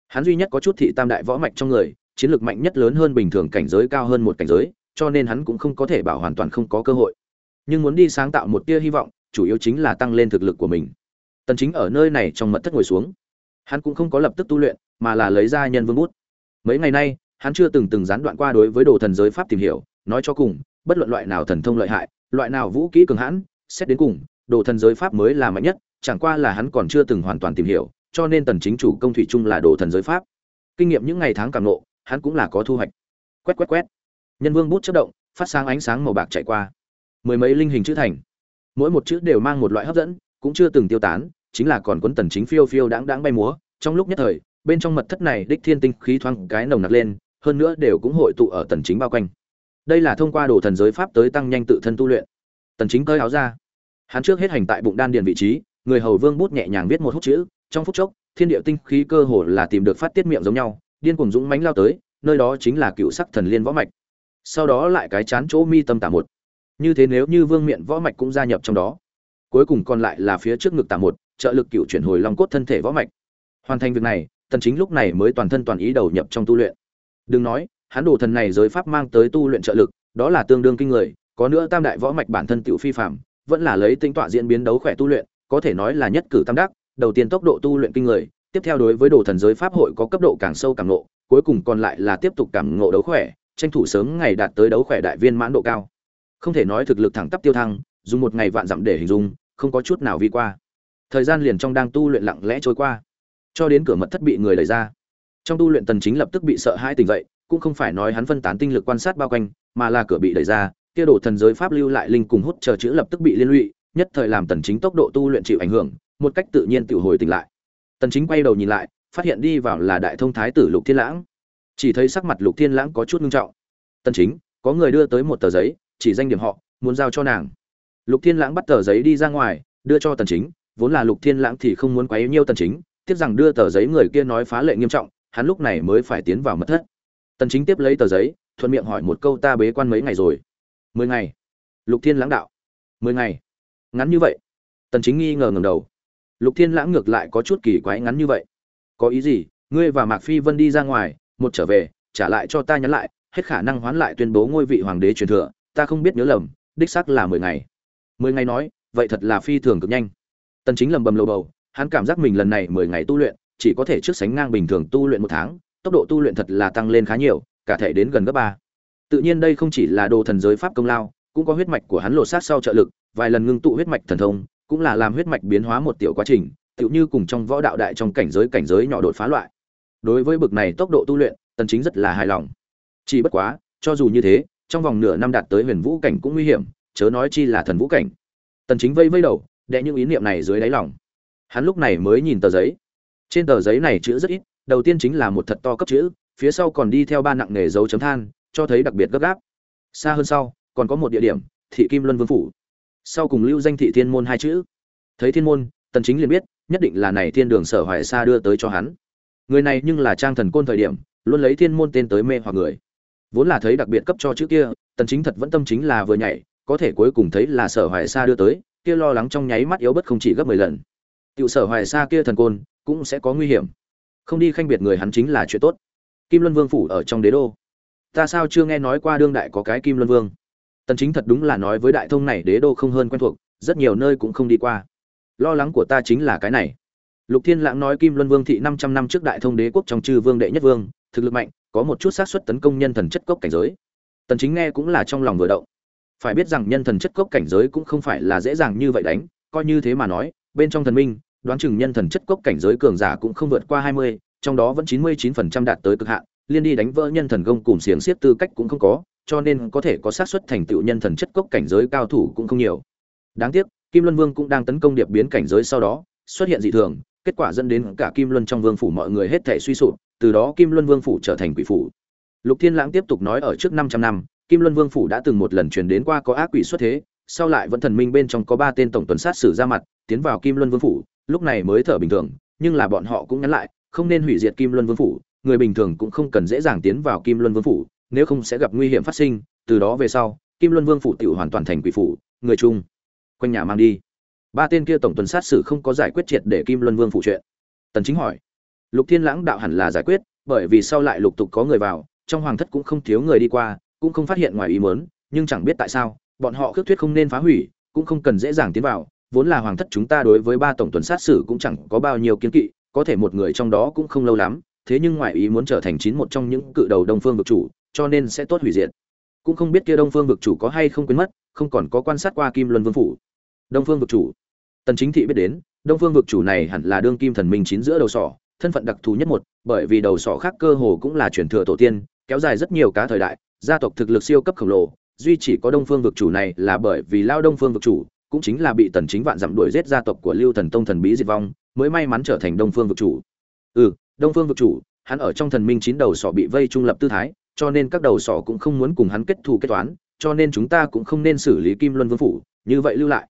Hắn duy nhất có chút thị tam đại võ mạch trong người, chiến lược mạnh nhất lớn hơn bình thường cảnh giới cao hơn một cảnh giới, cho nên hắn cũng không có thể bảo hoàn toàn không có cơ hội. Nhưng muốn đi sáng tạo một tia hy vọng, chủ yếu chính là tăng lên thực lực của mình. Tần chính ở nơi này trong mật thất ngồi xuống. Hắn cũng không có lập tức tu luyện, mà là lấy ra nhân vương bút. Mấy ngày nay hắn chưa từng từng gián đoạn qua đối với đồ thần giới pháp tìm hiểu, nói cho cùng, bất luận loại nào thần thông lợi hại, loại nào vũ kỹ cường hãn, xét đến cùng, đồ thần giới pháp mới là mạnh nhất, chẳng qua là hắn còn chưa từng hoàn toàn tìm hiểu, cho nên tần chính chủ công thủy chung là đồ thần giới pháp. Kinh nghiệm những ngày tháng càng nộ hắn cũng là có thu hoạch. Quét quét quét. Nhân vương bút chớp động, phát sáng ánh sáng màu bạc chạy qua. Mười mấy linh hình chữ thành. Mỗi một chữ đều mang một loại hấp dẫn, cũng chưa từng tiêu tán, chính là còn cuốn tần chính phiêu phiêu đãng đãng bay múa. Trong lúc nhất thời, bên trong mật thất này đích thiên tinh khí thoáng cái nồng nặc lên hơn nữa đều cũng hội tụ ở tần chính bao quanh. Đây là thông qua đồ thần giới pháp tới tăng nhanh tự thân tu luyện. Tần chính cởi áo ra. Hắn trước hết hành tại bụng đan điền vị trí, người hầu vương bút nhẹ nhàng viết một hút chữ, trong phút chốc, thiên địa tinh khí cơ hồ là tìm được phát tiết miệng giống nhau, điên cuồng dũng mãnh lao tới, nơi đó chính là cựu sắc thần liên võ mạch. Sau đó lại cái chán chỗ mi tâm tả một. Như thế nếu như vương miệng võ mạch cũng gia nhập trong đó, cuối cùng còn lại là phía trước ngực tả một, trợ lực cựu chuyển hồi long cốt thân thể võ mạch. Hoàn thành việc này, tần chính lúc này mới toàn thân toàn ý đầu nhập trong tu luyện đừng nói, hắn đồ thần này giới pháp mang tới tu luyện trợ lực, đó là tương đương kinh người, có nữa tam đại võ mạch bản thân tiểu phi phạm vẫn là lấy tinh tọa diễn biến đấu khỏe tu luyện, có thể nói là nhất cử tam đắc, đầu tiên tốc độ tu luyện kinh người, tiếp theo đối với đồ thần giới pháp hội có cấp độ càng sâu càng ngộ, cuối cùng còn lại là tiếp tục cảm ngộ đấu khỏe, tranh thủ sớm ngày đạt tới đấu khỏe đại viên mãn độ cao. Không thể nói thực lực thẳng tắp tiêu thăng, dùng một ngày vạn dặm để hình dung, không có chút nào vi qua. Thời gian liền trong đang tu luyện lặng lẽ trôi qua, cho đến cửa mật thất bị người đẩy ra trong tu luyện tần chính lập tức bị sợ hãi tỉnh dậy, cũng không phải nói hắn phân tán tinh lực quan sát bao quanh, mà là cửa bị đẩy ra, kia đổ thần giới pháp lưu lại linh cùng hút chờ chữ lập tức bị liên lụy, nhất thời làm tần chính tốc độ tu luyện chịu ảnh hưởng, một cách tự nhiên tự hồi tỉnh lại. Tần chính quay đầu nhìn lại, phát hiện đi vào là đại thông thái tử lục thiên lãng. Chỉ thấy sắc mặt lục thiên lãng có chút nghiêm trọng. Tần chính, có người đưa tới một tờ giấy, chỉ danh điểm họ, muốn giao cho nàng. Lục thiên lãng bắt tờ giấy đi ra ngoài, đưa cho tần chính, vốn là lục thiên lãng thì không muốn quấy nhiêu tần chính, tiếc rằng đưa tờ giấy người kia nói phá lệ nghiêm trọng hắn lúc này mới phải tiến vào mật thất. Tần chính tiếp lấy tờ giấy, thuận miệng hỏi một câu ta bế quan mấy ngày rồi? Mười ngày. Lục thiên lãng đạo. Mười ngày. Ngắn như vậy. Tần chính nghi ngờ ngẩng đầu. Lục thiên lãng ngược lại có chút kỳ quái ngắn như vậy. Có ý gì? Ngươi và mạc phi vân đi ra ngoài, một trở về, trả lại cho ta nhắn lại, hết khả năng hoán lại tuyên bố ngôi vị hoàng đế truyền thừa, ta không biết nhớ lầm, đích xác là mười ngày. Mười ngày nói, vậy thật là phi thường cực nhanh. Tần chính lầm bầm lầu bầu, hắn cảm giác mình lần này mười ngày tu luyện chỉ có thể trước sánh ngang bình thường tu luyện một tháng, tốc độ tu luyện thật là tăng lên khá nhiều, cả thể đến gần gấp ba. Tự nhiên đây không chỉ là đồ thần giới pháp công lao, cũng có huyết mạch của hắn lột xác sau trợ lực, vài lần ngưng tụ huyết mạch thần thông, cũng là làm huyết mạch biến hóa một tiểu quá trình, tựu như cùng trong võ đạo đại trong cảnh giới cảnh giới nhỏ đột phá loại. Đối với bực này tốc độ tu luyện, tần chính rất là hài lòng. Chỉ bất quá, cho dù như thế, trong vòng nửa năm đạt tới huyền vũ cảnh cũng nguy hiểm, chớ nói chi là thần vũ cảnh. Tần chính vây vây đầu đệ những ý niệm này dưới đáy lòng. Hắn lúc này mới nhìn tờ giấy trên tờ giấy này chữ rất ít, đầu tiên chính là một thật to cấp chữ, phía sau còn đi theo ba nặng nghề dấu chấm than, cho thấy đặc biệt gấp gáp. Xa hơn sau, còn có một địa điểm, thị kim luân vương phủ. Sau cùng lưu danh thị thiên môn hai chữ. Thấy thiên môn, tần chính liền biết, nhất định là này thiên đường sở hoài sa đưa tới cho hắn. Người này nhưng là trang thần côn thời điểm, luôn lấy thiên môn tên tới mê hoặc người. Vốn là thấy đặc biệt cấp cho chữ kia, tần chính thật vẫn tâm chính là vừa nhảy, có thể cuối cùng thấy là sở hoài sa đưa tới, kia lo lắng trong nháy mắt yếu bất không chỉ gấp 10 lần. Tiểu sở hoài sa kia thần côn cũng sẽ có nguy hiểm. Không đi khanh biệt người hắn chính là chuyện tốt. Kim luân vương phủ ở trong đế đô. Ta sao chưa nghe nói qua đương đại có cái kim luân vương? Tần chính thật đúng là nói với đại thông này đế đô không hơn quen thuộc, rất nhiều nơi cũng không đi qua. Lo lắng của ta chính là cái này. Lục thiên lãng nói kim luân vương thị 500 năm trước đại thông đế quốc trong chư vương đệ nhất vương, thực lực mạnh, có một chút xác suất tấn công nhân thần chất cốc cảnh giới. Tần chính nghe cũng là trong lòng vừa động. Phải biết rằng nhân thần chất cốc cảnh giới cũng không phải là dễ dàng như vậy đánh, coi như thế mà nói, bên trong thần minh đoán chừng nhân thần chất cốc cảnh giới cường giả cũng không vượt qua 20, trong đó vẫn 99% đạt tới cực hạn liên đi đánh vỡ nhân thần công cùng xiềng xiết tư cách cũng không có cho nên có thể có xác suất thành tựu nhân thần chất cốc cảnh giới cao thủ cũng không nhiều. Đáng tiếc kim luân vương cũng đang tấn công điệp biến cảnh giới sau đó xuất hiện dị thường kết quả dẫn đến cả kim luân trong vương phủ mọi người hết thể suy sụp từ đó kim luân vương phủ trở thành quỷ phủ. Lục thiên lãng tiếp tục nói ở trước 500 năm kim luân vương phủ đã từng một lần truyền đến qua có ác quỷ xuất thế sau lại vẫn thần minh bên trong có ba tên tổng tuần sát sử ra mặt tiến vào kim luân vương phủ lúc này mới thở bình thường, nhưng là bọn họ cũng nhắn lại, không nên hủy diệt kim luân vương phủ, người bình thường cũng không cần dễ dàng tiến vào kim luân vương phủ, nếu không sẽ gặp nguy hiểm phát sinh, từ đó về sau, kim luân vương phủ tự hoàn toàn thành quỷ phủ, người chung, quanh nhà mang đi. Ba tên kia tổng tuần sát xử không có giải quyết triệt để kim luân vương phủ chuyện. Tần chính hỏi, lục thiên lãng đạo hẳn là giải quyết, bởi vì sau lại lục tục có người vào, trong hoàng thất cũng không thiếu người đi qua, cũng không phát hiện ngoài ý muốn, nhưng chẳng biết tại sao, bọn họ cước thuyết không nên phá hủy, cũng không cần dễ dàng tiến vào vốn là hoàng thất chúng ta đối với ba tổng tuần sát xử cũng chẳng có bao nhiêu kiến kỵ, có thể một người trong đó cũng không lâu lắm, thế nhưng ngoại ý muốn trở thành chín một trong những cự đầu đông phương vực chủ, cho nên sẽ tốt hủy diệt. Cũng không biết kia đông phương vực chủ có hay không quên mất, không còn có quan sát qua kim luân vương phủ. Đông phương vực chủ. Tần chính thị biết đến, đông phương vực chủ này hẳn là đương kim thần minh chín giữa đầu sỏ, thân phận đặc thù nhất một, bởi vì đầu sỏ khác cơ hồ cũng là truyền thừa tổ tiên, kéo dài rất nhiều cá thời đại, gia tộc thực lực siêu cấp khổng lồ, duy chỉ có đông phương vực chủ này là bởi vì lao đông phương vực chủ cũng chính là bị tần chính vạn dặm đuổi giết gia tộc của lưu thần tông thần bí diệt vong, mới may mắn trở thành đông phương vực chủ. Ừ đông phương vực chủ, hắn ở trong thần minh chín đầu sọ bị vây trung lập tư thái, cho nên các đầu sọ cũng không muốn cùng hắn kết thù kết toán, cho nên chúng ta cũng không nên xử lý kim luân vương phủ, như vậy lưu lại.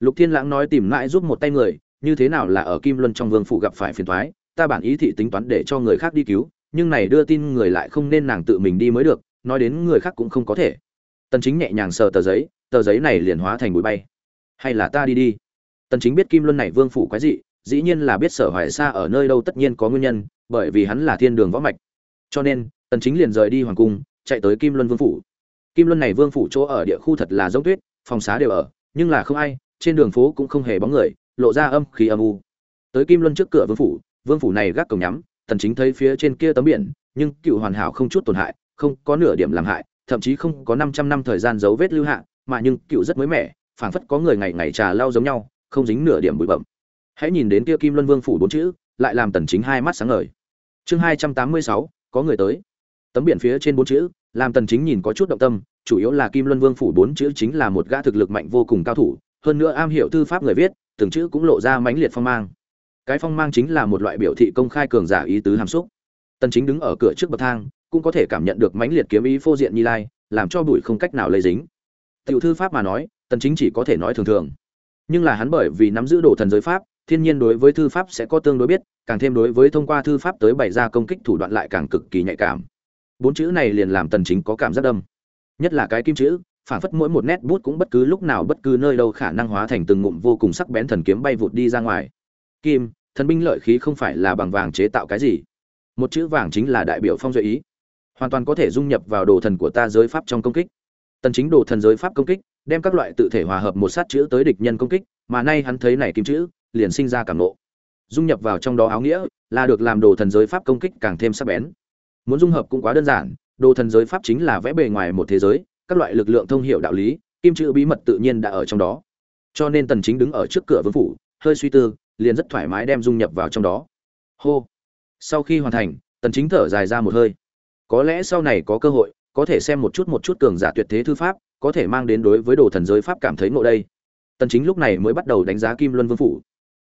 Lục thiên lãng nói tìm lại giúp một tay người, như thế nào là ở kim luân trong vương phủ gặp phải phiền toái, ta bản ý thị tính toán để cho người khác đi cứu, nhưng này đưa tin người lại không nên nàng tự mình đi mới được, nói đến người khác cũng không có thể. Tần chính nhẹ nhàng sờ tờ giấy tờ giấy này liền hóa thành bụi bay hay là ta đi đi? Tần chính biết kim luân này vương phủ quái dị, dĩ nhiên là biết sở hoài xa ở nơi đâu tất nhiên có nguyên nhân, bởi vì hắn là thiên đường võ mạch. Cho nên, tần chính liền rời đi hoàng cung, chạy tới kim luân vương phủ. Kim luân này vương phủ chỗ ở địa khu thật là giống tuyết, phòng xá đều ở, nhưng là không ai, trên đường phố cũng không hề bóng người, lộ ra âm khí âm u. Tới kim luân trước cửa vương phủ vương phủ này gác cổng nhắm, tần chính thấy phía trên kia tấm biển, nhưng cựu hoàn hảo không chút tổn hại, không có nửa điểm làm hại, thậm chí không có 500 năm thời gian dấu vết lưu hạ, mà nhưng cựu rất mới mẻ phảng phất có người ngày ngày trà lau giống nhau không dính nửa điểm bụi bặm. Hãy nhìn đến kia kim luân vương phủ bốn chữ lại làm tần chính hai mắt sáng ngời. Chương 286, có người tới. Tấm biển phía trên bốn chữ làm tần chính nhìn có chút động tâm chủ yếu là kim luân vương phủ bốn chữ chính là một gã thực lực mạnh vô cùng cao thủ hơn nữa am hiểu thư pháp người viết từng chữ cũng lộ ra mãnh liệt phong mang. Cái phong mang chính là một loại biểu thị công khai cường giả ý tứ hàm xúc. Tần chính đứng ở cửa trước bậc thang cũng có thể cảm nhận được mãnh liệt kiếm ý phô diện như lai làm cho bụi không cách nào lấy dính. Tiểu thư pháp mà nói tần chính chỉ có thể nói thường thường. Nhưng là hắn bởi vì nắm giữ đồ thần giới pháp, thiên nhiên đối với thư pháp sẽ có tương đối biết, càng thêm đối với thông qua thư pháp tới bày ra công kích thủ đoạn lại càng cực kỳ nhạy cảm. Bốn chữ này liền làm tần chính có cảm giác đâm. Nhất là cái kim chữ phản phất mỗi một nét bút cũng bất cứ lúc nào bất cứ nơi đâu khả năng hóa thành từng ngụm vô cùng sắc bén thần kiếm bay vụt đi ra ngoài. Kim, thần binh lợi khí không phải là bằng vàng chế tạo cái gì. Một chữ vàng chính là đại biểu phong duy ý. Hoàn toàn có thể dung nhập vào đồ thần của ta giới pháp trong công kích. Tần chính đồ thần giới pháp công kích đem các loại tự thể hòa hợp một sát chữ tới địch nhân công kích, mà nay hắn thấy này kim chữ, liền sinh ra cảm nộ. Dung nhập vào trong đó áo nghĩa, là được làm đồ thần giới pháp công kích càng thêm sắc bén. Muốn dung hợp cũng quá đơn giản, đồ thần giới pháp chính là vẽ bề ngoài một thế giới, các loại lực lượng thông hiểu đạo lý, kim chữ bí mật tự nhiên đã ở trong đó. Cho nên tần chính đứng ở trước cửa vương phủ, hơi suy tư, liền rất thoải mái đem dung nhập vào trong đó. Hô! Sau khi hoàn thành, tần chính thở dài ra một hơi. Có lẽ sau này có cơ hội, có thể xem một chút một chút cường giả tuyệt thế thư pháp có thể mang đến đối với đồ thần giới pháp cảm thấy ngộ đây. Tần chính lúc này mới bắt đầu đánh giá kim luân vương phủ.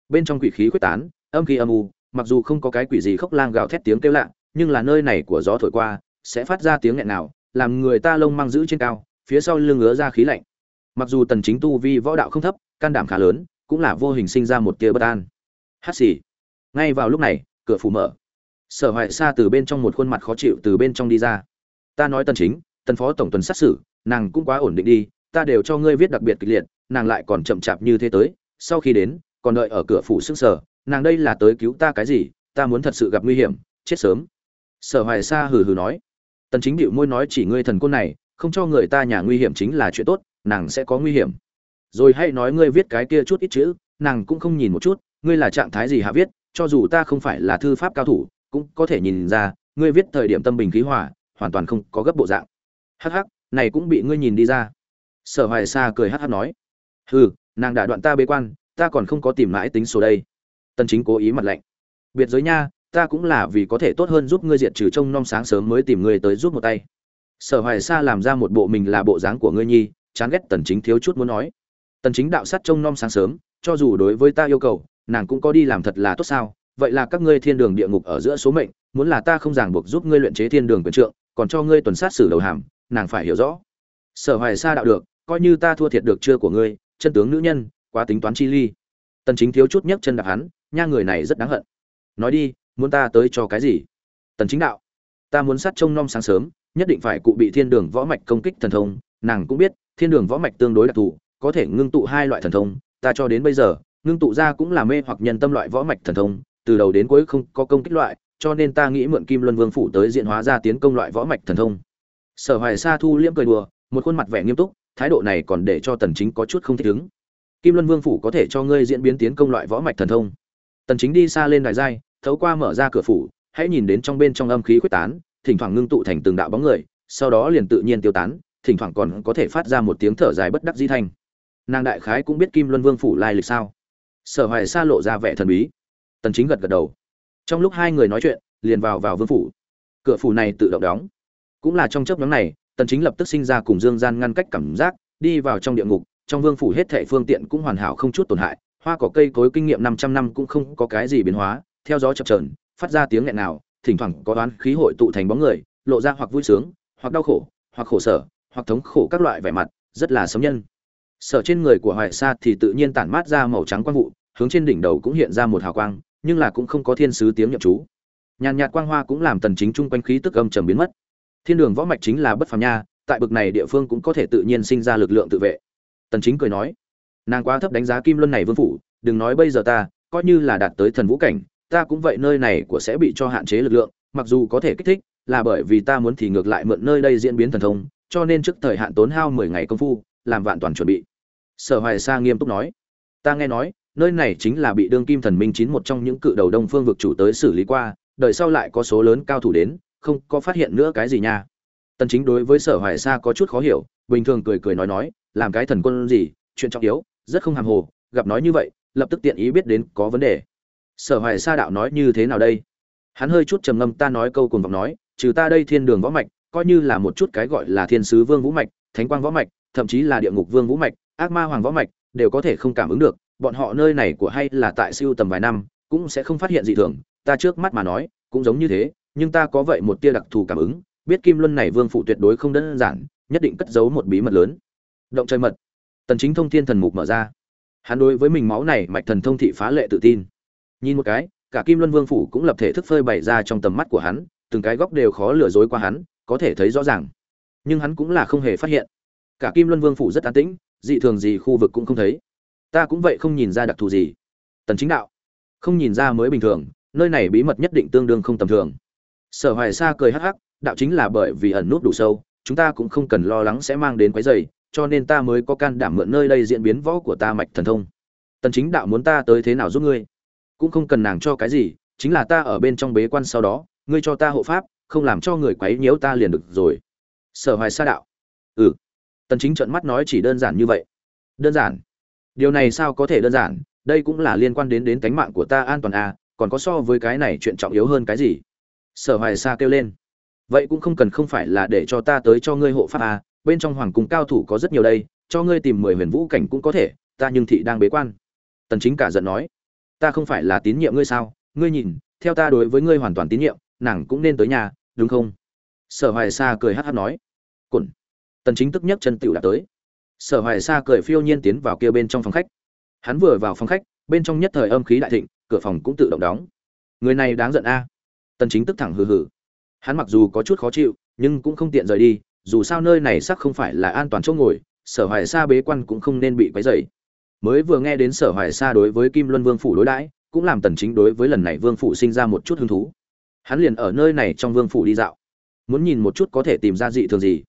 Bên trong quỷ khí quyết tán, âm khí âm u, mặc dù không có cái quỷ gì khóc lang gào thét tiếng kêu lạ, nhưng là nơi này của gió thổi qua, sẽ phát ra tiếng nghẹn nào, làm người ta lông mang giữ trên cao, phía sau lưng ngứa ra khí lạnh. Mặc dù tần chính tu vi võ đạo không thấp, can đảm khá lớn, cũng là vô hình sinh ra một tia bất an. Hát xì. Ngay vào lúc này, cửa phủ mở. Sở hoại xa từ bên trong một khuôn mặt khó chịu từ bên trong đi ra. Ta nói tần chính, tần phó tổng tuần sát xử nàng cũng quá ổn định đi, ta đều cho ngươi viết đặc biệt kịch liệt, nàng lại còn chậm chạp như thế tới, sau khi đến, còn đợi ở cửa phủ sức sở, nàng đây là tới cứu ta cái gì, ta muốn thật sự gặp nguy hiểm, chết sớm. Sở hoài sa hừ hừ nói, tần chính điệu môi nói chỉ ngươi thần côn này, không cho người ta nhà nguy hiểm chính là chuyện tốt, nàng sẽ có nguy hiểm. Rồi hãy nói ngươi viết cái kia chút ít chữ, nàng cũng không nhìn một chút, ngươi là trạng thái gì hạ viết, cho dù ta không phải là thư pháp cao thủ, cũng có thể nhìn ra, ngươi viết thời điểm tâm bình khí hòa, hoàn toàn không có gấp bộ dạng. Hắc hắc này cũng bị ngươi nhìn đi ra. Sở hoài sa cười hát hát nói, hừ, nàng đã đoạn ta bế quan, ta còn không có tìm mãi tính số đây. Tần chính cố ý mặt lạnh, biệt giới nha, ta cũng là vì có thể tốt hơn giúp ngươi diệt trừ trông nom sáng sớm mới tìm ngươi tới giúp một tay. Sở hoài sa làm ra một bộ mình là bộ dáng của ngươi nhi, chán ghét tần chính thiếu chút muốn nói, tần chính đạo sát trông nom sáng sớm, cho dù đối với ta yêu cầu, nàng cũng có đi làm thật là tốt sao? Vậy là các ngươi thiên đường địa ngục ở giữa số mệnh, muốn là ta không ràng buộc giúp ngươi luyện chế thiên đường quyền trượng, còn cho ngươi tuần sát xử đầu hàm nàng phải hiểu rõ. Sở hoài sa đạo được, coi như ta thua thiệt được chưa của ngươi, chân tướng nữ nhân, quá tính toán chi ly. Tần chính thiếu chút nhấc chân đạp hắn, nha người này rất đáng hận. Nói đi, muốn ta tới cho cái gì? Tần chính đạo, ta muốn sát trông nom sáng sớm, nhất định phải cụ bị thiên đường võ mạch công kích thần thông. Nàng cũng biết, thiên đường võ mạch tương đối đặc thù, có thể ngưng tụ hai loại thần thông. Ta cho đến bây giờ, ngưng tụ ra cũng là mê hoặc nhân tâm loại võ mạch thần thông. Từ đầu đến cuối không có công kích loại, cho nên ta nghĩ mượn kim luân vương phủ tới diện hóa ra tiến công loại võ mạch thần thông sở hoài sa thu liễm cười đùa, một khuôn mặt vẻ nghiêm túc, thái độ này còn để cho tần chính có chút không thích ứng. Kim luân vương phủ có thể cho ngươi diễn biến tiến công loại võ mạch thần thông. Tần chính đi xa lên đài giai, thấu qua mở ra cửa phủ, hãy nhìn đến trong bên trong âm khí quyết tán, thỉnh thoảng ngưng tụ thành từng đạo bóng người, sau đó liền tự nhiên tiêu tán, thỉnh thoảng còn có thể phát ra một tiếng thở dài bất đắc dĩ thanh. Nàng đại khái cũng biết kim luân vương phủ lai lịch sao? Sở hoài sa lộ ra vẻ thần bí. Tần chính gật gật đầu. Trong lúc hai người nói chuyện, liền vào vào vương phủ. Cửa phủ này tự động đóng cũng là trong chớp nhoáng này, tần chính lập tức sinh ra cùng dương gian ngăn cách cảm giác, đi vào trong địa ngục, trong vương phủ hết thảy phương tiện cũng hoàn hảo không chút tổn hại, hoa cỏ cây cối kinh nghiệm 500 năm cũng không có cái gì biến hóa, theo gió chập chờn, phát ra tiếng nghẹn nào, thỉnh thoảng có đoán khí hội tụ thành bóng người, lộ ra hoặc vui sướng, hoặc đau khổ, hoặc khổ sở, hoặc thống khổ các loại vẻ mặt, rất là sống nhân. Sở trên người của hoài sa thì tự nhiên tản mát ra màu trắng quang vụ, hướng trên đỉnh đầu cũng hiện ra một hào quang, nhưng là cũng không có thiên sứ tiếng nhậm chú. Nhàn nhạt quang hoa cũng làm tần chính trung quanh khí tức âm trầm biến mất thiên đường võ mạch chính là bất phàm nha, tại bực này địa phương cũng có thể tự nhiên sinh ra lực lượng tự vệ. Tần chính cười nói, nàng quá thấp đánh giá kim luân này vương phủ, đừng nói bây giờ ta, coi như là đạt tới thần vũ cảnh, ta cũng vậy nơi này của sẽ bị cho hạn chế lực lượng, mặc dù có thể kích thích, là bởi vì ta muốn thì ngược lại mượn nơi đây diễn biến thần thông, cho nên trước thời hạn tốn hao 10 ngày công phu, làm vạn toàn chuẩn bị. Sở hoài sa nghiêm túc nói, ta nghe nói, nơi này chính là bị đương kim thần minh chín một trong những cự đầu đông phương vực chủ tới xử lý qua đợi sau lại có số lớn cao thủ đến không có phát hiện nữa cái gì nha. Tần chính đối với sở hoài sa có chút khó hiểu, bình thường cười cười nói nói, làm cái thần quân gì, chuyện trọng yếu, rất không hàm hồ, gặp nói như vậy, lập tức tiện ý biết đến có vấn đề. Sở hoài sa đạo nói như thế nào đây? Hắn hơi chút trầm ngâm ta nói câu cùng vọng nói, trừ ta đây thiên đường võ mạch, coi như là một chút cái gọi là thiên sứ vương vũ mạch, thánh quang võ mạch, thậm chí là địa ngục vương vũ mạch, ác ma hoàng võ mạch, đều có thể không cảm ứng được, bọn họ nơi này của hay là tại siêu tầm vài năm, cũng sẽ không phát hiện gì thường, ta trước mắt mà nói, cũng giống như thế nhưng ta có vậy một tia đặc thù cảm ứng, biết kim luân này vương phụ tuyệt đối không đơn giản, nhất định cất giấu một bí mật lớn. Động trời mật. Tần chính thông thiên thần mục mở ra. Hắn đối với mình máu này mạch thần thông thị phá lệ tự tin. Nhìn một cái, cả kim luân vương phủ cũng lập thể thức phơi bày ra trong tầm mắt của hắn, từng cái góc đều khó lừa dối qua hắn, có thể thấy rõ ràng. Nhưng hắn cũng là không hề phát hiện. Cả kim luân vương phủ rất an tĩnh, dị thường gì khu vực cũng không thấy. Ta cũng vậy không nhìn ra đặc thù gì. Tần chính đạo. Không nhìn ra mới bình thường, nơi này bí mật nhất định tương đương không tầm thường sở hoài sa cười hắc hắc, đạo chính là bởi vì ẩn nút đủ sâu, chúng ta cũng không cần lo lắng sẽ mang đến quái dày cho nên ta mới có can đảm mượn nơi đây diễn biến võ của ta mạch thần thông. Tần chính đạo muốn ta tới thế nào giúp ngươi? Cũng không cần nàng cho cái gì, chính là ta ở bên trong bế quan sau đó, ngươi cho ta hộ pháp, không làm cho người quấy nhiễu ta liền được rồi. Sở hoài sa đạo. Ừ. Tần chính trợn mắt nói chỉ đơn giản như vậy. Đơn giản. Điều này sao có thể đơn giản? Đây cũng là liên quan đến đến cánh mạng của ta an toàn à còn có so với cái này chuyện trọng yếu hơn cái gì? Sở hoài sa kêu lên. Vậy cũng không cần không phải là để cho ta tới cho ngươi hộ pháp à bên trong hoàng cung cao thủ có rất nhiều đây, cho ngươi tìm mười huyền vũ cảnh cũng có thể, ta nhưng thị đang bế quan. Tần chính cả giận nói. Ta không phải là tín nhiệm ngươi sao? Ngươi nhìn, theo ta đối với ngươi hoàn toàn tín nhiệm, nàng cũng nên tới nhà, đúng không? Sở hoài sa cười hát hát nói. Cẩn. tần chính tức nhấc chân tiểu đã tới. Sở hoài sa cười phiêu nhiên tiến vào kia bên trong phòng khách. Hắn vừa vào phòng khách, bên trong nhất thời âm khí đại thịnh, cửa phòng cũng tự động đóng. Người này đáng giận a tần chính tức thẳng hừ hừ. Hắn mặc dù có chút khó chịu, nhưng cũng không tiện rời đi, dù sao nơi này xác không phải là an toàn chỗ ngồi, sở hoài sa bế quan cũng không nên bị quấy rầy. Mới vừa nghe đến sở hoài sa đối với kim luân vương phủ đối đãi, cũng làm tần chính đối với lần này vương phủ sinh ra một chút hứng thú. Hắn liền ở nơi này trong vương phủ đi dạo. Muốn nhìn một chút có thể tìm ra dị thường gì.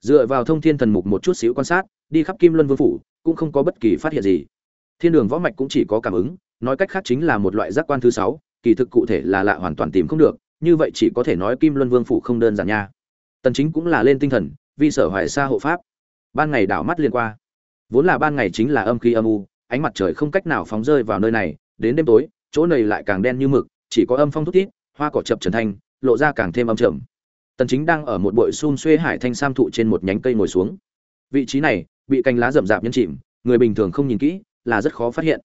Dựa vào thông thiên thần mục một chút xíu quan sát, đi khắp kim luân vương phủ, cũng không có bất kỳ phát hiện gì. Thiên đường võ mạch cũng chỉ có cảm ứng, nói cách khác chính là một loại giác quan thứ sáu kỳ thực cụ thể là lạ hoàn toàn tìm không được, như vậy chỉ có thể nói kim luân vương phủ không đơn giản nha. Tần chính cũng là lên tinh thần, vì sở hoài xa hộ pháp. Ban ngày đảo mắt liên qua. Vốn là ban ngày chính là âm khí âm u, ánh mặt trời không cách nào phóng rơi vào nơi này, đến đêm tối, chỗ này lại càng đen như mực, chỉ có âm phong thút thít, hoa cỏ chập trần thanh, lộ ra càng thêm âm trầm. Tần chính đang ở một bụi xun xuê hải thanh sam thụ trên một nhánh cây ngồi xuống. Vị trí này, bị cành lá rậm rạp nhấn chìm, người bình thường không nhìn kỹ, là rất khó phát hiện.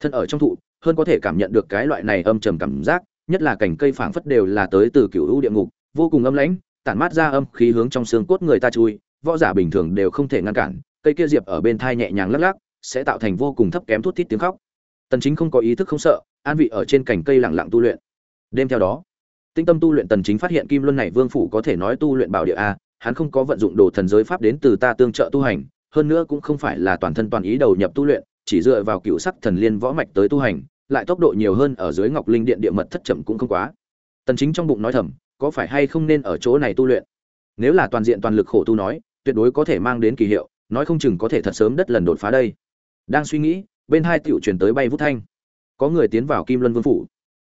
Thân ở trong thụ hơn có thể cảm nhận được cái loại này âm trầm cảm giác, nhất là cảnh cây phảng phất đều là tới từ cựu u địa ngục, vô cùng âm lãnh, tản mát ra âm khí hướng trong xương cốt người ta chui, võ giả bình thường đều không thể ngăn cản, cây kia diệp ở bên thai nhẹ nhàng lắc lắc, sẽ tạo thành vô cùng thấp kém thút thít tiếng khóc. Tần chính không có ý thức không sợ, an vị ở trên cành cây lặng lặng tu luyện. Đêm theo đó tinh tâm tu luyện tần chính phát hiện kim luân này vương phủ có thể nói tu luyện bảo địa a, hắn không có vận dụng đồ thần giới pháp đến từ ta tương trợ tu hành, hơn nữa cũng không phải là toàn thân toàn ý đầu nhập tu luyện chỉ dựa vào cựu sắc thần liên võ mạch tới tu hành, lại tốc độ nhiều hơn ở dưới ngọc linh điện địa mật thất chậm cũng không quá. Tần chính trong bụng nói thầm, có phải hay không nên ở chỗ này tu luyện? Nếu là toàn diện toàn lực khổ tu nói, tuyệt đối có thể mang đến kỳ hiệu, nói không chừng có thể thật sớm đất lần đột phá đây. Đang suy nghĩ, bên hai tiểu truyền tới bay vút thanh. Có người tiến vào kim luân vương phủ.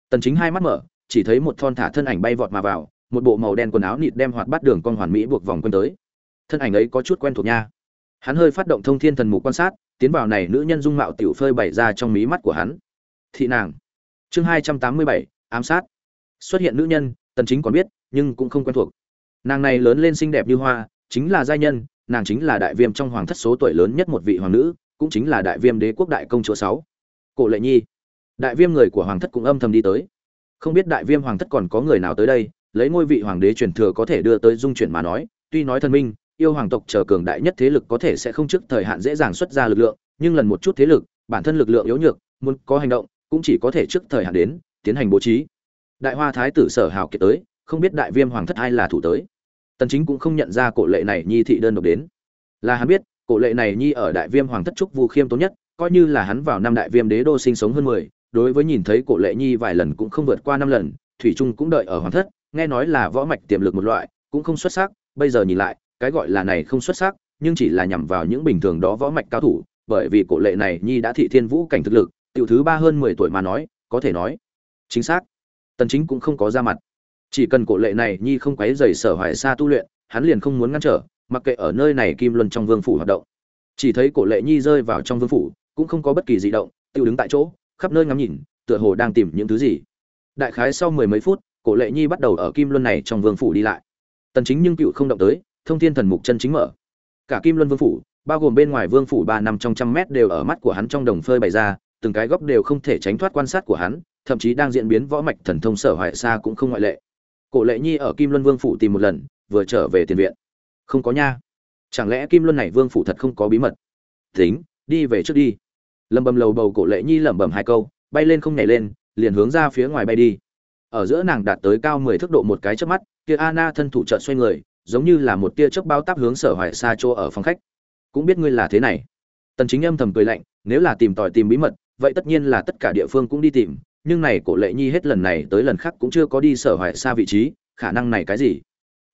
Tần chính hai mắt mở, chỉ thấy một thon thả thân ảnh bay vọt mà vào, một bộ màu đen quần áo nịt đem hoạt bắt đường con hoàn mỹ buộc vòng quanh tới. Thân ảnh ấy có chút quen thuộc nha. Hắn hơi phát động thông thiên thần mục quan sát tiến vào này nữ nhân dung mạo tiểu phơi bày ra trong mí mắt của hắn. Thị nàng. Chương hai trăm tám mươi bảy, ám sát. Xuất hiện nữ nhân, tần chính còn biết, nhưng cũng không quen thuộc. Nàng này lớn lên xinh đẹp như hoa, chính là giai nhân, nàng chính là đại viêm trong hoàng thất số tuổi lớn nhất một vị hoàng nữ, cũng chính là đại viêm đế quốc đại công chúa sáu. Cổ lệ nhi. Đại viêm người của hoàng thất cũng âm thầm đi tới. Không biết đại viêm hoàng thất còn có người nào tới đây, lấy ngôi vị hoàng đế truyền thừa có thể đưa tới dung chuyển mà nói, tuy nói thần minh yêu hoàng tộc chờ cường đại nhất thế lực có thể sẽ không trước thời hạn dễ dàng xuất ra lực lượng nhưng lần một chút thế lực bản thân lực lượng yếu nhược muốn có hành động cũng chỉ có thể trước thời hạn đến tiến hành bố trí. Đại hoa thái tử sở hào kiệt tới không biết đại viêm hoàng thất ai là thủ tới. Tần chính cũng không nhận ra cổ lệ này nhi thị đơn độc đến. Là hắn biết cổ lệ này nhi ở đại viêm hoàng thất trúc vu khiêm tốn nhất coi như là hắn vào năm đại viêm đế đô sinh sống hơn 10, đối với nhìn thấy cổ lệ nhi vài lần cũng không vượt qua năm lần thủy trung cũng đợi ở hoàng thất nghe nói là võ mạch tiềm lực một loại cũng không xuất sắc bây giờ nhìn lại cái gọi là này không xuất sắc, nhưng chỉ là nhằm vào những bình thường đó võ mạch cao thủ, bởi vì cổ lệ này nhi đã thị thiên vũ cảnh thực lực, tiểu thứ ba hơn 10 tuổi mà nói, có thể nói, chính xác. Tần chính cũng không có ra mặt. Chỉ cần cổ lệ này nhi không quấy rầy sở hoài xa tu luyện, hắn liền không muốn ngăn trở, mặc kệ ở nơi này kim luân trong vương phủ hoạt động. Chỉ thấy cổ lệ nhi rơi vào trong vương phủ, cũng không có bất kỳ dị động tiêu đứng tại chỗ, khắp nơi ngắm nhìn, tựa hồ đang tìm những thứ gì. Đại khái sau mười mấy phút, cổ lệ nhi bắt đầu ở kim luân này trong vương phủ đi lại. Tần chính nhưng cựu không động tới thông thiên thần mục chân chính mở. Cả kim luân vương phủ, bao gồm bên ngoài vương phủ ba năm trong trăm mét đều ở mắt của hắn trong đồng phơi bày ra, từng cái góc đều không thể tránh thoát quan sát của hắn, thậm chí đang diễn biến võ mạch thần thông sở hoại xa cũng không ngoại lệ. Cổ lệ nhi ở kim luân vương phủ tìm một lần, vừa trở về tiền viện. Không có nha. Chẳng lẽ kim luân này vương phủ thật không có bí mật? Tính, đi về trước đi. Lầm bầm lầu bầu cổ lệ nhi lẩm bẩm hai câu, bay lên không nhảy lên, liền hướng ra phía ngoài bay đi. Ở giữa nàng đạt tới cao mười thước độ một cái chớp mắt, kia anna thân thủ trợn xoay người giống như là một tia chớp bao táp hướng sở hoài xa chỗ ở phòng khách. Cũng biết ngươi là thế này. Tần chính âm thầm cười lạnh, nếu là tìm tòi tìm bí mật, vậy tất nhiên là tất cả địa phương cũng đi tìm, nhưng này cổ lệ nhi hết lần này tới lần khác cũng chưa có đi sở hoài xa vị trí, khả năng này cái gì?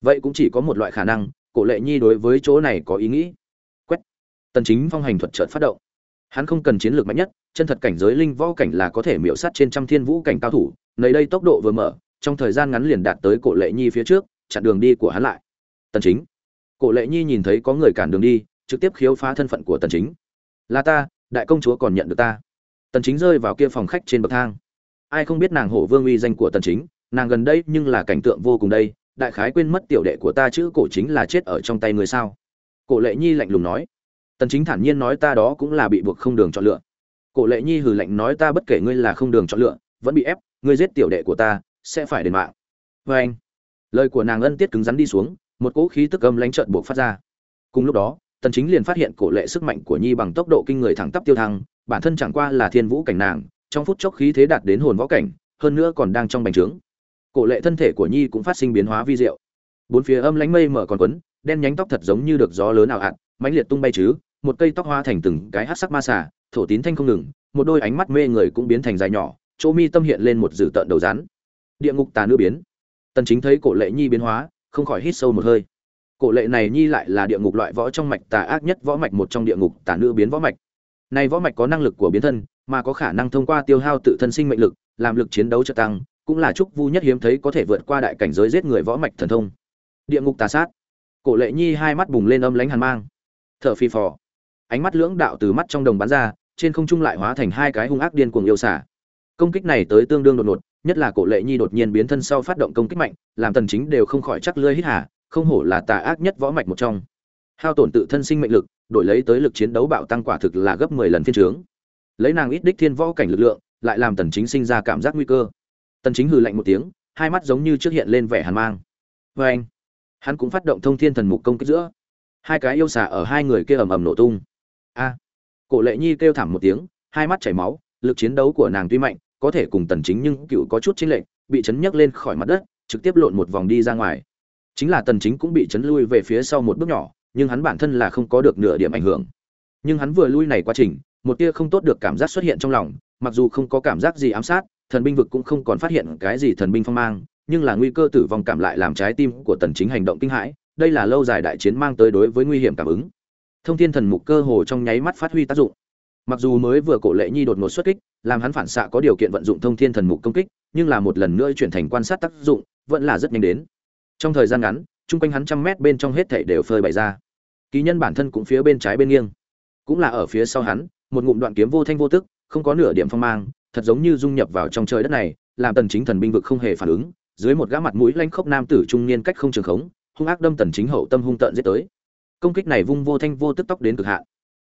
Vậy cũng chỉ có một loại khả năng, cổ lệ nhi đối với chỗ này có ý nghĩ. Quét. Tần chính phong hành thuật chợt phát động. Hắn không cần chiến lược mạnh nhất, chân thật cảnh giới linh võ cảnh là có thể miểu sát trên trăm thiên vũ cảnh cao thủ, nơi đây tốc độ vừa mở, trong thời gian ngắn liền đạt tới cổ lệ nhi phía trước, chặn đường đi của hắn lại tần chính. Cổ lệ nhi nhìn thấy có người cản đường đi, trực tiếp khiếu phá thân phận của tần chính. Là ta, đại công chúa còn nhận được ta. Tần chính rơi vào kia phòng khách trên bậc thang. Ai không biết nàng hổ vương uy danh của tần chính, nàng gần đây nhưng là cảnh tượng vô cùng đây, đại khái quên mất tiểu đệ của ta chữ cổ chính là chết ở trong tay người sao? Cổ lệ nhi lạnh lùng nói. Tần chính thản nhiên nói ta đó cũng là bị buộc không đường chọn lựa. Cổ lệ nhi hừ lạnh nói ta bất kể ngươi là không đường chọn lựa, vẫn bị ép, ngươi giết tiểu đệ của ta, sẽ phải đền mạng. Với anh lời của nàng ân tiết cứng rắn đi xuống một cỗ khí tức âm lãnh trợn buộc phát ra. Cùng lúc đó, tần chính liền phát hiện cổ lệ sức mạnh của nhi bằng tốc độ kinh người thẳng tắp tiêu thăng, bản thân chẳng qua là thiên vũ cảnh nàng, trong phút chốc khí thế đạt đến hồn võ cảnh, hơn nữa còn đang trong bành trướng. Cổ lệ thân thể của nhi cũng phát sinh biến hóa vi diệu. Bốn phía âm lánh mây mở còn quấn, đen nhánh tóc thật giống như được gió lớn ảo ạt, mãnh liệt tung bay chứ, một cây tóc hoa thành từng cái hắc sắc ma xà, thổ tín thanh không ngừng, một đôi ánh mắt mê người cũng biến thành dài nhỏ, chỗ mi tâm hiện lên một dử tợn đầu rắn. Địa ngục tà nữ biến. Tần chính thấy cổ lệ nhi biến hóa không khỏi hít sâu một hơi. Cổ lệ này nhi lại là địa ngục loại võ trong mạch tà ác nhất võ mạch một trong địa ngục tà nữ biến võ mạch. Này võ mạch có năng lực của biến thân, mà có khả năng thông qua tiêu hao tự thân sinh mệnh lực, làm lực chiến đấu trợ tăng, cũng là trúc vu nhất hiếm thấy có thể vượt qua đại cảnh giới giết người võ mạch thần thông. Địa ngục tà sát. Cổ lệ nhi hai mắt bùng lên âm lãnh hàn mang. Thở phi phò. Ánh mắt lưỡng đạo từ mắt trong đồng bắn ra, trên không trung lại hóa thành hai cái hung ác điên cuồng yêu xả. Công kích này tới tương đương đột ngột nhất là cổ lệ nhi đột nhiên biến thân sau phát động công kích mạnh, làm tần chính đều không khỏi chắc lưỡi hít hà, không hổ là tà ác nhất võ mạch một trong. Hao tổn tự thân sinh mệnh lực, đổi lấy tới lực chiến đấu bạo tăng quả thực là gấp 10 lần phiên trướng lấy nàng ít đích thiên võ cảnh lực lượng, lại làm tần chính sinh ra cảm giác nguy cơ. Tần chính hừ lạnh một tiếng, hai mắt giống như trước hiện lên vẻ hàn mang. Với anh, hắn cũng phát động thông thiên thần mục công kích giữa. Hai cái yêu xà ở hai người kia ầm ầm nổ tung. A, cổ lệ nhi kêu thảm một tiếng, hai mắt chảy máu, lực chiến đấu của nàng tuy mạnh có thể cùng tần chính nhưng cựu có chút chính lệnh bị chấn nhấc lên khỏi mặt đất, trực tiếp lộn một vòng đi ra ngoài. Chính là tần chính cũng bị chấn lui về phía sau một bước nhỏ, nhưng hắn bản thân là không có được nửa điểm ảnh hưởng. Nhưng hắn vừa lui này quá trình, một tia không tốt được cảm giác xuất hiện trong lòng, mặc dù không có cảm giác gì ám sát, thần binh vực cũng không còn phát hiện cái gì thần binh phong mang, nhưng là nguy cơ tử vong cảm lại làm trái tim của tần chính hành động kinh hãi, đây là lâu dài đại chiến mang tới đối với nguy hiểm cảm ứng. Thông thiên thần mục cơ hồ trong nháy mắt phát huy tác dụng mặc dù mới vừa cổ lệ nhi đột ngột xuất kích, làm hắn phản xạ có điều kiện vận dụng thông thiên thần mục công kích, nhưng là một lần nữa chuyển thành quan sát tác dụng, vẫn là rất nhanh đến. Trong thời gian ngắn, chung quanh hắn trăm mét bên trong hết thảy đều phơi bày ra. Ký nhân bản thân cũng phía bên trái bên nghiêng. Cũng là ở phía sau hắn, một ngụm đoạn kiếm vô thanh vô tức, không có nửa điểm phong mang, thật giống như dung nhập vào trong trời đất này, làm tần chính thần binh vực không hề phản ứng, dưới một gã mặt mũi lanh khốc nam tử trung niên cách không trường khống, hung ác đâm tần chính hậu tâm hung tợn giết tới. Công kích này vung vô thanh vô tức tốc đến cực hạn.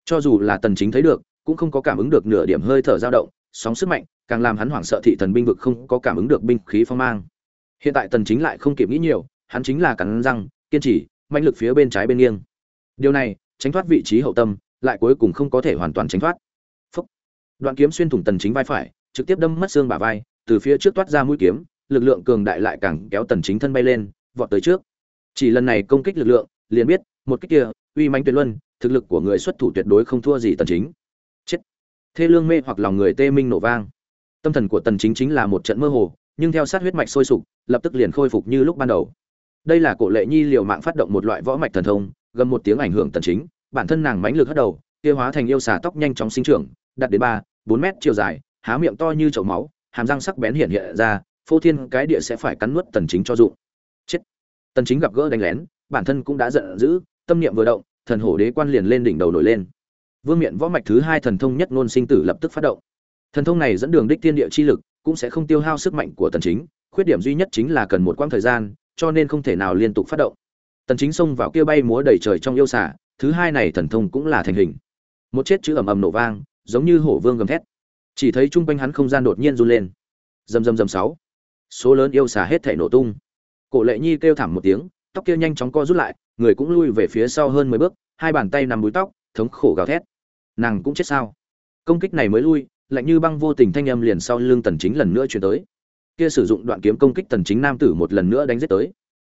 Cho dù là tần chính thấy được cũng không có cảm ứng được nửa điểm hơi thở dao động, sóng sức mạnh càng làm hắn hoảng sợ thị thần binh vực không có cảm ứng được binh khí phong mang. Hiện tại tần chính lại không kịp nghĩ nhiều, hắn chính là cắn răng, kiên trì, mạnh lực phía bên trái bên nghiêng. Điều này, tránh thoát vị trí hậu tâm, lại cuối cùng không có thể hoàn toàn tránh thoát. Phúc. đoạn kiếm xuyên thủng tần chính vai phải, trực tiếp đâm mất xương bả vai, từ phía trước toát ra mũi kiếm, lực lượng cường đại lại càng kéo tần chính thân bay lên, vọt tới trước. Chỉ lần này công kích lực lượng, liền biết, một kích kia, uy mãnh tuyệt luân, thực lực của người xuất thủ tuyệt đối không thua gì tần chính thê lương mê hoặc lòng người tê minh nổ vang. Tâm thần của tần chính chính là một trận mơ hồ, nhưng theo sát huyết mạch sôi sục, lập tức liền khôi phục như lúc ban đầu. Đây là cổ lệ nhi liều mạng phát động một loại võ mạch thần thông, gầm một tiếng ảnh hưởng tần chính, bản thân nàng mãnh lực hất đầu kia hóa thành yêu xà tóc nhanh chóng sinh trưởng, đạt đến ba, bốn mét chiều dài, há miệng to như chậu máu, hàm răng sắc bén hiện hiện ra, phô thiên cái địa sẽ phải cắn nuốt tần chính cho dụng. Chết. Tần chính gặp gỡ đánh lén, bản thân cũng đã giận dữ, tâm niệm vừa động, thần hổ đế quan liền lên đỉnh đầu nổi lên vương miện võ mạch thứ hai thần thông nhất ngôn sinh tử lập tức phát động. Thần thông này dẫn đường đích tiên địa chi lực, cũng sẽ không tiêu hao sức mạnh của tần chính, khuyết điểm duy nhất chính là cần một quãng thời gian, cho nên không thể nào liên tục phát động. Tần chính xông vào kia bay múa đầy trời trong yêu xả thứ hai này thần thông cũng là thành hình. Một chết chữ ầm ầm nổ vang, giống như hổ vương gầm thét. Chỉ thấy trung quanh hắn không gian đột nhiên run lên. Rầm rầm rầm sáu. Số lớn yêu xà hết thể nổ tung. Cổ lệ nhi kêu thảm một tiếng, tóc kia nhanh chóng co rút lại, người cũng lui về phía sau hơn mười bước, hai bàn tay nằm búi tóc, thống khổ gào thét nàng cũng chết sao? Công kích này mới lui, lạnh như băng vô tình thanh âm liền sau lưng tần chính lần nữa chuyển tới. Kia sử dụng đoạn kiếm công kích tần chính nam tử một lần nữa đánh giết tới.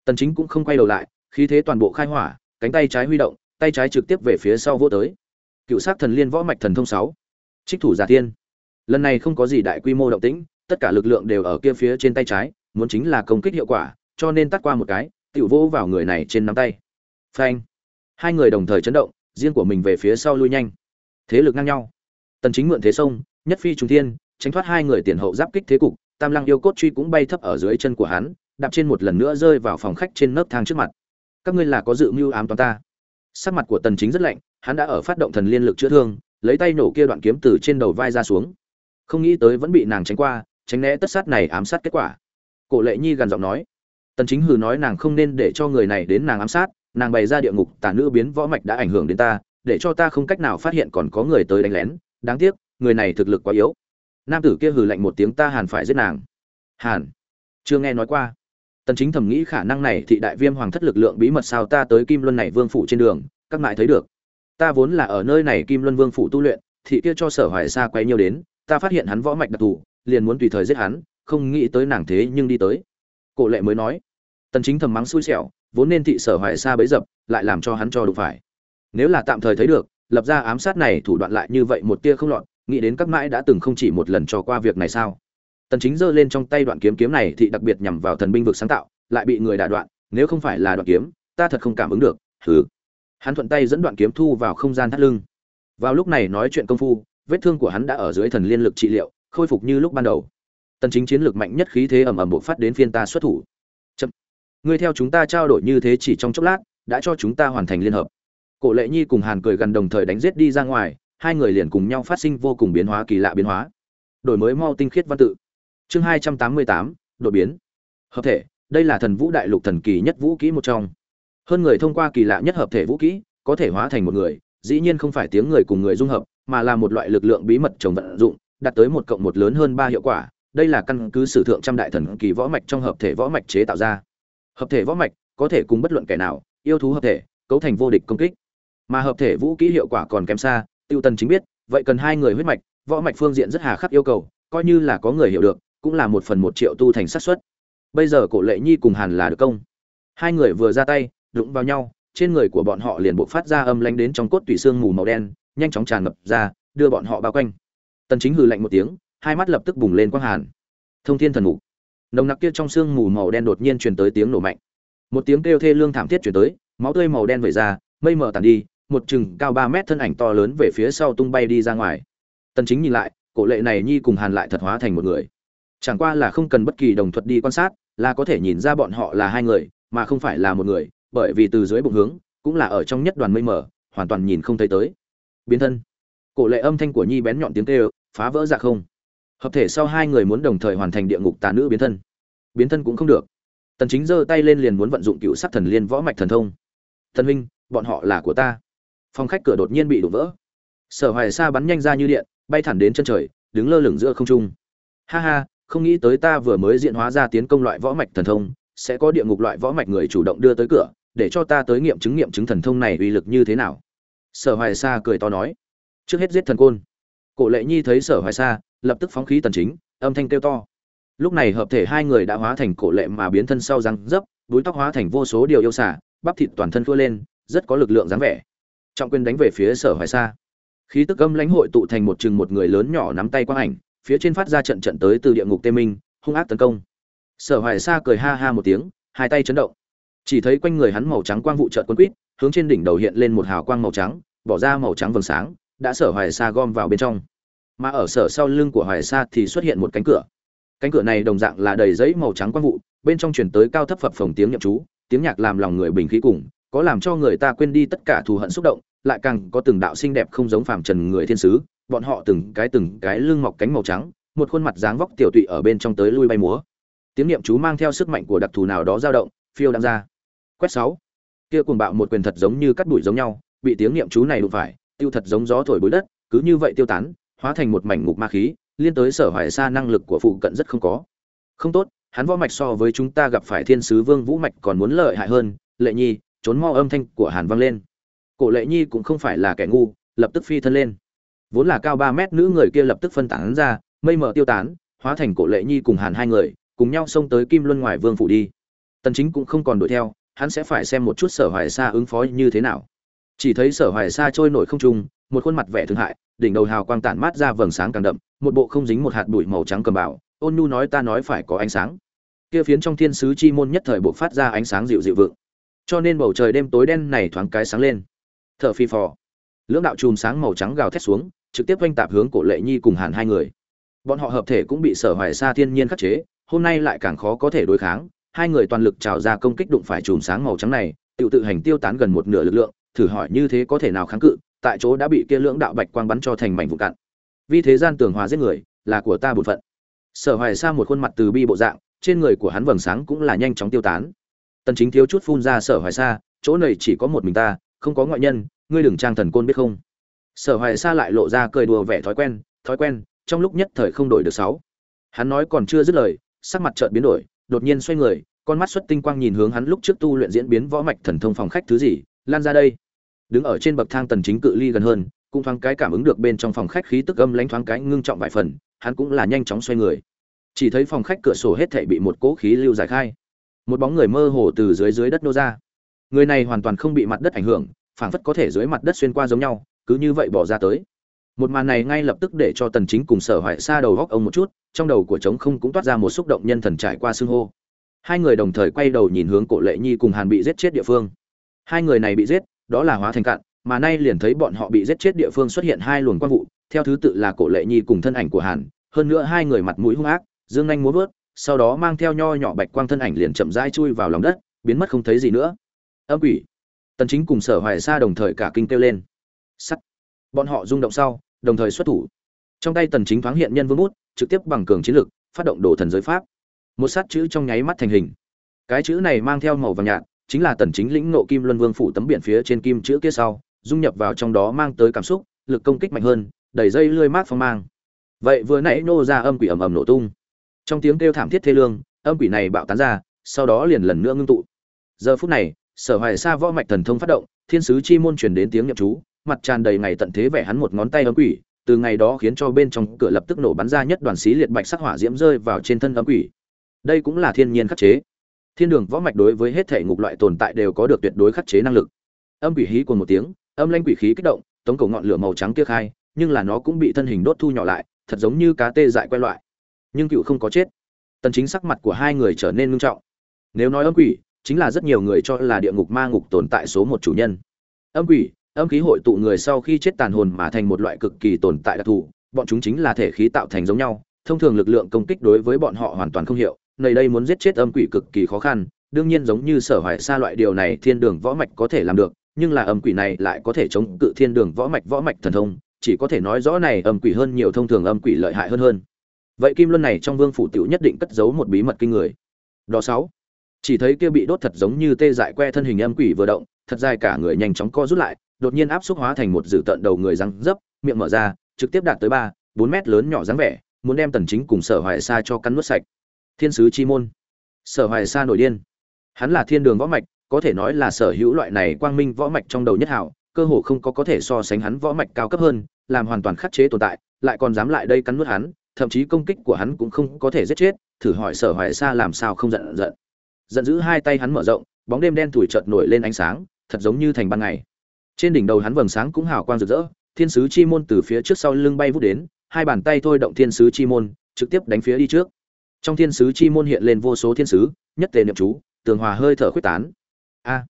Tần chính cũng không quay đầu lại, khí thế toàn bộ khai hỏa, cánh tay trái huy động, tay trái trực tiếp về phía sau vô tới. Cựu sát thần liên võ mạch thần thông 6. trích thủ giả thiên. Lần này không có gì đại quy mô động tĩnh, tất cả lực lượng đều ở kia phía trên tay trái, muốn chính là công kích hiệu quả, cho nên tắt qua một cái, tiểu vô vào người này trên nắm tay. Phanh. Hai người đồng thời chấn động, riêng của mình về phía sau lui nhanh thế lực ngang nhau. Tần chính mượn thế sông, nhất phi trùng thiên, tránh thoát hai người tiền hậu giáp kích thế cục, tam lăng yêu cốt truy cũng bay thấp ở dưới chân của hắn, đạp trên một lần nữa rơi vào phòng khách trên nấc thang trước mặt. Các ngươi là có dự mưu ám toán ta. Sắc mặt của tần chính rất lạnh, hắn đã ở phát động thần liên lực chữa thương, lấy tay nổ kia đoạn kiếm từ trên đầu vai ra xuống. Không nghĩ tới vẫn bị nàng tránh qua, tránh né tất sát này ám sát kết quả. Cổ lệ nhi gần giọng nói. Tần chính hừ nói nàng không nên để cho người này đến nàng ám sát, nàng bày ra địa ngục, tà nữ biến võ mạch đã ảnh hưởng đến ta để cho ta không cách nào phát hiện còn có người tới đánh lén, đáng tiếc, người này thực lực quá yếu. Nam tử kia hừ lạnh một tiếng, ta hàn phải giết nàng. Hàn? Chưa nghe nói qua. Tần chính thầm nghĩ khả năng này thị đại viêm hoàng thất lực lượng bí mật sao ta tới kim luân này vương phủ trên đường, các ngại thấy được. Ta vốn là ở nơi này kim luân vương phủ tu luyện, thị kia cho sở hoài xa quay nhiều đến, ta phát hiện hắn võ mạch đặc thù, liền muốn tùy thời giết hắn, không nghĩ tới nàng thế nhưng đi tới. Cổ lệ mới nói. Tần chính thầm mắng xui xẻo, vốn nên thị sở hoài xa bấy dập, lại làm cho hắn cho đụng phải nếu là tạm thời thấy được, lập ra ám sát này thủ đoạn lại như vậy một tia không lọt, nghĩ đến các mãi đã từng không chỉ một lần cho qua việc này sao? Tần chính giơ lên trong tay đoạn kiếm kiếm này thì đặc biệt nhằm vào thần binh vực sáng tạo, lại bị người đả đoạn, nếu không phải là đoạn kiếm, ta thật không cảm ứng được, hừ. Hắn thuận tay dẫn đoạn kiếm thu vào không gian thắt lưng. Vào lúc này nói chuyện công phu, vết thương của hắn đã ở dưới thần liên lực trị liệu, khôi phục như lúc ban đầu. Tần chính chiến lược mạnh nhất khí thế ầm ầm bộc phát đến phiên ta xuất thủ. Chậm. Ngươi theo chúng ta trao đổi như thế chỉ trong chốc lát, đã cho chúng ta hoàn thành liên hợp cổ lệ nhi cùng hàn cười gần đồng thời đánh giết đi ra ngoài, hai người liền cùng nhau phát sinh vô cùng biến hóa kỳ lạ biến hóa. Đổi mới mau tinh khiết văn tự. Chương hai trăm tám mươi tám, đột biến. Hợp thể, đây là thần vũ đại lục thần kỳ nhất vũ kỹ một trong. Hơn người thông qua kỳ lạ nhất hợp thể vũ kỹ, có thể hóa thành một người, dĩ nhiên không phải tiếng người cùng người dung hợp, mà là một loại lực lượng bí mật trồng vận dụng, đạt tới một cộng một lớn hơn ba hiệu quả. Đây là căn cứ sử thượng trăm đại thần kỳ võ mạch trong hợp thể võ mạch chế tạo ra. Hợp thể võ mạch có thể cùng bất luận kẻ nào yêu thú hợp thể, cấu thành vô địch công kích mà hợp thể vũ kỹ hiệu quả còn kém xa tiêu tần chính biết vậy cần hai người huyết mạch võ mạch phương diện rất hà khắc yêu cầu coi như là có người hiểu được cũng là một phần một triệu tu thành sát suất. Bây giờ cổ lệ nhi cùng hàn là được công. Hai người vừa ra tay đụng vào nhau trên người của bọn họ liền buộc phát ra âm lánh đến trong cốt tủy xương mù màu đen nhanh chóng tràn ngập ra đưa bọn họ bao quanh. Tần chính hừ lạnh một tiếng hai mắt lập tức bùng lên quang hàn. Thông thiên thần ngủ, nồng nặc kia trong xương mù màu đen đột nhiên truyền tới tiếng nổ mạnh. Một tiếng kêu thê lương thảm thiết truyền tới máu tươi màu đen vẩy ra mây mờ tàn đi một chừng cao ba mét thân ảnh to lớn về phía sau tung bay đi ra ngoài. Tần chính nhìn lại, cổ lệ này nhi cùng hàn lại thật hóa thành một người. Chẳng qua là không cần bất kỳ đồng thuật đi quan sát, là có thể nhìn ra bọn họ là hai người, mà không phải là một người, bởi vì từ dưới bụng hướng, cũng là ở trong nhất đoàn mây mờ, hoàn toàn nhìn không thấy tới. Biến thân. Cổ lệ âm thanh của nhi bén nhọn tiếng kêu, phá vỡ dạ không. Hợp thể sau hai người muốn đồng thời hoàn thành địa ngục tà nữ biến thân. Biến thân cũng không được. Tần chính giơ tay lên liền muốn vận dụng cựu sát thần liên võ mạch thần thông. Thần huynh, bọn họ là của ta phòng khách cửa đột nhiên bị đổ vỡ. Sở hoài sa bắn nhanh ra như điện, bay thẳng đến chân trời, đứng lơ lửng giữa không trung. Ha ha, không nghĩ tới ta vừa mới diện hóa ra tiến công loại võ mạch thần thông, sẽ có địa ngục loại võ mạch người chủ động đưa tới cửa, để cho ta tới nghiệm chứng nghiệm chứng thần thông này uy lực như thế nào. Sở hoài sa cười to nói. Trước hết giết thần côn. Cổ lệ nhi thấy sở hoài sa, lập tức phóng khí tần chính, âm thanh kêu to. Lúc này hợp thể hai người đã hóa thành cổ lệ mà biến thân sau răng dấp đuôi tóc hóa thành vô số điều yêu xả bắp thịt toàn thân khua lên, rất có lực lượng dáng vẻ trọng quyền đánh về phía sở hoài sa. Khí tức âm lãnh hội tụ thành một chừng một người lớn nhỏ nắm tay quang ảnh, phía trên phát ra trận trận tới từ địa ngục tê minh, hung ác tấn công. Sở hoài sa cười ha ha một tiếng, hai tay chấn động. Chỉ thấy quanh người hắn màu trắng quang vụ trợn quân quýt hướng trên đỉnh đầu hiện lên một hào quang màu trắng, bỏ ra màu trắng vầng sáng, đã sở hoài sa gom vào bên trong. Mà ở sở sau lưng của hoài sa thì xuất hiện một cánh cửa. Cánh cửa này đồng dạng là đầy giấy màu trắng quang vụ, bên trong chuyển tới cao thấp phập phồng tiếng nhậm chú, tiếng nhạc làm lòng người bình khí cùng có làm cho người ta quên đi tất cả thù hận xúc động, lại càng có từng đạo xinh đẹp không giống phàm trần người thiên sứ, bọn họ từng cái từng cái lưng mọc cánh màu trắng, một khuôn mặt dáng vóc tiểu tụy ở bên trong tới lui bay múa. Tiếng niệm chú mang theo sức mạnh của đặc thù nào đó dao động, phiêu đang ra. Quét sáu. Kia cuồng bạo một quyền thật giống như cắt đuổi giống nhau, bị tiếng niệm chú này đụng phải, tiêu thật giống gió thổi bối đất, cứ như vậy tiêu tán, hóa thành một mảnh ngục ma khí, liên tới sở hoài xa năng lực của phụ cận rất không có. Không tốt, hắn võ mạch so với chúng ta gặp phải thiên sứ vương vũ mạch còn muốn lợi hại hơn, lệ nhi trốn mau âm thanh của hàn vang lên. Cổ lệ nhi cũng không phải là kẻ ngu, lập tức phi thân lên. Vốn là cao ba mét nữ người kia lập tức phân tán ra, mây mờ tiêu tán, hóa thành cổ lệ nhi cùng hàn hai người, cùng nhau xông tới kim luân ngoài vương phủ đi. Tần chính cũng không còn đuổi theo, hắn sẽ phải xem một chút sở hoài sa ứng phó như thế nào. Chỉ thấy sở hoài sa trôi nổi không trung, một khuôn mặt vẻ thương hại, đỉnh đầu hào quang tản mát ra vầng sáng càng đậm, một bộ không dính một hạt bụi màu trắng cầm bảo ôn nhu nói ta nói phải có ánh sáng. Kia phiến trong thiên sứ chi môn nhất thời bộ phát ra ánh sáng dịu dịu vượng cho nên bầu trời đêm tối đen này thoáng cái sáng lên. Thở phi phò. Lưỡng đạo chùm sáng màu trắng gào thét xuống, trực tiếp oanh tạp hướng cổ lệ nhi cùng hàn hai người. Bọn họ hợp thể cũng bị sở hoài sa thiên nhiên khắc chế, hôm nay lại càng khó có thể đối kháng. Hai người toàn lực trào ra công kích đụng phải chùm sáng màu trắng này, tự tự hành tiêu tán gần một nửa lực lượng, thử hỏi như thế có thể nào kháng cự, tại chỗ đã bị kia lưỡng đạo bạch quang bắn cho thành mảnh vụn cạn. Vì thế gian tường hòa giết người, là của ta bổn phận. Sở hoài sa một khuôn mặt từ bi bộ dạng, trên người của hắn vầng sáng cũng là nhanh chóng tiêu tán tần chính thiếu chút phun ra sở hoài sa, chỗ này chỉ có một mình ta, không có ngoại nhân, ngươi đừng trang thần côn biết không? Sở hoài sa lại lộ ra cười đùa vẻ thói quen thói quen, trong lúc nhất thời không đổi được sáu. Hắn nói còn chưa dứt lời, sắc mặt chợt biến đổi, đột nhiên xoay người, con mắt xuất tinh quang nhìn hướng hắn lúc trước tu luyện diễn biến võ mạch thần thông phòng khách thứ gì, lan ra đây. Đứng ở trên bậc thang tần chính cự ly gần hơn, cũng thoáng cái cảm ứng được bên trong phòng khách khí tức âm lãnh thoáng cái ngưng trọng vài phần, hắn cũng là nhanh chóng xoay người. Chỉ thấy phòng khách cửa sổ hết thảy bị một cỗ khí lưu giải khai một bóng người mơ hồ từ dưới dưới đất nô ra. Người này hoàn toàn không bị mặt đất ảnh hưởng, phảng phất có thể dưới mặt đất xuyên qua giống nhau, cứ như vậy bỏ ra tới. Một màn này ngay lập tức để cho tần chính cùng sở hoại xa đầu góc ông một chút, trong đầu của trống không cũng toát ra một xúc động nhân thần trải qua xương hô. Hai người đồng thời quay đầu nhìn hướng cổ lệ nhi cùng hàn bị giết chết địa phương. Hai người này bị giết, đó là hóa thành cạn, mà nay liền thấy bọn họ bị giết chết địa phương xuất hiện hai luồng quang vụ, theo thứ tự là cổ lệ nhi cùng thân ảnh của hàn, hơn nữa hai người mặt mũi hung ác, dương anh múa vớt sau đó mang theo nho nhỏ bạch quang thân ảnh liền chậm rãi chui vào lòng đất, biến mất không thấy gì nữa. Âm quỷ. Tần chính cùng sở hoài sa đồng thời cả kinh kêu lên. Sắt. Bọn họ rung động sau, đồng thời xuất thủ. Trong tay tần chính thoáng hiện nhân vương bút, trực tiếp bằng cường chiến lực, phát động đồ thần giới pháp. Một sát chữ trong nháy mắt thành hình. Cái chữ này mang theo màu vàng nhạt, chính là tần chính lĩnh nộ kim luân vương phủ tấm biển phía trên kim chữ kia sau, dung nhập vào trong đó mang tới cảm xúc, lực công kích mạnh hơn đẩy dây lươi mát phong mang. Vậy vừa nãy nô ra âm quỷ ầm ầm nổ tung trong tiếng kêu thảm thiết thê lương, âm quỷ này bạo tán ra, sau đó liền lần nữa ngưng tụ. Giờ phút này, sở hoài sa võ mạch thần thông phát động, thiên sứ chi môn truyền đến tiếng nhậm chú, mặt tràn đầy ngày tận thế vẻ hắn một ngón tay âm quỷ, từ ngày đó khiến cho bên trong cửa lập tức nổ bắn ra nhất đoàn xí liệt bạch sắc hỏa diễm rơi vào trên thân âm quỷ. Đây cũng là thiên nhiên khắc chế. Thiên đường võ mạch đối với hết thể ngục loại tồn tại đều có được tuyệt đối khắc chế năng lực. Âm quỷ hí của một tiếng, âm lanh quỷ khí kích động, tống cổ ngọn lửa màu trắng kia khai, nhưng là nó cũng bị thân hình đốt thu nhỏ lại, thật giống như cá tê dại quay loại nhưng cựu không có chết. Tần chính sắc mặt của hai người trở nên nghiêm trọng. Nếu nói âm quỷ, chính là rất nhiều người cho là địa ngục ma ngục tồn tại số một chủ nhân. Âm quỷ, âm khí hội tụ người sau khi chết tàn hồn mà thành một loại cực kỳ tồn tại đặc thù, bọn chúng chính là thể khí tạo thành giống nhau, thông thường lực lượng công kích đối với bọn họ hoàn toàn không hiệu, nơi đây muốn giết chết âm quỷ cực kỳ khó khăn, đương nhiên giống như sở hoài xa loại điều này thiên đường võ mạch có thể làm được, nhưng là âm quỷ này lại có thể chống cự thiên đường võ mạch võ mạch thần thông, chỉ có thể nói rõ này âm quỷ hơn nhiều thông thường âm quỷ lợi hại hơn hơn vậy kim luân này trong vương phủ tiểu nhất định cất giấu một bí mật kinh người. Đó sáu. Chỉ thấy kia bị đốt thật giống như tê dại que thân hình âm quỷ vừa động, thật dài cả người nhanh chóng co rút lại, đột nhiên áp xúc hóa thành một dử tận đầu người răng dấp, miệng mở ra, trực tiếp đạt tới ba, bốn mét lớn nhỏ dáng vẻ, muốn đem tần chính cùng sở hoài sa cho cắn nuốt sạch. Thiên sứ chi môn. Sở hoài sa nổi điên. Hắn là thiên đường võ mạch, có thể nói là sở hữu loại này quang minh võ mạch trong đầu nhất hảo, cơ hồ không có có thể so sánh hắn võ mạch cao cấp hơn, làm hoàn toàn khắc chế tồn tại, lại còn dám lại đây cắn nuốt hắn thậm chí công kích của hắn cũng không có thể giết chết, thử hỏi sở hoài sa làm sao không giận giận. Giận dữ hai tay hắn mở rộng, bóng đêm đen thủi chợt nổi lên ánh sáng, thật giống như thành ban ngày. Trên đỉnh đầu hắn vầng sáng cũng hào quang rực rỡ, thiên sứ chi môn từ phía trước sau lưng bay vút đến, hai bàn tay thôi động thiên sứ chi môn, trực tiếp đánh phía đi trước. Trong thiên sứ chi môn hiện lên vô số thiên sứ, nhất tề niệm chú, tường hòa hơi thở khuyết tán. A!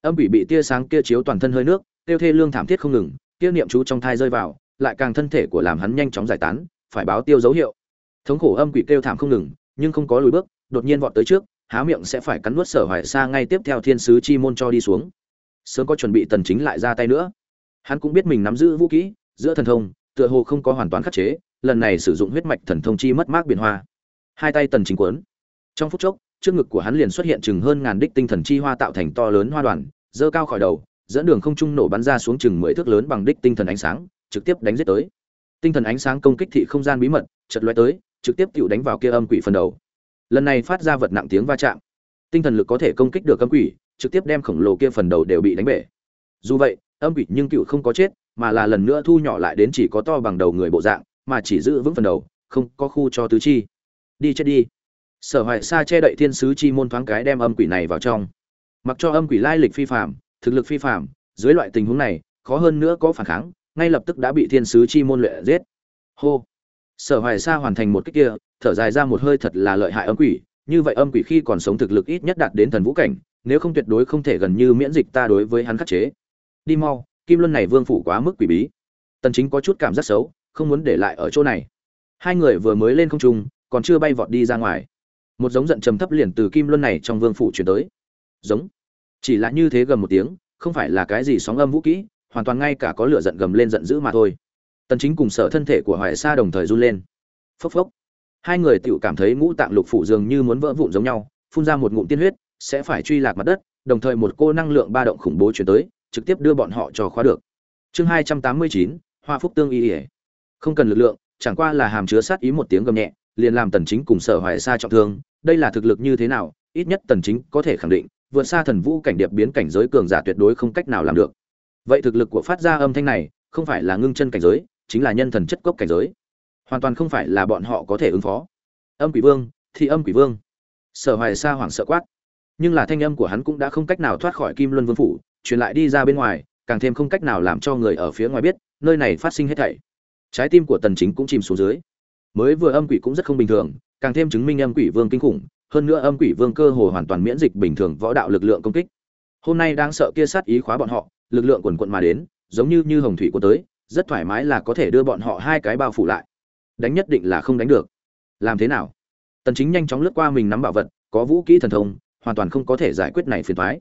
Âm bị bị tia sáng kia chiếu toàn thân hơi nước, tiêu thê lương thảm thiết không ngừng, kia niệm chú trong thai rơi vào, lại càng thân thể của làm hắn nhanh chóng giải tán phải báo tiêu dấu hiệu. Thống khổ âm quỷ kêu thảm không ngừng nhưng không có lùi bước đột nhiên vọt tới trước há miệng sẽ phải cắn nuốt sở hoài xa ngay tiếp theo thiên sứ chi môn cho đi xuống. Sớm có chuẩn bị tần chính lại ra tay nữa. Hắn cũng biết mình nắm giữ vũ kỹ giữa thần thông tựa hồ không có hoàn toàn khắc chế lần này sử dụng huyết mạch thần thông chi mất mát biển hoa. Hai tay tần chính quấn, trong phút chốc trước ngực của hắn liền xuất hiện chừng hơn ngàn đích tinh thần chi hoa tạo thành to lớn hoa đoàn dơ cao khỏi đầu dẫn đường không trung nổ bắn ra xuống chừng mười thước lớn bằng đích tinh thần ánh sáng trực tiếp đánh giết tới tinh thần ánh sáng công kích thị không gian bí mật chật lóe tới, trực tiếp tự đánh vào kia âm quỷ phần đầu. Lần này phát ra vật nặng tiếng va chạm. Tinh thần lực có thể công kích được âm quỷ, trực tiếp đem khổng lồ kia phần đầu đều bị đánh bể. Dù vậy, âm quỷ nhưng cựu không có chết, mà là lần nữa thu nhỏ lại đến chỉ có to bằng đầu người bộ dạng, mà chỉ giữ vững phần đầu, không có khu cho tứ chi. Đi chết đi. Sở hoại sa che đậy thiên sứ chi môn thoáng cái đem âm quỷ này vào trong. Mặc cho âm quỷ lai lịch phi phạm thực lực phi phạm dưới loại tình huống này, khó hơn nữa có phản kháng ngay lập tức đã bị thiên sứ chi môn luyện giết. Hô. Sở hoài sa hoàn thành một cách kia, thở dài ra một hơi thật là lợi hại âm quỷ, như vậy âm quỷ khi còn sống thực lực ít nhất đạt đến thần vũ cảnh, nếu không tuyệt đối không thể gần như miễn dịch ta đối với hắn khắc chế. Đi mau, kim luân này vương phủ quá mức quỷ bí. Tần chính có chút cảm giác xấu, không muốn để lại ở chỗ này. Hai người vừa mới lên không trung, còn chưa bay vọt đi ra ngoài. Một giống giận trầm thấp liền từ kim luân này trong vương phủ chuyển tới. Giống. Chỉ là như thế gần một tiếng, không phải là cái gì sóng âm vũ kỹ hoàn toàn ngay cả có lửa giận gầm lên giận dữ mà thôi. Tần chính cùng sở thân thể của hoài sa đồng thời run lên. Phốc phốc. Hai người tự cảm thấy ngũ tạng lục phủ dường như muốn vỡ vụn giống nhau phun ra một ngụm tiên huyết sẽ phải truy lạc mặt đất đồng thời một cô năng lượng ba động khủng bố chuyển tới trực tiếp đưa bọn họ cho khóa được. Chương 289, hoa phúc tương y ỉa không cần lực lượng chẳng qua là hàm chứa sát ý một tiếng gầm nhẹ liền làm tần chính cùng sở hoài sa trọng thương đây là thực lực như thế nào ít nhất tần chính có thể khẳng định vượt xa thần vũ cảnh điệp biến cảnh giới cường giả tuyệt đối không cách nào làm được vậy thực lực của phát ra âm thanh này, không phải là ngưng chân cảnh giới, chính là nhân thần chất cốc cảnh giới. Hoàn toàn không phải là bọn họ có thể ứng phó. Âm quỷ vương, thì âm quỷ vương. Sở hoài sa hoảng sợ quát. Nhưng là thanh âm của hắn cũng đã không cách nào thoát khỏi kim luân vương phủ, truyền lại đi ra bên ngoài, càng thêm không cách nào làm cho người ở phía ngoài biết, nơi này phát sinh hết thảy. Trái tim của tần chính cũng chìm xuống dưới. Mới vừa âm quỷ cũng rất không bình thường, càng thêm chứng minh âm quỷ vương kinh khủng, hơn nữa âm quỷ vương cơ hồ hoàn toàn miễn dịch bình thường võ đạo lực lượng công kích. Hôm nay đang sợ kia sát ý khóa bọn họ lực lượng quần quận mà đến, giống như như hồng thủy của tới, rất thoải mái là có thể đưa bọn họ hai cái bao phủ lại. Đánh nhất định là không đánh được. Làm thế nào? Tần chính nhanh chóng lướt qua mình nắm bảo vật, có vũ kỹ thần thông, hoàn toàn không có thể giải quyết này phiền toái.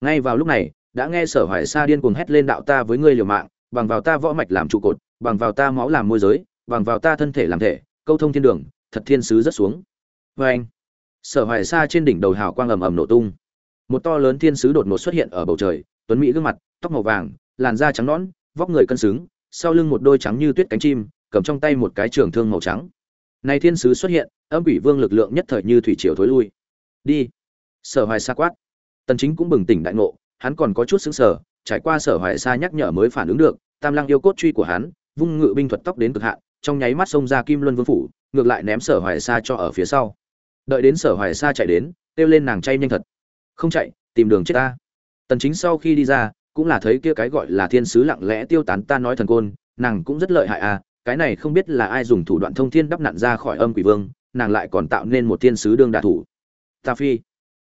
Ngay vào lúc này, đã nghe sở hoài sa điên cuồng hét lên đạo ta với ngươi liều mạng, bằng vào ta võ mạch làm trụ cột, bằng vào ta máu làm môi giới, bằng vào ta thân thể làm thể, câu thông thiên đường, thật thiên sứ rất xuống. Với anh, sở hoài sa trên đỉnh đầu hào quang ầm ầm nổ tung. Một to lớn thiên sứ đột ngột xuất hiện ở bầu trời tuấn mỹ gương mặt, tóc màu vàng, làn da trắng nõn, vóc người cân xứng, sau lưng một đôi trắng như tuyết cánh chim, cầm trong tay một cái trường thương màu trắng. Này thiên sứ xuất hiện, âm quỷ vương lực lượng nhất thời như thủy triều thối lui. Đi. Sở hoài sa quát. Tần chính cũng bừng tỉnh đại ngộ, hắn còn có chút sững sờ, trải qua sở hoài sa nhắc nhở mới phản ứng được, tam lăng yêu cốt truy của hắn, vung ngự binh thuật tốc đến cực hạn, trong nháy mắt xông ra kim luân vương phủ, ngược lại ném sở hoài sa cho ở phía sau. Đợi đến sở hoài sa chạy đến, kêu lên nàng chay nhanh thật. Không chạy, tìm đường chết ta tần chính sau khi đi ra, cũng là thấy kia cái gọi là thiên sứ lặng lẽ tiêu tán ta nói thần côn, nàng cũng rất lợi hại à cái này không biết là ai dùng thủ đoạn thông thiên đắp nặn ra khỏi âm quỷ vương, nàng lại còn tạo nên một thiên sứ đương đả thủ. Ta phi.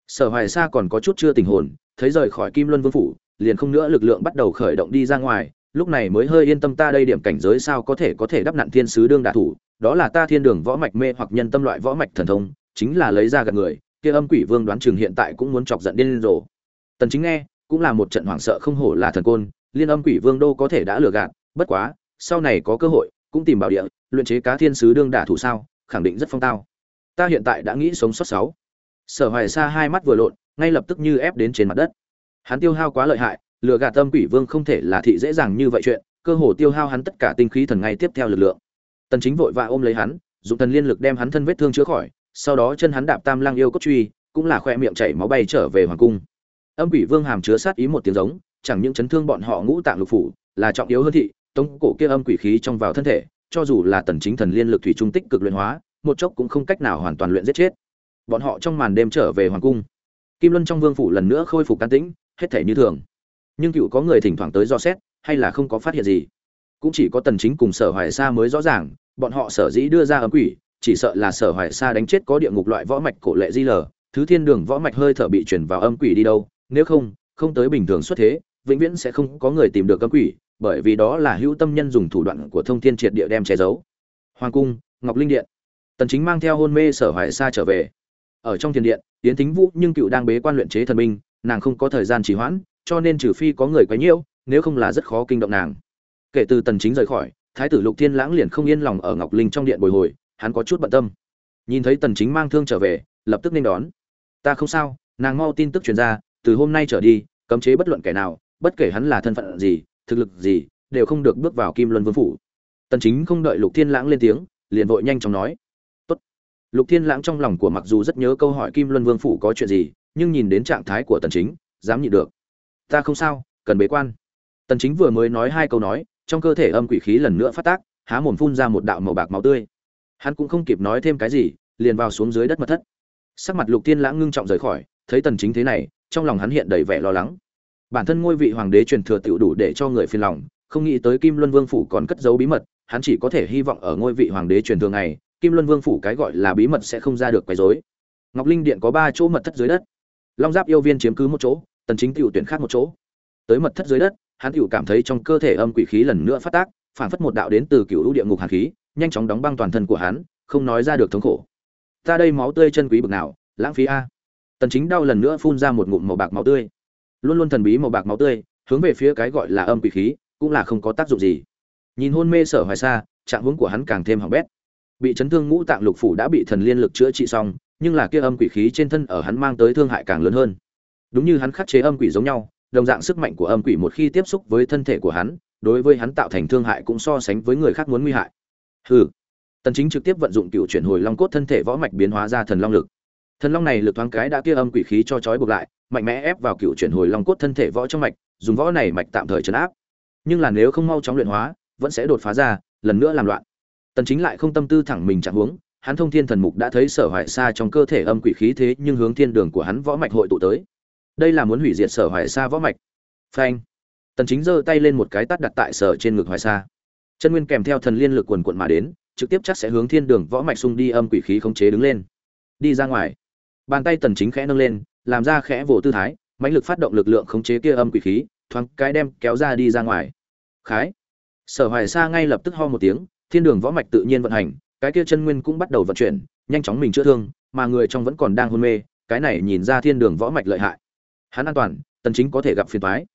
Sở hoài sa còn có chút chưa tình hồn, thấy rời khỏi kim luân vương phủ, liền không nữa lực lượng bắt đầu khởi động đi ra ngoài, lúc này mới hơi yên tâm ta đây điểm cảnh giới sao có thể có thể đắp nặn thiên sứ đương đả thủ, đó là ta thiên đường võ mạch mê hoặc nhân tâm loại võ mạch thần thông, chính là lấy ra gạt người, kia âm quỷ vương đoán chừng hiện tại cũng muốn chọc giận điên rồ tần chính nghe, cũng là một trận hoảng sợ không hổ là thần côn, liên âm quỷ vương đô có thể đã lừa gạt, bất quá, sau này có cơ hội, cũng tìm bảo địa, luyện chế cá thiên sứ đương đả thủ sao, khẳng định rất phong tao. Ta hiện tại đã nghĩ sống sót sáu. Sở hoài sa hai mắt vừa lộn, ngay lập tức như ép đến trên mặt đất. Hắn tiêu hao quá lợi hại, lừa gạt tâm quỷ vương không thể là thị dễ dàng như vậy chuyện, cơ hồ tiêu hao hắn tất cả tinh khí thần ngay tiếp theo lực lượng. Tần chính vội vã ôm lấy hắn, dùng thần liên lực đem hắn thân vết thương chữa khỏi, sau đó chân hắn đạp tam lang yêu cốt truy, cũng là khoe miệng chảy máu bay trở về hoàng cung âm quỷ vương hàm chứa sát ý một tiếng giống, chẳng những chấn thương bọn họ ngũ tạng lục phủ, là trọng yếu hơn thị, tống cổ kia âm quỷ khí trong vào thân thể, cho dù là tần chính thần liên lực thủy trung tích cực luyện hóa, một chốc cũng không cách nào hoàn toàn luyện giết chết. Bọn họ trong màn đêm trở về hoàng cung. Kim luân trong vương phủ lần nữa khôi phục can tĩnh, hết thể như thường. Nhưng cựu có người thỉnh thoảng tới do xét, hay là không có phát hiện gì. Cũng chỉ có tần chính cùng sở hoài sa mới rõ ràng, bọn họ sở dĩ đưa ra âm quỷ, chỉ sợ là sở hoài sa đánh chết có địa ngục loại võ mạch cổ lệ di lờ, thứ thiên đường võ mạch hơi thở bị chuyển vào âm quỷ đi đâu nếu không không tới bình thường xuất thế, vĩnh viễn sẽ không có người tìm được cấm quỷ, bởi vì đó là hữu tâm nhân dùng thủ đoạn của thông thiên triệt địa đem che giấu. Hoàng cung, ngọc linh điện. Tần chính mang theo hôn mê sở hoài sa trở về. Ở trong thiên điện tiến thính vũ nhưng cựu đang bế quan luyện chế thần minh nàng không có thời gian trì hoãn, cho nên trừ phi có người quấy nhiễu, nếu không là rất khó kinh động nàng. Kể từ tần chính rời khỏi, thái tử lục thiên lãng liền không yên lòng ở ngọc linh trong điện bồi hồi, hắn có chút bận tâm. Nhìn thấy tần chính mang thương trở về, lập tức nên đón. Ta không sao, nàng mau tin tức truyền ra từ hôm nay trở đi, cấm chế bất luận kẻ nào, bất kể hắn là thân phận gì, thực lực gì, đều không được bước vào kim luân vương phủ. Tần chính không đợi lục thiên lãng lên tiếng, liền vội nhanh chóng nói, tốt. Lục thiên lãng trong lòng của mặc dù rất nhớ câu hỏi kim luân vương phủ có chuyện gì, nhưng nhìn đến trạng thái của tần chính, dám nhịn được. Ta không sao, cần bế quan. Tần chính vừa mới nói hai câu nói, trong cơ thể âm quỷ khí lần nữa phát tác, há mồm phun ra một đạo màu bạc máu tươi. Hắn cũng không kịp nói thêm cái gì, liền vào xuống dưới đất mật thất. Sắc mặt lục thiên lãng ngưng trọng rời khỏi, thấy tần chính thế này trong lòng hắn hiện đầy vẻ lo lắng. Bản thân ngôi vị hoàng đế truyền thừa tiểu đủ để cho người phiền lòng, không nghĩ tới kim luân vương phủ còn cất giấu bí mật, hắn chỉ có thể hy vọng ở ngôi vị hoàng đế truyền thừa này, kim luân vương phủ cái gọi là bí mật sẽ không ra được quấy rối. Ngọc linh điện có ba chỗ mật thất dưới đất. Long giáp yêu viên chiếm cứ một chỗ, tần chính tiểu tuyển khác một chỗ. Tới mật thất dưới đất, hắn tiểu cảm thấy trong cơ thể âm quỷ khí lần nữa phát tác, phản phất một đạo đến từ cựu lũ địa ngục hàn khí, nhanh chóng đóng băng toàn thân của hắn, không nói ra được thống khổ. Ta đây máu tươi chân quý bực nào, lãng phí a tần chính đau lần nữa phun ra một ngụm màu bạc máu tươi. Luôn luôn thần bí màu bạc máu tươi, hướng về phía cái gọi là âm quỷ khí, cũng là không có tác dụng gì. Nhìn hôn mê sở hoài xa trạng huống của hắn càng thêm hỏng bét. Bị chấn thương ngũ tạng lục phủ đã bị thần liên lực chữa trị xong, nhưng là kia âm quỷ khí trên thân ở hắn mang tới thương hại càng lớn hơn. Đúng như hắn khắc chế âm quỷ giống nhau, đồng dạng sức mạnh của âm quỷ một khi tiếp xúc với thân thể của hắn, đối với hắn tạo thành thương hại cũng so sánh với người khác muốn nguy hại. Hừ. Tần chính trực tiếp vận dụng cựu chuyển hồi long cốt thân thể võ mạch biến hóa ra thần long lực thần long này lực thoáng cái đã kia âm quỷ khí cho trói buộc lại, mạnh mẽ ép vào cựu chuyển hồi long cốt thân thể võ trong mạch, dùng võ này mạch tạm thời chấn áp. Nhưng là nếu không mau chóng luyện hóa, vẫn sẽ đột phá ra, lần nữa làm loạn. Tần chính lại không tâm tư thẳng mình chẳng hướng, hắn thông thiên thần mục đã thấy sở hoại xa trong cơ thể âm quỷ khí thế nhưng hướng thiên đường của hắn võ mạch hội tụ tới. Đây là muốn hủy diệt sở hoại xa võ mạch. Phanh. Tần chính giơ tay lên một cái tát đặt tại sở trên ngực hoại xa chân nguyên kèm theo thần liên lực quần cuộn mà đến, trực tiếp chắc sẽ hướng thiên đường võ mạch xung đi âm quỷ khí khống chế đứng lên. Đi ra ngoài bàn tay tần chính khẽ nâng lên, làm ra khẽ vỗ tư thái, mãnh lực phát động lực lượng khống chế kia âm quỷ khí, thoáng cái đem kéo ra đi ra ngoài. Khái. Sở hoài sa ngay lập tức ho một tiếng, thiên đường võ mạch tự nhiên vận hành, cái kia chân nguyên cũng bắt đầu vận chuyển, nhanh chóng mình chữa thương, mà người trong vẫn còn đang hôn mê, cái này nhìn ra thiên đường võ mạch lợi hại. Hắn an toàn, tần chính có thể gặp phiền toái.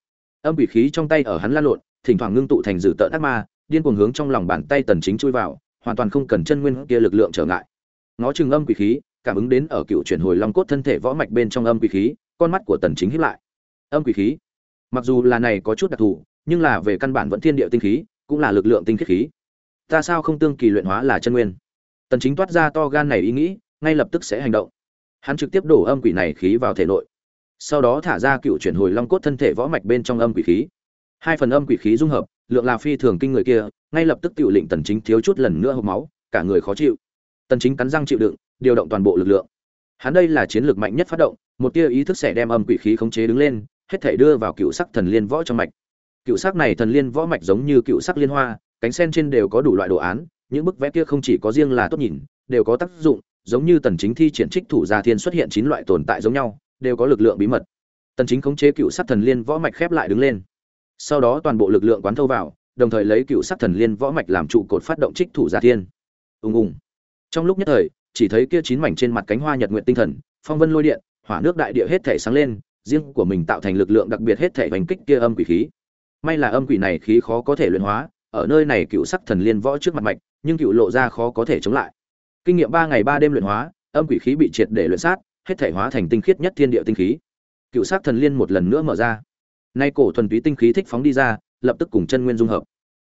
Âm quỷ khí trong tay ở hắn lan lộn, thỉnh thoảng ngưng tụ thành dự tợn ác ma, điên cuồng hướng trong lòng bàn tay tần chính chui vào, hoàn toàn không cần chân nguyên kia lực lượng trở ngại. Ngó chừng âm quỷ khí cảm ứng đến ở cựu chuyển hồi long cốt thân thể võ mạch bên trong âm quỷ khí, con mắt của tần chính hiếp lại. Âm quỷ khí? Mặc dù là này có chút đặc thù, nhưng là về căn bản vẫn thiên địa tinh khí, cũng là lực lượng tinh khiết khí. Ta sao không tương kỳ luyện hóa là chân nguyên? Tần chính toát ra to gan này ý nghĩ, ngay lập tức sẽ hành động. Hắn trực tiếp đổ âm quỷ này khí vào thể nội. Sau đó thả ra cựu chuyển hồi long cốt thân thể võ mạch bên trong âm quỷ khí. Hai phần âm quỷ khí dung hợp, lượng là phi thường kinh người kia, ngay lập tức tiểu lệnh tần chính thiếu chút lần nữa hộc máu, cả người khó chịu tần chính cắn răng chịu đựng, điều động toàn bộ lực lượng. Hắn đây là chiến lược mạnh nhất phát động, một tia ý thức sẽ đem âm quỷ khí khống chế đứng lên, hết thể đưa vào cựu sắc thần liên võ trong mạch. Cựu sắc này thần liên võ mạch giống như cựu sắc liên hoa, cánh sen trên đều có đủ loại đồ án, những bức vẽ kia không chỉ có riêng là tốt nhìn, đều có tác dụng, giống như tần chính thi triển trích thủ gia thiên xuất hiện chín loại tồn tại giống nhau, đều có lực lượng bí mật. Tần chính khống chế cựu sắc thần liên võ mạch khép lại đứng lên. Sau đó toàn bộ lực lượng quán thâu vào, đồng thời lấy cựu sắc thần liên võ mạch làm trụ cột phát động trích thủ gia thiên. Ung ung trong lúc nhất thời, chỉ thấy kia chín mảnh trên mặt cánh hoa nhật nguyện tinh thần, phong vân lôi điện, hỏa nước đại địa hết thể sáng lên, riêng của mình tạo thành lực lượng đặc biệt hết thể hành kích kia âm quỷ khí. May là âm quỷ này khí khó có thể luyện hóa, ở nơi này cựu sắc thần liên võ trước mặt mạch, nhưng cựu lộ ra khó có thể chống lại. Kinh nghiệm ba ngày ba đêm luyện hóa, âm quỷ khí bị triệt để luyện sát, hết thể hóa thành tinh khiết nhất thiên địa tinh khí. Cựu sắc thần liên một lần nữa mở ra. Nay cổ thuần túy tinh khí thích phóng đi ra, lập tức cùng chân nguyên dung hợp.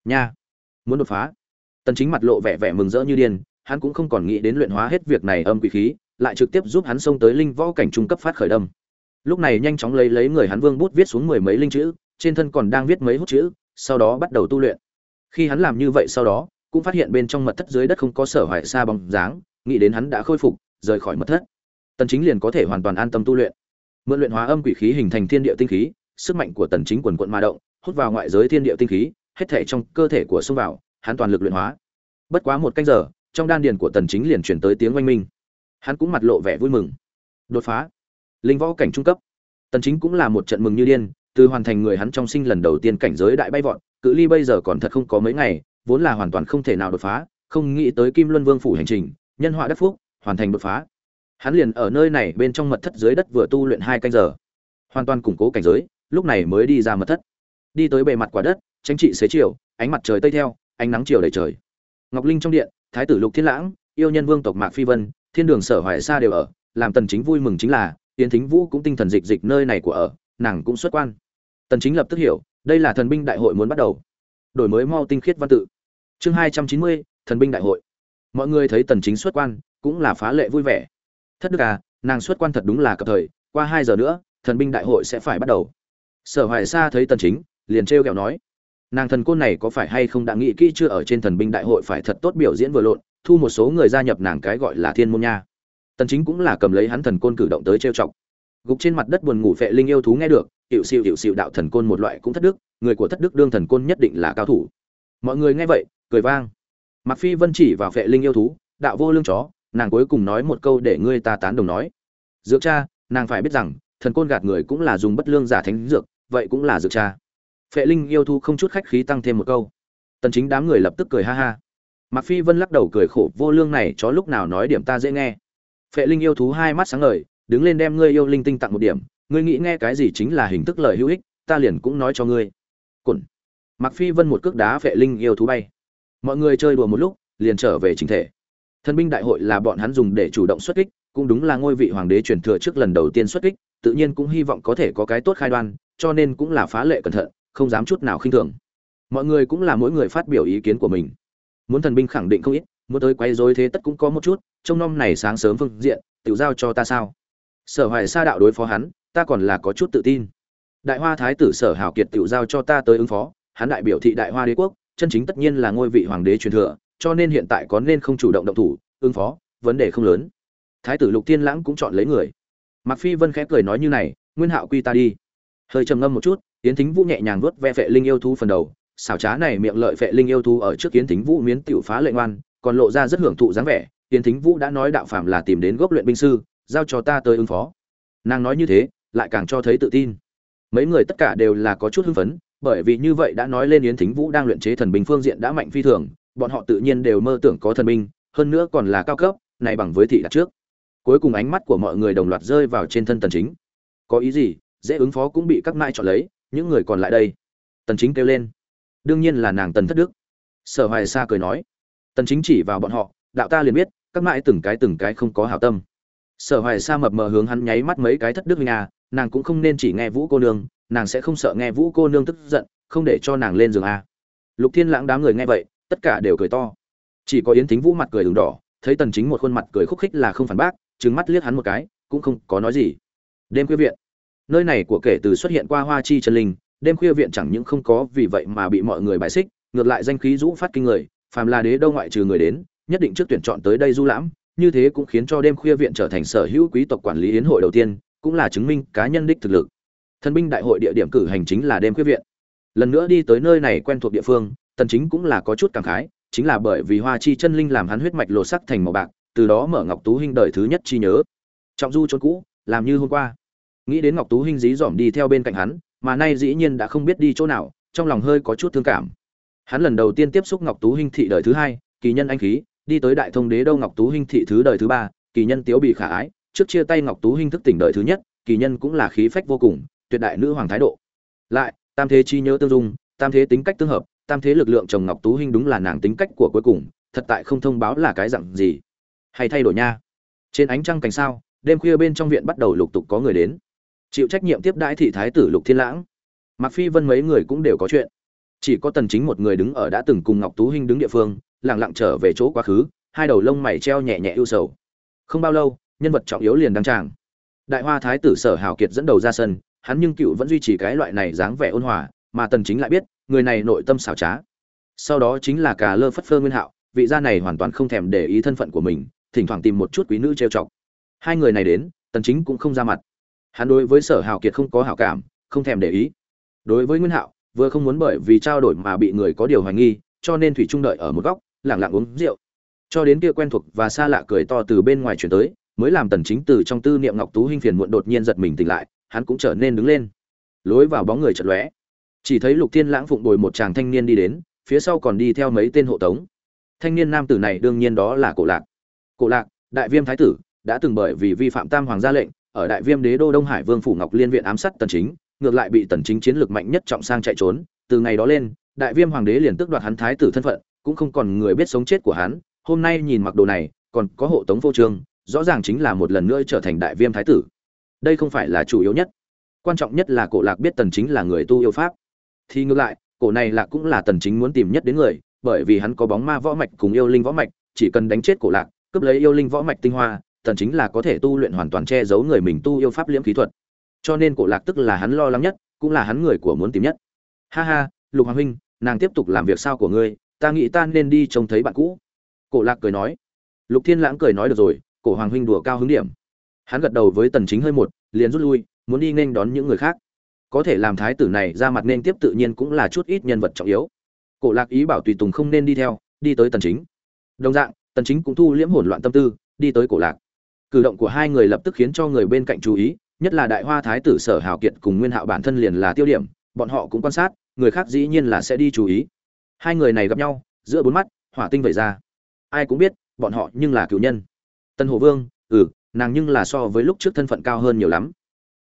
Nha! Muốn đột phá. Tần chính mặt lộ vẻ vẻ mừng rỡ như điên hắn cũng không còn nghĩ đến luyện hóa hết việc này âm quỷ khí, lại trực tiếp giúp hắn xông tới linh võ cảnh trung cấp phát khởi đâm. Lúc này nhanh chóng lấy lấy người hắn vương bút viết xuống mười mấy linh chữ, trên thân còn đang viết mấy hút chữ, sau đó bắt đầu tu luyện. Khi hắn làm như vậy sau đó, cũng phát hiện bên trong mật thất dưới đất không có sở hoại xa bóng dáng, nghĩ đến hắn đã khôi phục, rời khỏi mật thất. Tần chính liền có thể hoàn toàn an tâm tu luyện. Mượn luyện hóa âm quỷ khí hình thành thiên địa tinh khí, sức mạnh của tần chính quần quận ma động, hút vào ngoại giới thiên địa tinh khí, hết thể trong cơ thể của xông vào, hắn toàn lực luyện hóa. Bất quá một canh giờ trong đan điền của tần chính liền chuyển tới tiếng oanh minh. Hắn cũng mặt lộ vẻ vui mừng. Đột phá. Linh võ cảnh trung cấp. Tần chính cũng là một trận mừng như điên, từ hoàn thành người hắn trong sinh lần đầu tiên cảnh giới đại bay vọt, cự ly bây giờ còn thật không có mấy ngày, vốn là hoàn toàn không thể nào đột phá, không nghĩ tới kim luân vương phủ hành trình, nhân họa đất phúc, hoàn thành đột phá. Hắn liền ở nơi này bên trong mật thất dưới đất vừa tu luyện hai canh giờ. Hoàn toàn củng cố cảnh giới, lúc này mới đi ra mật thất. Đi tới bề mặt quả đất tránh trị xế chiều, ánh mặt trời tây theo, ánh nắng chiều đầy trời. Ngọc linh trong điện thái tử lục thiên lãng yêu nhân vương tộc mạc phi vân thiên đường sở hoài sa đều ở làm tần chính vui mừng chính là yến thính vũ cũng tinh thần dịch dịch nơi này của ở nàng cũng xuất quan. Tần chính lập tức hiểu đây là thần binh đại hội muốn bắt đầu. Đổi mới mau tinh khiết văn tự. Chương 290, thần binh đại hội. Mọi người thấy tần chính xuất quan cũng là phá lệ vui vẻ. Thất đức à nàng xuất quan thật đúng là cập thời qua 2 giờ nữa thần binh đại hội sẽ phải bắt đầu. Sở hoài sa thấy tần chính liền treo kẹo nói nàng thần côn này có phải hay không đã nghĩ kỹ chưa ở trên thần binh đại hội phải thật tốt biểu diễn vừa lộn, thu một số người gia nhập nàng cái gọi là thiên môn nha. Tần chính cũng là cầm lấy hắn thần côn cử động tới trêu chọc. Gục trên mặt đất buồn ngủ phệ linh yêu thú nghe được hiệu siêu hiệu siêu đạo thần côn một loại cũng thất đức, người của thất đức đương thần côn nhất định là cao thủ. Mọi người nghe vậy, cười vang. Mặc phi vân chỉ vào phệ linh yêu thú, đạo vô lương chó, nàng cuối cùng nói một câu để ngươi ta tán đồng nói. Dược cha, nàng phải biết rằng, thần côn gạt người cũng là dùng bất lương giả thánh dược, vậy cũng là dược cha phệ linh yêu thú không chút khách khí tăng thêm một câu tần chính đám người lập tức cười ha ha Mặc Phi Vân lắc đầu cười khổ, vô lương này chó lúc nào nói điểm ta dễ nghe. Phệ Linh yêu thú hai mắt sáng ngời, đứng lên đem ngươi yêu linh tinh tặng một điểm, ngươi nghĩ nghe cái gì chính là hình thức lời hữu ích, ta liền cũng nói cho ngươi. Cẩn. Mặc Phi Vân một cước đá Phệ Linh yêu thú bay. Mọi người chơi đùa một lúc, liền trở về chính thể. Thần binh đại hội là bọn hắn dùng để chủ động xuất kích, cũng đúng là ngôi vị hoàng đế truyền thừa trước lần đầu tiên xuất kích, tự nhiên cũng hy vọng có thể có cái tốt khai đoan, cho nên cũng là phá lệ cẩn thận, không dám chút nào khinh thường. Mọi người cũng là mỗi người phát biểu ý kiến của mình. Muốn thần binh khẳng định không ít, muốn tới quay rối thế tất cũng có một chút trong năm này sáng sớm phương diện, tự giao cho ta sao? Sở hoài sa đạo đối phó hắn, ta còn là có chút tự tin. Đại hoa thái tử sở hảo kiệt tự giao cho ta tới ứng phó, hắn đại biểu thị đại hoa đế quốc, chân chính tất nhiên là ngôi vị hoàng đế truyền thừa, cho nên hiện tại có nên không chủ động động thủ, ứng phó, vấn đề không lớn. Thái tử lục tiên lãng cũng chọn lấy người. Mặc phi vân khẽ cười nói như này, nguyên hạo quy ta đi hơi trầm ngâm một chút, yến thính vũ nhẹ nhàng vuốt ve vệ linh yêu thú phần đầu. Xảo trá này miệng lợi vệ linh yêu thú ở trước yến thính vũ miến tiểu phá lệ ngoan, còn lộ ra rất hưởng thụ dáng vẻ. Yến thính vũ đã nói đạo phạm là tìm đến gốc luyện binh sư, giao cho ta tới ứng phó. Nàng nói như thế, lại càng cho thấy tự tin. Mấy người tất cả đều là có chút hưng phấn, bởi vì như vậy đã nói lên yến thính vũ đang luyện chế thần binh phương diện đã mạnh phi thường, bọn họ tự nhiên đều mơ tưởng có thần binh, hơn nữa còn là cao cấp, này bằng với thị đặt trước. Cuối cùng ánh mắt của mọi người đồng loạt rơi vào trên thân tần chính. Có ý gì? Dễ ứng phó cũng bị các mãi chọn lấy, những người còn lại đây. Tần chính kêu lên. Đương nhiên là nàng tần thất đức. Sở hoài sa cười nói. Tần chính chỉ vào bọn họ, đạo ta liền biết, các mãi từng cái từng cái không có hảo tâm. Sở hoài sa mập mờ hướng hắn nháy mắt mấy cái thất đức nhà nàng cũng không nên chỉ nghe vũ cô nương, nàng sẽ không sợ nghe vũ cô nương tức giận, không để cho nàng lên giường à. Lục thiên lãng đám người nghe vậy, tất cả đều cười to. Chỉ có yến thính vũ mặt cười đường đỏ, thấy tần chính một khuôn mặt cười khúc khích là không phản bác, trừng mắt liếc hắn một cái, cũng không có nói gì. Đêm khuya viện nơi này của kể từ xuất hiện qua hoa chi chân linh, đêm khuya viện chẳng những không có vì vậy mà bị mọi người bài xích, ngược lại danh khí rũ phát kinh người, phàm là đế đâu ngoại trừ người đến, nhất định trước tuyển chọn tới đây du lãm, như thế cũng khiến cho đêm khuya viện trở thành sở hữu quý tộc quản lý yến hội đầu tiên, cũng là chứng minh cá nhân đích thực lực. Thân binh đại hội địa điểm cử hành chính là đêm khuya viện. Lần nữa đi tới nơi này quen thuộc địa phương, tần chính cũng là có chút cảm khái, chính là bởi vì hoa chi chân linh làm hắn huyết mạch lột sắc thành màu bạc, từ đó mở ngọc tú huynh đời thứ nhất chi nhớ. Trọng du chốn cũ, làm như hôm qua nghĩ đến ngọc tú huynh dí dỏm đi theo bên cạnh hắn, mà nay dĩ nhiên đã không biết đi chỗ nào, trong lòng hơi có chút thương cảm. Hắn lần đầu tiên tiếp xúc ngọc tú hinh thị đời thứ hai, kỳ nhân anh khí, đi tới đại thông đế đâu ngọc tú hinh thị thứ đời thứ ba, kỳ nhân tiếu bị khả ái, trước chia tay ngọc tú hinh thức tỉnh đời thứ nhất, kỳ nhân cũng là khí phách vô cùng, tuyệt đại nữ hoàng thái độ. Lại, tam thế chi nhớ tương dung, tam thế tính cách tương hợp, tam thế lực lượng chồng ngọc tú hinh đúng là nàng tính cách của cuối cùng, thật tại không thông báo là cái dặn gì. Hay thay đổi nha. Trên ánh trăng cảnh sao, đêm khuya bên trong viện bắt đầu lục tục có người đến chịu trách nhiệm tiếp đãi thị thái tử lục thiên lãng. Mặc phi vân mấy người cũng đều có chuyện. Chỉ có tần chính một người đứng ở đã từng cùng ngọc tú hinh đứng địa phương, lặng lặng trở về chỗ quá khứ, hai đầu lông mày treo nhẹ nhẹ ưu sầu. Không bao lâu, nhân vật trọng yếu liền đăng tràng. Đại hoa thái tử sở hào kiệt dẫn đầu ra sân, hắn nhưng cựu vẫn duy trì cái loại này dáng vẻ ôn hòa, mà tần chính lại biết, người này nội tâm xảo trá. Sau đó chính là cà lơ phất phơ nguyên hạo, vị gia này hoàn toàn không thèm để ý thân phận của mình, thỉnh thoảng tìm một chút quý nữ trêu chọc. Hai người này đến, tần chính cũng không ra mặt hắn đối với sở hào kiệt không có hảo cảm, không thèm để ý. Đối với nguyên hạo, vừa không muốn bởi vì trao đổi mà bị người có điều hoài nghi, cho nên thủy trung đợi ở một góc lẳng lặng uống rượu. Cho đến kia quen thuộc và xa lạ cười to từ bên ngoài chuyển tới, mới làm tần chính từ trong tư niệm ngọc tú hinh phiền muộn đột nhiên giật mình tỉnh lại, hắn cũng trở nên đứng lên. Lối vào bóng người chợt lóe. Chỉ thấy lục thiên lãng phụng bồi một chàng thanh niên đi đến, phía sau còn đi theo mấy tên hộ tống. Thanh niên nam tử này đương nhiên đó là cổ lạc. Cổ lạc, đại viêm thái tử, đã từng bởi vì vi phạm tam hoàng gia lệnh ở đại viêm đế đô đông hải vương phủ ngọc liên viện ám sát tần chính, ngược lại bị tần chính chiến lược mạnh nhất trọng sang chạy trốn. Từ ngày đó lên, đại viêm hoàng đế liền tước đoạt hắn thái tử thân phận, cũng không còn người biết sống chết của hắn. Hôm nay nhìn mặc đồ này, còn có hộ tống vô trương, rõ ràng chính là một lần nữa trở thành đại viêm thái tử. Đây không phải là chủ yếu nhất. Quan trọng nhất là cổ lạc biết tần chính là người tu yêu pháp. Thì ngược lại, cổ này là cũng là tần chính muốn tìm nhất đến người, bởi vì hắn có bóng ma võ mạch cùng yêu linh võ mạch, chỉ cần đánh chết cổ lạc, cướp lấy yêu linh võ mạch tinh hoa tần chính là có thể tu luyện hoàn toàn che giấu người mình tu yêu pháp liễm khí thuật. Cho nên cổ lạc tức là hắn lo lắng nhất, cũng là hắn người của muốn tìm nhất. Ha ha, lục hoàng huynh, nàng tiếp tục làm việc sao của ngươi, ta nghĩ ta nên đi trông thấy bạn cũ. Cổ lạc cười nói. Lục thiên lãng cười nói được rồi, cổ hoàng huynh đùa cao hứng điểm. Hắn gật đầu với tần chính hơi một, liền rút lui, muốn đi nên đón những người khác. Có thể làm thái tử này ra mặt nên tiếp tự nhiên cũng là chút ít nhân vật trọng yếu. Cổ lạc ý bảo tùy tùng không nên đi theo, đi tới tần chính. Đồng dạng, tần chính cũng thu liễm hỗn loạn tâm tư, đi tới cổ lạc cử động của hai người lập tức khiến cho người bên cạnh chú ý, nhất là đại hoa thái tử sở hào kiệt cùng nguyên hạo bản thân liền là tiêu điểm, bọn họ cũng quan sát, người khác dĩ nhiên là sẽ đi chú ý. Hai người này gặp nhau, giữa bốn mắt, hỏa tinh vẩy ra. Ai cũng biết, bọn họ nhưng là cựu nhân. Tân hồ vương ừ nàng nhưng là so với lúc trước thân phận cao hơn nhiều lắm.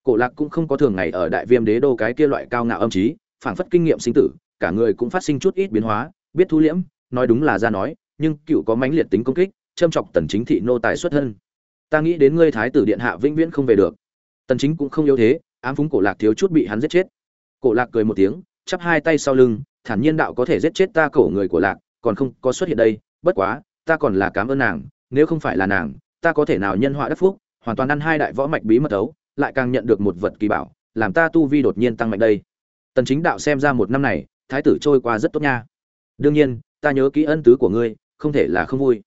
Cổ lạc cũng không có thường ngày ở đại viêm đế đô cái kia loại cao ngạo âm trí, phảng phất kinh nghiệm sinh tử, cả người cũng phát sinh chút ít biến hóa, biết thu liễm, nói đúng là ra nói, nhưng cựu có mãnh liệt tính công kích, châm chọc tần chính thị nô tài xuất thân ta nghĩ đến ngươi thái tử điện hạ vĩnh viễn không về được. Tần chính cũng không yếu thế, ám phúng cổ lạc thiếu chút bị hắn giết chết. Cổ lạc cười một tiếng, chắp hai tay sau lưng, thản nhiên đạo có thể giết chết ta cổ người của lạc, còn không có xuất hiện đây, bất quá, ta còn là cảm ơn nàng, nếu không phải là nàng, ta có thể nào nhân họa đất phúc, hoàn toàn ăn hai đại võ mạch bí mật ấu lại càng nhận được một vật kỳ bảo, làm ta tu vi đột nhiên tăng mạnh đây. Tần chính đạo xem ra một năm này, thái tử trôi qua rất tốt nha. Đương nhiên, ta nhớ kỹ ân tứ của ngươi, không thể là không vui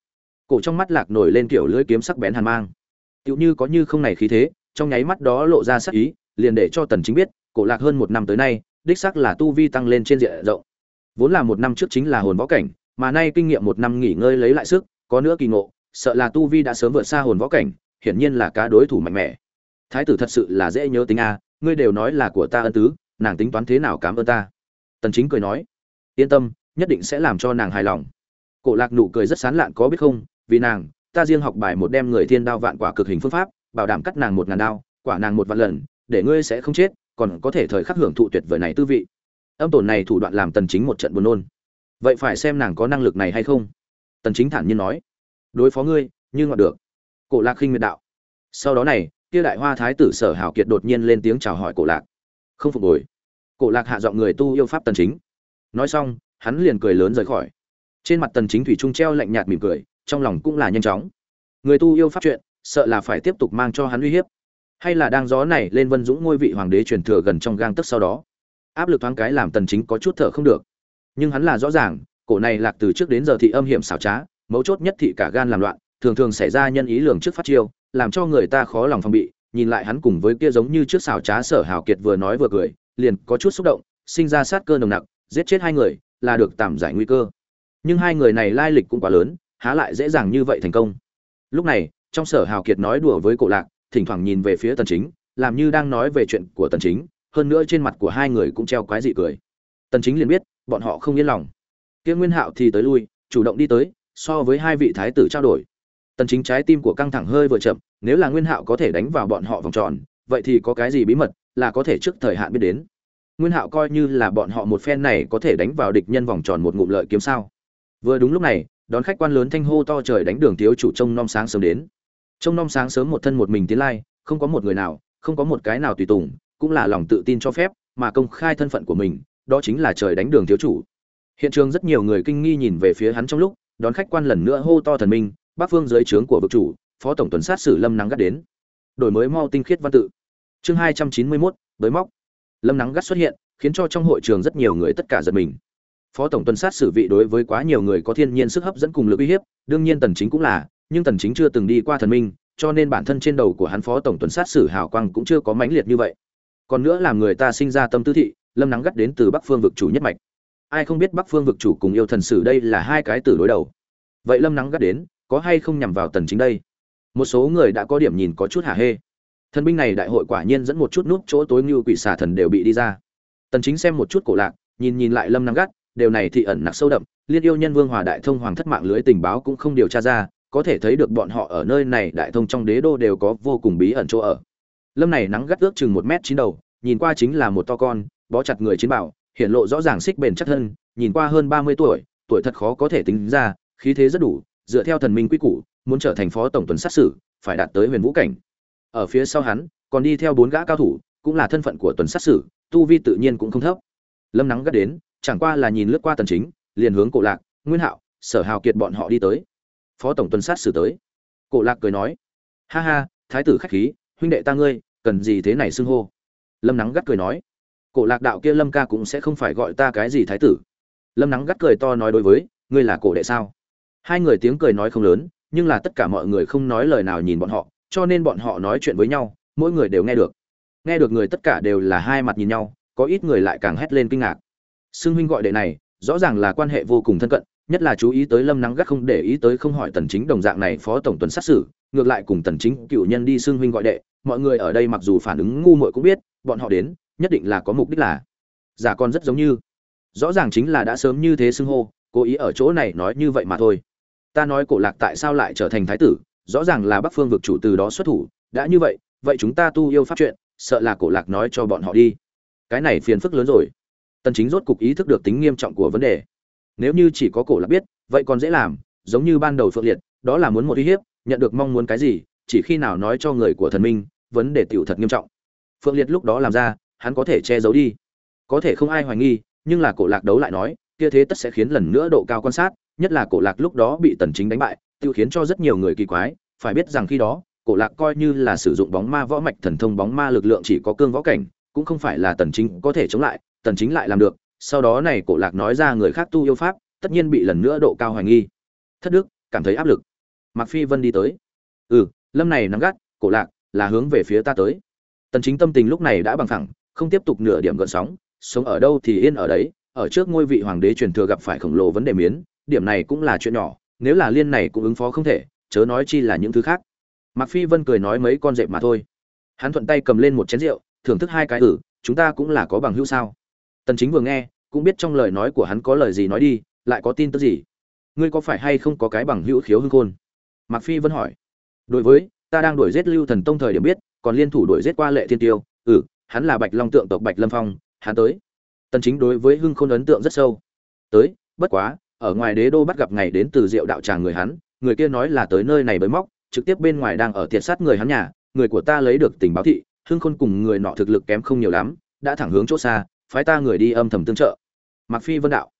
cổ trong mắt lạc nổi lên kiểu lưỡi kiếm sắc bén hàn mang. Tựu như có như không này khí thế, trong nháy mắt đó lộ ra sắc ý, liền để cho tần chính biết, cổ lạc hơn một năm tới nay, đích xác là tu vi tăng lên trên diện rộng. Vốn là một năm trước chính là hồn võ cảnh, mà nay kinh nghiệm một năm nghỉ ngơi lấy lại sức, có nữa kỳ ngộ, sợ là tu vi đã sớm vượt xa hồn võ cảnh, hiển nhiên là cá đối thủ mạnh mẽ. Thái tử thật sự là dễ nhớ tính a, ngươi đều nói là của ta ân tứ, nàng tính toán thế nào cảm ơn ta. Tần chính cười nói, yên tâm, nhất định sẽ làm cho nàng hài lòng. Cổ lạc nụ cười rất sán lạn có biết không vì nàng, ta riêng học bài một đem người thiên đao vạn quả cực hình phương pháp, bảo đảm cắt nàng một ngàn đao, quả nàng một vạn lần, để ngươi sẽ không chết, còn có thể thời khắc hưởng thụ tuyệt vời này tư vị. Âm tổn này thủ đoạn làm tần chính một trận buồn nôn. Vậy phải xem nàng có năng lực này hay không? Tần chính thản nhiên nói. Đối phó ngươi, như ngọn được. Cổ lạc khinh miệt đạo. Sau đó này, kia đại hoa thái tử sở hảo kiệt đột nhiên lên tiếng chào hỏi cổ lạc. Không phục hồi. Cổ lạc hạ giọng người tu yêu pháp tần chính. Nói xong, hắn liền cười lớn rời khỏi. Trên mặt tần chính thủy trung treo lạnh nhạt mỉm cười trong lòng cũng là nhanh chóng. Người tu yêu pháp chuyện sợ là phải tiếp tục mang cho hắn uy hiếp. Hay là đang gió này lên vân dũng ngôi vị hoàng đế truyền thừa gần trong gang tấc sau đó. Áp lực thoáng cái làm tần chính có chút thở không được. Nhưng hắn là rõ ràng, cổ này lạc từ trước đến giờ thị âm hiểm xảo trá, mấu chốt nhất thị cả gan làm loạn, thường thường xảy ra nhân ý lường trước phát chiêu, làm cho người ta khó lòng phòng bị, nhìn lại hắn cùng với kia giống như trước xảo trá sở hào kiệt vừa nói vừa cười, liền có chút xúc động, sinh ra sát cơ nồng nặc, giết chết hai người là được tạm giải nguy cơ. Nhưng hai người này lai lịch cũng quá lớn há lại dễ dàng như vậy thành công. Lúc này, trong sở hào kiệt nói đùa với cổ lạc, thỉnh thoảng nhìn về phía tần chính, làm như đang nói về chuyện của tần chính, hơn nữa trên mặt của hai người cũng treo quái dị cười. Tần chính liền biết, bọn họ không yên lòng. Kia nguyên hạo thì tới lui, chủ động đi tới, so với hai vị thái tử trao đổi. Tần chính trái tim của căng thẳng hơi vừa chậm, nếu là nguyên hạo có thể đánh vào bọn họ vòng tròn, vậy thì có cái gì bí mật là có thể trước thời hạn biết đến? Nguyên hạo coi như là bọn họ một phen này có thể đánh vào địch nhân vòng tròn một ngụm lợi kiếm sao? Vừa đúng lúc này đón khách quan lớn thanh hô to trời đánh đường thiếu chủ trông nom sáng sớm đến. Trông nom sáng sớm một thân một mình tiến lai, không có một người nào, không có một cái nào tùy tùng, cũng là lòng tự tin cho phép, mà công khai thân phận của mình, đó chính là trời đánh đường thiếu chủ. Hiện trường rất nhiều người kinh nghi nhìn về phía hắn trong lúc, đón khách quan lần nữa hô to thần minh bắc phương dưới trướng của vực chủ, phó tổng tuần sát sử lâm nắng gắt đến. Đổi mới mau tinh khiết văn tự. Chương hai trăm chín mươi mốt với móc. Lâm nắng gắt xuất hiện, khiến cho trong hội trường rất nhiều người tất cả giật mình phó tổng tuần sát xử vị đối với quá nhiều người có thiên nhiên sức hấp dẫn cùng lực uy hiếp, đương nhiên tần chính cũng là, nhưng tần chính chưa từng đi qua thần minh, cho nên bản thân trên đầu của hắn phó tổng tuần sát xử hào quang cũng chưa có mãnh liệt như vậy. Còn nữa làm người ta sinh ra tâm tư thị, lâm nắng gắt đến từ bắc phương vực chủ nhất mạch. Ai không biết bắc phương vực chủ cùng yêu thần sử đây là hai cái tử đối đầu. Vậy lâm nắng gắt đến, có hay không nhằm vào tần chính đây? Một số người đã có điểm nhìn có chút hả hê. Thần binh này đại hội quả nhiên dẫn một chút nút chỗ tối như quỷ xà thần đều bị đi ra. Tần chính xem một chút cổ lạc, nhìn nhìn lại lâm nắng gắt điều này thì ẩn nặc sâu đậm liên yêu nhân vương hòa đại thông hoàng thất mạng lưới tình báo cũng không điều tra ra có thể thấy được bọn họ ở nơi này đại thông trong đế đô đều có vô cùng bí ẩn chỗ ở. Lâm này nắng gắt ước chừng một mét chín đầu nhìn qua chính là một to con bó chặt người chiến bảo hiện lộ rõ ràng xích bền chắc hơn, nhìn qua hơn ba mươi tuổi tuổi thật khó có thể tính ra khí thế rất đủ dựa theo thần minh quy củ muốn trở thành phó tổng tuần sát xử phải đạt tới huyền vũ cảnh. Ở phía sau hắn còn đi theo bốn gã cao thủ cũng là thân phận của tuần sát xử, tu vi tự nhiên cũng không thấp. Lâm nắng gắt đến chẳng qua là nhìn lướt qua tần chính, liền hướng cổ lạc, nguyên hạo, sở hào kiệt bọn họ đi tới. Phó tổng tuần sát xử tới. Cổ lạc cười nói, ha ha, thái tử khách khí, huynh đệ ta ngươi, cần gì thế này xưng hô? Lâm nắng gắt cười nói, cổ lạc đạo kia lâm ca cũng sẽ không phải gọi ta cái gì thái tử. Lâm nắng gắt cười to nói đối với, ngươi là cổ đệ sao? Hai người tiếng cười nói không lớn, nhưng là tất cả mọi người không nói lời nào nhìn bọn họ, cho nên bọn họ nói chuyện với nhau, mỗi người đều nghe được. Nghe được người tất cả đều là hai mặt nhìn nhau, có ít người lại càng hét lên kinh ngạc xưng huynh gọi đệ này, rõ ràng là quan hệ vô cùng thân cận, nhất là chú ý tới lâm nắng gắt không để ý tới không hỏi tần chính đồng dạng này phó tổng tuần sát xử, ngược lại cùng tần chính cựu nhân đi xưng huynh gọi đệ, mọi người ở đây mặc dù phản ứng ngu muội cũng biết, bọn họ đến, nhất định là có mục đích là giả con rất giống như. Rõ ràng chính là đã sớm như thế xưng hô, cố ý ở chỗ này nói như vậy mà thôi. Ta nói cổ lạc tại sao lại trở thành thái tử, rõ ràng là bắc phương vực chủ từ đó xuất thủ, đã như vậy vậy chúng ta tu yêu pháp chuyện, sợ là cổ lạc nói cho bọn họ đi. Cái này phiền phức lớn rồi tần chính rốt cục ý thức được tính nghiêm trọng của vấn đề. Nếu như chỉ có cổ lạc biết, vậy còn dễ làm, giống như ban đầu phượng liệt, đó là muốn một uy hiếp, nhận được mong muốn cái gì, chỉ khi nào nói cho người của thần minh, vấn đề tiểu thật nghiêm trọng. Phượng liệt lúc đó làm ra, hắn có thể che giấu đi. Có thể không ai hoài nghi, nhưng là cổ lạc đấu lại nói, kia thế tất sẽ khiến lần nữa độ cao quan sát, nhất là cổ lạc lúc đó bị tần chính đánh bại, tiêu khiến cho rất nhiều người kỳ quái, phải biết rằng khi đó, cổ lạc coi như là sử dụng bóng ma võ mạch thần thông bóng ma lực lượng chỉ có cương võ cảnh, cũng không phải là tần chính có thể chống lại tần chính lại làm được sau đó này cổ lạc nói ra người khác tu yêu pháp tất nhiên bị lần nữa độ cao hoài nghi. Thất đức cảm thấy áp lực. Mạc phi vân đi tới. Ừ lâm này nắm gắt cổ lạc là hướng về phía ta tới. Tần chính tâm tình lúc này đã bằng thẳng, không tiếp tục nửa điểm gợn sóng sống ở đâu thì yên ở đấy ở trước ngôi vị hoàng đế truyền thừa gặp phải khổng lồ vấn đề miến điểm này cũng là chuyện nhỏ nếu là liên này cũng ứng phó không thể chớ nói chi là những thứ khác. Mạc phi vân cười nói mấy con dẹp mà thôi. Hắn thuận tay cầm lên một chén rượu thưởng thức hai cái ử chúng ta cũng là có bằng hữu sao? Tần chính vừa nghe, cũng biết trong lời nói của hắn có lời gì nói đi, lại có tin tức gì? Ngươi có phải hay không có cái bằng hữu khiếu hưng khôn? Mạc phi vân hỏi. Đối với, ta đang đuổi giết lưu thần tông thời điểm biết, còn liên thủ đuổi giết qua lệ thiên tiêu. Ừ hắn là bạch long tượng tộc bạch lâm phong, hắn tới. Tần chính đối với hưng khôn ấn tượng rất sâu. Tới, bất quá, ở ngoài đế đô bắt gặp ngày đến từ diệu đạo tràng người hắn, người kia nói là tới nơi này bới móc, trực tiếp bên ngoài đang ở thiệt sát người hắn nhà, người của ta lấy được tình báo thị, hưng khôn cùng người nọ thực lực kém không nhiều lắm, đã thẳng hướng chỗ xa phái ta người đi âm thầm tương trợ. Mặc phi vân đạo.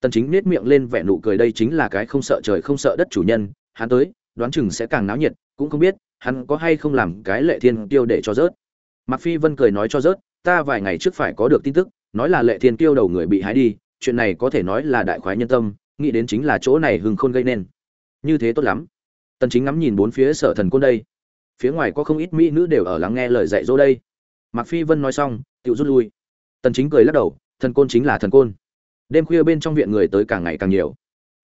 Tần chính nết miệng lên vẻ nụ cười đây chính là cái không sợ trời không sợ đất chủ nhân, hắn tới, đoán chừng sẽ càng náo nhiệt, cũng không biết, hắn có hay không làm cái lệ thiên tiêu để cho rớt. Mặc phi vân cười nói cho rớt, ta vài ngày trước phải có được tin tức, nói là lệ thiên tiêu đầu người bị hái đi, chuyện này có thể nói là đại khoái nhân tâm, nghĩ đến chính là chỗ này hưng khôn gây nên. Như thế tốt lắm. Tần chính ngắm nhìn bốn phía sở thần côn đây. Phía ngoài có không ít mỹ nữ đều ở lắng nghe lời dạy dỗ đây. Mạc phi vân nói xong tự rút lui tần chính cười lắc đầu, thần côn chính là thần côn. Đêm khuya bên trong viện người tới càng ngày càng nhiều.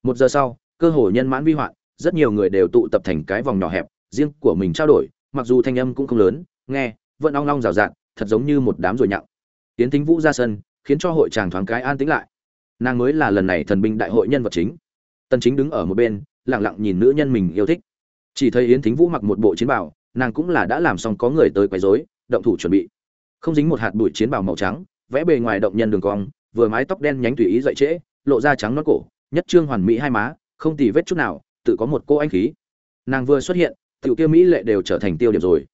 Một giờ sau, cơ hội nhân mãn vi hoạn, rất nhiều người đều tụ tập thành cái vòng nhỏ hẹp, riêng của mình trao đổi, mặc dù thanh âm cũng không lớn, nghe, vẫn ong long rào rạt, thật giống như một đám rồi nhặng. Tiến Thính vũ ra sân, khiến cho hội chàng thoáng cái an tĩnh lại. Nàng mới là lần này thần binh đại hội nhân vật chính. Tần chính đứng ở một bên, lặng lặng nhìn nữ nhân mình yêu thích. Chỉ thấy yến thính vũ mặc một bộ chiến bào, nàng cũng là đã làm xong có người tới quấy rối, động thủ chuẩn bị. Không dính một hạt bụi chiến bào màu trắng vẽ bề ngoài động nhân đường cong, vừa mái tóc đen nhánh tùy ý dậy trễ, lộ ra trắng nõn cổ, nhất trương hoàn mỹ hai má, không tì vết chút nào, tự có một cô anh khí. Nàng vừa xuất hiện, tiểu kia mỹ lệ đều trở thành tiêu điểm rồi.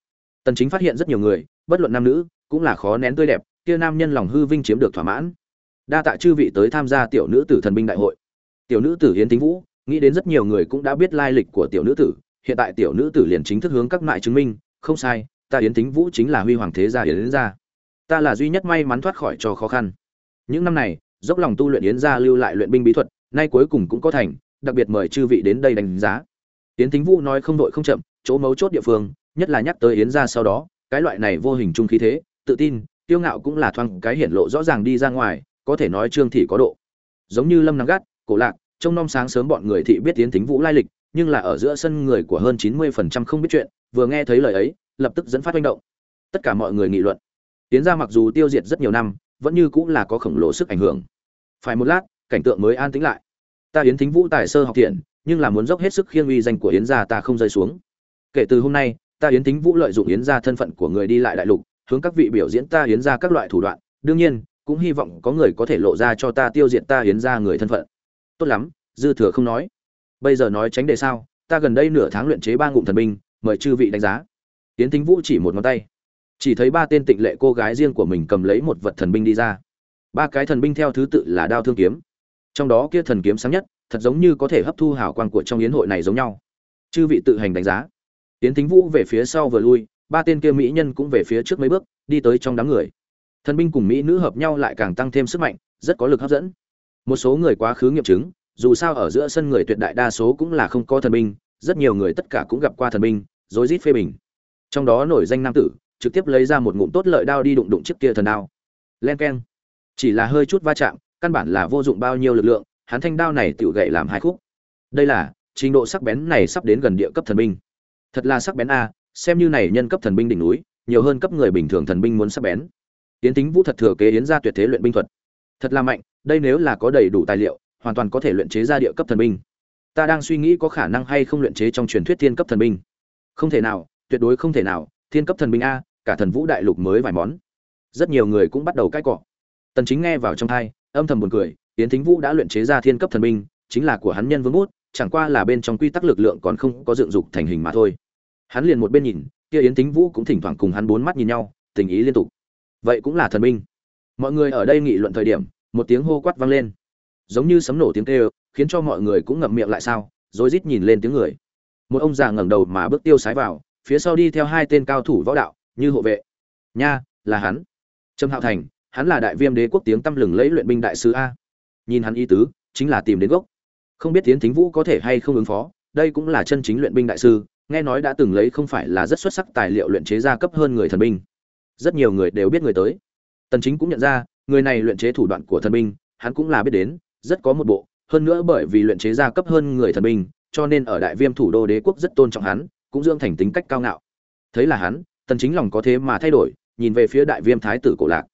Tần chính phát hiện rất nhiều người, bất luận nam nữ, cũng là khó nén tươi đẹp, kia nam nhân lòng hư vinh chiếm được thỏa mãn. Đa tạ chư vị tới tham gia tiểu nữ tử thần binh đại hội. Tiểu nữ tử hiến tính vũ, nghĩ đến rất nhiều người cũng đã biết lai lịch của tiểu nữ tử, hiện tại tiểu nữ tử liền chính thức hướng các mại chứng minh, không sai, ta yến tính vũ chính là huy hoàng thế gia yến gia ta là duy nhất may mắn thoát khỏi cho khó khăn. Những năm này, dốc lòng tu luyện yến gia lưu lại luyện binh bí thuật, nay cuối cùng cũng có thành, đặc biệt mời chư vị đến đây đánh giá. Yến Thính vũ nói không đội không chậm, chỗ mấu chốt địa phương, nhất là nhắc tới yến gia sau đó, cái loại này vô hình trung khí thế, tự tin tiêu ngạo cũng là thoang cái hiển lộ rõ ràng đi ra ngoài, có thể nói trương thị có độ. Giống như lâm nắng gắt, cổ lạc, trông nom sáng sớm bọn người thị biết Yến Thính vũ lai lịch, nhưng là ở giữa sân người của hơn chín mươi phần trăm không biết chuyện, vừa nghe thấy lời ấy, lập tức dẫn phát manh động. Tất cả mọi người nghị luận tiến ra mặc dù tiêu diệt rất nhiều năm, vẫn như cũng là có khổng lồ sức ảnh hưởng. Phải một lát, cảnh tượng mới an tĩnh lại. Ta yến thính vũ tài sơ học thiện, nhưng là muốn dốc hết sức khiêng uy danh của yến gia ta không rơi xuống. Kể từ hôm nay, ta yến thính vũ lợi dụng yến gia thân phận của người đi lại đại lục, hướng các vị biểu diễn ta yến gia các loại thủ đoạn. Đương nhiên, cũng hy vọng có người có thể lộ ra cho ta tiêu diệt ta yến gia người thân phận. Tốt lắm, dư thừa không nói. Bây giờ nói tránh đề sao, ta gần đây nửa tháng luyện chế ba ngụm thần binh, mời chư vị đánh giá. Yến Thính vũ chỉ một ngón tay chỉ thấy ba tên tịnh lệ cô gái riêng của mình cầm lấy một vật thần binh đi ra. Ba cái thần binh theo thứ tự là đao thương kiếm. Trong đó kia thần kiếm sáng nhất, thật giống như có thể hấp thu hào quang của trong yến hội này giống nhau. Chư vị tự hành đánh giá. Tiến thính vũ về phía sau vừa lui, ba tên kia mỹ nhân cũng về phía trước mấy bước, đi tới trong đám người. Thần binh cùng mỹ nữ hợp nhau lại càng tăng thêm sức mạnh, rất có lực hấp dẫn. Một số người quá khứ nghiệm chứng, dù sao ở giữa sân người tuyệt đại đa số cũng là không có thần binh, rất nhiều người tất cả cũng gặp qua thần binh, rối rít phê bình. Trong đó nổi danh nam tử trực tiếp lấy ra một ngụm tốt lợi đao đi đụng đụng chiếc kia thần đao. Len keng. Chỉ là hơi chút va chạm, căn bản là vô dụng bao nhiêu lực lượng, hắn thanh đao này tự gậy làm hai khúc. Đây là, trình độ sắc bén này sắp đến gần địa cấp thần binh. Thật là sắc bén a, xem như này nhân cấp thần binh đỉnh núi, nhiều hơn cấp người bình thường thần binh muốn sắc bén. Tiến tính vũ thật thừa kế yến ra tuyệt thế luyện binh thuật. Thật là mạnh, đây nếu là có đầy đủ tài liệu, hoàn toàn có thể luyện chế ra địa cấp thần binh. Ta đang suy nghĩ có khả năng hay không luyện chế trong truyền thuyết thiên cấp thần binh. Không thể nào, tuyệt đối không thể nào thiên cấp thần binh a, cả thần vũ đại lục mới vài món. Rất nhiều người cũng bắt đầu cãi cọ. Tần chính nghe vào trong thai, âm thầm buồn cười tiến thính vũ đã luyện chế ra thiên cấp thần binh, chính là của hắn nhân vương bút, chẳng qua là bên trong quy tắc lực lượng còn không có dựng dục thành hình mà thôi. Hắn liền một bên nhìn, kia yến thính vũ cũng thỉnh thoảng cùng hắn bốn mắt nhìn nhau, tình ý liên tục. Vậy cũng là thần binh. Mọi người ở đây nghị luận thời điểm, một tiếng hô quát vang lên. Giống như sấm nổ tiếng kêu, khiến cho mọi người cũng ngậm miệng lại sao rồi rít nhìn lên tiếng người. Một ông già ngẩng đầu mà bước tiêu sái vào phía sau đi theo hai tên cao thủ võ đạo, như hộ vệ. Nha, là hắn. Trâm hạo thành, hắn là đại viêm đế quốc tiếng tăm lừng lẫy luyện binh đại sứ a. Nhìn hắn ý tứ, chính là tìm đến gốc. Không biết tiến thính vũ có thể hay không ứng phó, đây cũng là chân chính luyện binh đại sư nghe nói đã từng lấy không phải là rất xuất sắc tài liệu luyện chế gia cấp hơn người thần binh. Rất nhiều người đều biết người tới. Tần chính cũng nhận ra, người này luyện chế thủ đoạn của thần binh, hắn cũng là biết đến, rất có một bộ. Hơn nữa bởi vì luyện chế gia cấp hơn người thần binh, cho nên ở đại viêm thủ đô đế quốc rất tôn trọng hắn cũng dưỡng thành tính cách cao ngạo. Thấy là hắn, tần chính lòng có thế mà thay đổi, nhìn về phía đại viêm thái tử cổ lạc.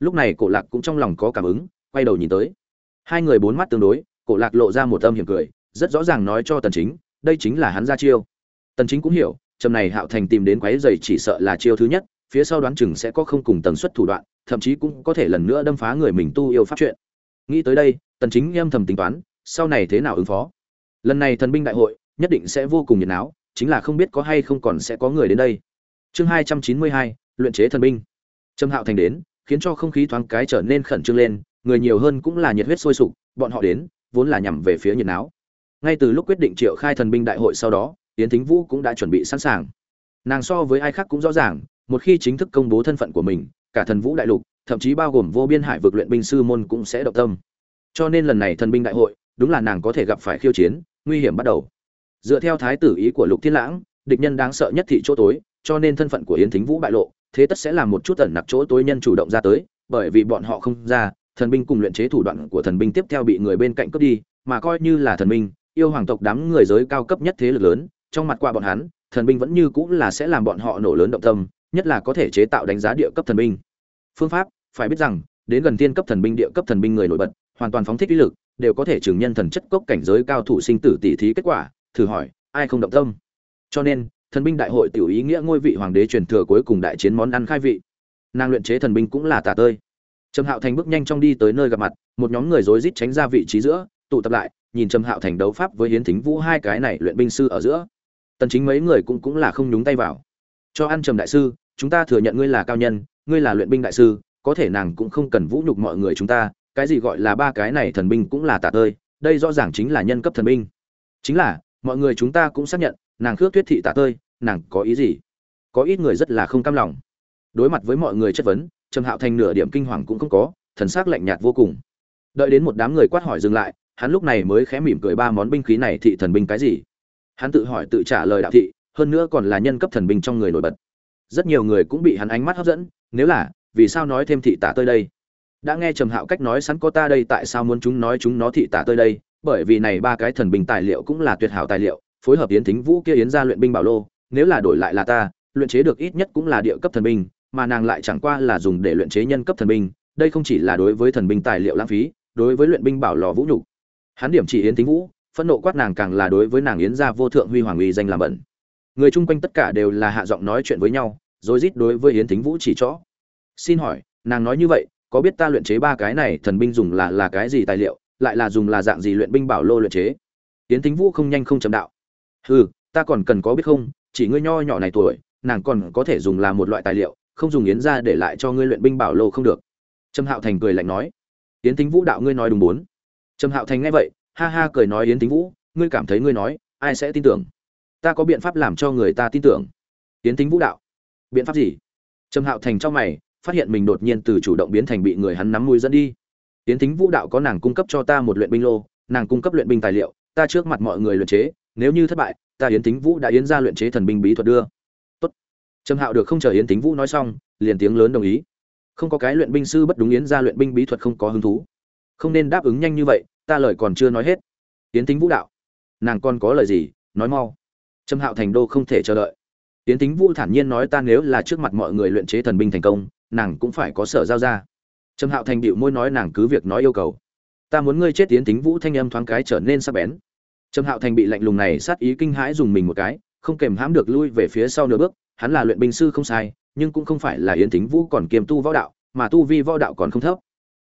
Lúc này cổ lạc cũng trong lòng có cảm ứng, quay đầu nhìn tới. Hai người bốn mắt tương đối, cổ lạc lộ ra một âm hiểm cười, rất rõ ràng nói cho tần chính, đây chính là hắn ra chiêu. Tần chính cũng hiểu trầm này hạo thành tìm đến quái giày chỉ sợ là chiêu thứ nhất, phía sau đoán chừng sẽ có không cùng tần suất thủ đoạn, thậm chí cũng có thể lần nữa đâm phá người mình tu yêu pháp chuyện. Nghĩ tới đây, tần chính âm thầm tính toán, sau này thế nào ứng phó? Lần này thần binh đại hội, nhất định sẽ vô cùng nhiệt náo chính là không biết có hay không còn sẽ có người đến đây. Chương 292, luyện chế thần binh. Trầm hạo thành đến khiến cho không khí thoáng cái trở nên khẩn trương lên người nhiều hơn cũng là nhiệt huyết sôi sục bọn họ đến vốn là nhằm về phía nhiệt náo. Ngay từ lúc quyết định triệu khai thần binh đại hội sau đó yến thính vũ cũng đã chuẩn bị sẵn sàng. Nàng so với ai khác cũng rõ ràng một khi chính thức công bố thân phận của mình cả thần vũ đại lục thậm chí bao gồm vô biên hải vực luyện binh sư môn cũng sẽ động tâm. Cho nên lần này thần binh đại hội đúng là nàng có thể gặp phải khiêu chiến nguy hiểm bắt đầu dựa theo thái tử ý của lục thiên lãng, địch nhân đáng sợ nhất thị chỗ tối, cho nên thân phận của yến thính vũ bại lộ, thế tất sẽ làm một chút ẩn nặc chỗ tối nhân chủ động ra tới, bởi vì bọn họ không ra, thần binh cùng luyện chế thủ đoạn của thần binh tiếp theo bị người bên cạnh cướp đi, mà coi như là thần binh, yêu hoàng tộc đám người giới cao cấp nhất thế lực lớn, trong mặt qua bọn hắn, thần binh vẫn như cũng là sẽ làm bọn họ nổ lớn động tâm, nhất là có thể chế tạo đánh giá địa cấp thần binh. Phương pháp, phải biết rằng, đến gần tiên cấp thần binh địa cấp thần binh người nổi bật, hoàn toàn phóng thích uy lực, đều có thể chứng nhân thần chất cốc cảnh giới cao thủ sinh tử tỷ thí kết quả thử hỏi, ai không động tâm? Cho nên, thần binh đại hội tiểu ý nghĩa ngôi vị hoàng đế truyền thừa cuối cùng đại chiến món ăn khai vị. Nàng luyện chế thần binh cũng là tà tơi. Trầm hạo thành bước nhanh trong đi tới nơi gặp mặt, một nhóm người rối rít tránh ra vị trí giữa, tụ tập lại, nhìn trầm hạo thành đấu pháp với hiến thính vũ hai cái này luyện binh sư ở giữa. Tần chính mấy người cũng cũng là không nhúng tay vào. Cho ăn trầm đại sư, chúng ta thừa nhận ngươi là cao nhân, ngươi là luyện binh đại sư, có thể nàng cũng không cần vũ nhục mọi người chúng ta, cái gì gọi là ba cái này thần binh cũng là tà tơi, đây rõ ràng chính là nhân cấp thần binh. Chính là mọi người chúng ta cũng xác nhận, nàng khước tuyết thị Tạ tơi, nàng có ý gì? Có ít người rất là không cam lòng. Đối mặt với mọi người chất vấn, trầm hạo thành nửa điểm kinh hoàng cũng không có, thần sắc lạnh nhạt vô cùng. Đợi đến một đám người quát hỏi dừng lại, hắn lúc này mới khẽ mỉm cười ba món binh khí này thị thần binh cái gì? Hắn tự hỏi tự trả lời đạo thị, hơn nữa còn là nhân cấp thần binh trong người nổi bật. Rất nhiều người cũng bị hắn ánh mắt hấp dẫn, nếu là, vì sao nói thêm thị tả tơi đây? Đã nghe trầm hạo cách nói sẵn có ta đây tại sao muốn chúng nói chúng nó thị tả tơi đây? Bởi vì này ba cái thần binh tài liệu cũng là tuyệt hảo tài liệu, phối hợp yến thính vũ kia yến ra luyện binh bảo lô, nếu là đổi lại là ta, luyện chế được ít nhất cũng là địa cấp thần binh, mà nàng lại chẳng qua là dùng để luyện chế nhân cấp thần binh, đây không chỉ là đối với thần binh tài liệu lãng phí, đối với luyện binh bảo lò vũ nhục. Hắn điểm chỉ yến thính vũ, phẫn nộ quát nàng càng là đối với nàng yến gia vô thượng huy hoàng uy danh làm bẩn. Người chung quanh tất cả đều là hạ giọng nói chuyện với nhau rồi rít đối với yến thính vũ chỉ rõ xin hỏi, nàng nói như vậy, có biết ta luyện chế ba cái này thần binh dùng là là cái gì tài liệu? Lại là dùng là dạng gì luyện binh bảo lô luyện chế. Yến thính vũ không nhanh không chậm đạo. Hừ, ta còn cần có biết không, chỉ ngươi nho nhỏ này tuổi, nàng còn có thể dùng là một loại tài liệu, không dùng yến ra để lại cho ngươi luyện binh bảo lô không được. Trâm hạo thành cười lạnh nói. Yến thính vũ đạo ngươi nói đúng bốn. Trâm hạo thành nghe vậy, ha ha cười nói yến thính vũ, ngươi cảm thấy ngươi nói, ai sẽ tin tưởng? Ta có biện pháp làm cho người ta tin tưởng. Yến thính vũ đạo. Biện pháp gì? Trâm hạo thành trong mày, phát hiện mình đột nhiên từ chủ động biến thành bị người hắn nắm mũi dẫn đi yến Thính vũ đạo có nàng cung cấp cho ta một luyện binh lô, nàng cung cấp luyện binh tài liệu, ta trước mặt mọi người luyện chế, nếu như thất bại, ta yến Thính vũ đã yến ra luyện chế thần binh bí thuật đưa. Tốt. Trầm hạo được không chờ yến Thính vũ nói xong, liền tiếng lớn đồng ý. Không có cái luyện binh sư bất đúng yến ra luyện binh bí thuật không có hứng thú. Không nên đáp ứng nhanh như vậy, ta lời còn chưa nói hết. Yến Thính vũ đạo, nàng còn có lời gì, nói mau. Trầm hạo thành đô không thể chờ đợi. Yến Thính vũ thản nhiên nói ta nếu là trước mặt mọi người luyện chế thần binh thành công, nàng cũng phải có sở giao ra trầm hạo thành điệu môi nói nàng cứ việc nói yêu cầu. Ta muốn ngươi chết yến tính vũ thanh âm thoáng cái trở nên sắc bén. Trầm hạo thành bị lạnh lùng này sát ý kinh hãi dùng mình một cái, không kèm hãm được lui về phía sau nửa bước, hắn là luyện binh sư không sai, nhưng cũng không phải là yến thính vũ còn kiềm tu võ đạo, mà tu vi võ đạo còn không thấp.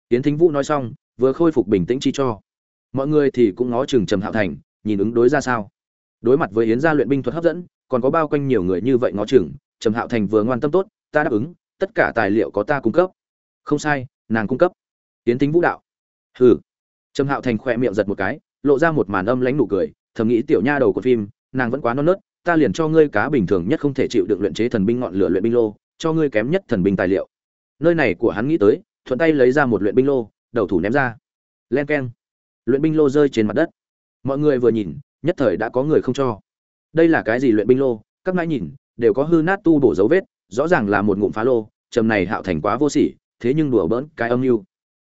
Yến thính vũ nói xong, vừa khôi phục bình tĩnh chi cho. Mọi người thì cũng ngó chừng trầm hạo thành, nhìn ứng đối ra sao. Đối mặt với yến gia luyện binh thuật hấp dẫn, còn có bao quanh nhiều người như vậy ngó chừng, trầm hạo thành vừa ngoan tâm tốt, ta đáp ứng, tất cả tài liệu có ta cung cấp. Không sai nàng cung cấp. Tiến tính vũ đạo. Hừ. Trầm hạo thành khỏe miệng giật một cái, lộ ra một màn âm lãnh nụ cười, thầm nghĩ tiểu nha đầu của phim, nàng vẫn quá non nớt, ta liền cho ngươi cá bình thường nhất không thể chịu được luyện chế thần binh ngọn lửa luyện binh lô, cho ngươi kém nhất thần binh tài liệu. Nơi này của hắn nghĩ tới, thuận tay lấy ra một luyện binh lô, đầu thủ ném ra. Len keng. Luyện binh lô rơi trên mặt đất. Mọi người vừa nhìn, nhất thời đã có người không cho. Đây là cái gì luyện binh lô? Các ngãi nhìn, đều có hư nát tu bổ dấu vết, rõ ràng là một ngụm phá lô, trầm này hạo thành quá vô sỉ thế nhưng đùa bỡn cái âm mưu.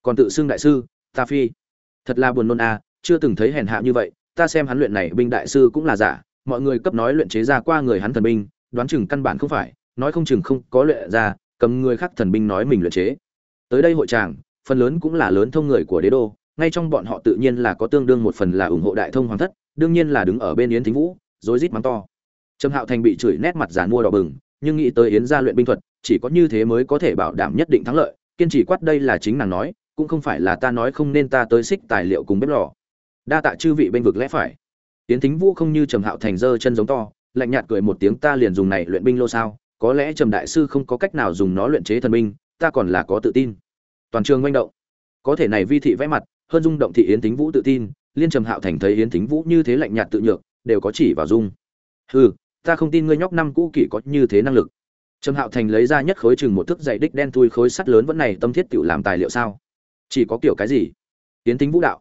Còn tự xưng đại sư, ta phi. Thật là buồn nôn a chưa từng thấy hèn hạ như vậy, ta xem hắn luyện này binh đại sư cũng là giả. Mọi người cấp nói luyện chế ra qua người hắn thần binh, đoán chừng căn bản không phải, nói không chừng không có luyện ra, cầm người khác thần binh nói mình luyện chế. Tới đây hội tràng phần lớn cũng là lớn thông người của đế đô, ngay trong bọn họ tự nhiên là có tương đương một phần là ủng hộ đại thông hoàng thất, đương nhiên là đứng ở bên yến thính vũ, rối rít mắng to. Trầm hạo thành bị chửi nét mặt giàn mua đỏ bừng nhưng nghĩ tới yến gia luyện binh thuật, chỉ có như thế mới có thể bảo đảm nhất định thắng lợi, kiên trì quát đây là chính nàng nói, cũng không phải là ta nói không nên ta tới xích tài liệu cùng bếp lò. Đa tạ chư vị bên vực lẽ phải. Tiến thính vũ không như trầm hạo thành dơ chân giống to, lạnh nhạt cười một tiếng, ta liền dùng này luyện binh lô sao? Có lẽ trầm đại sư không có cách nào dùng nó luyện chế thần binh, ta còn là có tự tin. Toàn trường manh động. Có thể này vi thị vẽ mặt, hơn dung động thị yến thính vũ tự tin, liên trầm hạo thành thấy yến thính vũ như thế lạnh nhạt tự nhược, đều có chỉ vào dung hừ ta không tin ngươi nhóc năm cũ kỷ có như thế năng lực. Trầm hạo thành lấy ra nhất khối chừng một thước dày đích đen thui khối sắt lớn vẫn này tâm thiết tự làm tài liệu sao? Chỉ có kiểu cái gì? Tiến tính vũ đạo.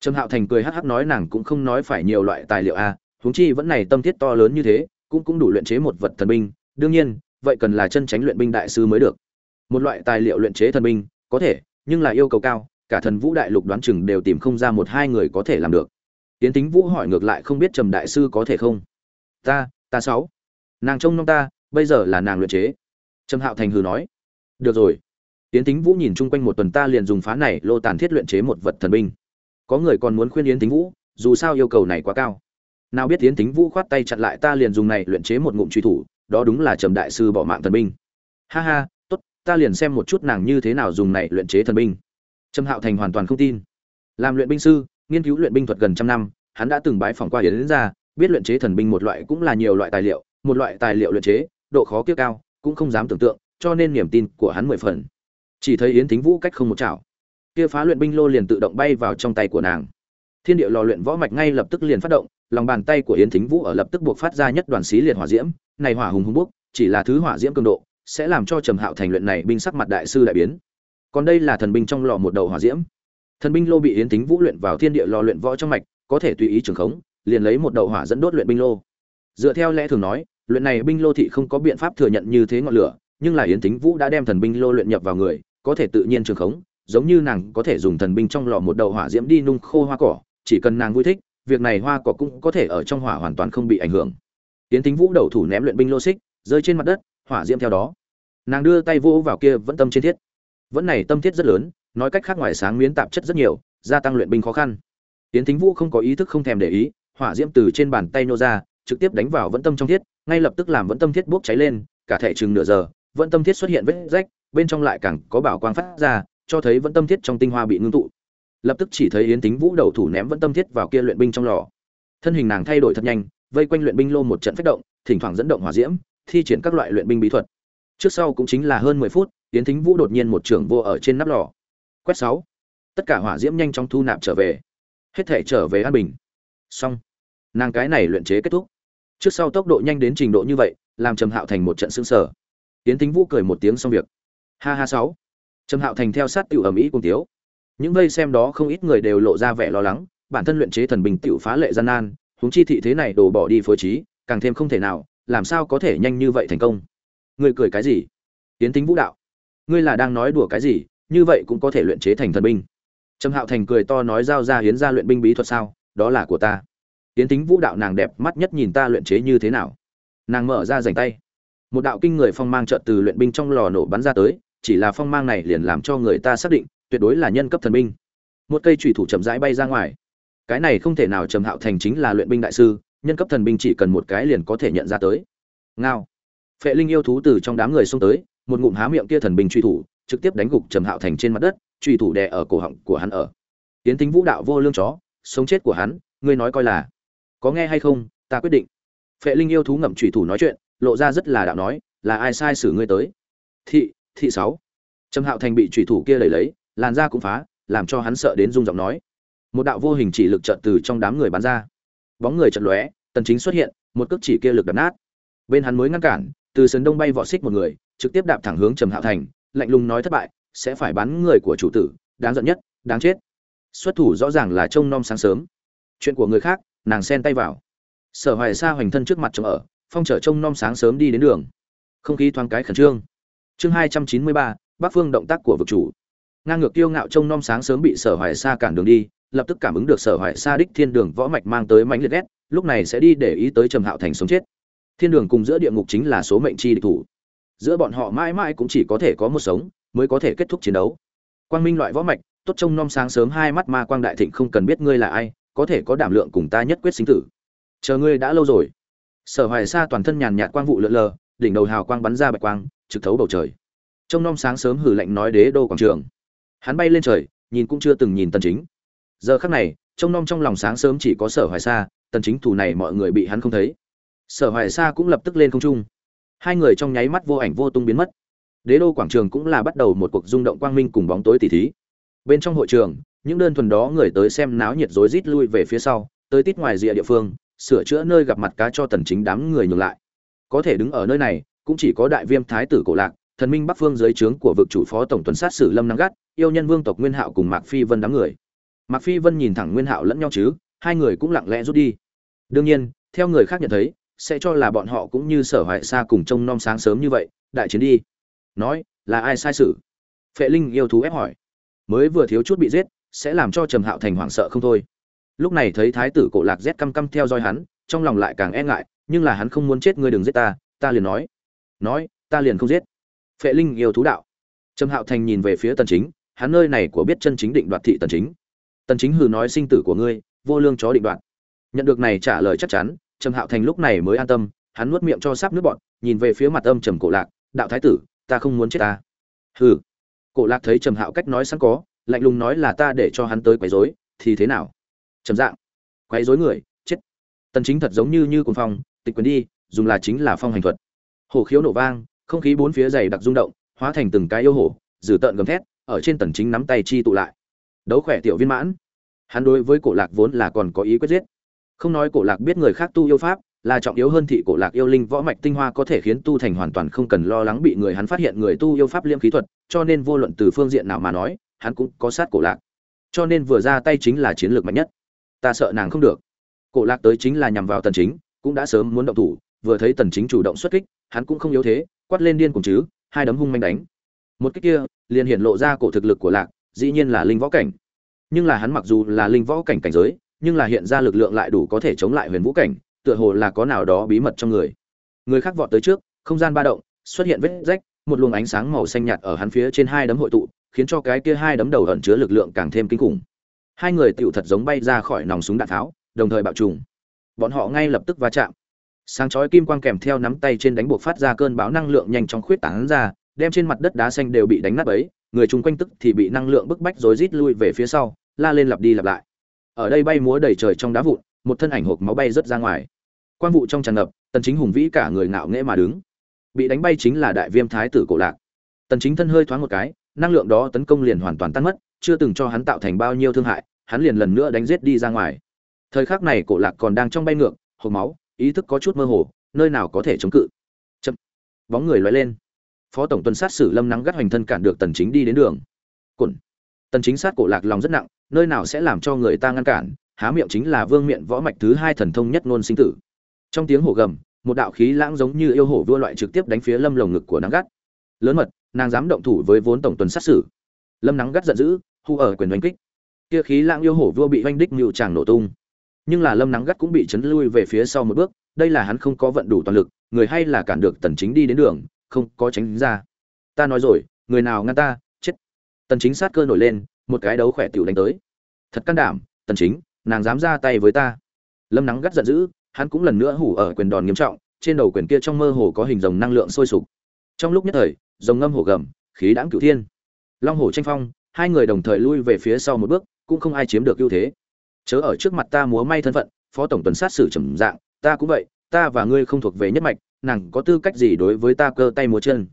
Trầm hạo thành cười hắc hắc nói nàng cũng không nói phải nhiều loại tài liệu a à, huống chi vẫn này tâm thiết to lớn như thế cũng cũng đủ luyện chế một vật thần binh. Đương nhiên vậy cần là chân tránh luyện binh đại sư mới được. Một loại tài liệu luyện chế thần binh có thể nhưng là yêu cầu cao cả thần vũ đại lục đoán chừng đều tìm không ra một hai người có thể làm được. Tiến tính vũ hỏi ngược lại không biết trầm đại sư có thể không? Ta ta sáu. Nàng trông nom ta, bây giờ là nàng luyện chế. Trầm hạo thành hừ nói. Được rồi. Yến tính vũ nhìn chung quanh một tuần ta liền dùng phá này lô tàn thiết luyện chế một vật thần binh. Có người còn muốn khuyên yến tính vũ, dù sao yêu cầu này quá cao. Nào biết yến tính vũ khoát tay chặn lại ta liền dùng này luyện chế một ngụm truy thủ, đó đúng là trầm đại sư bỏ mạng thần binh. Ha ha, tốt, ta liền xem một chút nàng như thế nào dùng này luyện chế thần binh. Trầm hạo thành hoàn toàn không tin. Làm luyện binh sư, nghiên cứu luyện binh thuật gần trăm năm, hắn đã từng bái phỏng qua yến ra biết luyện chế thần binh một loại cũng là nhiều loại tài liệu, một loại tài liệu luyện chế, độ khó kia cao, cũng không dám tưởng tượng, cho nên niềm tin của hắn mười phần. Chỉ thấy yến tính vũ cách không một chảo. Kia phá luyện binh lô liền tự động bay vào trong tay của nàng. Thiên địa lò luyện võ mạch ngay lập tức liền phát động, lòng bàn tay của yến thính vũ ở lập tức buộc phát ra nhất đoàn xí liệt hỏa diễm, này hỏa hùng hùng bốc, chỉ là thứ hỏa diễm cường độ, sẽ làm cho trầm hạo thành luyện này binh sắc mặt đại sư đại biến. Còn đây là thần binh trong lò một đầu hỏa diễm. Thần binh lô bị yến thính vũ luyện vào thiên địa lò luyện võ trong mạch, có thể tùy ý trường khống liền lấy một đầu hỏa dẫn đốt luyện binh lô. Dựa theo lẽ thường nói, luyện này binh lô thị không có biện pháp thừa nhận như thế ngọn lửa, nhưng là yến tính vũ đã đem thần binh lô luyện nhập vào người, có thể tự nhiên trường khống, giống như nàng có thể dùng thần binh trong lò một đầu hỏa diễm đi nung khô hoa cỏ, chỉ cần nàng vui thích, việc này hoa cỏ cũng có thể ở trong hỏa hoàn toàn không bị ảnh hưởng. Yến tính vũ đầu thủ ném luyện binh lô xích, rơi trên mặt đất, hỏa diễm theo đó. Nàng đưa tay vô vào kia vẫn tâm trên thiết. Vẫn này tâm thiết rất lớn, nói cách khác ngoài sáng miến tạp chất rất nhiều, gia tăng luyện binh khó khăn. Yến tính vũ không có ý thức không thèm để ý hỏa diễm từ trên bàn tay nô ra, trực tiếp đánh vào vẫn tâm trong thiết, ngay lập tức làm vẫn tâm thiết bốc cháy lên, cả thể chừng nửa giờ vẫn tâm thiết xuất hiện vết rách, bên trong lại càng có bảo quang phát ra, cho thấy vẫn tâm thiết trong tinh hoa bị ngưng tụ. Lập tức chỉ thấy yến tính vũ đầu thủ ném vẫn tâm thiết vào kia luyện binh trong lò. Thân hình nàng thay đổi thật nhanh, vây quanh luyện binh lô một trận phách động, thỉnh thoảng dẫn động hỏa diễm, thi triển các loại luyện binh bí thuật. Trước sau cũng chính là hơn mười phút, Yến thính vũ đột nhiên một trưởng vô ở trên nắp lò. Quét sáu. Tất cả hỏa diễm nhanh chóng thu nạp trở về. Hết thể trở về an bình. Xong nàng cái này luyện chế kết thúc. Trước sau tốc độ nhanh đến trình độ như vậy, làm trầm hạo thành một trận xương sở tiến tính vũ cười một tiếng xong việc. Ha ha sáu. Trầm hạo thành theo sát tiểu ẩm ý cùng tiếu. Những vây xem đó không ít người đều lộ ra vẻ lo lắng, bản thân luyện chế thần bình tiểu phá lệ gian nan, huống chi thị thế này đổ bỏ đi phối trí, càng thêm không thể nào, làm sao có thể nhanh như vậy thành công? Ngươi cười cái gì? Tiến tính vũ đạo. Ngươi là đang nói đùa cái gì, như vậy cũng có thể luyện chế thành thần binh. Trầm hạo thành cười to nói giao ra hiến ra luyện binh bí thuật sao, đó là của ta tiến tính vũ đạo nàng đẹp mắt nhất nhìn ta luyện chế như thế nào. Nàng mở ra dành tay. Một đạo kinh người phong mang trợt từ luyện binh trong lò nổ bắn ra tới, chỉ là phong mang này liền làm cho người ta xác định, tuyệt đối là nhân cấp thần binh. Một cây trùy thủ chậm rãi bay ra ngoài. Cái này không thể nào trầm hạo thành chính là luyện binh đại sư, nhân cấp thần binh chỉ cần một cái liền có thể nhận ra tới. Ngao. Phệ linh yêu thú từ trong đám người xông tới, một ngụm há miệng kia thần binh truy thủ, trực tiếp đánh gục trầm hạo thành trên mặt đất truy thủ đè ở cổ họng của hắn ở. Tiến tính vũ đạo vô lương chó, sống chết của hắn, ngươi nói coi là có nghe hay không, ta quyết định. Phệ linh yêu thú ngậm trùy thủ nói chuyện, lộ ra rất là đạo nói, là ai sai xử ngươi tới? Thị thị sáu. Trầm hạo thành bị trùy thủ kia lấy lấy, làn da cũng phá, làm cho hắn sợ đến rung giọng nói. Một đạo vô hình chỉ lực chợt từ trong đám người bắn ra. Bóng người chợt lóe, tần chính xuất hiện, một cước chỉ kia lực đập nát. Bên hắn mới ngăn cản, từ sườn đông bay vọt xích một người, trực tiếp đạp thẳng hướng trầm hạo thành, lạnh lùng nói thất bại, sẽ phải bắn người của chủ tử, đáng giận nhất, đáng chết. Xuất thủ rõ ràng là trông nom sáng sớm. Chuyện của người khác nàng xen tay vào. Sở hoài sa hoành thân trước mặt chồng ở, phong trở trông nom sáng sớm đi đến đường. Không khí thoáng cái khẩn trương. Chương hai trăm chín mươi ba, bắc phương động tác của vực chủ. Ngang ngược tiêu ngạo trông nom sáng sớm bị sở hoài sa cản đường đi, lập tức cảm ứng được sở hoài sa đích thiên đường võ mạch mang tới mãnh liệt ghét, lúc này sẽ đi để ý tới trầm hạo thành sống chết. Thiên đường cùng giữa địa ngục chính là số mệnh chi địch thủ. Giữa bọn họ mãi mãi cũng chỉ có thể có một sống, mới có thể kết thúc chiến đấu. Quang minh loại võ mạch, tốt trông nom sáng sớm hai mắt ma quang đại thịnh không cần biết ngươi là ai có thể có đảm lượng cùng ta nhất quyết sinh tử. Chờ ngươi đã lâu rồi. Sở hoài sa toàn thân nhàn nhạt quang vụ lượn lờ, đỉnh đầu hào quang bắn ra bạch quang, trực thấu bầu trời. Trông nom sáng sớm hử lạnh nói đế đô quảng trường. Hắn bay lên trời, nhìn cũng chưa từng nhìn tần chính. Giờ khắc này, trông nom trong lòng sáng sớm chỉ có sở hoài sa, tần chính thủ này mọi người bị hắn không thấy. Sở hoài sa cũng lập tức lên không trung. Hai người trong nháy mắt vô ảnh vô tung biến mất. Đế đô quảng trường cũng là bắt đầu một cuộc rung động quang minh cùng bóng tối tỉ thí bên trong hội trường, những đơn thuần đó người tới xem náo nhiệt rối rít lui về phía sau, tới tít ngoài rìa địa phương, sửa chữa nơi gặp mặt cá cho tần chính đám người nhường lại. Có thể đứng ở nơi này, cũng chỉ có đại viêm thái tử cổ lạc, thần minh bắc phương dưới trướng của vực chủ phó tổng tuần sát sử lâm năng gắt, yêu nhân vương tộc nguyên hạo cùng mạc phi vân đám người. Mạc phi vân nhìn thẳng nguyên hạo lẫn nhau chứ, hai người cũng lặng lẽ rút đi. Đương nhiên, theo người khác nhận thấy, sẽ cho là bọn họ cũng như sở hoại xa cùng trông nom sáng sớm như vậy, đại chiến đi. Nói, là ai sai sự? Phệ linh yêu thú ép hỏi mới vừa thiếu chút bị giết, sẽ làm cho trầm hạo thành hoảng sợ không thôi. Lúc này thấy thái tử cổ lạc rét căm căm theo dõi hắn, trong lòng lại càng e ngại, nhưng là hắn không muốn chết, ngươi đừng giết ta ta liền nói. Nói, ta liền không giết. Phệ linh yêu thú đạo. Trầm hạo thành nhìn về phía tần chính, hắn nơi này của biết chân chính định đoạt thị tần chính. Tần chính hừ nói sinh tử của ngươi, vô lương chó định đoạt. Nhận được này trả lời chắc chắn, trầm hạo thành lúc này mới an tâm, hắn nuốt miệng cho sắp nước bọn nhìn về phía mặt âm trầm cổ lạc, đạo thái tử, ta không muốn chết ta. Hừ cổ lạc thấy trầm hạo cách nói sẵn có, lạnh lùng nói là ta để cho hắn tới quấy rối, thì thế nào? Trầm dạng, quấy rối người, chết. Tần chính thật giống như như cuồng phong, tịch quyền đi, dùng là chính là phong hành thuật. Hổ khiếu nổ vang, không khí bốn phía dày đặc rung động, hóa thành từng cái yêu hổ dử tợn gầm thét, ở trên tần chính nắm tay chi tụ lại. Đấu khỏe tiểu viên mãn. Hắn đối với cổ lạc vốn là còn có ý quyết giết. Không nói cổ lạc biết người khác tu yêu pháp là trọng yếu hơn thị cổ lạc yêu linh võ mạch tinh hoa có thể khiến tu thành hoàn toàn không cần lo lắng bị người hắn phát hiện người tu yêu pháp liêm khí thuật, cho nên vô luận từ phương diện nào mà nói, hắn cũng có sát cổ lạc. Cho nên vừa ra tay chính là chiến lược mạnh nhất. Ta sợ nàng không được. Cổ lạc tới chính là nhằm vào tần chính, cũng đã sớm muốn động thủ, vừa thấy tần chính chủ động xuất kích, hắn cũng không yếu thế, quát lên điên cùng chứ, hai đấm hung manh đánh. Một kích kia, liền hiện lộ ra cổ thực lực của lạc, dĩ nhiên là linh võ cảnh. Nhưng là hắn mặc dù là linh võ cảnh cảnh giới, nhưng là hiện ra lực lượng lại đủ có thể chống lại huyền vũ cảnh tựa hồ là có nào đó bí mật trong người. Người khác vọt tới trước, không gian ba động, xuất hiện vết rách, một luồng ánh sáng màu xanh nhạt ở hắn phía trên hai đấm hội tụ, khiến cho cái kia hai đấm đầu ẩn chứa lực lượng càng thêm kinh khủng. Hai người tựu thật giống bay ra khỏi nòng súng đạn tháo, đồng thời bạo trùng. Bọn họ ngay lập tức va chạm. Sáng chói kim quang kèm theo nắm tay trên đánh buộc phát ra cơn bão năng lượng nhanh chóng khuyết tán ra, đem trên mặt đất đá xanh đều bị đánh nát ấy người chung quanh tức thì bị năng lượng bức bách rối rít lui về phía sau, la lên lặp đi lặp lại. Ở đây bay múa đầy trời trong đá vụn một thân ảnh hộp máu bay rớt ra ngoài. Quang vụ trong tràn ngập tần chính hùng vĩ cả người ngạo nghễ mà đứng. Bị đánh bay chính là đại viêm thái tử cổ lạc. Tần chính thân hơi thoáng một cái năng lượng đó tấn công liền hoàn toàn tan mất chưa từng cho hắn tạo thành bao nhiêu thương hại hắn liền lần nữa đánh giết đi ra ngoài. Thời khắc này cổ lạc còn đang trong bay ngược hộc máu ý thức có chút mơ hồ nơi nào có thể chống cự. Chậm. Bóng người lóe lên. Phó tổng tuần sát sử lâm nắng gắt hoành thân cản được tần chính đi đến đường. Cuộn, tần chính sát cổ lạc lòng rất nặng nơi nào sẽ làm cho người ta ngăn cản há miệng chính là vương miện võ mạch thứ hai thần thông nhất ngôn sinh tử. Trong tiếng hổ gầm, một đạo khí lãng giống như yêu hổ vua loại trực tiếp đánh phía lâm lồng ngực của nắng gắt. Lớn mật, nàng dám động thủ với vốn tổng tuần sát sử lâm nắng gắt giận dữ hu ở quyền oanh kích. Kia khí lãng yêu hổ vua bị oanh đích mưu tràng nổ tung. Nhưng là lâm nắng gắt cũng bị chấn lui về phía sau một bước, đây là hắn không có vận đủ toàn lực, người hay là cản được tần chính đi đến đường, không có tránh ra. Ta nói rồi, người nào ngăn ta, chết. Tần chính sát cơ nổi lên, một cái đấu khỏe tiểu đánh tới. Thật can đảm, tần chính nàng dám ra tay với ta. Lâm nắng gắt giận dữ, hắn cũng lần nữa hủ ở quyền đòn nghiêm trọng, trên đầu quyền kia trong mơ hồ có hình rồng năng lượng sôi sục. Trong lúc nhất thời, rồng ngâm hổ gầm, khí đãng cửu thiên. Long hổ tranh phong, hai người đồng thời lui về phía sau một bước, cũng không ai chiếm được ưu thế. Chớ ở trước mặt ta múa may thân phận, phó tổng tuần sát xử trầm dạng, ta cũng vậy, ta và ngươi không thuộc về nhất mạch, nàng có tư cách gì đối với ta cơ tay múa chân?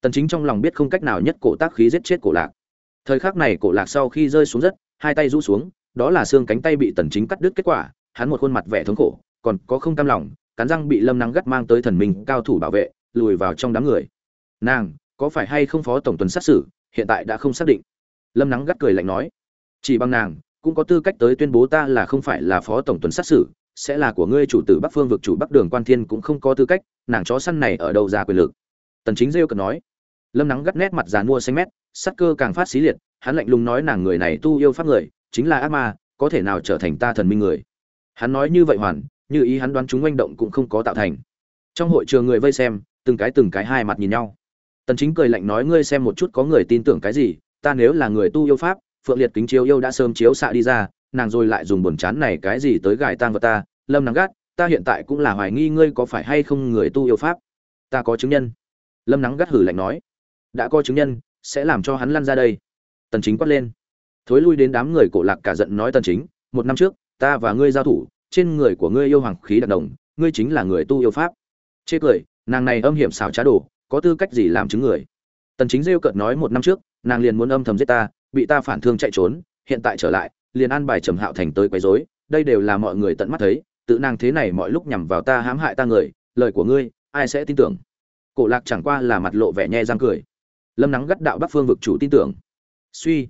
Tần chính trong lòng biết không cách nào nhất cổ tác khí giết chết cổ lạc. Thời khắc này cổ lạc sau khi rơi xuống đất hai tay rũ xuống đó là xương cánh tay bị tần chính cắt đứt kết quả, hắn một khuôn mặt vẻ thống khổ, còn có không cam lòng, cắn răng bị lâm nắng gắt mang tới thần minh cao thủ bảo vệ, lùi vào trong đám người. Nàng, có phải hay không phó tổng tuần sát xử, hiện tại đã không xác định. Lâm nắng gắt cười lạnh nói, chỉ bằng nàng, cũng có tư cách tới tuyên bố ta là không phải là phó tổng tuần sát xử, sẽ là của ngươi chủ tử bắc phương vực chủ bắc đường quan thiên cũng không có tư cách, nàng chó săn này ở đâu ra quyền lực? Tần chính rêu cần nói. Lâm nắng gắt nét mặt dàn mua xanh mét, sắc cơ càng phát xí liệt, hắn lạnh lùng nói nàng người này tu yêu pháp người chính là ác ma, có thể nào trở thành ta thần minh người? Hắn nói như vậy hoàn, như ý hắn đoán chúng manh động cũng không có tạo thành. Trong hội trường người vây xem, từng cái từng cái hai mặt nhìn nhau. Tần chính cười lạnh nói, ngươi xem một chút có người tin tưởng cái gì, ta nếu là người tu yêu pháp, phượng liệt kính chiếu yêu đã sớm chiếu xạ đi ra, nàng rồi lại dùng buồn chán này cái gì tới gài tang vào ta, lâm nắng gắt, ta hiện tại cũng là hoài nghi ngươi có phải hay không người tu yêu pháp. Ta có chứng nhân. Lâm nắng gắt hử lạnh nói. Đã có chứng nhân, sẽ làm cho hắn lăn ra đây. Tần chính quát lên thối lui đến đám người cổ lạc cả giận nói tần chính, một năm trước, ta và ngươi giao thủ, trên người của ngươi yêu hoàng khí đặc đồng, ngươi chính là người tu yêu pháp. Chê cười, nàng này âm hiểm xảo trá đồ, có tư cách gì làm chứng người? Tần chính rêu cợt nói, một năm trước, nàng liền muốn âm thầm giết ta, bị ta phản thương chạy trốn, hiện tại trở lại, liền an bài trầm hạo thành tới quấy rối, đây đều là mọi người tận mắt thấy, tự nàng thế này mọi lúc nhằm vào ta hãm hại ta người, lời của ngươi, ai sẽ tin tưởng? Cổ lạc chẳng qua là mặt lộ vẻ nhe răng cười. Lâm nắng gắt đạo bắc phương vực chủ tin tưởng. Suy